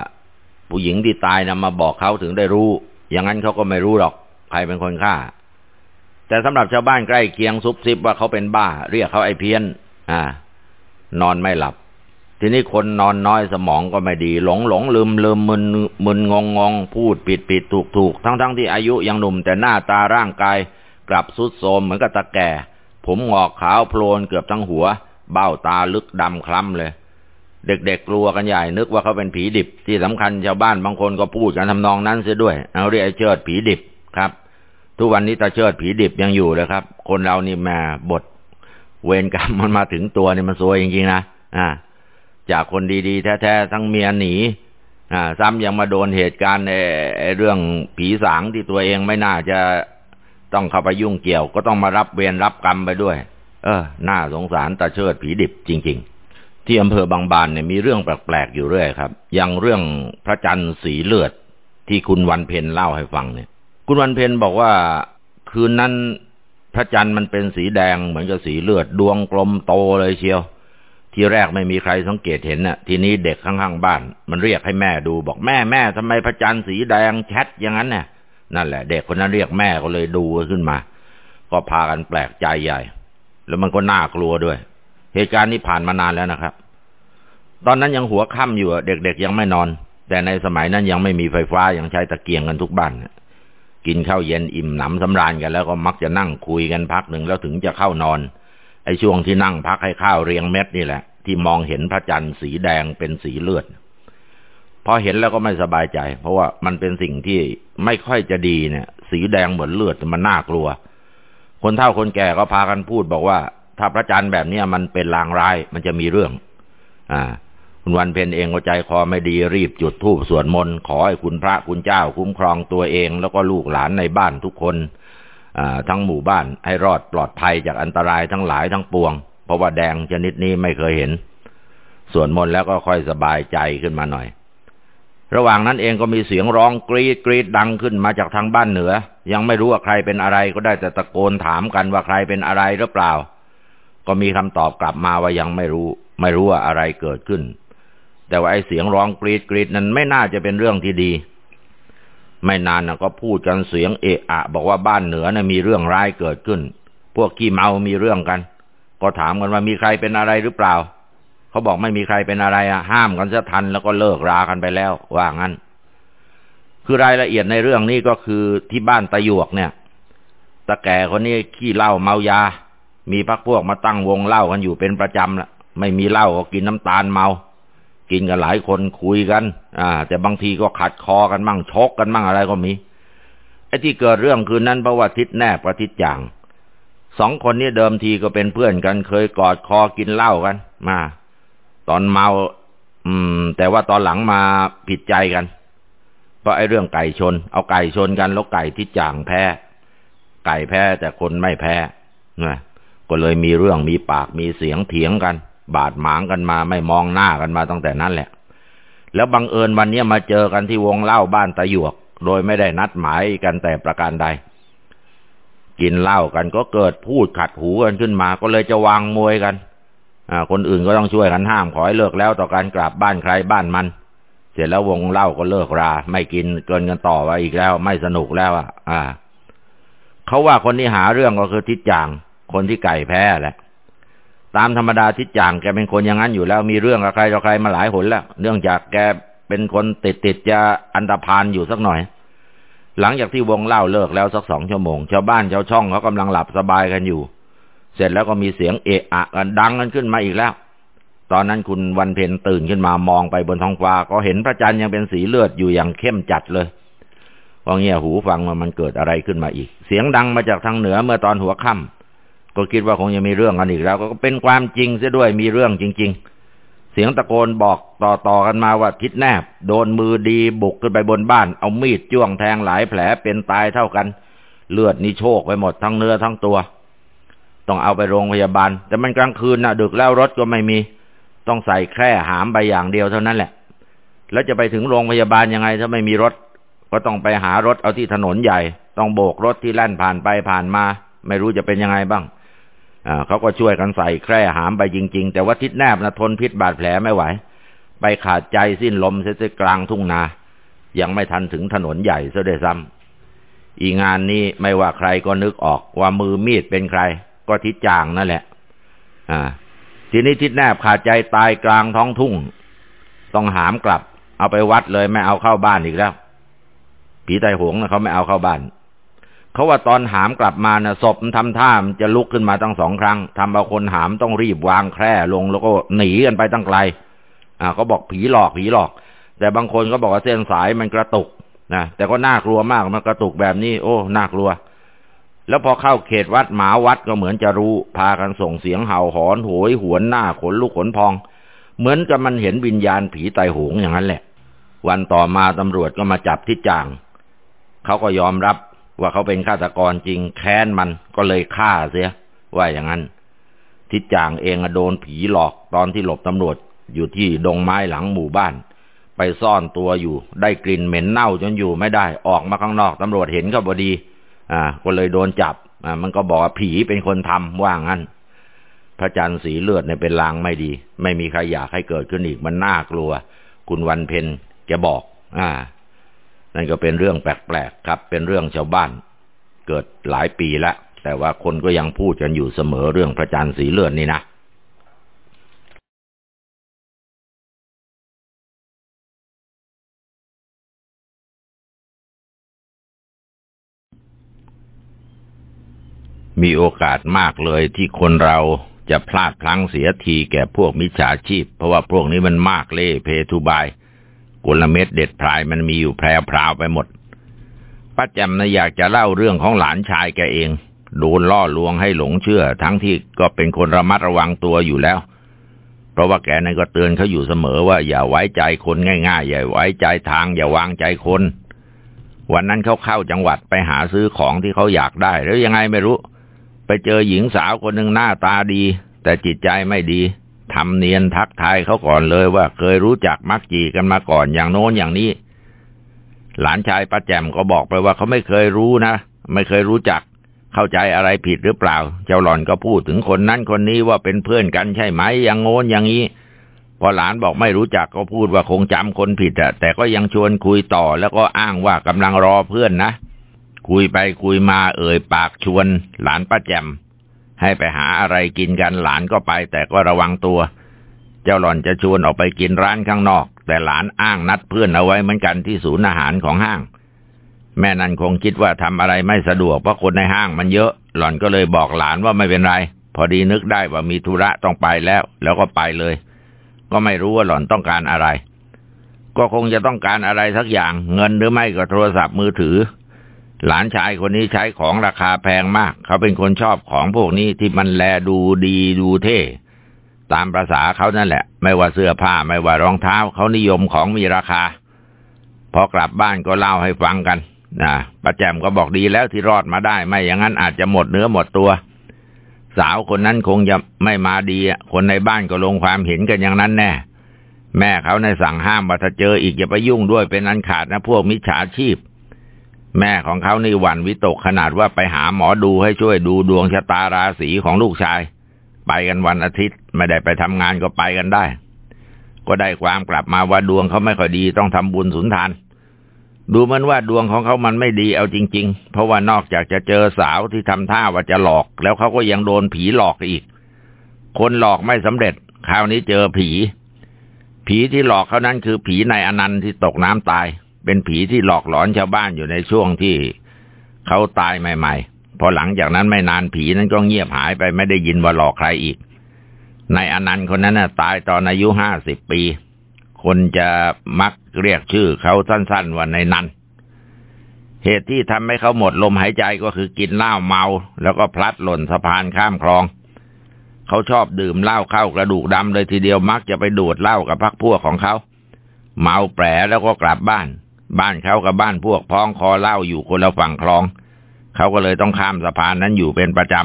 ผู้หญิงที่ตายนะมาบอกเขาถึงได้รู้ อย่างนั้นเขาก็ไม่รู้หรอก ใครเป็นคนฆ่า แต่สำหรับชาวบ้านใกล้เคียงซุบซิบว่าเขาเป็นบ้า เรียกเขาไอ้เพี้ยน อ่า นอนไม่หลับ ทีนี้คนนอนน้อยสมองก็ไม่ดี หลงหลงลืมลืมมึนมึนงงงงพูดผิดผิดถูกถูกทั้งทั้งที่อายุยังหนุ่มแต่หน้าตาร่างกายกลับสุดโทมเหมือนกับตะแก่ ผมงอกขาวโพลนเกือบทั้งหัว เบ้าตาลึกดำคล้ำเลย เด็กๆกลัวกันใหญ่นึกว่าเขาเป็นผีดิบ ที่สำคัญชาวบ้านบางคนก็พูดกันทำนองนั้นเสียด้วย เอาเรียกเชิดผีดิบครับ ทุกวันนี้ตาเชิดผีดิบยังอยู่เลยครับ คนเรานี่แม่บท เวรกรรมมันมาถึงตัวนี่มันซวยจริงๆนะอ่า จากคนดีๆ แท้ๆทั้งเมียหนีอ่า ซ้ำยังมาโดนเหตุการณ์ในเรื่องผีสางที่ตัวเองไม่น่าจะ ต้องเข้าไปยุ่งเกี่ยวก็ต้องมารับเวรรับกรรมไปด้วย เออ น่าสงสารตาเชิดผีดิบจริง ๆ ที่อำเภอบางบานเนี่ยมีเรื่องแปลกๆอยู่เรื่อยครับ อย่างเรื่องพระจันทร์สีเลือดที่คุณวันเพ็ญเล่าให้ฟังเนี่ย คุณวันเพ็ญบอกว่าคืนนั้นพระจันทร์มันเป็นสีแดงเหมือนกับสีเลือดดวงกลมโตเลยเชียว ทีแรกไม่มีใครสังเกตเห็นน่ะ ทีนี้เด็กข้างๆบ้าน มันเรียกให้แม่ดูบอกแม่แม่ทำไมพระจันทร์สีแดงแชทอย่างนั้นเนี่ย นั่นแหละ เด็กคนนั้นเรียกแม่ก็เลยดูขึ้นมา ก็พากันแปลกใจใหญ่ แล้วมันก็น่ากลัวด้วย เหตุการณ์นี้ผ่านมานานแล้วนะครับ ตอนนั้นยังหัวค่ำอยู่เด็กๆยังไม่นอน แต่ในสมัยนั้นยังไม่มีไฟฟ้ายังใช้ตะเกียงกันทุกบ้านกินข้าวเย็นอิ่มหนำสำราญกันแล้วก็มักจะนั่งคุยกันพักหนึ่งแล้วถึงจะเข้านอน ไอ้ช่วงที่นั่งพักให้ข้าวเรียงเม็ดนี่แหละ ที่มองเห็นพระจันทร์สีแดงเป็นสีเลือด พอเห็นแล้วก็ไม่สบายใจ เพราะว่ามันเป็นสิ่งที่ไม่ค่อยจะดีเนี่ย สีแดงเหมือนเลือดมันน่ากลัว คนเฒ่าคนแก่ก็พากันพูดบอกว่า ถ้าพระจันทร์แบบนี้มันเป็นลางร้ายมันจะมีเรื่อง อ่า คุณวันเพ็ญเองก็ใจคอไม่ดีรีบจุดธูปสวดมนต์ขอให้คุณพระคุณเจ้าคุ้มครองตัวเอง แล้วก็ลูกหลานในบ้านทุกคนอ่าทั้งหมู่บ้านให้รอดปลอดภัยจากอันตรายทั้งหลายทั้งปวง เพราะว่าแดงชนิดนี้ไม่เคยเห็นสวดมนต์แล้วก็ค่อยสบายใจขึ้นมาหน่อย ระหว่างนั้นเองก็มีเสียงร้องกรีดกรีดดังขึ้นมาจากทางบ้านเหนือ ยังไม่รู้ว่าใครเป็นอะไรก็ได้แต่ตะโกนถามกันว่าใครเป็นอะไรหรือเปล่า ก็มีคำตอบกลับมาว่ายังไม่รู้ ไม่รู้ว่าอะไรเกิดขึ้น แต่ว่าไอ้เสียงร้องกรีดกรีดนั้นไม่น่าจะเป็นเรื่องที่ดี ไม่นานนะก็พูดกันเสียงเอะอะ บอกว่าบ้านเหนือนะ่ะมีเรื่องร้ายเกิดขึ้น พวกขี้เมามีเรื่องกัน ก็ถามกันว่ามีใครเป็นอะไรหรือเปล่า เขาบอกไม่มีใครเป็นอะไรอะห้ามกันซะทันแล้วก็เลิกรากันไปแล้ว ว่างั้น คือรายละเอียดในเรื่องนี้ก็คือที่บ้านตะหยวกเนี่ยตะแก่คนนี้ขี้เหล้าเมายา มีพักพวกมาตั้งวงเหล้ากันอยู่เป็นประจำละไม่มีเหล้าก็กินน้ำตาลเมา กินกันหลายคนคุยกัน อ่า แต่บางทีก็ขัดคอกันมั่งชกกันมั่งอะไรก็มีไอ้ที่เกิดเรื่องคืนนั้นเพราะว่าทิศแน่ประทิศจางสองคนนี้เดิมทีก็เป็นเพื่อนกันเคยกอดคอกินเหล้ากัน มา ตอนเมา อืม แต่ว่าตอนหลังมาผิดใจกันเพราะไอ้เรื่องไก่ชน เอาไก่ชนกันแล้วไก่ที่จ่างแพ้ ไก่แพ้แต่คนไม่แพ้นะก็เลยมีเรื่องมีปากมีเสียงเถียงกัน บาดหมางกันมาไม่มองหน้ากันมาตั้งแต่นั้นแหละ แล้วบังเอิญวันนี้มาเจอกันที่วงเล่าบ้านตะหยวก โดยไม่ได้นัดหมายกันแต่ประการใด กินเหล้ากันก็เกิดพูดขัดหูกันขึ้นมา ก็เลยจะวางมวยกัน คนอื่นก็ต้องช่วยกันห้ามขอให้เลิกแล้วต่อการกราบบ้านใครบ้านมัน เสร็จแล้ววงเล่าก็เลิกรา ไม่กินเกินกันต่อไปอีกแล้ว ไม่สนุกแล้วอะอ่าเขาว่าคนที่หาเรื่องก็คือทิศจาง คนที่ไก่แพ้แหละตามธรรมดาทิศจางแกเป็นคนอย่างนั้นอยู่แล้วมีเรื่องกับใครต่อใครมาหลายหนแล้วเนื่องจากแกเป็นคนติดติดจะอันตรพานอยู่สักหน่อย หลังจากที่วงเล่าเลิกแล้วสักสองชั่วโมง ชาวบ้านชาวช่องเขากำลังหลับสบายกันอยู่ เสร็จแล้วก็มีเสียงเอะอะกันดังกันขึ้นมาอีกแล้ว ตอนนั้นคุณวันเพ็ญตื่นขึ้นมามองไปบนท้องฟ้า ก็เห็นพระจันทร์ยังเป็นสีเลือดอยู่อย่างเข้มจัดเลยพอเงี่ยหูฟังว่ามันเกิดอะไรขึ้นมาอีก เสียงดังมาจากทางเหนือเมื่อตอนหัวค่ำก็คิดว่าคงจะมีเรื่องกันอีกแล้ว ก็เป็นความจริงเสียด้วยมีเรื่องจริง ๆ เสียงตะโกนบอกต่อๆกันมาว่าทิดแนบ โดนมือดีบุกขึ้นไปบนบ้าน เอามีดจ้วงแทงหลายแผลเป็นตายเท่ากัน เลือดนี่โชกไปหมดทั้งเนื้อทั้งตัว ต้องเอาไปโรงพยาบาล แต่มันกลางคืนน่ะดึกแล้วรถก็ไม่มี ต้องใส่แค่หามไปอย่างเดียวเท่านั้นแหละ แล้วจะไปถึงโรงพยาบาลยังไง ถ้าไม่มีรถ ก็ต้องไปหารถเอาที่ถนนใหญ่ ต้องโบกรถที่แล่นผ่านไปผ่านมา ไม่รู้จะเป็นยังไงบ้างเขาก็ช่วยกันใส่แคร่หามไปจริง ๆ แต่ว่าทิศแนบนะทนพิษบาดแผลไม่ไหว ไปขาดใจสิ้นลมเสียกลางทุ่งนา ยังไม่ทันถึงถนนใหญ่ซะด้วยซ้ำอีงานนี้ไม่ว่าใครก็นึกออกว่ามือมีดเป็นใคร ก็ทิศจางนั่นแหละ อ่า ทีนี้ทิศแนบขาดใจตายกลางท้องทุ่ง ต้องหามกลับ เอาไปวัดเลยไม่เอาเข้าบ้านอีกแล้ว ผีไตหงนะเขาไม่เอาเข้าบ้านเขาว่าตอนหามกลับมานะ่ะศพมันทำท่ามจะลุกขึ้นมาตั้งสองครั้งทำเอาคนหามต้องรีบวางแคร่ลงแล้วก็หนีกันไปตั้งไกล อ่าเขาบอกผีหลอกผีหลอก แต่บางคนก็บอกว่าเส้นสายมันกระตุกนะแต่ก็น่ากลัวมากมันกระตุกแบบนี้ โอ้น่ากลัว แล้วพอเข้าเขตวัดหมาวัดก็เหมือนจะรู้ พากันส่งเสียงเห่าหอนโหยหวนหน้าขนลุกขนพอง เหมือนกับมันเห็นวิญญาณผีไตหงอย่างนั้นแหละ วันต่อมาตำรวจก็มาจับที่จาง เขาก็ยอมรับว่าเขาเป็นฆาตกรจริงแค้นมันก็เลยฆ่าเสีย ว่าอย่างนั้น ทิจางเองโดนผีหลอกตอนที่หลบตำรวจอยู่ที่ดงไม้หลังหมู่บ้าน ไปซ่อนตัวอยู่ ได้กลิ่นเหม็นเน่าจนอยู่ไม่ได้ออกมาข้างนอกตำรวจเห็นก็บดี อ่า ก็เลยโดนจับ อ่า มันก็บอกว่าผีเป็นคนทำว่างั้น พระจันทร์สีเลือดเนี่ยเป็นลางไม่ดี ไม่มีใครอยากให้เกิดขึ้นอีกมันน่ากลัว คุณวันเพ็ญแกบอก อ่า นั่นก็เป็นเรื่องแปลกๆครับ เป็นเรื่องชาวบ้าน เกิดหลายปีแล้วแต่ว่าคนก็ยังพูดกันอยู่เสมอเรื่องพระจันทร์สีเลือดนี่นะ มีโอกาสมากเลยที่คนเราจะพลาดพลั้งเสียทีแก่พวกมิจฉาชีพ เพราะว่าพวกนี้มันมากเล่เพทุบายกลเม็ดเด็ดพรายมันมีอยู่แพร่พราวไปหมดป้าแจมนะอยากจะเล่าเรื่องของหลานชายแกเอง โดนล่อลวงให้หลงเชื่อ ทั้งที่ก็เป็นคนระมัดระวังตัวอยู่แล้ว เพราะว่าแกนั้นก็เตือนเขาอยู่เสมอว่าอย่าไว้ใจคนง่ายๆอย่าไว้ใจทาง อย่าวางใจคน วันนั้นเขาเข้าจังหวัดไปหาซื้อของที่เขาอยากได้ แล้วยังไงไม่รู้ ไปเจอหญิงสาวคนหนึ่งหน้าตาดี แต่จิตใจไม่ดีทำเนียนทักทายเขาก่อนเลยว่าเคยรู้จักมักจีกันมาก่อนอย่างโน้นอย่างนี้ หลานชายป้าแจ่มก็บอกไปว่าเขาไม่เคยรู้นะ ไม่เคยรู้จัก เข้าใจอะไรผิดหรือเปล่า เจ้าหล่อนก็พูดถึงคนนั้นคนนี้ว่าเป็นเพื่อนกันใช่ไหมอย่างโน้นอย่างนี้พอหลานบอกไม่รู้จักก็พูดว่าคงจำคนผิดอะแต่ก็ยังชวนคุยต่อแล้วก็อ้างว่ากำลังรอเพื่อนนะ คุยไปคุยมาเอ่ยปากชวน หลานป้าแจมให้ไปหาอะไรกินกันหลานก็ไป แต่ก็ระวังตัว เจ้าหล่อนจะชวนออกไปกินร้านข้างนอก แต่หลานอ้างนัดเพื่อนเอาไว้เหมือนกันที่ศูนย์อาหารของห้าง แม่นันคงคิดว่าทำอะไรไม่สะดวกเพราะคนในห้างมันเยอะ หล่อนก็เลยบอกหลานว่าไม่เป็นไร พอดีนึกได้ว่ามีธุระต้องไปแล้ว แล้วก็ไปเลย ก็ไม่รู้ว่าหล่อนต้องการอะไร ก็คงจะต้องการอะไรสักอย่าง เงินหรือไม่ก็โทรศัพท์มือถือ หลานชายคนนี้ใช้ของราคาแพงมาก เขาเป็นคนชอบของพวกนี้ที่มันแลดูดีดูเท่ ตามประษาเขานั่นแหละ ไม่ว่าเสื้อผ้าไม่ว่ารองเท้า เขานิยมของมีราคา พอกลับบ้านก็เล่าให้ฟังกันนะป้าแจมก็บอกดีแล้วที่รอดมาได้ ไม่อย่างนั้นอาจจะหมดเนื้อหมดตัว สาวคนนั้นคงจะไม่มาดีคนในบ้านก็ลงความเห็นกันอย่างนั้นแน่แม่เขาในสั่งห้ามว่าถ้าเจออีกอย่าไปยุ่งด้วยเป็นอันขาดนะพวกมิจฉาชีพ แม่ของเขานี่หวั่นวิตกขนาดว่าไปหาหมอดูให้ช่วยดูดวงชะตาราศีของลูกชาย ไปกันวันอาทิตย์ไม่ได้ไปทำงานก็ไปกันได้ ก็ได้ความกลับมาว่าดวงเขาไม่ค่อยดีต้องทำบุญสุนทาน ดูเหมือนว่าดวงของเขามันไม่ดีเอาจริง ๆ เพราะว่านอกจากจะเจอสาวที่ทำท่าว่าจะหลอก แล้วเขาก็ยังโดนผีหลอกอีก คนหลอกไม่สำเร็จ คราวนี้เจอผี ผีที่หลอกเขานั้นคือผีในอนันต์ที่ตกน้ำตาย เป็นผีที่หลอกหลอนชาวบ้านอยู่ในช่วงที่เขาตายใหม่ ๆ พอหลังจากนั้นไม่นานผีนั้นก็เงียบหายไปไม่ได้ยินว่าหลอกใครอีกในอนันต์คนนั้นน่ะตายตอนอายุห้าสิบปี คนจะมักเรียกชื่อเขาสั้นๆว่าในนันเหตุที่ทำให้เขาหมดลมหายใจก็คือกินเหล้าเมา แล้วก็พลัดหล่นสะพานข้ามคลองเขาชอบดื่มเหล้าเข้ากระดูกดำเลยทีเดียวมักจะไปดูดเหล้ากับพักพวกของเขา เมาแปรแล้วก็กลับบ้าน บ้านเขากับบ้านพวกพ้องคอเล้าอยู่คนละฝั่งคลอง เขาก็เลยต้องข้ามสะพานนั้นอยู่เป็นประจ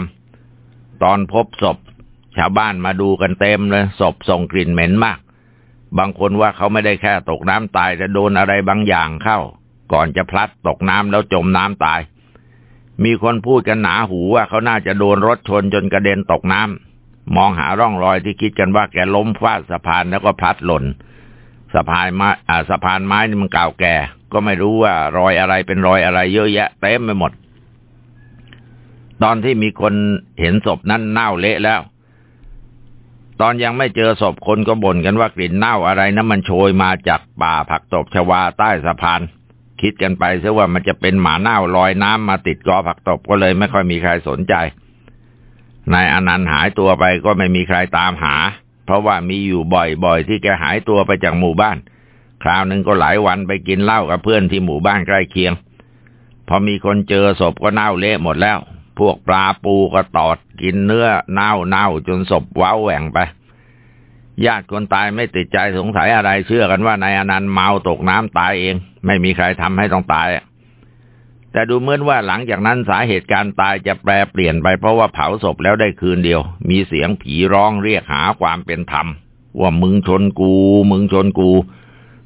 ำ ตอนพบศพ ชาวบ้านมาดูกันเต็มเลย ศพส่งกลิ่นเหม็นมาก บางคนว่าเขาไม่ได้แค่ตกน้ำตายแต่โดนอะไรบางอย่างเข้า ก่อนจะพลัดตกน้ำแล้วจมน้ำตาย มีคนพูดกันหนาหูว่าเขาน่าจะโดนรถชนจนกระเด็นตกน้ำมองหาร่องรอยที่คิดกันว่าแกล้มฟาดสะพานแล้วก็พลัดหล่น สะพานไม้อ่าสะพานไม้นี่มันเก่าแก่ ก็ไม่รู้ว่ารอยอะไรเป็นรอยอะไร เยอะแยะเต็มไปหมด ตอนที่มีคนเห็นศพนั้นเน่าเละแล้ว ตอนยังไม่เจอศพคนก็บ่นกันว่ากลิ่นเน่าอะไรนะมันโชยมาจากป่าผักตบชวาใต้สะพาน คิดกันไปซะว่ามันจะเป็นหมาเน่าลอยน้ำมาติดกอผักตบก็เลยไม่ค่อยมีใครสนใจนายอนันต์หายตัวไปก็ไม่มีใครตามหา เพราะว่ามีอยู่บ่อยๆที่แกหายตัวไปจากหมู่บ้าน คราวหนึ่งก็หลายวันไปกินเหล้ากับเพื่อนที่หมู่บ้านใกล้เคียง พอมีคนเจอศพก็เน่าเละหมดแล้ว พวกปลาปูก็ตอดกินเนื้อเน่าเน่าจนศพว้าแหว่งไป ญาติคนตายไม่ติดใจสงสัยอะไรเชื่อกันว่านายอนันต์เมาตกน้ำตายเอง ไม่มีใครทำให้ต้องตาย แต่ดูเหมือนว่าหลังจากนั้นสาเหตุการตายจะแปรเปลี่ยนไปเพราะว่าเผาศพแล้วได้คืนเดียว มีเสียงผีร้องเรียกหาความเป็นธรรม ว่ามึงชนกู มึงชนกู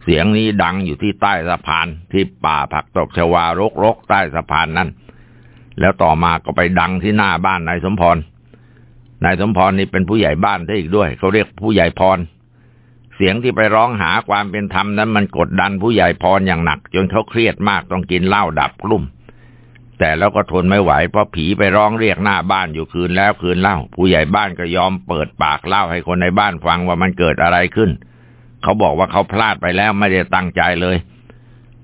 เสียงนี้ดังอยู่ที่ใต้สะพานที่ป่าผักตบชวารกรกใต้สะพานนั้น แล้วต่อมาก็ไปดังที่หน้าบ้านนายสมพรนายสมพรนี่เป็นผู้ใหญ่บ้านได้อีกด้วย เขาเรียกผู้ใหญ่พรเสียงที่ไปร้องหาความเป็นธรรมนั้นมันกดดันผู้ใหญ่พรอย่างหนัก จนเขาเครียดมากต้องกินเหล้าดับกลุ่ม แต่แล้วก็ทนไม่ไหวเพราะผีไปร้องเรียกหน้าบ้านอยู่คืนแล้วคืนเล่า ผู้ใหญ่บ้านก็ยอมเปิดปากเล่าให้คนในบ้านฟังว่ามันเกิดอะไรขึ้น เขาบอกว่าเขาพลาดไปแล้วไม่ได้ตั้งใจเลย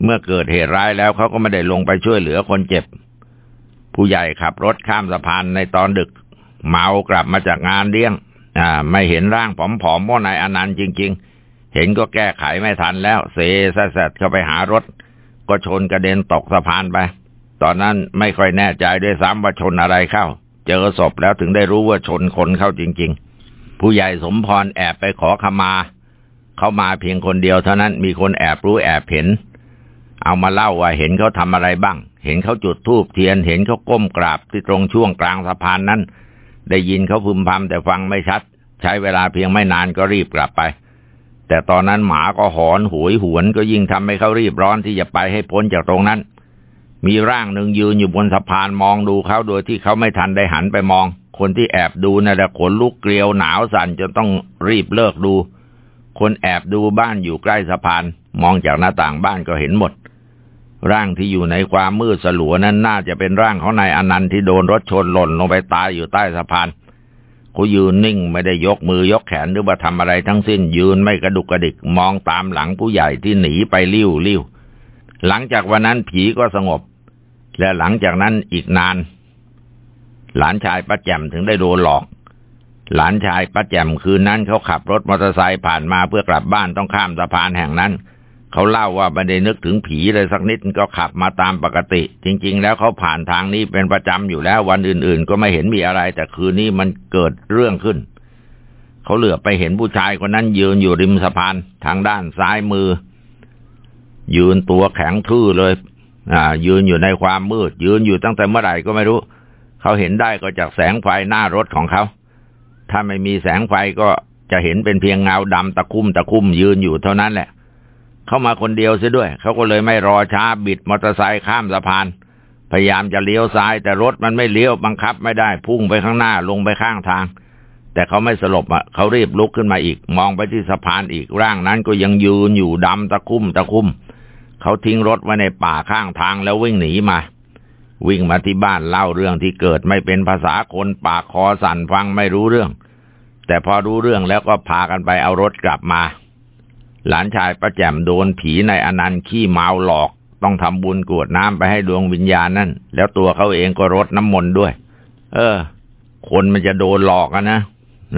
เมื่อเกิดเหตุร้ายแล้วเขาก็ไม่ได้ลงไปช่วยเหลือคนเจ็บ ผู้ใหญ่ขับรถข้ามสะพานในตอนดึก เมากลับมาจากงานเลี้ยง อ่า ไม่เห็นร่างผอมๆว่านายอนันต์จริง ๆ เห็นก็แก้ไขไม่ทันแล้ว เสแสดเข้าไปหารถ ก็ชนกระเด็นตกสะพานไป ตอนนั้นไม่ค่อยแน่ใจด้วยซ้ำว่าชนอะไรเข้า เจอศพแล้วถึงได้รู้ว่าชนคนเข้าจริง ๆ ผู้ใหญ่สมพรแอบไปขอขมา เขามาเพียงคนเดียวเท่านั้นมีคนแอบรู้แอบเห็น เอามาเล่าว่าเห็นเขาทำอะไรบ้าง เห็นเขาจุดธูปเทียน เห็นเขาก้มกราบที่ตรงช่วงกลางสะพานนั้น ได้ยินเขาพึมพำแต่ฟังไม่ชัด ใช้เวลาเพียงไม่นานก็รีบกลับไปแต่ตอนนั้นหมาก็หอนหวยหวนก็ยิ่งทำให้เขารีบร้อนที่จะไปให้พ้นจากตรงนั้น มีร่างหนึ่งยืนอยู่บนสะพานมองดูเขาโดยที่เขาไม่ทันได้หันไปมอง คนที่แอบดูนะ่ะขนลุกเกลียวหนาวสั่นจนต้องรีบเลิกดู คนแอบดูบ้านอยู่ใกล้สะพาน มองจากหน้าต่างบ้านก็เห็นหมด ร่างที่อยู่ในความมืดสลัวนั้นน่าจะเป็นร่างของนายอนันต์ที่โดนรถชนหล่นลงไปตายอยู่ใต้สะพานเขายืนนิ่งไม่ได้ยกมือยกแขนหรือว่าทำอะไรทั้งสิ้นยืนไม่กระดุกกระดิกมองตามหลังผู้ใหญ่ที่หนีไปลิ้วลิ้วหลังจากวันนั้นผีก็สงบ และหลังจากนั้นอีกนาน หลานชายป้าแจ่มถึงได้โดนหลอก หลานชายป้าแจ่มคืนนั้นเขาขับรถมอเตอร์ไซค์ผ่านมาเพื่อกลับบ้านต้องข้ามสะพานแห่งนั้น เขาเล่าว่าไม่ได้นึกถึงผีเลยสักนิดก็ขับมาตามปกติ จริง ๆ แล้วเขาผ่านทางนี้เป็นประจำอยู่แล้ววันอื่น ๆ ก็ไม่เห็นมีอะไร แต่คืนนี้มันเกิดเรื่องขึ้น เขาเหลือไปเห็นผู้ชายคนนั้นยืนอยู่ริมสะพานทางด้านซ้ายมือ ยืนตัวแข็งทื่อเลย อ่า ยืนอยู่ในความมืด ยืนอยู่ตั้งแต่เมื่อไหร่ก็ไม่รู้ เขาเห็นได้ก็จากแสงไฟหน้ารถของเขา ถ้าไม่มีแสงไฟก็จะเห็นเป็นเพียงเงาดำตะคุ่มตะคุ่มยืนอยู่เท่านั้นแหละ เขามาคนเดียวเสียด้วย เขาก็เลยไม่รอช้าบิดมอเตอร์ไซค์ข้ามสะพาน พยายามจะเลี้ยวซ้าย แต่รถมันไม่เลี้ยวบังคับไม่ได้ พุ่งไปข้างหน้าลงไปข้างทาง แต่เขาไม่สลบอะเขารีบลุกขึ้นมาอีก มองไปที่สะพานอีกร่างนั้นก็ยังยืนอยู่ดำตะคุ่มตะคุ่ม เขาทิ้งรถไว้ในป่าข้างทางแล้ววิ่งหนีมา วิ่งมาที่บ้านเล่าเรื่องที่เกิดไม่เป็นภาษาคนปากคอสั่นฟังไม่รู้เรื่อง แต่พอรู้เรื่องแล้วก็พากันไปเอารถกลับมา หลานชายประแจมโดนผีในอนันต์ขี้เมาหลอก ต้องทำบุญกวดน้ำไปให้ดวงวิญญาณนั่นแล้วตัวเขาเองก็รดน้ำมนต์ด้วย เออ คนมันจะโดนหลอกอะนะ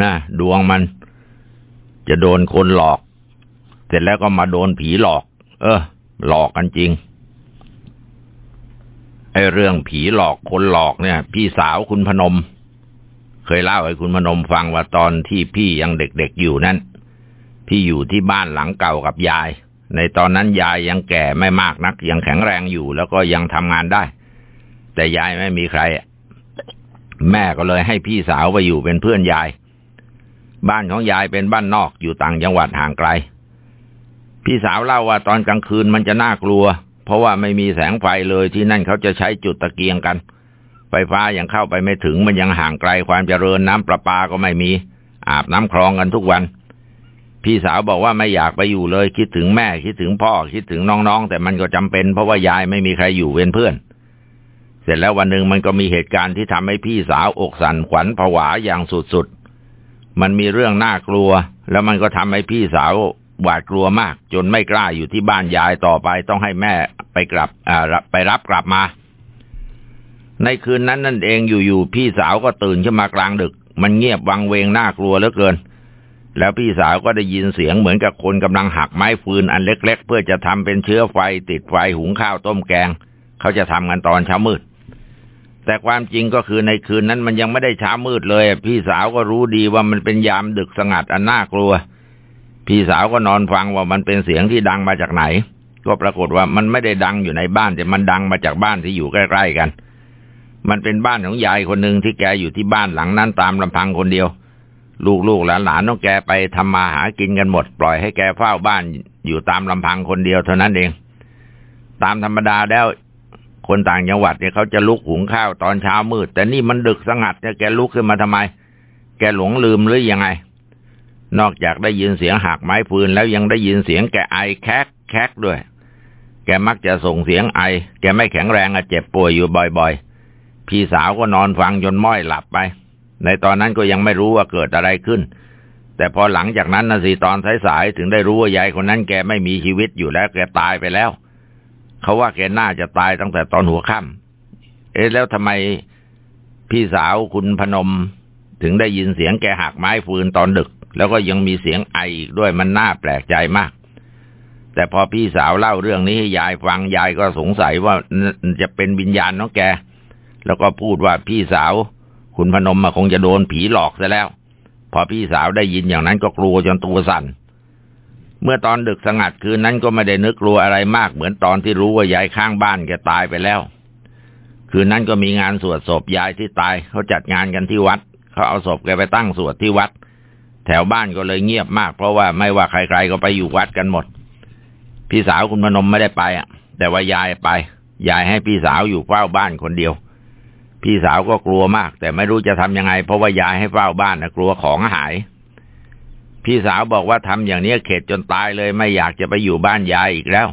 นะดวงมัน จะโดนคนหลอก เสร็จแล้วก็มาโดนผีหลอก เออ หลอกกันจริงไอ้เรื่องผีหลอกคนหลอกเนี่ย พี่สาวคุณพนม เคยเล่าให้คุณพนมฟังว่าตอนที่พี่ยังเด็กๆอยู่นั้น พี่อยู่ที่บ้านหลังเก่ากับยาย ในตอนนั้นยายยังแก่ไม่มากนัก ยังแข็งแรงอยู่ แล้วก็ยังทำงานได้ แต่ยายไม่มีใคร แม่ก็เลยให้พี่สาวไปอยู่เป็นเพื่อนยาย บ้านของยายเป็นบ้านนอกอยู่ต่างจังหวัดห่างไกล พี่สาวเล่าว่าตอนกลางคืนมันจะน่ากลัว เพราะว่าไม่มีแสงไฟเลยที่นั่นเขาจะใช้จุดตะเกียงกัน ไฟฟ้ายังเข้าไปไม่ถึงมันยังห่างไกลความเจริญน้ำประปาก็ไม่มี อาบน้ำคลองกันทุกวัน พี่สาวบอกว่าไม่อยากไปอยู่เลยคิดถึงแม่คิดถึงพ่อคิดถึงน้องๆ แต่มันก็จำเป็นเพราะว่ายายไม่มีใครอยู่เป็นเพื่อน เสร็จแล้ววันหนึ่งมันก็มีเหตุการณ์ที่ทำให้พี่สาวอกสั่นขวัญผวาอย่างสุดๆมันมีเรื่องน่ากลัว แล้วมันก็ทำให้พี่สาว หวาดกลัวมาก จนไม่กล้าอยู่ที่บ้านยายต่อไปต้องให้แม่ไปกลับไปรับกลับมา ในคืนนั้นนั่นเองอยู่ๆพี่สาวก็ตื่นขึ้นมากลางดึก มันเงียบวังเวงน่ากลัวเหลือเกิน แล้วพี่สาวก็ได้ยินเสียงเหมือนกับคนกำลังหักไม้ฟืนอันเล็ก ๆ เพื่อจะทำเป็นเชื้อไฟติดไฟหุงข้าวต้มแกง เขาจะทำกันตอนเช้ามืดแต่ความจริงก็คือในคืนนั้นมันยังไม่ได้เช้ามืดเลย พี่สาวก็รู้ดีว่ามันเป็นยามดึกสงัดอันน่ากลัว พี่สาวก็นอนฟังว่ามันเป็นเสียงที่ดังมาจากไหน ก็ปรากฏว่ามันไม่ได้ดังอยู่ในบ้านแต่มันดังมาจากบ้านที่อยู่ใกล้ๆกัน มันเป็นบ้านของยายคนหนึ่งที่แกอยู่ที่บ้านหลังนั้นตามลำพังคนเดียว ลูกๆหลานๆต้องแกไปทำมาหากินกันหมด ปล่อยให้แกเฝ้าบ้านอยู่ตามลำพังคนเดียวเท่านั้นเอง ตามธรรมดาแล้วคนต่างจังหวัดเนี่ยเขาจะลุกหุงข้าวตอนเช้ามืด แต่นี่มันดึกสงัดเนี่ยแกลุกขึ้นมาทำไม แกหลงลืมหรือยังไง นอกจากได้ยินเสียงหักไม้ฟืนแล้วยังได้ยินเสียงแกไอแคกแคกด้วย แกมักจะส่งเสียงไอ แกไม่แข็งแรงอะเจ็บป่วยอยู่บ่อยๆ พี่สาวก็นอนฟังจนม้อยหลับไป ในตอนนั้นก็ยังไม่รู้ว่าเกิดอะไรขึ้น แต่พอหลังจากนั้นนะสิตอนสายๆถึงได้รู้ว่ายายคนนั้นแกไม่มีชีวิตอยู่แล้วแกตายไปแล้ว เขาว่าแกน่าจะตายตั้งแต่ตอนหัวค่ำเอ๊ะแล้วทำไมพี่สาวคุณพนม ถึงได้ยินเสียงแกหักไม้ฟืนตอนดึก แล้วก็ยังมีเสียงไออีกด้วยมันน่าแปลกใจมาก แต่พอพี่สาวเล่าเรื่องนี้ให้ยายฟังยายก็สงสัยว่าจะเป็นวิญญาณน้องแก แล้วก็พูดว่าพี่สาว คุณพนมมาคงจะโดนผีหลอกซะแล้ว พอพี่สาวได้ยินอย่างนั้นก็กลัวจนตัวสั่นเมื่อตอนดึกสงัดคืนนั้นก็ไม่ได้นึกกลัวอะไรมากเหมือนตอนที่รู้ว่ายายข้างบ้านแกตายไปแล้ว คืนนั้นก็มีงานสวดศพยายที่ตายเขาจัดงานกันที่วัด เขาเอาศพแกไปตั้งสวดที่วัด แถวบ้านก็เลยเงียบมาก เพราะว่าไม่ว่าใคร ๆ ก็ไปอยู่วัดกันหมด พี่สาวคุณพนมไม่ได้ไปอะ แต่ว่ายายไปยายให้พี่สาวอยู่เฝ้าบ้านคนเดียว พี่สาวก็กลัวมาก แต่ไม่รู้จะทำยังไง เพราะว่ายายให้เฝ้าบ้านนะกลัวของหาย พี่สาวบอกว่าทำอย่างนี้เข็ดจนตายเลยไม่อยากจะไปอยู่บ้านยายอีกแล้ว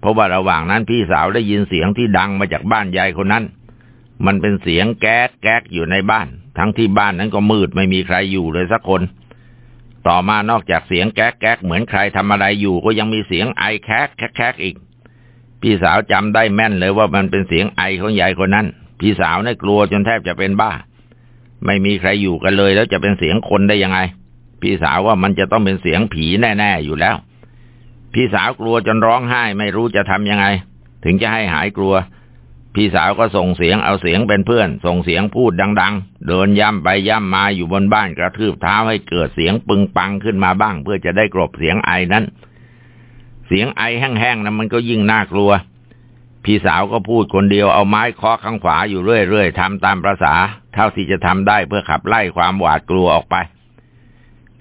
เพราะว่าระหว่างนั้นพี่สาวได้ยินเสียงที่ดังมาจากบ้านยายคนนั้น มันเป็นเสียงแก๊กแก๊กอยู่ในบ้าน ทั้งที่บ้านนั้นก็มืดไม่มีใครอยู่เลยสักคน ต่อมานอกจากเสียงแก๊กแก๊กเหมือนใครทำอะไรอยู่ก็ยังมีเสียงไอแคกแคกแคกอีก พี่สาวจำได้แม่นเลยว่ามันเป็นเสียงไอของยายคนนั้น พี่สาวเนี่ยกลัวจนแทบจะเป็นบ้า ไม่มีใครอยู่กันเลยแล้วจะเป็นเสียงคนได้ยังไง พี่สาวว่ามันจะต้องเป็นเสียงผีแน่ ๆอยู่แล้ว พี่สาวกลัวจนร้องไห้ไม่รู้จะทำยังไง ถึงจะให้หายกลัว พี่สาวก็ส่งเสียงเอาเสียงเป็นเพื่อน ส่งเสียงพูดดัง ๆ เดินย่ำไปย่ำมาอยู่บนบ้านกระทืบเท้าให้เกิดเสียงปึงปังขึ้นมาบ้าง เพื่อจะได้กรบเสียงไอนั้น เสียงไอแห้งๆนะมันก็ยิ่งน่ากลัว พี่สาวก็พูดคนเดียวเอาไม้เคาะข้างขวาอยู่เรื่อยๆทำตามประษา เท่าที่จะทำได้เพื่อขับไล่ความหวาดกลัวออกไป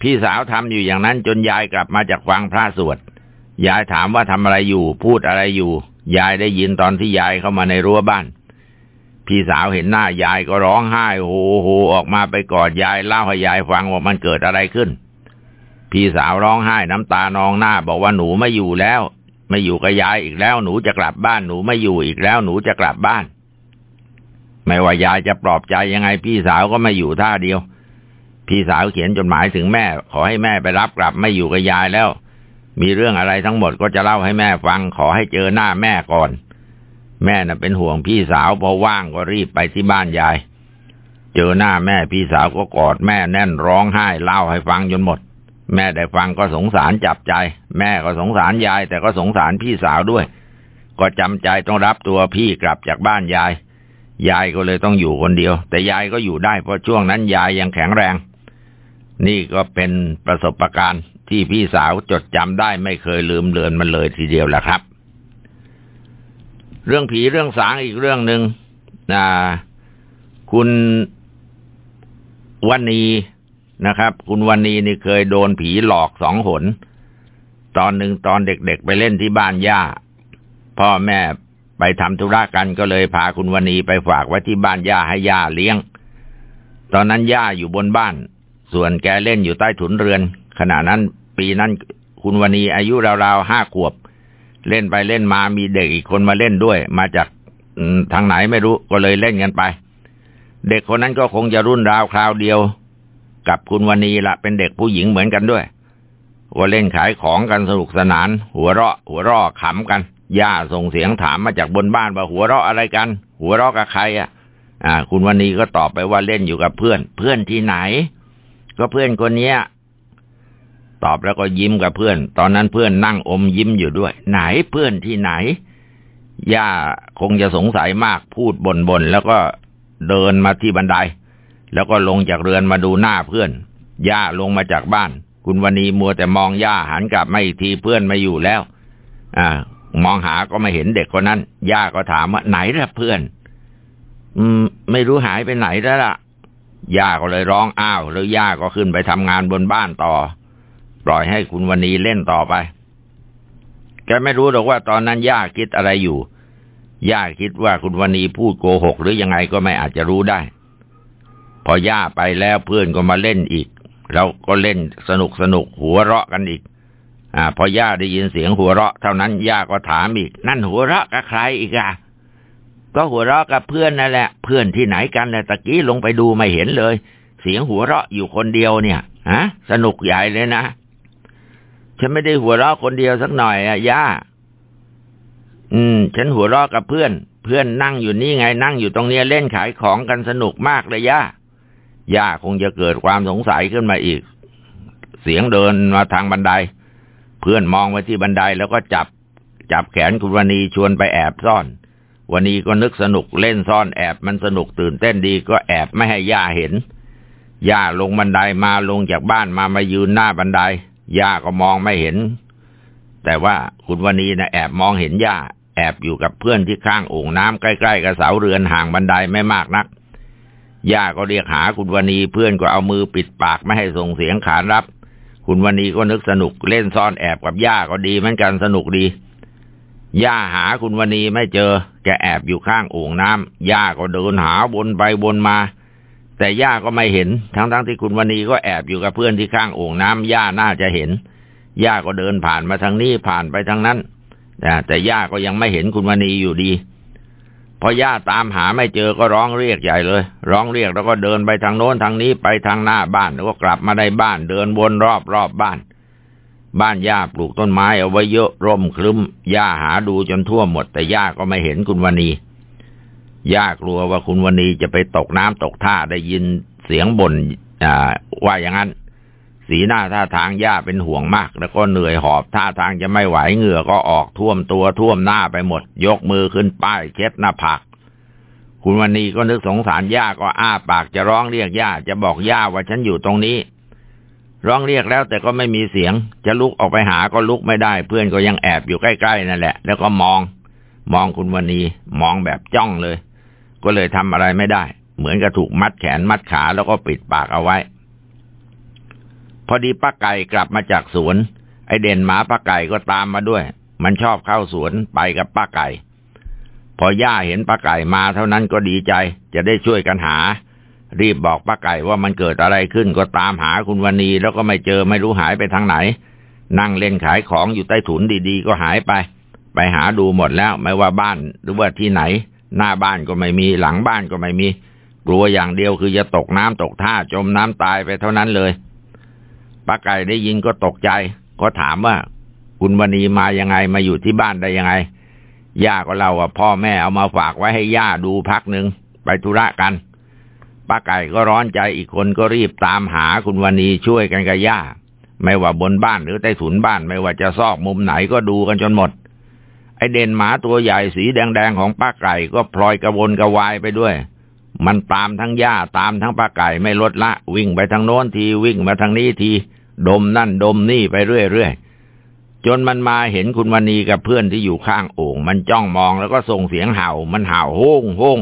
พี่สาวทำอยู่อย่างนั้นจนยายกลับมาจากฟังพระสวดยายถามว่าทำอะไรอยู่ พูดอะไรอยู่ ยายได้ยินตอนที่ยายเข้ามาในรั้วบ้าน พี่สาวเห็นหน้ายายก็ร้องไห้โฮโฮออกมาไปกอดยายเล่าให้ยายฟังว่ามันเกิดอะไรขึ้น พี่สาวร้องไห้น้ำตานองหน้าบอกว่าหนูไม่อยู่แล้ว ไม่อยู่กับยายอีกแล้ว หนูจะกลับบ้านหนูไม่อยู่อีกแล้ว หนูจะกลับบ้าน ไม่ว่ายายจะปลอบใจยังไง พี่สาวก็ไม่อยู่ท่าเดียว พี่สาวเขียนจดหมายถึงแม่ ขอให้แม่ไปรับกลับไม่อยู่กับยายแล้ว มีเรื่องอะไรทั้งหมดก็จะเล่าให้แม่ฟังขอให้เจอหน้าแม่ก่อน แม่น่ะเป็นห่วงพี่สาวพอว่างก็รีบไปที่บ้านยาย เจอหน้าแม่พี่สาวก็กอดแม่แน่นร้องไห้เล่าให้ฟังจนหมด แม่ได้ฟังก็สงสารจับใจ แม่ก็สงสารยาย แต่ก็สงสารพี่สาวด้วย ก็จำใจต้องรับตัวพี่กลับจากบ้านยาย ยายก็เลยต้องอยู่คนเดียว แต่ยายก็อยู่ได้เพราะช่วงนั้นยายยังแข็งแรงนี่ก็เป็นประสบการณ์ ที่พี่สาวจดจำได้ไม่เคยลืมเลือนมันเลยทีเดียวแหละครับ เรื่องผีเรื่องสางอีกเรื่องหนึ่งนะคุณวันนีนะครับ คุณวันนีนี่เคยโดนผีหลอกสองหน ตอนหนึ่งตอนเด็กๆไปเล่นที่บ้านย่า พ่อแม่ไปทำธุระกันก็เลยพาคุณวันนีไปฝากไว้ที่บ้านย่าให้ย่าเลี้ยง ตอนนั้นย่าอยู่บนบ้าน ส่วนแกเล่นอยู่ใต้ถุนเรือน ขณะนั้นปีนั้นคุณวันีอายุราวๆห้าขวบ เล่นไปเล่นมามีเด็กอีกคนมาเล่นด้วย มาจากทางไหนไม่รู้ก็เลยเล่นกันไป เด็กคนนั้นก็คงจะรุ่นราวคราวเดียว กับคุณวันีละเป็นเด็กผู้หญิงเหมือนกันด้วยว่าเล่นขายของกันสนุกสนาน หัวเราะ หัวเราะขำกันย่าส่งเสียงถามมาจากบนบ้านว่าหัวเราะอะไรกัน หัวเราะกับใครอะ อ่า คุณวันนีก็ตอบไปว่าเล่นอยู่กับเพื่อน เพื่อนที่ไหน ก็เพื่อนคนเนี้ย ตอบแล้วก็ยิ้มกับเพื่อน ตอนนั้นเพื่อนนั่งอมยิ้มอยู่ด้วย ไหนเพื่อนที่ไหน ย่าคงจะสงสัยมากพูดบนบนแล้วก็เดินมาที่บันได แล้วก็ลงจากเรือนมาดูหน้าเพื่อน ย่าลงมาจากบ้าน คุณวันนีมัวแต่มองย่าหันกลับมาอีกทีเพื่อนไม่อยู่แล้ว อ่า มองหาก็ไม่เห็นเด็กคนนั้น ย่าก็ถามว่าไหนล่ะเพื่อน อืม ไม่รู้หายไปไหนแล้วล่ะ ย่าก็เลยร้องอ้าว แล้วย่าก็ขึ้นไปทำงานบนบ้านต่อ ปล่อยให้คุณวันนีเล่นต่อไป แกไม่รู้หรอกว่าตอนนั้นย่าคิดอะไรอยู่ ย่าคิดว่าคุณวันนีพูดโกหกหรือยังไงก็ไม่อาจจะรู้ได้ พอย่าไปแล้วเพื่อนก็มาเล่นอีก เราก็เล่นสนุกสนุกหัวเราะกันอีก อ่า พอย่าได้ยินเสียงหัวเราะ เท่านั้นย่าก็ถามอีก นั่นหัวเราะกับใครอีกอะก็หัวเราะกับเพื่อนนั่นแหละ เพื่อนที่ไหนกันแต่ตะกี้ลงไปดูไม่เห็นเลย เสียงหัวเราะอยู่คนเดียวเนี่ย ฮะ สนุกใหญ่เลยนะ ฉันไม่ได้หัวเราะคนเดียวสักหน่อยอะย่า อืม ฉันหัวเราะกับเพื่อน เพื่อนนั่งอยู่นี่ไงนั่งอยู่ตรงเนี้ยเล่นขายของกันสนุกมากเลยย่า ย่าคงจะเกิดความสงสัยขึ้นมาอีก เสียงเดินมาทางบันได เพื่อนมองไปที่บันไดแล้วก็จับ จับแขนคุณวณีชวนไปแอบซ่อนวันนี้ก็นึกสนุกเล่นซ่อนแอบมันสนุกตื่นเต้นดีก็แอบไม่ให้ย่าเห็น ย่าลงบันไดมาลงจากบ้านมามายืนหน้าบันได ย่าก็มองไม่เห็น แต่ว่าคุณวณีนะแอบมองเห็นย่าแอบอยู่กับเพื่อนที่ข้างโอ่งน้ำใกล้ๆกับเสาเรือนห่างบันไดไม่มากนัก ย่าก็เรียกหาคุณวณีเพื่อนก็เอามือปิดปากไม่ให้ส่งเสียงขานรับ คุณวณีก็นึกสนุกเล่นซ่อนแอบกับย่าก็ดีเหมือนกันสนุกดี ย่าหาคุณวณีไม่เจอ แกแอบอยู่ข้างโอ่งน้ำย่าก็เดินหาวนไปวนมา แต่ย่าก็ไม่เห็น ทั้งๆทที่คุณวันนีก็แอบอยู่กับเพื่อนที่ข้างโอ่งน้ำย่าน่าจะเห็น ย่าก็เดินผ่านมาทางนี้ผ่านไปทางนั้นแต่ย่าก็ยังไม่เห็นคุณวันนีอยู่ดีพอย่าตามหาไม่เจอก็ร้องเรียกใหญ่เลย ร้องเรียกแล้วก็เดินไปทางโน้นทางนี้ไปทางหน้าบ้านแล้วก็กลับมาในบ้าน เดินวนรอบรอบบ้าน บ้านย่าปลูกต้นไม้เอาไว้เยอะร่มคลึ้มย่าหาดูจนทั่วหมด แต่ย่าก็ไม่เห็นคุณวันี ย่ากลัวว่าคุณวันนี้จะไปตกน้ำตกท่าได้ยินเสียงบน่นว่าอย่างนั้น สีหน้าท่าทางย่าเป็นห่วงมาก แล้วก็เหนื่อยหอบท่าทางจะไม่ไหวเหงื่อก็ออกท่วมตัวท่วมหน้าไปหมด ยกมือขึ้นป้ายเช็ดหน้าผากคุณวันนี้ก็นึกสงสารย่าก็อ้าปากจะร้องเรียกย่าจะบอกย่าว่าฉันอยู่ตรงนี้ ร้องเรียกแล้วแต่ก็ไม่มีเสียง จะลุกออกไปหาก็ลุกไม่ได้ เพื่อนก็ยังแอบอยู่ใกล้ๆนั่นแหละ แล้วก็มอง มองคุณวันนี้มองแบบจ้องเลย ก็เลยทำอะไรไม่ได้ เหมือนกับถูกมัดแขนมัดขาแล้วก็ปิดปากเอาไว้ พอดีป้าไก่กลับมาจากสวน ไอเด่นหมาป้าไก่ก็ตามมาด้วย มันชอบเข้าสวนไปกับป้าไก่ พอย่าเห็นป้าไก่มาเท่านั้นก็ดีใจ จะได้ช่วยกันหา รีบบอกป้าไก่ว่ามันเกิดอะไรขึ้นก็ตามหาคุณวณีแล้วก็ไม่เจอไม่รู้หายไปทางไหน นั่งเล่นขายของอยู่ใต้ถุนดีๆ ก็หายไป ไปหาดูหมดแล้วไม่ว่าบ้านหรือว่าที่ไหน หน้าบ้านก็ไม่มีหลังบ้านก็ไม่มี กลัวอย่างเดียวคือจะตกน้ำตกท่าจมน้ำตายไปเท่านั้นเลยป้าไก่ได้ยินก็ตกใจ ก็ถามว่า คุณวณีมายังไงมาอยู่ที่บ้านได้ยังไง ย่าก็เล่าว่าพ่อแม่เอามาฝากไว้ให้ย่าดูพักหนึ่งไปธุระกันป้าไก่ก็ร้อนใจอีกคนก็รีบตามหาคุณวณีช่วยกันกับย่า ไม่ว่าบนบ้านหรือใต้ถุนบ้านไม่ว่าจะซอกมุมไหนก็ดูกันจนหมด ไอเด่นหมาตัวใหญ่สีแดงๆของป้าไก่ก็พลอยกระวนกระวายไปด้วย มันตามทั้งหญ้าตามทั้งป้าไก่ไม่ลดละ วิ่งไปทางโน้นทีวิ่งมาทางนี้ที ดมนั่นดมนี่ไปเรื่อยๆ จนมันมาเห็นคุณวณีกับเพื่อนที่อยู่ข้างโอ่งมันจ้องมองแล้วก็ส่งเสียงเห่า มันเห่าโฮ่งโฮ่ง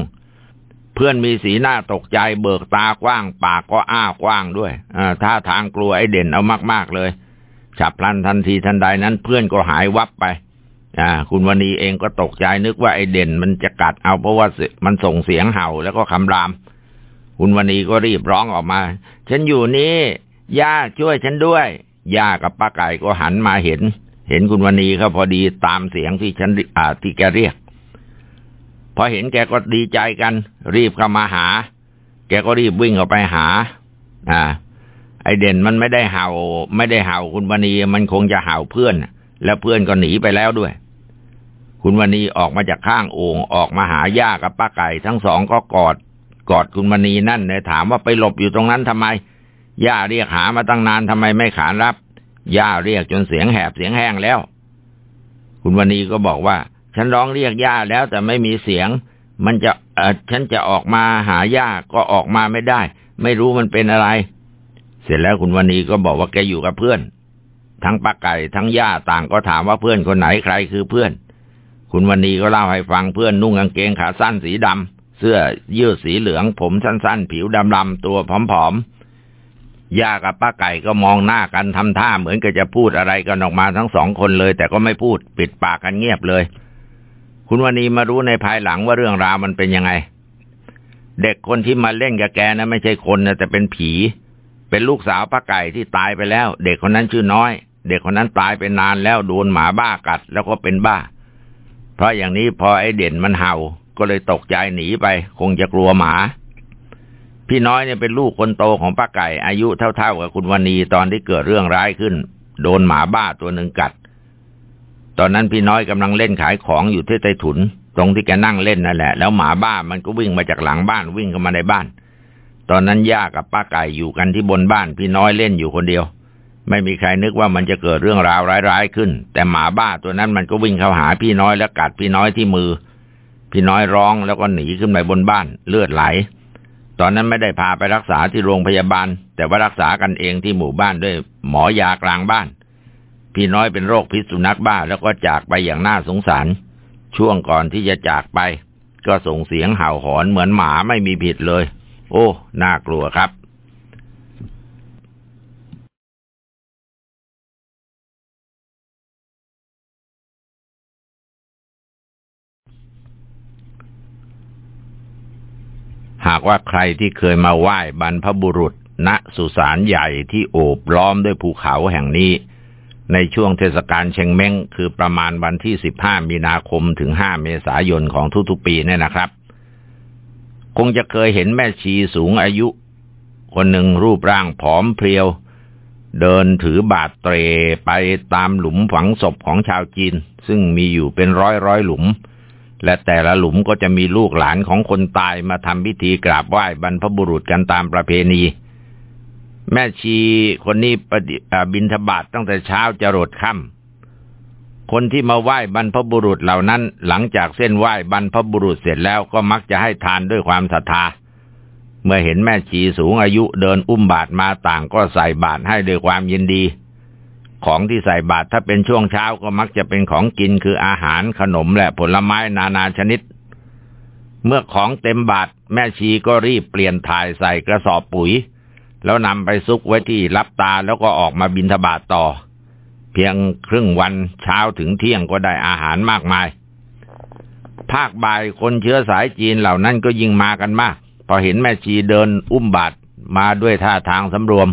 เพื่อนมีสีหน้าตกใจเบิกตากว้าง ปากก็อ้ากว้างด้วยท่าทางกลัวไอ้เด่นเอามากๆเลย ฉับพลันทันทีทันใดนั้นเพื่อนก็หายวับไป อ่า คุณวณีเองก็ตกใจนึกว่าไอ้เด่นมันจะกัดเอาเพราะว่ามันส่งเสียงเห่าแล้วก็คำราม คุณวณีก็รีบร้องออกมา ฉันอยู่นี่ย่าช่วยฉันด้วยย่ากับป้าไก่ก็หันมาเห็น เห็นคุณวณีเขาพอดีตามเสียงที่ฉันอ่าที่แกเรียก พอเห็นแกก็ดีใจกัน รีบเข้ามาหา แกก็รีบวิ่งออกไปหา อ่า ไอเด่นมันไม่ได้เห่า ไม่ได้เห่าคุณวณีมันคงจะเห่าเพื่อน แล้วเพื่อนก็หนีไปแล้วด้วย คุณวณีออกมาจากข้างโอ่งออกมาหาย่ากับป้าไก่ ทั้งสองก็กอด กอดคุณวณีนั่นเลยถามว่าไปหลบอยู่ตรงนั้นทำไมย่าเรียกหามาตั้งนานทำไมไม่ขานรับย่าเรียกจนเสียงแหบเสียงแห้งแล้ว คุณวณีก็บอกว่า ฉันร้องเรียกย่าแล้วแต่ไม่มีเสียง มันจะเออฉันจะออกมาหาย่าก็ออกมาไม่ได้ ไม่รู้มันเป็นอะไร เสร็จแล้วคุณวันนี้ก็บอกว่าแกอยู่กับเพื่อน ทั้งป้าไก่ทั้งย่าต่างก็ถามว่าเพื่อนคนไหนใครคือเพื่อน คุณวันนี้ก็เล่าให้ฟังเพื่อนนุ่งกางเกงขาสั้นสีดำเสื้อยืดสีเหลือง ผมสั้นๆ ผิวดำๆตัวผอมๆย่ากับป้าไก่ก็มองหน้ากันทำท่าเหมือนกับจะพูดอะไรกันออกมาทั้งสองคนเลย แต่ก็ไม่พูดปิดปากกันเงียบเลย คุณวณีมารู้ในภายหลังว่าเรื่องราวมันเป็นยังไง เด็กคนที่มาเล่นกับแกนะไม่ใช่คนนะแต่เป็นผี เป็นลูกสาวป้าไก่ที่ตายไปแล้ว เด็กคนนั้นชื่อน้อย เด็กคนนั้นตายไปนานแล้วโดนหมาบ้ากัด แล้วก็เป็นบ้า เพราะอย่างนี้พอไอ้เด่นมันเห่าก็เลยตกใจหนีไป คงจะกลัวหมา พี่น้อยเนี่ยเป็นลูกคนโตของป้าไก่ อายุเท่าๆกับคุณวณีตอนที่เกิดเรื่องร้ายขึ้น โดนหมาบ้าตัวหนึ่งกัด ตอนนั้นพี่น้อยกำลังเล่นขายของอยู่ที่ใต้ถุน ตรงที่แกนั่งเล่นนั่นแหละ แล้วหมาบ้ามันก็วิ่งมาจากหลังบ้านวิ่งเข้ามาในบ้าน ตอนนั้นย่ากับป้าไก่อยู่กันที่บนบ้าน พี่น้อยเล่นอยู่คนเดียว ไม่มีใครนึกว่ามันจะเกิดเรื่องราวร้ายๆขึ้น แต่หมาบ้าตัวนั้นมันก็วิ่งเข้าหาพี่น้อยแล้วกัดพี่น้อยที่มือ พี่น้อยร้องแล้วก็หนีขึ้นไปบนบ้านเลือดไหล ตอนนั้นไม่ได้พาไปรักษาที่โรงพยาบาล แต่ว่ารักษากันเองที่หมู่บ้านด้วยหมอยากลางบ้าน พี่น้อยเป็นโรคพิษสุนัขบ้าแล้วก็จากไปอย่างน่าสงสาร ช่วงก่อนที่จะจากไป ก็ส่งเสียงเห่าหอนเหมือนหมาไม่มีผิดเลย โอ้ น่ากลัวครับ หากว่าใครที่เคยมาไหว้บรรพบุรุษ ณสุสานใหญ่ที่โอบล้อมด้วยภูเขาแห่งนี้ ในช่วงเทศกาลเชงเม้งคือประมาณวันที่ 15 มีนาคมถึง 5 เมษายนของทุกๆปีเนี่ยนะครับ คงจะเคยเห็นแม่ชีสูงอายุ คนหนึ่งรูปร่างผอมเพรียว เดินถือบาดเตรไปตามหลุมฝังศพของชาวจีน ซึ่งมีอยู่เป็นร้อยร้อยหลุม และแต่ละหลุมก็จะมีลูกหลานของคนตายมาทำพิธีกราบไหว้บรรพบุรุษกันตามประเพณี แม่ชีคนนี้ปฏิบินทบาทตั้งแต่เช้าจะรดค่ำคนที่มาไหว้บรรพบุรุษเหล่านั้น หลังจากเส้นไหว้บรรพบุรุษเสร็จแล้วก็มักจะให้ทานด้วยความศรัทธา เมื่อเห็นแม่ชีสูงอายุเดินอุ้มบาทมาต่างก็ใส่บาทให้ด้วยความยินดี ของที่ใส่บาทถ้าเป็นช่วงเช้าก็มักจะเป็นของกินคืออาหารขนมและผลไม้นานาชนิด เมื่อของเต็มบาทแม่ชีก็รีบเปลี่ยนถ่ายใส่กระสอบปุ๋ย แล้วนำไปซุกไว้ที่รับตาแล้วก็ออกมาบินทบาทต่อ เพียงครึ่งวันเช้าถึงเที่ยงก็ได้อาหารมากมาย ภาคบ่ายคนเชื้อสายจีนเหล่านั้นก็ยิ่งมากันมาก พอเห็นแม่ชีเดินอุ้มบาทมาด้วยท่าทางสำรวม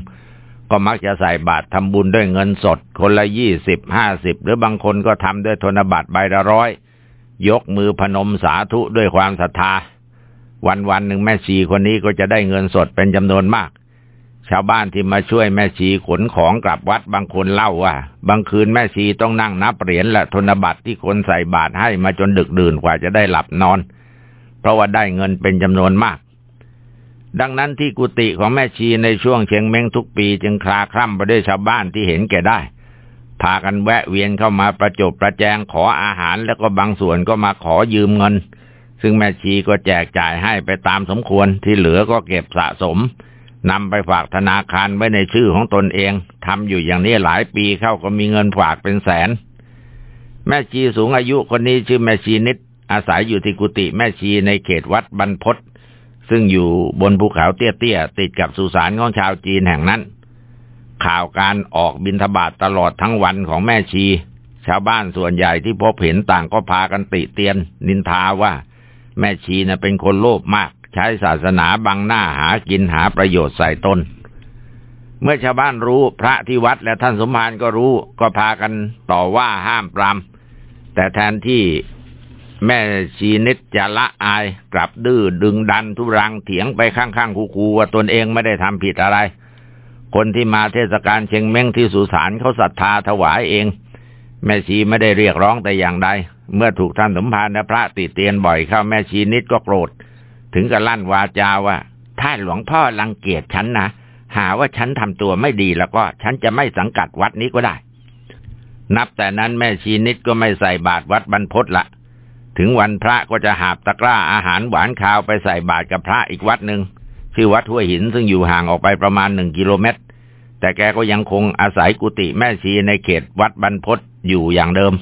ก็มักจะใส่บาททำบุญด้วยเงินสด คนละยี่สิบห้าสิบหรือบางคนก็ทำด้วยธนบัตรใบละร้อย ยกมือพนมสาธุด้วยความศรัทธา วันวันหนึ่งแม่ชีคนนี้ก็จะได้เงินสดเป็นจำนวนมาก ชาวบ้านที่มาช่วยแม่ชีขนของกลับวัดบางคนเล่าว่า บางคืนแม่ชีต้องนั่งนับเหรียญและธนบัตรที่คนใส่บาตรให้มาจนดึกดื่นกว่าจะได้หลับนอน เพราะว่าได้เงินเป็นจำนวนมาก ดังนั้นที่กุฏิของแม่ชีในช่วงเชียงเม้งทุกปีจึงคลาคล่ำไปด้วยชาวบ้านที่เห็นแก่ได้ พากันแวะเวียนเข้ามาประจบประแจงขออาหารแล้วก็บางส่วนก็มาขอยืมเงิน ซึ่งแม่ชีก็แจกจ่ายให้ไปตามสมควรที่เหลือก็เก็บสะสมนำไปฝากธนาคารไว้ในชื่อของตนเองทำอยู่อย่างนี้หลายปีเข้าก็มีเงินฝากเป็นแสน แม่ชีสูงอายุคนนี้ชื่อแม่ชีนิดอาศัยอยู่ที่กุฏิแม่ชีในเขตวัดบรรพศ ซึ่งอยู่บนภูเขาเตี้ยๆติดกับสุสานของชาวจีนแห่งนั้น ข่าวการออกบินทบาทตลอดทั้งวันของแม่ชี ชาวบ้านส่วนใหญ่ที่พบเห็นต่างก็พากันติเตียน นินทาว่า แม่ชีน่ะเป็นคนโลภมาก ใช้ศาสนาบังหน้าหากินหาประโยชน์ใส่ตนเมื่อชาวบ้านรู้พระที่วัดและท่านสมภารก็รู้ก็พากันต่อว่าห้ามปรามแต่แทนที่ แม่ชีนิดจะละอายกลับดื้อดึงดันทุรังเถียงไปข้างๆคูๆว่าตนเองไม่ได้ทำผิดอะไร คนที่มาเทศกาลเชียงเม้งที่สุสานเขาศรัทธาถวายเอง แม่ชีไม่ได้เรียกร้องแต่อย่างใด เมื่อถูกท่านสมภารและพระติเตียนบ่อยเข้าแม่ชีนิดก็โกรธ ถึงกับลั่นวาจาว่าถ้าหลวงพ่อรังเกียจฉันนะหาว่าฉันทำตัวไม่ดีแล้วก็ฉันจะไม่สังกัดวัดนี้ก็ได้ นับแต่นั้นแม่ชีนิดก็ไม่ใส่บาตรวัดบรรพศละ ถึงวันพระก็จะหาบตะกร้าอาหารหวานคาวไปใส่บาตรกับพระอีกวัดหนึ่งชื่อวัดห้วยหินซึ่งอยู่ห่างออกไปประมาณหนึ่งกิโลเมตร แต่แกก็ยังคงอาศัยกุฏิแม่ชีในเขตวัดบรรพศอยู่อย่างเดิม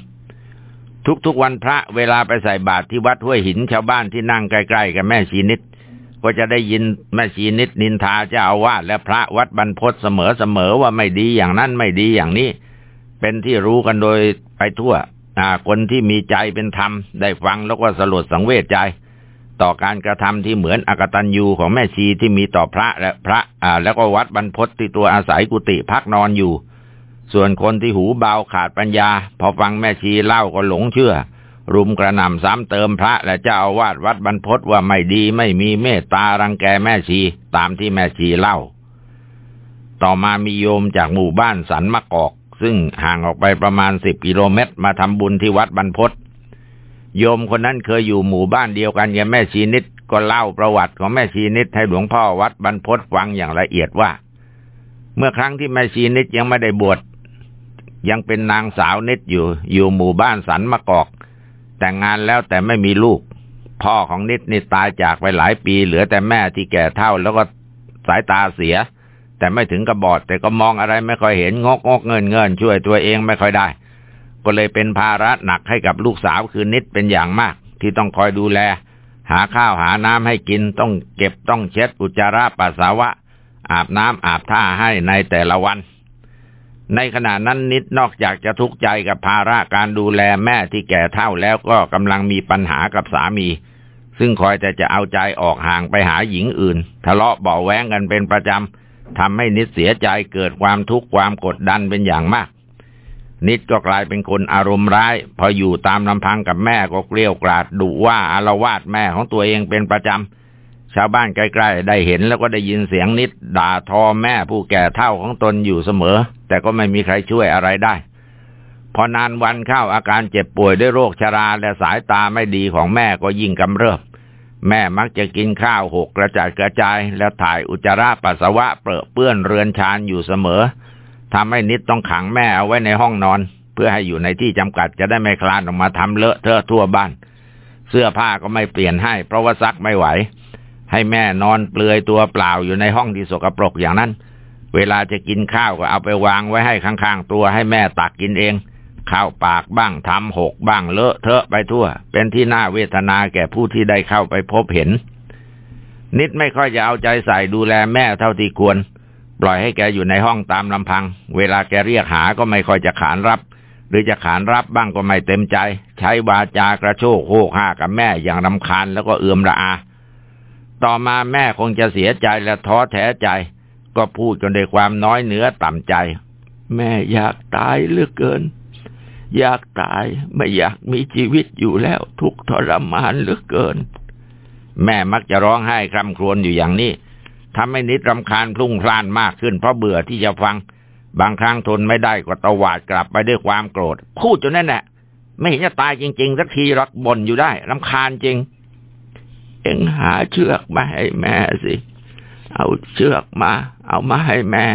ทุกๆวันพระเวลาไปใส่บาตรที่วัดห้วยหินชาวบ้านที่นั่งใกล้ๆกับแม่ชีนิด ก็จะได้ยินแม่ชีนิดนินทาเจ้าอาวาสและพระวัดบรรพศเสมอๆว่าไม่ดีอย่างนั้นไม่ดีอย่างนี้ เป็นที่รู้กันโดยไปทั่ว คนที่มีใจเป็นธรรม ได้ฟังแล้วก็สลดสังเวชใจ ต่อการกระทำที่เหมือนอกตัญญูของแม่ชีที่มีต่อพระและพระอ่าแล้วก็วัดบรรพศที่ตัวอาศัยกุฏิพักนอนอยู่ ส่วนคนที่หูเบาขาดปัญญา พอฟังแม่ชีเล่าก็หลงเชื่อ รุมกระหน่ำซ้ำเติมพระและเจ้าอาวาสวัดบรรพศว่าไม่ดีไม่มีเมตตารังแกแม่ชีตามที่แม่ชีเล่า ต่อมามีโยมจากหมู่บ้านสันมะกอก ซึ่งห่างออกไปประมาณสิบกิโลเมตร มาทำบุญที่วัดบรรพศโยมคนนั้นเคยอยู่หมู่บ้านเดียวกันกับแม่ชีนิดก็เล่าประวัติของแม่ชีนิดให้หลวงพ่อวัดบรรพศฟังอย่างละเอียดว่า เมื่อครั้งที่แม่ชีนิดยังไม่ได้บวชยังเป็นนางสาวนิดอยู่ อยู่หมู่บ้านสันมะกอก แต่งงานแล้วแต่ไม่มีลูก พ่อของนิดนี่ตายจากไปหลายปี เหลือแต่แม่ที่แก่เท่าแล้วก็สายตาเสีย แต่ไม่ถึงกระบอด แต่ก็มองอะไรไม่ค่อยเห็นงกงกเงินเงินช่วยตัวเองไม่ค่อยได้ ก็เลยเป็นภาระหนักให้กับลูกสาวคือนิดเป็นอย่างมาก ที่ต้องคอยดูแล หาข้าวหาน้ำให้กินต้องเก็บต้องเช็ดอุจจาระปัสสาวะ อาบน้ำอาบท่าให้ในแต่ละวัน ในขณะนั้นนิดนอกจากจะทุกข์ใจกับภาระการดูแลแม่ที่แก่เท่าแล้วก็กำลังมีปัญหากับสามีซึ่งคอยแต่จะเอาใจออกห่างไปหาหญิงอื่น ทะเลาะเบาแวงกันเป็นประจำ ทำให้นิดเสียใจเกิดความทุกข์ความกดดันเป็นอย่างมาก นิดก็กลายเป็นคนอารมณ์ร้าย พออยู่ตามลำพังกับแม่ก็เกลี้ยวกราดดุว่าอารวาสแม่ของตัวเองเป็นประจำ ชาวบ้านใกล้ๆได้เห็นแล้วก็ได้ยินเสียงนิด ด่าทอแม่ผู้แก่เท่าของตนอยู่เสมอ แต่ก็ไม่มีใครช่วยอะไรได้ พอนานวันเข้าอาการเจ็บป่วยด้วยโรคชราและสายตาไม่ดีของแม่ก็ยิ่งกำเริบ แม่มักจะกินข้าวหกกระจัดกระจาย แล้วถ่ายอุจจาระปัสสาวะเปรอะเปื้อนเรือนชานอยู่เสมอทำให้นิดต้องขังแม่เอาไว้ในห้องนอน เพื่อให้อยู่ในที่จำกัดจะได้ไม่คลานออกมาทำเลอะเทอะทั่วบ้าน เสื้อผ้าก็ไม่เปลี่ยนให้ เพราะว่าซักไม่ไหว ให้แม่นอนเปลือยตัวเปล่าอยู่ในห้องที่สกปรกอย่างนั้น เวลาจะกินข้าวก็เอาไปวางไว้ให้ข้างๆตัวให้แม่ตักกินเอง ข้าวปากบ้างทำหกบ้างเลอะเทอะไปทั่ว เป็นที่น่าเวทนาแก่ผู้ที่ได้เข้าไปพบเห็น นิดไม่ค่อยจะเอาใจใส่ดูแลแม่เท่าที่ควร ปล่อยให้แกอยู่ในห้องตามลำพัง เวลาแกเรียกหาก็ไม่ค่อยจะขานรับ หรือจะขานรับบ้างก็ไม่เต็มใจ ใช้วาจากระโชกโหกห้ากับแม่อย่างรำคาญแล้วก็เอื่อมระอา ต่อมาแม่คงจะเสียใจและท้อแท้ใจ ก็พูดจนด้วยความน้อยเนื้อต่ำใจ แม่อยากตายเหลือเกิน อยากตายไม่อยากมีชีวิตอยู่แล้ว ทุกทรมานเหลือเกิน แม่มักจะร้องไห้คร่ำครวญอยู่อย่างนี้ทำให้นิดรำคาญพลุ่งพล่านมากขึ้นเพราะเบื่อที่จะฟัง บางครั้งทนไม่ได้ก็ตวาดกลับไปด้วยความโกรธ พูดจนนั่นแหละไม่เห็นจะตายจริง ๆ สักทีรักบ่นอยู่ได้รำคาญจริง เอ็งหาเชือกมาให้แม่สิ เอาเชือกมา เอามาให้แม่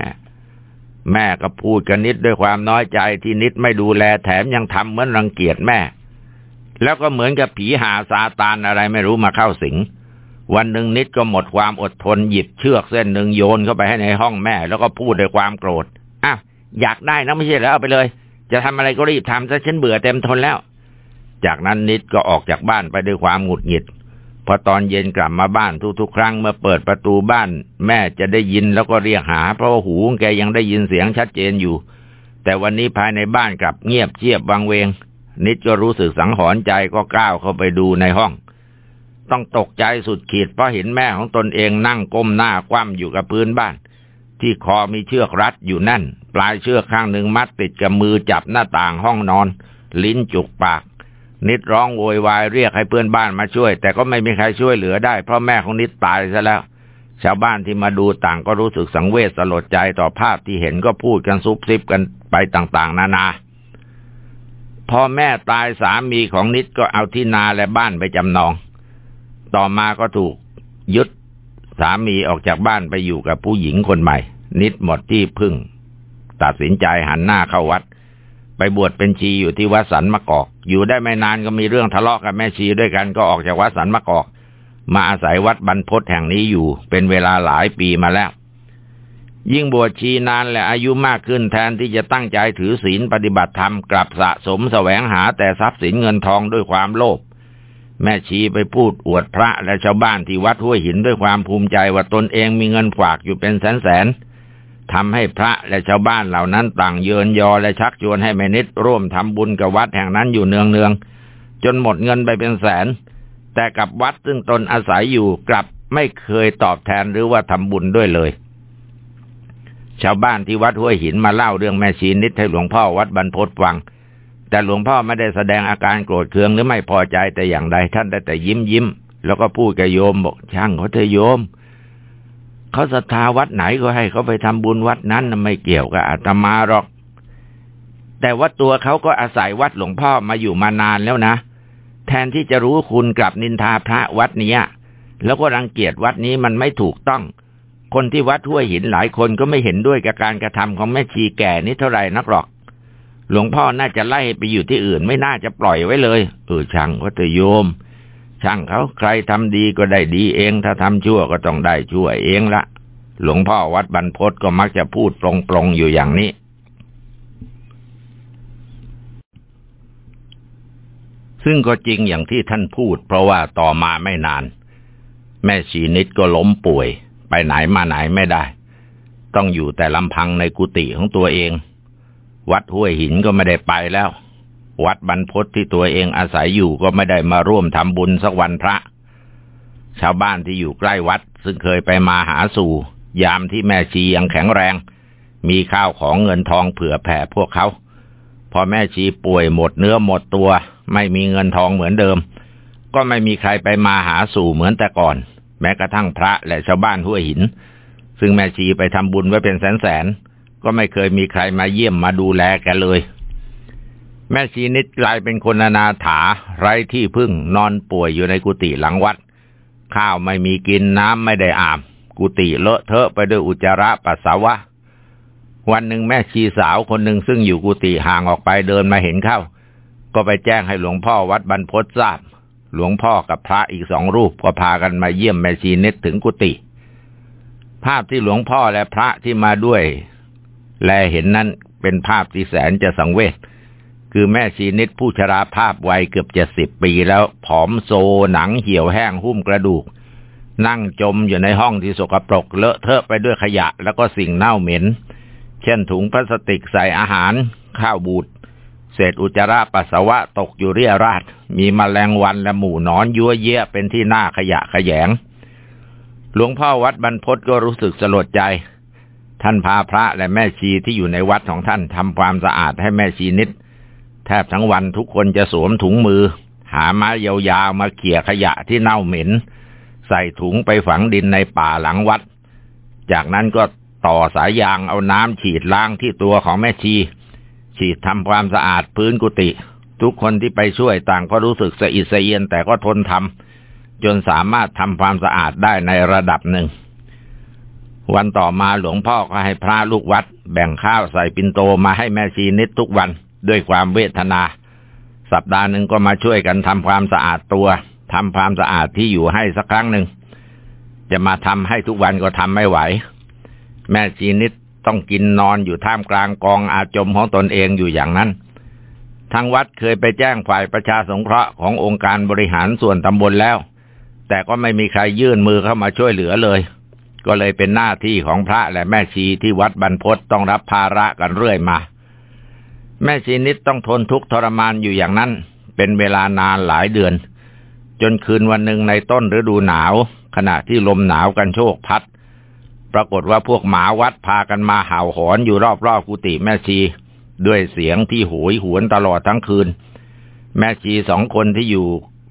แม่ก็พูดกับนิดด้วยความน้อยใจที่นิดไม่ดูแลแถมยังทำเหมือนรังเกียจแม่ แล้วก็เหมือนกับผีหาซาตานอะไรไม่รู้มาเข้าสิง วันหนึ่งนิดก็หมดความอดทนหยิบเชือกเส้นหนึ่งโยนเข้าไปให้ในห้องแม่ แล้วก็พูดด้วยความโกรธอ้าวอยากได้นะไม่ใช่แล้วเอาไปเลย จะทำอะไรก็รีบทำซะฉันเบื่อเต็มทนแล้ว จากนั้นนิดก็ออกจากบ้านไปด้วยความหงุดหงิด พอตอนเย็นกลับมาบ้านทุกๆครั้งเมื่อเปิดประตูบ้าน แม่จะได้ยินแล้วก็เรียกหา เพราะว่าหูแกยังได้ยินเสียงชัดเจนอยู่ แต่วันนี้ภายในบ้านกลับเงียบเชียบวังเวง นิดก็รู้สึกสังหรณ์ใจก็ก้าวเข้าไปดูในห้อง ต้องตกใจสุดขีดเพราะเห็นแม่ของตนเองนั่งก้มหน้าคว่ำอยู่กับพื้นบ้าน ที่คอมีเชือกรัดอยู่นั่น ปลายเชือกข้างหนึ่งมัดติดกับมือจับหน้าต่างห้องนอน ลิ้นจุกปาก นิดร้องโวยวายเรียกให้เพื่อนบ้านมาช่วย แต่ก็ไม่มีใครช่วยเหลือได้เพราะแม่ของนิดตายซะแล้ว ชาวบ้านที่มาดูต่างก็รู้สึกสังเวชสลดใจต่อภาพที่เห็นก็พูดกันซุบซิบกันไปต่าง ๆ นานาพอแม่ตายสามีของนิดก็เอาที่นาและบ้านไปจำนอง ต่อมาก็ถูกยึดสามีออกจากบ้านไปอยู่กับผู้หญิงคนใหม่ นิดหมดที่พึ่ง ตัดสินใจหันหน้าเข้าวัด ไปบวชเป็นชีอยู่ที่วัดสันมะกอก อยู่ได้ไม่นานก็มีเรื่องทะเลาะกับแม่ชีด้วยกันก็ออกจากวัดสันมะกอก มาอาศัยวัดบรรพศแห่งนี้อยู่ เป็นเวลาหลายปีมาแล้ว ยิ่งบวชชีนานและอายุมากขึ้นแทนที่จะตั้งใจถือศีลปฏิบัติธรรมกลับสะสมแสวงหาแต่ทรัพย์สินเงินทองด้วยความโลภแม่ชีไปพูดอวดพระและชาวบ้านที่วัดห้วยหินด้วยความภูมิใจว่าตนเองมีเงินฝากอยู่เป็นแสนแสน ทำให้พระและชาวบ้านเหล่านั้นต่างเยินยอและชักชวนให้แม่นิดร่วมทำบุญกับวัดแห่งนั้นอยู่เนืองๆจนหมดเงินไปเป็นแสน แต่กับวัดซึ่งตนอาศัยอยู่กลับไม่เคยตอบแทนหรือว่าทำบุญด้วยเลย ชาวบ้านที่วัดห้วยหินมาเล่าเรื่องแม่ชีนิดให้หลวงพ่อวัดบรรพตฟัง แต่หลวงพ่อไม่ได้แสดงอาการโกรธเคืองหรือไม่พอใจแต่อย่างใดท่านได้แต่ยิ้มยิ้มแล้วก็พูดกับโยมบอกช่างเขาเถอโยม เขาศรัทธาวัดไหนก็ให้เขาไปทำบุญวัดนั้นไม่เกี่ยวกับอาตมาหรอก แต่ว่าตัวเขาก็อาศัยวัดหลวงพ่อมาอยู่มานานแล้วนะ แทนที่จะรู้คุณกลับนินทาพระวัดนี้แล้วก็รังเกียจวัดนี้มันไม่ถูกต้อง คนที่วัดห้วยหินหลายคนก็ไม่เห็นด้วยกับการกระทำของแม่ชีแก่นี้เท่าไหร่นักหรอกหลวงพ่อน่าจะไล่ไปอยู่ที่อื่นไม่น่าจะปล่อยไว้เลย เออช่างก็จะโยม ช่างเขาใครทำดีก็ได้ดีเอง ถ้าทำชั่วก็ต้องได้ชั่วเองละหลวงพ่อวัดบรรพศก็มักจะพูดปรงๆอยู่อย่างนี้ ซึ่งก็จริงอย่างที่ท่านพูด เพราะว่าต่อมาไม่นาน แม่ชีนิดก็ล้มป่วย ไปไหนมาไหนไม่ได้ ต้องอยู่แต่ลำพังในกุฏิของตัวเอง วัดห้วยหินก็ไม่ได้ไปแล้ว วัดบรรพศที่ตัวเองอาศัยอยู่ก็ไม่ได้มาร่วมทำบุญสักวันพระ ชาวบ้านที่อยู่ใกล้วัด ซึ่งเคยไปมาหาสู่ ยามที่แม่ชียังแข็งแรง มีข้าวของเงินทองเผื่อแผ่พวกเขา พอแม่ชีป่วยหมดเนื้อหมดตัว ไม่มีเงินทองเหมือนเดิม ก็ไม่มีใครไปมาหาสู่เหมือนแต่ก่อน แม้กระทั่งพระและชาวบ้านห้วยหิน ซึ่งแม่ชีไปทำบุญไว้เป็นแสนๆก็ไม่เคยมีใครมาเยี่ยมมาดูแลแกเลย แม่ชีนิดกลายเป็นคนนาถา ไร้ที่พึ่งนอนป่วยอยู่ในกุฏิหลังวัด ข้าวไม่มีกินน้ำไม่ได้อาบ กุฏิเลอะเทอะไปด้วยอุจจาระปัสสาวะ วันหนึ่งแม่ชีสาวคนหนึ่งซึ่งอยู่กุฏิห่างออกไปเดินมาเห็นเข้า ก็ไปแจ้งให้หลวงพ่อวัดบรรพตทราบ หลวงพ่อกับพระอีกสองรูปก็พากันมาเยี่ยมแม่ชีนิดถึงกุฏิภาพที่หลวงพ่อและพระที่มาด้วย แลเห็นนั้นเป็นภาพที่แสนจะสังเวช คือแม่ชีนิดผู้ชราภาพวัยเกือบเจ็ดสิบปีแล้วผอมโซหนังเหี่ยวแห้งหุ้มกระดูก นั่งจมอยู่ในห้องที่สกปรกเลอะเทอะไปด้วยขยะแล้วก็สิ่งเน่าเหม็น เช่นถุงพลาสติกใส่อาหาร ข้าวบูดเศษอุจจาระปัสสาวะตกอยู่เรียราดมีมแมลงวันและหมู่นอนยั่วเยะเป็นที่หน้าขยะขยง หลวงพ่อวัดบรรพศก็รู้สึกสลดใจ ท่านพาพระและแม่ชีที่อยู่ในวัดของท่านทำความสะอาดให้แม่ชีนิด แทบทั้งวันทุกคนจะสวมถุงมือ หาไม้ยาวๆมาเขี่ยขยะที่เน่าเหม็น ใส่ถุงไปฝังดินในป่าหลังวัด จากนั้นก็ต่อสายยางเอาน้ำฉีดล้างที่ตัวของแม่ชี ฉีดทำความสะอาดพื้นกุฏิทุกคนที่ไปช่วยต่างก็รู้สึกสะอิดสะเอียนแต่ก็ทนทำจนสามารถทำความสะอาดได้ในระดับหนึ่ง วันต่อมาหลวงพ่อก็ให้พระลูกวัด แบ่งข้าวใส่ปินโตมาให้แม่ชีนิดทุกวัน ด้วยความเวทนา สัปดาห์หนึ่งก็มาช่วยกันทำความสะอาดตัวทำความสะอาดที่อยู่ให้สักครั้งหนึ่ง จะมาทำให้ทุกวันก็ทำไม่ไหว แม่ชีนิดต้องกินนอนอยู่ท่ามกลางกองอาจมของตนเองอยู่อย่างนั้น ทางวัดเคยไปแจ้งฝ่ายประชาสงเคราะห์ขององค์การบริหารส่วนตำบลแล้ว แต่ก็ไม่มีใครยื่นมือเข้ามาช่วยเหลือเลย ก็เลยเป็นหน้าที่ของพระและแม่ชีที่วัดบรรพศต้องรับภาระกันเรื่อยมา แม่ชีนิดต้องทนทุกข์ทรมานอยู่อย่างนั้น เป็นเวลานานหลายเดือน จนคืนวันหนึ่งในต้นฤดูหนาว ขณะที่ลมหนาวกันโชกพัด ปรากฏว่าพวกหมาวัดพากันมาเห่าหอนอยู่รอบๆกุฏิแม่ชี ด้วยเสียงที่โหยหวนตลอดทั้งคืน แม่ชีสองคนที่อยู่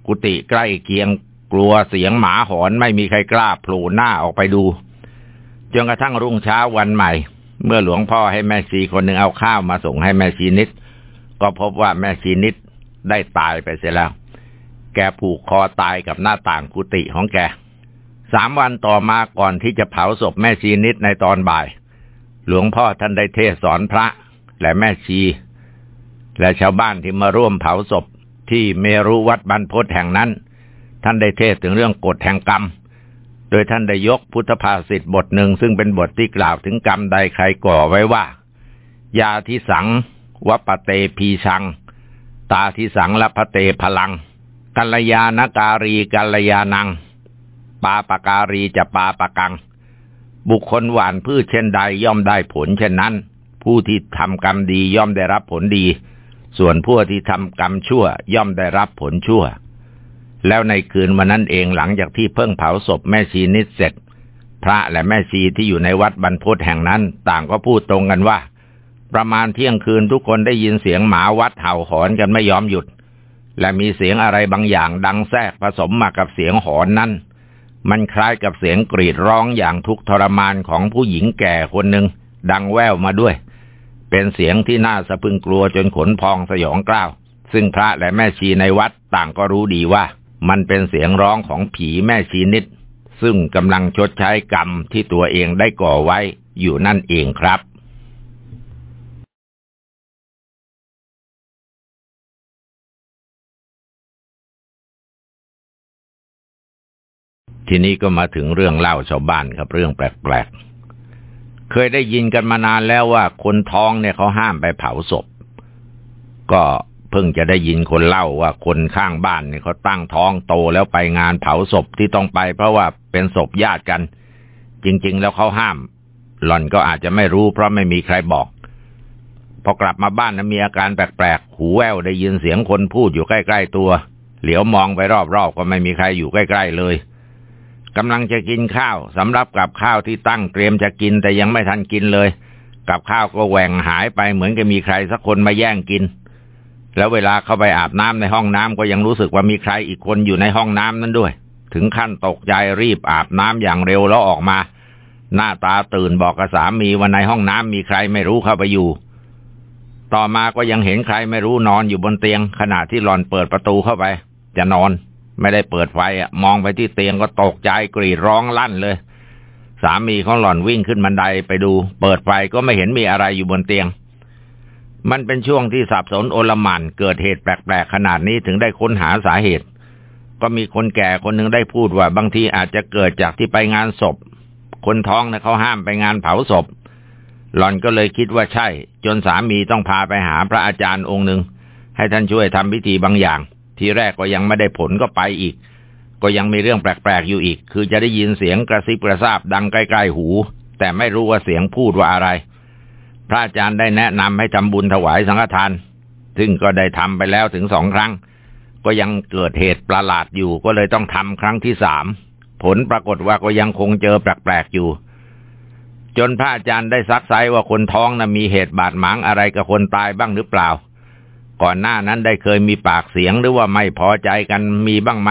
กุฏิใกล้เคียงกลัวเสียงหมาหอนไม่มีใครกล้าโผล่หน้าออกไปดูจนกระทั่งรุ่งเช้าวันใหม่ เมื่อหลวงพ่อให้แม่ชีคนหนึ่งเอาข้าวมาส่งให้แม่ชีนิด ก็พบว่าแม่ชีนิดได้ตายไปเสียแล้ว แกผูกคอตายกับหน้าต่างกุฏิของแก สามวันต่อมาก่อนที่จะเผาศพแม่ชีนิดในตอนบ่าย หลวงพ่อท่านได้เทศสอนพระและแม่ชี และชาวบ้านที่มาร่วมเผาศพที่เมรุวัดบรรพศแห่งนั้น ท่านได้เทศถึงเรื่องกฎแห่งกรรม ดยท่านได้ยกพุทธภาษิตบทหนึ่งซึ่งเป็นบทที่กล่าวถึงกรรมใดใครก่อไว้ว่า ยาที่สังวัปเตพีชัง ตาที่สังละพเตพลัง กัลยาณการีกัลยานัง ปาปการีจะปาปกัง บุคคลหวานพืชเช่นใดย่อมได้ผลเช่นนั้น ผู้ที่ทำกรรมดีย่อมได้รับผลดี ส่วนผู้ที่ทำกรรมชั่วย่อมได้รับผลชั่ว แล้วในคืนวันนั้นเองหลังจากที่เพิ่งเผาศพแม่ชีนิดเสร็จ พระและแม่ชีที่อยู่ในวัดบรรพตแห่งนั้น ต่างก็พูดตรงกันว่า ประมาณเที่ยงคืนทุกคนได้ยินเสียงหมาวัดเห่าหอนกันไม่ยอมหยุด และมีเสียงอะไรบางอย่างดังแทรกผสมมากับเสียงหอนนั้น มันคล้ายกับเสียงกรีดร้องอย่างทุกทรมานของผู้หญิงแก่คนหนึ่งดังแว่วมาด้วย เป็นเสียงที่น่าสะพึงกลัวจนขนพองสยองกล้าว ซึ่งพระและแม่ชีในวัดต่างก็รู้ดีว่า มันเป็นเสียงร้องของผีแม่ชีนิด ซึ่งกำลังชดใช้กรรมที่ตัวเองได้ก่อไว้อยู่นั่นเองครับ ทีนี้ก็มาถึงเรื่องเล่าชาวบ้านครับเรื่องแปลกๆ เคยได้ยินกันมานานแล้วว่าคนท้องเนี่ยเขาห้ามไปเผาศพ ก็ เพิ่งจะได้ยินคนเล่าว่าคนข้างบ้านเนี่ยเขาตั้งท้องโตแล้วไปงานเผาศพที่ต้องไป เพราะว่าเป็นศพญาติกัน จริง ๆ แล้วเขาห้าม หล่อนก็อาจจะไม่รู้เพราะไม่มีใครบอก พอกลับมาบ้านนะมีอาการแปลกๆ หูแววได้ยินเสียงคนพูดอยู่ใกล้ ๆ ตัว เหลียวมองไปรอบๆ ก็ไม่มีใครอยู่ใกล้ๆเลยกำลังจะกินข้าวสำหรับกับข้าวที่ตั้งเตรียมจะกินแต่ยังไม่ทันกินเลย กับข้าวก็แหว่งหายไปเหมือนกับมีใครสักคนมาแย่งกิน แล้วเวลาเข้าไปอาบน้ำในห้องน้ำก็ยังรู้สึกว่ามีใครอีกคนอยู่ในห้องน้ำนั้นด้วย ถึงขั้นตกใจรีบอาบน้ำอย่างเร็วแล้วออกมา หน้าตาตื่นบอกกับสามีว่าในห้องน้ำมีใครไม่รู้เข้าไปอยู่ ต่อมาก็ยังเห็นใครไม่รู้นอนอยู่บนเตียง ขณะที่หลอนเปิดประตูเข้าไป จะนอน ไม่ได้เปิดไฟอะมองไปที่เตียงก็ตกใจกรีดร้องลั่นเลย สามีของหล่อนวิ่งขึ้นบันไดไปดู เปิดไฟก็ไม่เห็นมีอะไรอยู่บนเตียง มันเป็นช่วงที่สับสนโอลมันเกิดเหตุแปลกๆขนาดนี้ถึงได้ค้นหาสาเหตุ ก็มีคนแก่คนหนึ่งได้พูดว่าบางทีอาจจะเกิดจากที่ไปงานศพ คนท้องนะเขาห้ามไปงานเผาศพ หล่อนก็เลยคิดว่าใช่ จนสามีต้องพาไปหาพระอาจารย์องค์หนึ่งให้ท่านช่วยทำพิธีบางอย่าง ทีแรกก็ยังไม่ได้ผลก็ไปอีก ก็ยังมีเรื่องแปลกๆอยู่อีก คือจะได้ยินเสียงกระซิบกระซาบดังใกล้ๆหู แต่ไม่รู้ว่าเสียงพูดว่าอะไร พระอาจารย์ได้แนะนำให้ทำบุญถวายสังฆทาน ซึ่งก็ได้ทำไปแล้วถึงสองครั้ง ก็ยังเกิดเหตุประหลาดอยู่ ก็เลยต้องทำครั้งที่สามผลปรากฏว่าก็ยังคงเจอแปลกๆอยู่ จนพระอาจารย์ได้ซักไซว่าคนท้องนะ่ะมีเหตุบาดหมางอะไรกับคนตายบ้างหรือเปล่า ก่อนหน้านั้นได้เคยมีปากเสียงหรือว่าไม่พอใจกันมีบ้างไหม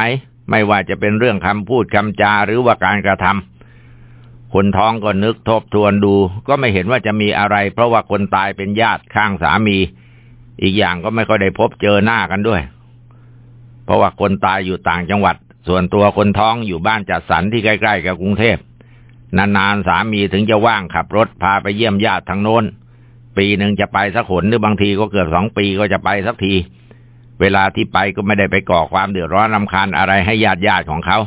ไม่ว่าจะเป็นเรื่องคำพูดคำจาหรือว่าการกระทำ คนท้องก็นึกทบทวนดู ก็ไม่เห็นว่าจะมีอะไร เพราะว่าคนตายเป็นญาติข้างสามี อีกอย่างก็ไม่ค่อยได้พบเจอหน้ากันด้วย เพราะว่าคนตายอยู่ต่างจังหวัด ส่วนตัวคนท้องอยู่บ้านจัดสรรที่ใกล้ ๆ กับกรุงเทพนานๆสามีถึงจะว่างขับรถพาไปเยี่ยมญาติทางโน้น ปีหนึ่งจะไปสักหนหรือบางทีก็เกือบสองปีก็จะไปสักที เวลาที่ไปก็ไม่ได้ไปก่อความเดือดร้อนรำคาญอะไรให้ญาติญาติของเขา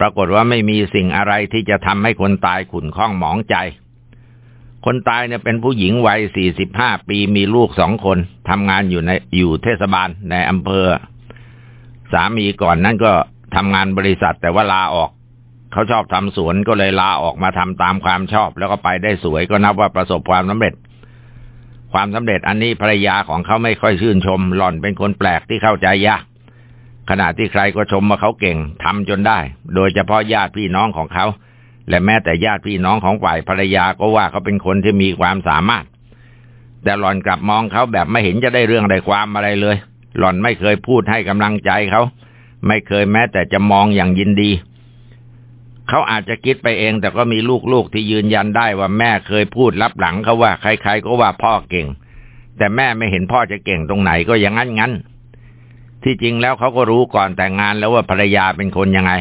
ปรากฏว่าไม่มีสิ่งอะไรที่จะทำให้คนตายขุ่นข้องหมองใจ คนตายเนี่ยเป็นผู้หญิงวัยสี่สิบห้าปีมีลูกสองคนทำงานอยู่ในอยู่เทศบาลในอำเภอ สามีก่อนนั่นก็ทำงานบริษัทแต่ว่าลาออก เขาชอบทำสวนก็เลยลาออกมาทำตามความชอบ แล้วก็ไปได้สวยก็นับว่าประสบความสำเร็จ ความสำเร็จอันนี้ภรรยาของเขาไม่ค่อยชื่นชม หล่อนเป็นคนแปลกที่เข้าใจยาก ขณะที่ใครก็ชมว่าเขาเก่งทำจนได้ โดยเฉพาะญาติพี่น้องของเขา และแม้แต่ญาติพี่น้องของฝ่ายภรรยาก็ว่าเขาเป็นคนที่มีความสามารถ แต่หล่อนกลับมองเขาแบบไม่เห็นจะได้เรื่องได้ความอะไรเลย หล่อนไม่เคยพูดให้กำลังใจเขา ไม่เคยแม้แต่จะมองอย่างยินดี เขาอาจจะคิดไปเอง แต่ก็มีลูกๆที่ยืนยันได้ว่าแม่เคยพูดรับหลังเขาว่าใครๆก็ว่าพ่อเก่ง แต่แม่ไม่เห็นพ่อจะเก่งตรงไหนก็อย่างนั้นงั้น ที่จริงแล้วเขาก็รู้ก่อนแต่งงานแล้วว่าภรรยาเป็นคนยังไง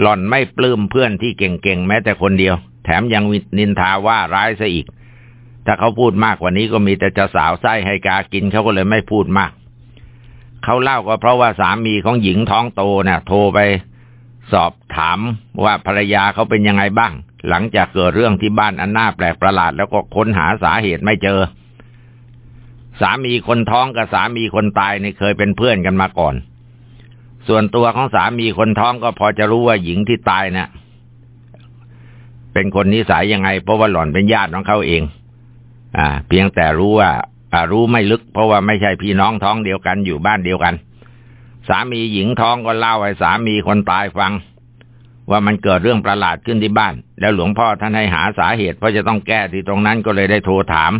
หล่อนไม่ปลื้มเพื่อนที่เก่งๆแม้แต่คนเดียว แถมยังนินทาว่าร้ายซะอีก ถ้าเขาพูดมากกว่านี้ก็มีแต่จะสาวไส้ให้กากินเขาก็เลยไม่พูดมาก เขาเล่าก็เพราะว่าสามีของหญิงท้องโตเนะ่ยโทรไปสอบถามว่าภรรยาเขาเป็นยังไงบ้าง หลังจากเกิดเรื่องที่บ้านอันน่าแปลกประหลาดแล้วก็ค้นหาสาเหตุไม่เจอ สามีคนท้องกับสามีคนตายนี่เคยเป็นเพื่อนกันมาก่อน ส่วนตัวของสามีคนท้องก็พอจะรู้ว่าหญิงที่ตายเนะ่ยเป็นคนนิสัยยังไง เพราะว่าหล่อนเป็นญาติของเขาเอง อ่า เพียงแต่รู้ว่า อ่า รู้ไม่ลึก เพราะว่าไม่ใช่พี่น้องท้องเดียวกันอยู่บ้านเดียวกัน สามีหญิงท้องก็เล่าให้สามีคนตายฟัง ว่ามันเกิดเรื่องประหลาดขึ้นที่บ้าน แล้วหลวงพ่อท่านให้หาสาเหตุเพราะจะต้องแก้ที่ตรงนั้นก็เลยได้โทรถาม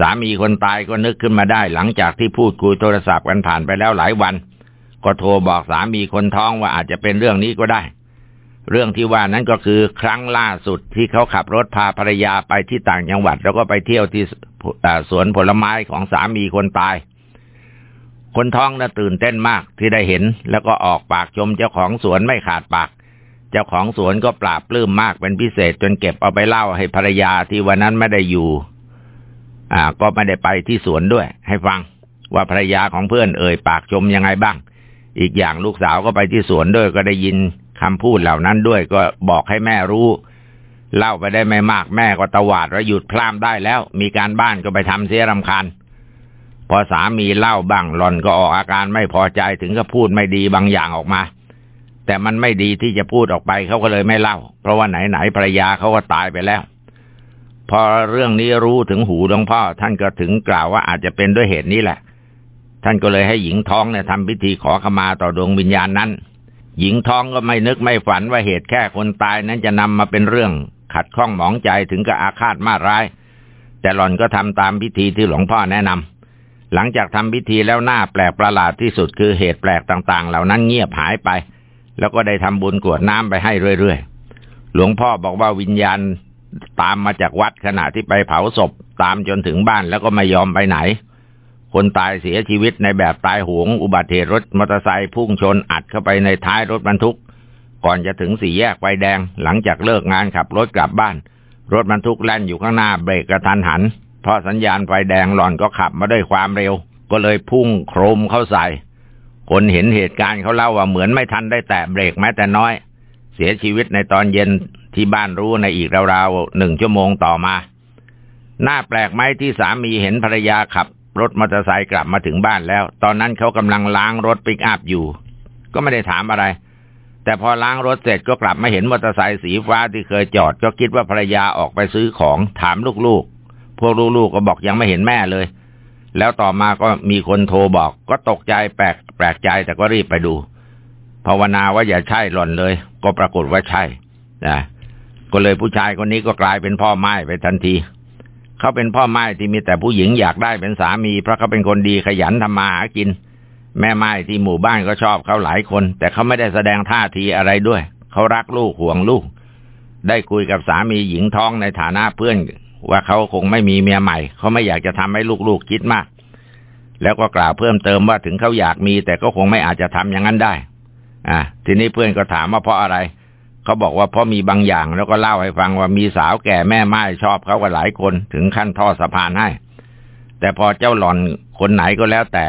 สามีคนตายก็นึกขึ้นมาได้ หลังจากที่พูดคุยโทรศัพท์กันผ่านไปแล้วหลายวัน ก็โทรบอกสามีคนท้องว่าอาจจะเป็นเรื่องนี้ก็ได้ เรื่องที่ว่านั้นก็คือครั้งล่าสุดที่เขาขับรถพาภรรยาไปที่ต่างจังหวัด แล้วก็ไปเที่ยวที่สวนผลไม้ของสามีคนตาย คนท้องน่ะตื่นเต้นมากที่ได้เห็น แล้วก็ออกปากชมเจ้าของสวนไม่ขาดปากเจ้าของสวนก็ปราบปลื้มมากเป็นพิเศษจนเก็บเอาไปเล่าให้ภรรยาที่วันนั้นไม่ได้อยู่ อ่า ก็ไม่ได้ไปที่สวนด้วย ให้ฟังว่าภรรยาของเพื่อนเอ่ยปากชมยังไงบ้าง อีกอย่างลูกสาวก็ไปที่สวนด้วย ก็ได้ยินคำพูดเหล่านั้นด้วย ก็บอกให้แม่รู้ เล่าไปได้ไม่มากแม่ก็ตวาดว่าหยุดพลามได้แล้ว มีการบ้านก็ไปทำเสียรำคาญพอสามีเล่าบ้างหล่อนก็ออกอาการไม่พอใจถึงก็พูดไม่ดีบางอย่างออกมา แต่มันไม่ดีที่จะพูดออกไปเขาก็เลยไม่เล่า เพราะว่าไหนๆภรรยาเขาก็ตายไปแล้ว พอเรื่องนี้รู้ถึงหูหลวงพ่อ ท่านก็ถึงกล่าวว่าอาจจะเป็นด้วยเหตุนี้แหละ ท่านก็เลยให้หญิงท้องเนี่ยทำพิธีขอขมาต่อดวงวิญญาณนั้น หญิงท้องก็ไม่นึกไม่ฝันว่าเหตุแค่คนตายนั้นจะนำมาเป็นเรื่องขัดข้องหมองใจถึงกับอาฆาตมาร้าย แต่หล่อนก็ทำตามพิธีที่หลวงพ่อแนะนำหลังจากทำพิธีแล้วหน้าแปลกประหลาดที่สุดคือเหตุแปลกต่าง ๆ เหล่านั้นเงียบหายไป แล้วก็ได้ทำบุญกวดน้ำไปให้เรื่อยๆหลวงพ่อบอกว่าวิญญาณ ตามมาจากวัดขณะที่ไปเผาศพตามจนถึงบ้านแล้วก็ไม่ยอมไปไหน คนตายเสียชีวิตในแบบตายหวงอุบัติเหตุรถมอเตอร์ไซค์พุ่งชนอัดเข้าไปในท้ายรถบรรทุก ก่อนจะถึงสี่แยกไฟแดง หลังจากเลิกงานขับรถกลับบ้าน รถบรรทุกแล่นอยู่ข้างหน้าเบรกกระทันหัน เพราะสัญญาณไฟแดงหล่อนก็ขับมาด้วยความเร็ว ก็เลยพุ่งโครมเข้าใส่ คนเห็นเหตุการณ์เขาเล่าว่าเหมือนไม่ทันได้แตะเบรกแม้แต่น้อย เสียชีวิตในตอนเย็น ที่บ้านรู้ในอีกราวๆหนึ่งชั่วโมงต่อมา หน้าแปลกไหมที่สามีเห็นภรรยาขับ รถมอเตอร์ไซค์กลับมาถึงบ้านแล้ว ตอนนั้นเขากำลังล้างรถปิกอัพอยู่ ก็ไม่ได้ถามอะไร แต่พอล้างรถเสร็จก็กลับมาเห็นมอเตอร์ไซค์สีฟ้าที่เคยจอด ก็คิดว่าภรรยาออกไปซื้อของถามลูกๆ พวกลูกๆก็บอกยังไม่เห็นแม่เลย แล้วต่อมาก็มีคนโทรบอก ก็ตกใจแปลกแปลกใจแต่ก็รีบไปดูภาวนาว่าอย่าใช่หล่นเลย ก็ปรากฏว่าใช่นะ ก็เลยผู้ชายคนนี้ก็กลายเป็นพ่อไม้ไปทันที เขาเป็นพ่อไม้ที่มีแต่ผู้หญิงอยากได้เป็นสามี เพราะเขาเป็นคนดีขยันทำมาหากิน แม่ไม้ที่หมู่บ้านก็ชอบเขาหลายคน แต่เขาไม่ได้แสดงท่าทีอะไรด้วย เขารักลูกห่วงลูก ได้คุยกับสามีหญิงท้องในฐานะเพื่อน ว่าเขาคงไม่มีเมียใหม่ เขาไม่อยากจะทำให้ลูกๆคิดมาก แล้วก็กล่าวเพิ่มเติมว่าถึงเขาอยากมี แต่ก็คงไม่อาจจะทำอย่างนั้นได้ อ่าทีนี้เพื่อนก็ถามว่าเพราะอะไร เขาบอกว่าเพราะมีบางอย่างแล้วก็เล่าให้ฟังว่ามีสาวแก่แม่ไม้ชอบเขากันหลายคนถึงขั้นท่อสะพานให้ แต่พอเจ้าหล่อนคนไหนก็แล้วแต่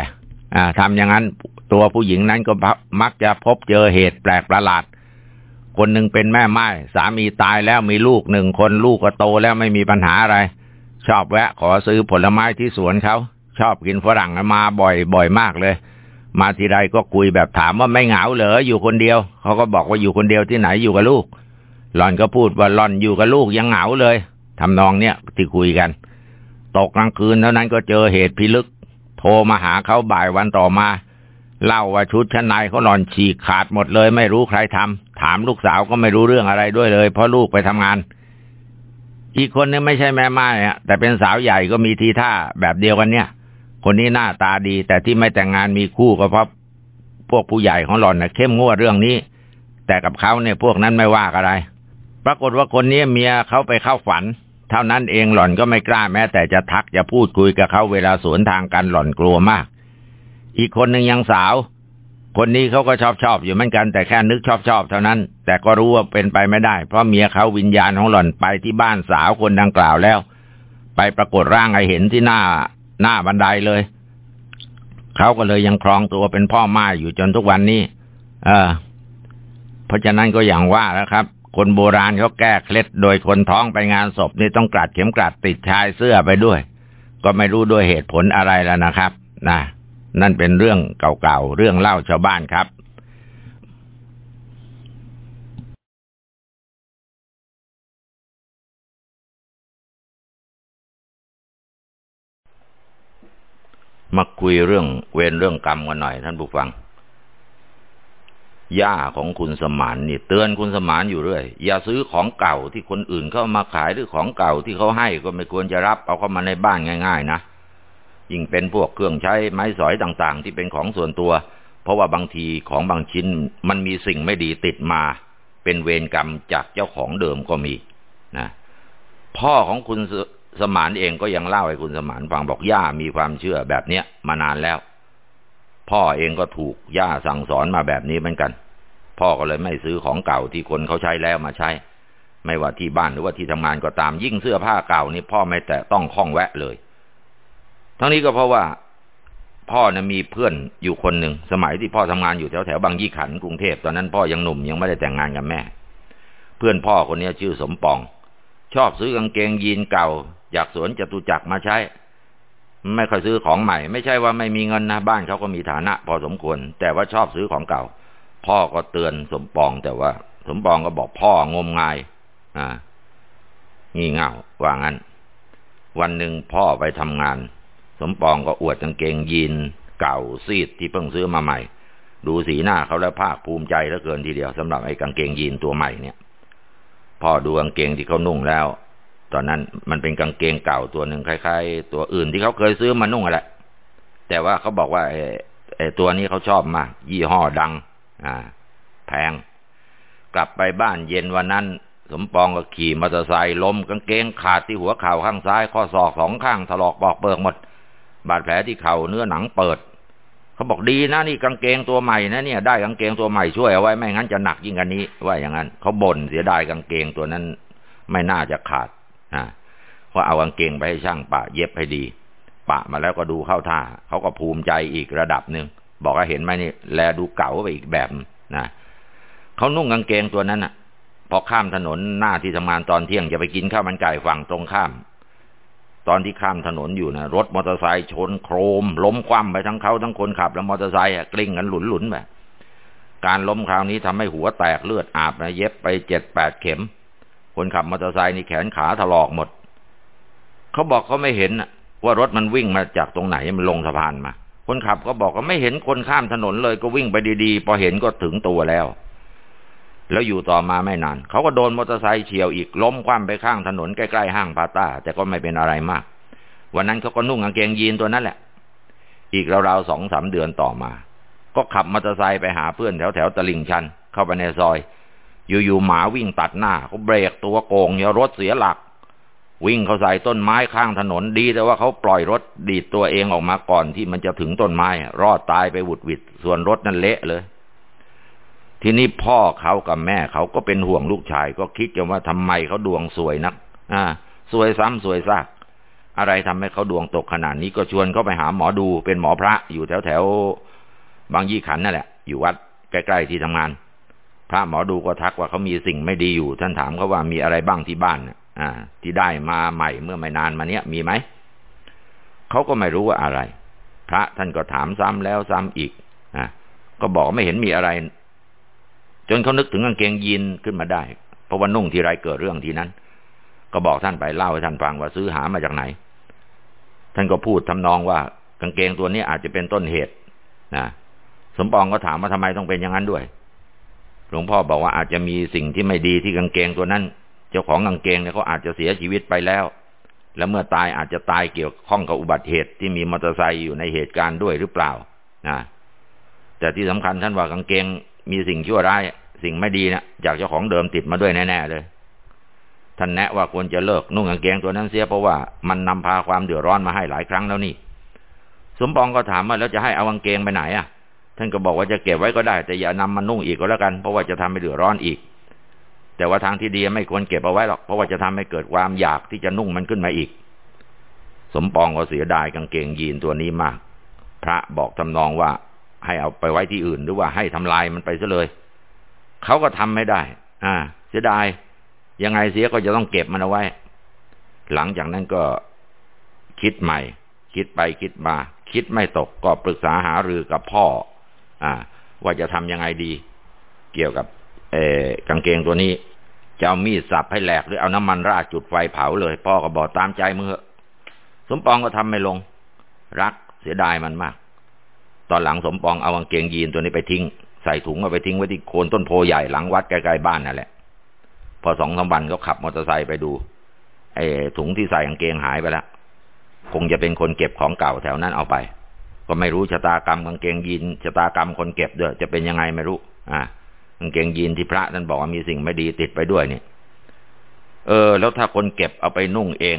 อ่าทำอย่างนั้นตัวผู้หญิงนั้นก็มักจะพบเจอเหตุแปลกประหลาด คนหนึ่งเป็นแม่ไม้สามีตายแล้วมีลูกหนึ่งคนลูกก็โตแล้วไม่มีปัญหาอะไร ชอบแวะขอซื้อผลไม้ที่สวนเขาชอบกินฝรั่งมาบ่อยบ่อยมากเลย มาทีไรก็คุยแบบถามว่าไม่เหงาเหรออยู่คนเดียว เขาก็บอกว่าอยู่คนเดียวที่ไหนอยู่กับลูกหล่อนก็พูดว่าหล่อนอยู่กับลูกยังเหงาเลยทำนองเนี้ยที่คุยกัน ตกกลางคืนเท่านั้นก็เจอเหตุพิลึก โทรมาหาเขาบ่ายวันต่อมา เล่าว่าชุดชั้นในเขาหลอนฉีกขาดหมดเลย ไม่รู้ใครทำถามลูกสาวก็ไม่รู้เรื่องอะไรด้วยเลย เพราะลูกไปทำงาน อีกคนนึงไม่ใช่แม่ไม้อะแต่เป็นสาวใหญ่ก็มีทีท่าแบบเดียวกันเนี่ย คนนี้หน้าตาดี แต่ที่ไม่แต่งงานมีคู่ก็เพราะพวกผู้ใหญ่ของหล่อนนะเข้มงวดเรื่องนี้ แต่กับเขาเนี่ยพวกนั้นไม่ว่าอะไร ปรากฏว่าคนนี้เมียเขาไปเข้าฝัน เท่านั้นเองหล่อนก็ไม่กล้าแม้ แต่จะทักจะพูดคุยกับเขาเวลาสวนทางกันหล่อนกลัวมาก อีกคนหนึ่งยังสาว คนนี้เขาก็ชอบชอบอยู่เหมือนกันแต่แค่นึกชอบชอบเท่านั้น แต่ก็รู้ว่าเป็นไปไม่ได้ เพราะเมียเขาวิญญาณของหล่อนไปที่บ้านสาวคนดังกล่าวแล้ว ไปปรากฏร่างให้เห็นที่หน้า หน้าบันไดเลย เขาก็เลยยังครองตัวเป็นพ่อม่ายอยู่จนทุกวันนี้ เออ เพราะฉะนั้นก็อย่างว่าแล้วครับ คนโบราณเขาแก้เคล็ดโดยคนท้องไปงานศพนี่ต้องกลัดเข็มกลัดติดชายเสื้อไปด้วย ก็ไม่รู้ด้วยเหตุผลอะไรแล้วนะครับนะนั่นเป็นเรื่องเก่าๆเรื่องเล่าชาวบ้านครับ มาคุยเรื่องเวรเรื่องกรรมกันหน่อยท่านผู้ฟัง ย่าของคุณสมานนี่เตือนคุณสมานอยู่เรื่อย อย่าซื้อของเก่าที่คนอื่นเข้ามาขายหรือของเก่าที่เขาให้ก็ไม่ควรจะรับเอาเข้ามาในบ้านง่าย ๆ นะ ยิ่งเป็นพวกเครื่องใช้ไม้สอยต่างๆ ที่เป็นของส่วนตัว เพราะว่าบางทีของบางชิ้นมันมีสิ่งไม่ดีติดมา เป็นเวรกรรมจากเจ้าของเดิมก็มีนะ พ่อของคุณ สมานเองก็ยังเล่าให้คุณสมานฟังบอกย่ามีความเชื่อแบบเนี้ยมานานแล้ว พ่อเองก็ถูกย่าสั่งสอนมาแบบนี้เหมือนกัน พ่อก็เลยไม่ซื้อของเก่าที่คนเขาใช้แล้วมาใช้ ไม่ว่าที่บ้านหรือว่าที่ทำงานก็ตามยิ่งเสื้อผ้าเก่านี่พ่อไม่แต่ต้องคล้องแวะเลย ทั้งนี้ก็เพราะว่า พ่อนะมีเพื่อนอยู่คนหนึ่งสมัยที่พ่อทำงานอยู่แถวแถวบางยี่ขันกรุงเทพตอนนั้นพ่อยังหนุ่มยังไม่ได้แต่งงานกับแม่ เพื่อนพ่อคนนี้ชื่อสมปอง ชอบซื้อกางเกงยีนเก่า จากสวนจตุจักรมาใช้ ไม่ค่อยซื้อของใหม่ ไม่ใช่ว่าไม่มีเงินนะบ้านเขาก็มีฐานะ พอสมควร แต่ว่าชอบซื้อของเก่า พ่อก็เตือนสมปองแต่ว่า สมปองก็บอกพ่องมงาย อ่างี่เง่าว่างั้น วันหนึ่งพ่อไปทำงาน สมปองก็อวดกางเกงยีนเก่าซีดที่เพิ่งซื้อมาใหม่ ดูสีหน้าเขาแล้วภาคภูมิใจเหลือเกินทีเดียวสำหรับไอ้กางเกงยีนตัวใหม่เนี่ยพ่อดูกางเกงที่เขานุ่งแล้ว ตอนนั้นมันเป็นกางเกงเก่าตัวหนึ่งคล้ายๆ ตัวอื่นที่เขาเคยซื้อมานุ่งแหละ แต่ว่าเขาบอกว่าไอ้ตัวนี้เขาชอบมาก ยี่ห้อดัง อ่า แพง กลับไปบ้านเย็นวันนั้น สมปองก็ขี่มอเตอร์ไซค์ล้มกางเกงขาดที่หัวเข่าข้างซ้าย ข้อศอกสองข้างถลอกปอกเปิกหมด บาดแผลที่เข่าเนื้อหนังเปิด เขาบอกดีนะนี่กางเกงตัวใหม่นะเนี่ย ได้กางเกงตัวใหม่ช่วยเอาไว้ไม่งั้นจะหนักยิ่งกันนี้ว่าอย่างนั้นเขาบ่นเสียดายกางเกงตัวนั้น ไม่น่าจะขาด นะเพราะเอากางเกงไปให้ช่างปะเย็บให้ดี ปะมาแล้วก็ดูเข้าท่าเขาก็ภูมิใจอีกระดับหนึ่งบอกว่าเห็นไหมนี่แลดูเก่าไปอีกแบบนะเขานุ่งกางเกงตัวนั้นอะ พอข้ามถนนหน้าที่ทำงานตอนเที่ยงจะไปกินข้าวมันไก่ฝั่งตรงข้าม ตอนที่ข้ามถนนอยู่นะรถมอเตอร์ไซค์ชนโครม ล้มคว่ำไปทั้งเขาทั้งคนขับ และมอเตอร์ไซค์กลิ้งกันหลุนหลุนไปการล้มคราวนี้ทำให้หัวแตกเลือดอาบนะเย็บไปเจ็ดแปดเข็ม คนขับมอเตอร์ไซค์นี่แขนขาถลอกหมด เขาบอกเขาไม่เห็นว่ารถมันวิ่งมาจากตรงไหนมันลงสะพานมา คนขับก็บอกว่าไม่เห็นคนข้ามถนนเลยก็วิ่งไปดีๆ พอเห็นก็ถึงตัวแล้ว แล้วอยู่ต่อมาไม่นานเขาก็โดนมอเตอร์ไซค์เฉี่ยวอีกล้มคว่ำไปข้างถนนใกล้ๆห้างพาต้า แต่ก็ไม่เป็นอะไรมาก วันนั้นเขาก็นุ่งกางเกงยีนตัวนั้นแหละ อีกราวๆสองสามเดือนต่อมา ก็ขับมอเตอร์ไซค์ไปหาเพื่อนแถวๆตลิ่งชันเข้าไปในซอย อยู่ๆหมาวิ่งตัดหน้าเขาเบรกตัวโกงเนี่ยรถเสียหลัก วิ่งเขาใส่ต้นไม้ข้างถนนดี แต่ว่าเขาปล่อยรถดีดตัวเองออกมาก่อนที่มันจะถึงต้นไม้ รอดตายไปหวุดหวิดส่วนรถนั่นเละเลยทีนี้พ่อเขากับแม่เขาก็เป็นห่วงลูกชาย ก็คิดกันว่าทำไมเขาดวงสวยนัก อ่า สวยซ้ำสวยซากอะไรทำให้เขาดวงตกขนาดนี้ก็ชวนเขาไปหาหมอดูเป็นหมอพระอยู่แถวแถวบางยี่ขันนั่นแหละ อยู่วัดใกล้ๆที่ทำงาน พระหมอดูก็ทักว่าเขามีสิ่งไม่ดีอยู่ ท่านถามเขาว่ามีอะไรบ้างที่บ้านอ่า ที่ได้มาใหม่เมื่อไม่นานมาเนี้ยมีไหมเขาก็ไม่รู้ว่าอะไร พระท่านก็ถามซ้ำแล้วซ้ำอีกอ่าก็บอกไม่เห็นมีอะไร จนเขานึกถึงกางเกงยีนขึ้นมาได้ เพราะว่านุ่งทีไรเกิดเรื่องทีนั้น ก็บอกท่านไปเล่าให้ท่านฟังว่าซื้อหามาจากไหน ท่านก็พูดทำนองว่ากางเกงตัวนี้อาจจะเป็นต้นเหตุนะสมปองก็ถามว่าทำไมต้องเป็นอย่างนั้นด้วย หลวงพ่อบอกว่าอาจจะมีสิ่งที่ไม่ดีที่กางเกงตัวนั้น เจ้าของกางเกงเนี่ยเขาอาจจะเสียชีวิตไปแล้ว แล้วเมื่อตายอาจจะตายเกี่ยวข้องกับอุบัติเหตุที่มีมอเตอร์ไซค์อยู่ในเหตุการณ์ด้วยหรือเปล่านะแต่ที่สำคัญท่านว่ากางเกงมีสิ่งชั่วร้าย สิ่งไม่ดีนะจากเจ้าของเดิมติดมาด้วยแน่ๆเลยท่านแนะว่าควรจะเลิกนุ่งกางเกงตัวนั้นเสียเพราะว่ามันนำพาความเดือดร้อนมาให้หลายครั้งแล้วนี่ สมปองก็ถามว่าแล้วจะให้เอากางเกงไปไหนอะ ท่านก็บอกว่าจะเก็บไว้ก็ได้ แต่อย่านำมันนุ่งอีกก็แล้วกัน เพราะว่าจะทำให้เดือดร้อนอีก แต่ว่าทางที่ดีไม่ควรเก็บเอาไว้หรอก เพราะว่าจะทำให้เกิดความอยากที่จะนุ่งมันขึ้นมาอีก สมปองก็เสียดายกางเกงยีนตัวนี้มาก พระบอกทำนองว่าให้เอาไปไว้ที่อื่น หรือว่าให้ทำลายมันไปซะเลย เขาก็ทำไม่ได้ อ่า เสียดาย ยังไงเสียก็จะต้องเก็บมันเอาไว้ หลังจากนั้นก็คิดใหม่ คิดไปคิดมา คิดไม่ตกก็ปรึกษาหารือกับพ่อ อ่า ว่าจะทำยังไงดี เกี่ยวกับ เออกางเกงตัวนี้จะเอามีดสับให้แหลกหรือเอาน้ำมันราดจุดไฟเผาเลย พ่อก็บอกตามใจมือสมปองก็ทำไม่ลง รักเสียดายมันมาก ตอนหลังสมปองเอากางเกงยีนตัวนี้ไปทิ้ง ใส่ถุงเอาไปทิ้งไว้ที่โคนต้นโพใหญ่หลังวัดใกล้ๆบ้านนั่นแหละ พอสองสามวันก็ขับมอเตอร์ไซค์ไปดูไอ้ถุงที่ใส่กางเกงหายไปแล้วคงจะเป็นคนเก็บของเก่าแถวนั้นเอาไป ก็ไม่รู้ชะตากรรมกางเกงยีนชะตากรรมคนเก็บด้วยจะเป็นยังไงไม่รู้ อ่ากางเกงยีนที่พระท่านบอกว่ามีสิ่งไม่ดีติดไปด้วยเนี่ย เออ แล้วถ้าคนเก็บเอาไปนุ่งเอง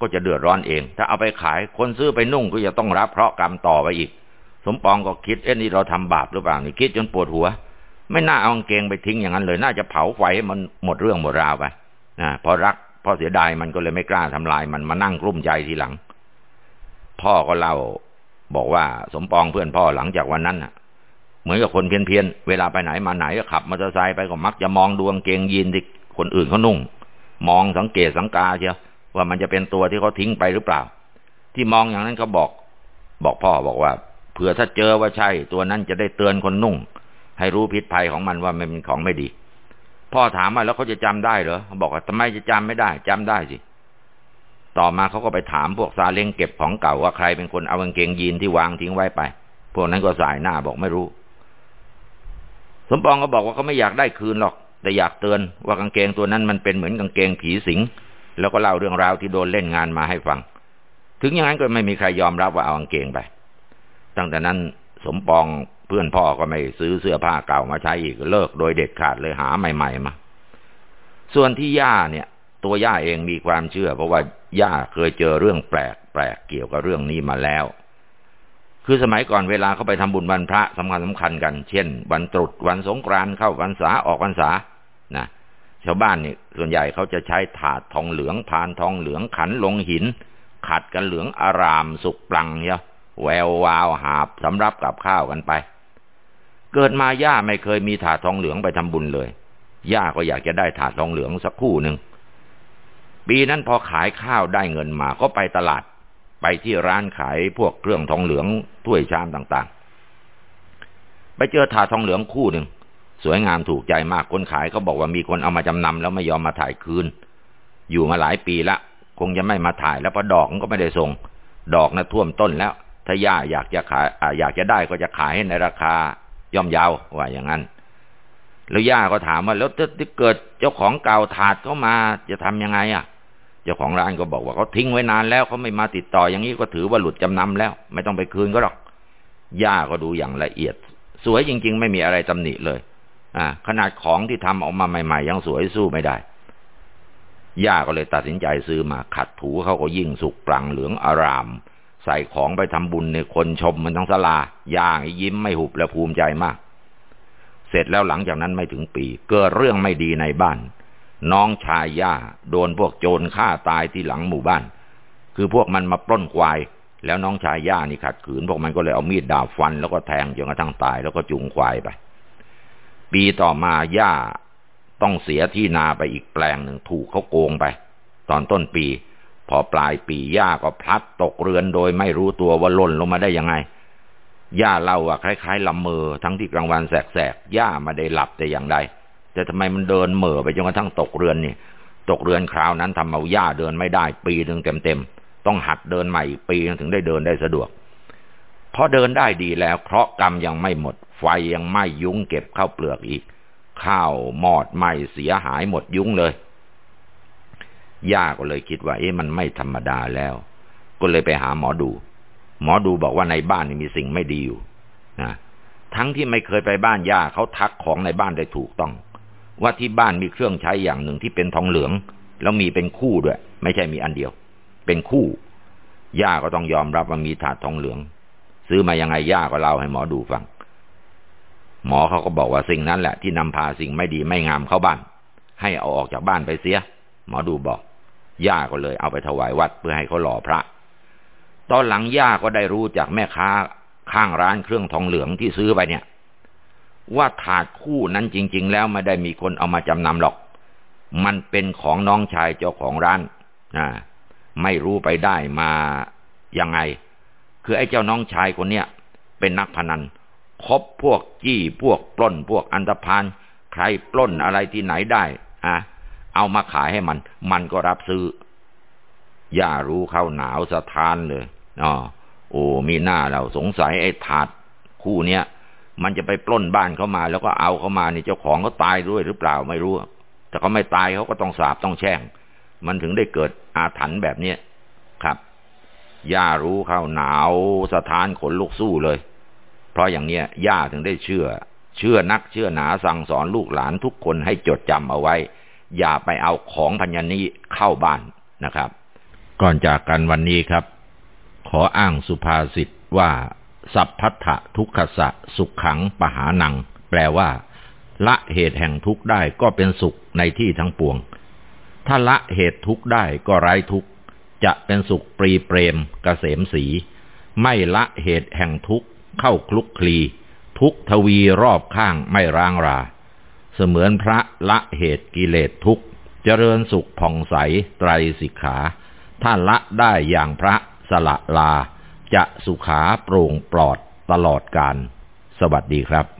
ก็จะเดือดร้อนเอง ถ้าเอาไปขายคนซื้อไปนุ่งก็จะต้องรับเพราะกรรมต่อไปอีก สมปองก็คิดเอ๊ะนี่เราทำบาปหรือเปล่านี่คิดจนปวดหัว ไม่น่าเอาเกงไปทิ้งอย่างนั้นเลย น่าจะเผาไฟให้มันหมดเรื่องหมดราวไปนะพอรักพอเสียดายมันก็เลยไม่กล้าทำลายมันมานั่งกลุ้มใจทีหลัง พ่อก็เล่า บอกว่าสมปองเพื่อนพ่อหลังจากวันนั้นน่ะ เหมือนกับคนเพี้ยนๆเวลาไปไหนมาไหนก็ขับมอเตอร์ไซค์ไปก็มักจะมองดวงเกงยีนที่คนอื่นเขานุ่ง มองสังเกตสังกาเชียวว่ามันจะเป็นตัวที่เขาทิ้งไปหรือเปล่า ที่มองอย่างนั้นเขาบอก บอกพ่อบอกว่าเผื่อถ้าเจอว่าใช่ ตัวนั้นจะได้เตือนคนนุ่ง ให้รู้พิษภัยของมันว่ามันเป็นของไม่ดี พ่อถามว่าแล้วเขาจะจำได้เหรอบอกว่าทำไมจะจำไม่ได้จำได้สิ ต่อมาเขาก็ไปถามพวกซาเล้งเก็บของเก่าว่าใครเป็นคนเอากางเกงยีนที่วางทิ้งไว้ไป พวกนั้นก็สายหน้าบอกไม่รู้ สมปองก็บอกว่าเขาไม่อยากได้คืนหรอก แต่อยากเตือนว่ากางเกงตัวนั้นมันเป็นเหมือนกางเกงผีสิง แล้วก็เล่าเรื่องราวที่โดนเล่นงานมาให้ฟัง ถึงอย่างนั้นก็ไม่มีใครยอมรับว่าเอากางเกงไป ตั้งแต่นั้นสมปองเพื่อนพ่อก็ไม่ซื้อเสื้อผ้าเก่ามาใช้อีกเลิกโดยเด็ดขาดเลยหาใหม่ ๆ มา ส่วนที่ย่าเนี่ย ตัวย่าเองมีความเชื่อเพราะว่า ย่าเคยเจอเรื่องแปลกแปลกเกี่ยวกับเรื่องนี้มาแล้ว คือสมัยก่อนเวลาเขาไปทำบุญวันพระสำคัญสำคัญกัน เช่น วันตรุษวันสงกรานต์เข้าวันษาออกวันษานะชาวบ้านนี่ส่วนใหญ่เขาจะใช้ถาดทองเหลืองพานทองเหลืองขันลงหิน ขัดกันเหลืองอารามสุกปลังเนี่ยแวววาวหาบสำรับกับข้าวกันไป เกิดมาย่าไม่เคยมีถาดทองเหลืองไปทำบุญเลยย่าก็อยากจะได้ถาดทองเหลืองสักคู่หนึ่ง ปีนั้นพอขายข้าวได้เงินมาก็ไปตลาด ไปที่ร้านขายพวกเครื่องทองเหลืองถ้วยชามต่างๆ ไปเจอถาดทองเหลืองคู่หนึ่งสวยงามถูกใจมากคนขายเขาบอกว่ามีคนเอามาจำนำแล้วไม่ยอมมาถ่ายคืน อยู่มาหลายปีละ คงจะไม่มาถ่ายแล้วเพราะดอกมันก็ไม่ได้ส่ง ดอกนะ่ะท่วมต้นแล้ว ถ้าย่าอยากจะขายออยากจะได้ก็จะขายให้ในราคาย่อมเยาวว่าอย่างนั้น แล้วย่าก็ถามว่าแล้วถ้าเกิดเจ้าของเก่าถาดเข้ามาจะทำยังไงอะ จ้าของร้านก็บอกว่าเขาทิ้งไว้นานแล้วเขาไม่มาติดต่ออย่างนี้ก็ถือว่าหลุดจำนำแล้ว ไม่ต้องไปคืนก็หรอกย่าก็ดูอย่างละเอียด สวยจริง ๆ ไม่มีอะไรตำหนิเลย อ่า ขนาดของที่ทำออกมาใหม่ ๆ ยังสวยสู้ไม่ได้ย่าก็เลยตัดสินใจซื้อมาขัดถูเขาก็ยิ่งสุกปรังเหลืองอาราม ใส่ของไปทำบุญในคนชมมันทั้งสลาย่างยิ้มไม่หุบและภูมิใจมาก เสร็จแล้วหลังจากนั้นไม่ถึงปี เกิดเรื่องไม่ดีในบ้าน น้องชายย่าโดนพวกโจรฆ่าตายที่หลังหมู่บ้าน คือพวกมันมาปล้นควาย แล้วน้องชายย่านี่ขัดขืน พวกมันก็เลยเอามีดดาบฟัน แล้วก็แทงจนกระทั่งตายแล้วก็จุงควายไป ปีต่อมาย่าต้องเสียที่นาไปอีกแปลงหนึ่งถูกเขาโกงไป ตอนต้นปี พอปลายปีย่าก็พลัดตกเรือนโดยไม่รู้ตัวว่าล่นลงมาได้ยังไงย่าเล่าว่าคล้ายๆลำเมอทั้งที่กลางวันแสกๆย่ามาได้หลับแต่อย่างใด แต่ทำไมมันเดินเหม่อไปจนกระทั่งตกเรือนนี่ตกเรือนคราวนั้นทำเอาย่าเดินไม่ได้ ปีหนึ่งเต็มๆต้องหัดเดินใหม่อีกปีถึงได้เดินได้สะดวกพอเดินได้ดีแล้วเคราะห์กรรมยังไม่หมด ไฟยังไหม้ยุ้งเก็บข้าวเปลือกอีก ข้าวหมอดไหม้เสียหายหมดยุ้งเลยย่าก็เลยคิดว่า เอ๊ะมันไม่ธรรมดาแล้ว ก็เลยไปหาหมอดู หมอดูบอกว่าในบ้านมีสิ่งไม่ดีอยู่นะทั้งที่ไม่เคยไปบ้านย่าเขาทักของในบ้านได้ถูกต้อง ว่าที่บ้านมีเครื่องใช้อย่างหนึ่งที่เป็นทองเหลือง แล้วมีเป็นคู่ด้วย ไม่ใช่มีอันเดียว เป็นคู่ ย่าก็ต้องยอมรับว่ามีถาดทองเหลือง ซื้อมายังไงย่าก็เล่าให้หมอดูฟัง หมอเขาก็บอกว่าสิ่งนั้นแหละ ที่นำพาสิ่งไม่ดีไม่งามเข้าบ้าน ให้เอาออกจากบ้านไปเสีย หมอดูบอก ย่าก็เลยเอาไปถวายวัดเพื่อให้เขาหล่อพระ ตอนหลังย่าก็ได้รู้จากแม่ค้าข้างร้านเครื่องทองเหลืองที่ซื้อไปเนี่ย ว่าถาดคู่นั้นจริง ๆ แล้วไม่ได้มีคนเอามาจำนำหรอก มันเป็นของน้องชายเจ้าของร้านนะไม่รู้ไปได้มายังไง คือไอ้เจ้าน้องชายคนเนี้ยเป็นนักพนันคบพวกจี้พวกปล้น พวกอันธพาลใครปล้นอะไรที่ไหนได้อะเอามาขายให้มัน มันก็รับซื้อย่ารู้เข้าหนาวสะท้านเลยอ๋อโอ้มีหน้าเราสงสัยไอ้ถาดคู่เนี้ย มันจะไปปล้นบ้านเขามา แล้วก็เอาเขามานี่เจ้าของเขาตายด้วยหรือเปล่าไม่รู้ แต่เขาไม่ตายเขาก็ต้องสาบต้องแช่ง มันถึงได้เกิดอาถรรพ์แบบเนี้ยครับ ย่ารู้เข้าหนาวสะท้านขนลุกสู้เลย เพราะอย่างเนี้ยย่าถึงได้เชื่อ เชื่อนักเชื่อหนาสั่งสอนลูกหลานทุกคนให้จดจำเอาไว้ อย่าไปเอาของพัญญานี้เข้าบ้านนะครับ ก่อนจากกันวันนี้ครับ ขออ้างสุภาษิตว่า สัพพัทธทุกขสะสุขขังปหานัง แปลว่า ละเหตุแห่งทุกข์ได้ก็เป็นสุขในที่ทั้งปวง ถ้าละเหตุทุกข์ได้ก็ไร้ทุกข์จะเป็นสุขปรีเปรมกเกษมสี ไม่ละเหตุแห่งทุกข์เข้าคลุกคลี ทุกทวีรอบข้างไม่ร้างรา เสมือนพระละเหตุกิเลสทุกข์เจริญสุขผ่องใสไตรสิกขา ถ้าละได้อย่างพระสละลา จะสุขาโปร่งปลอดตลอดการ สวัสดีครับ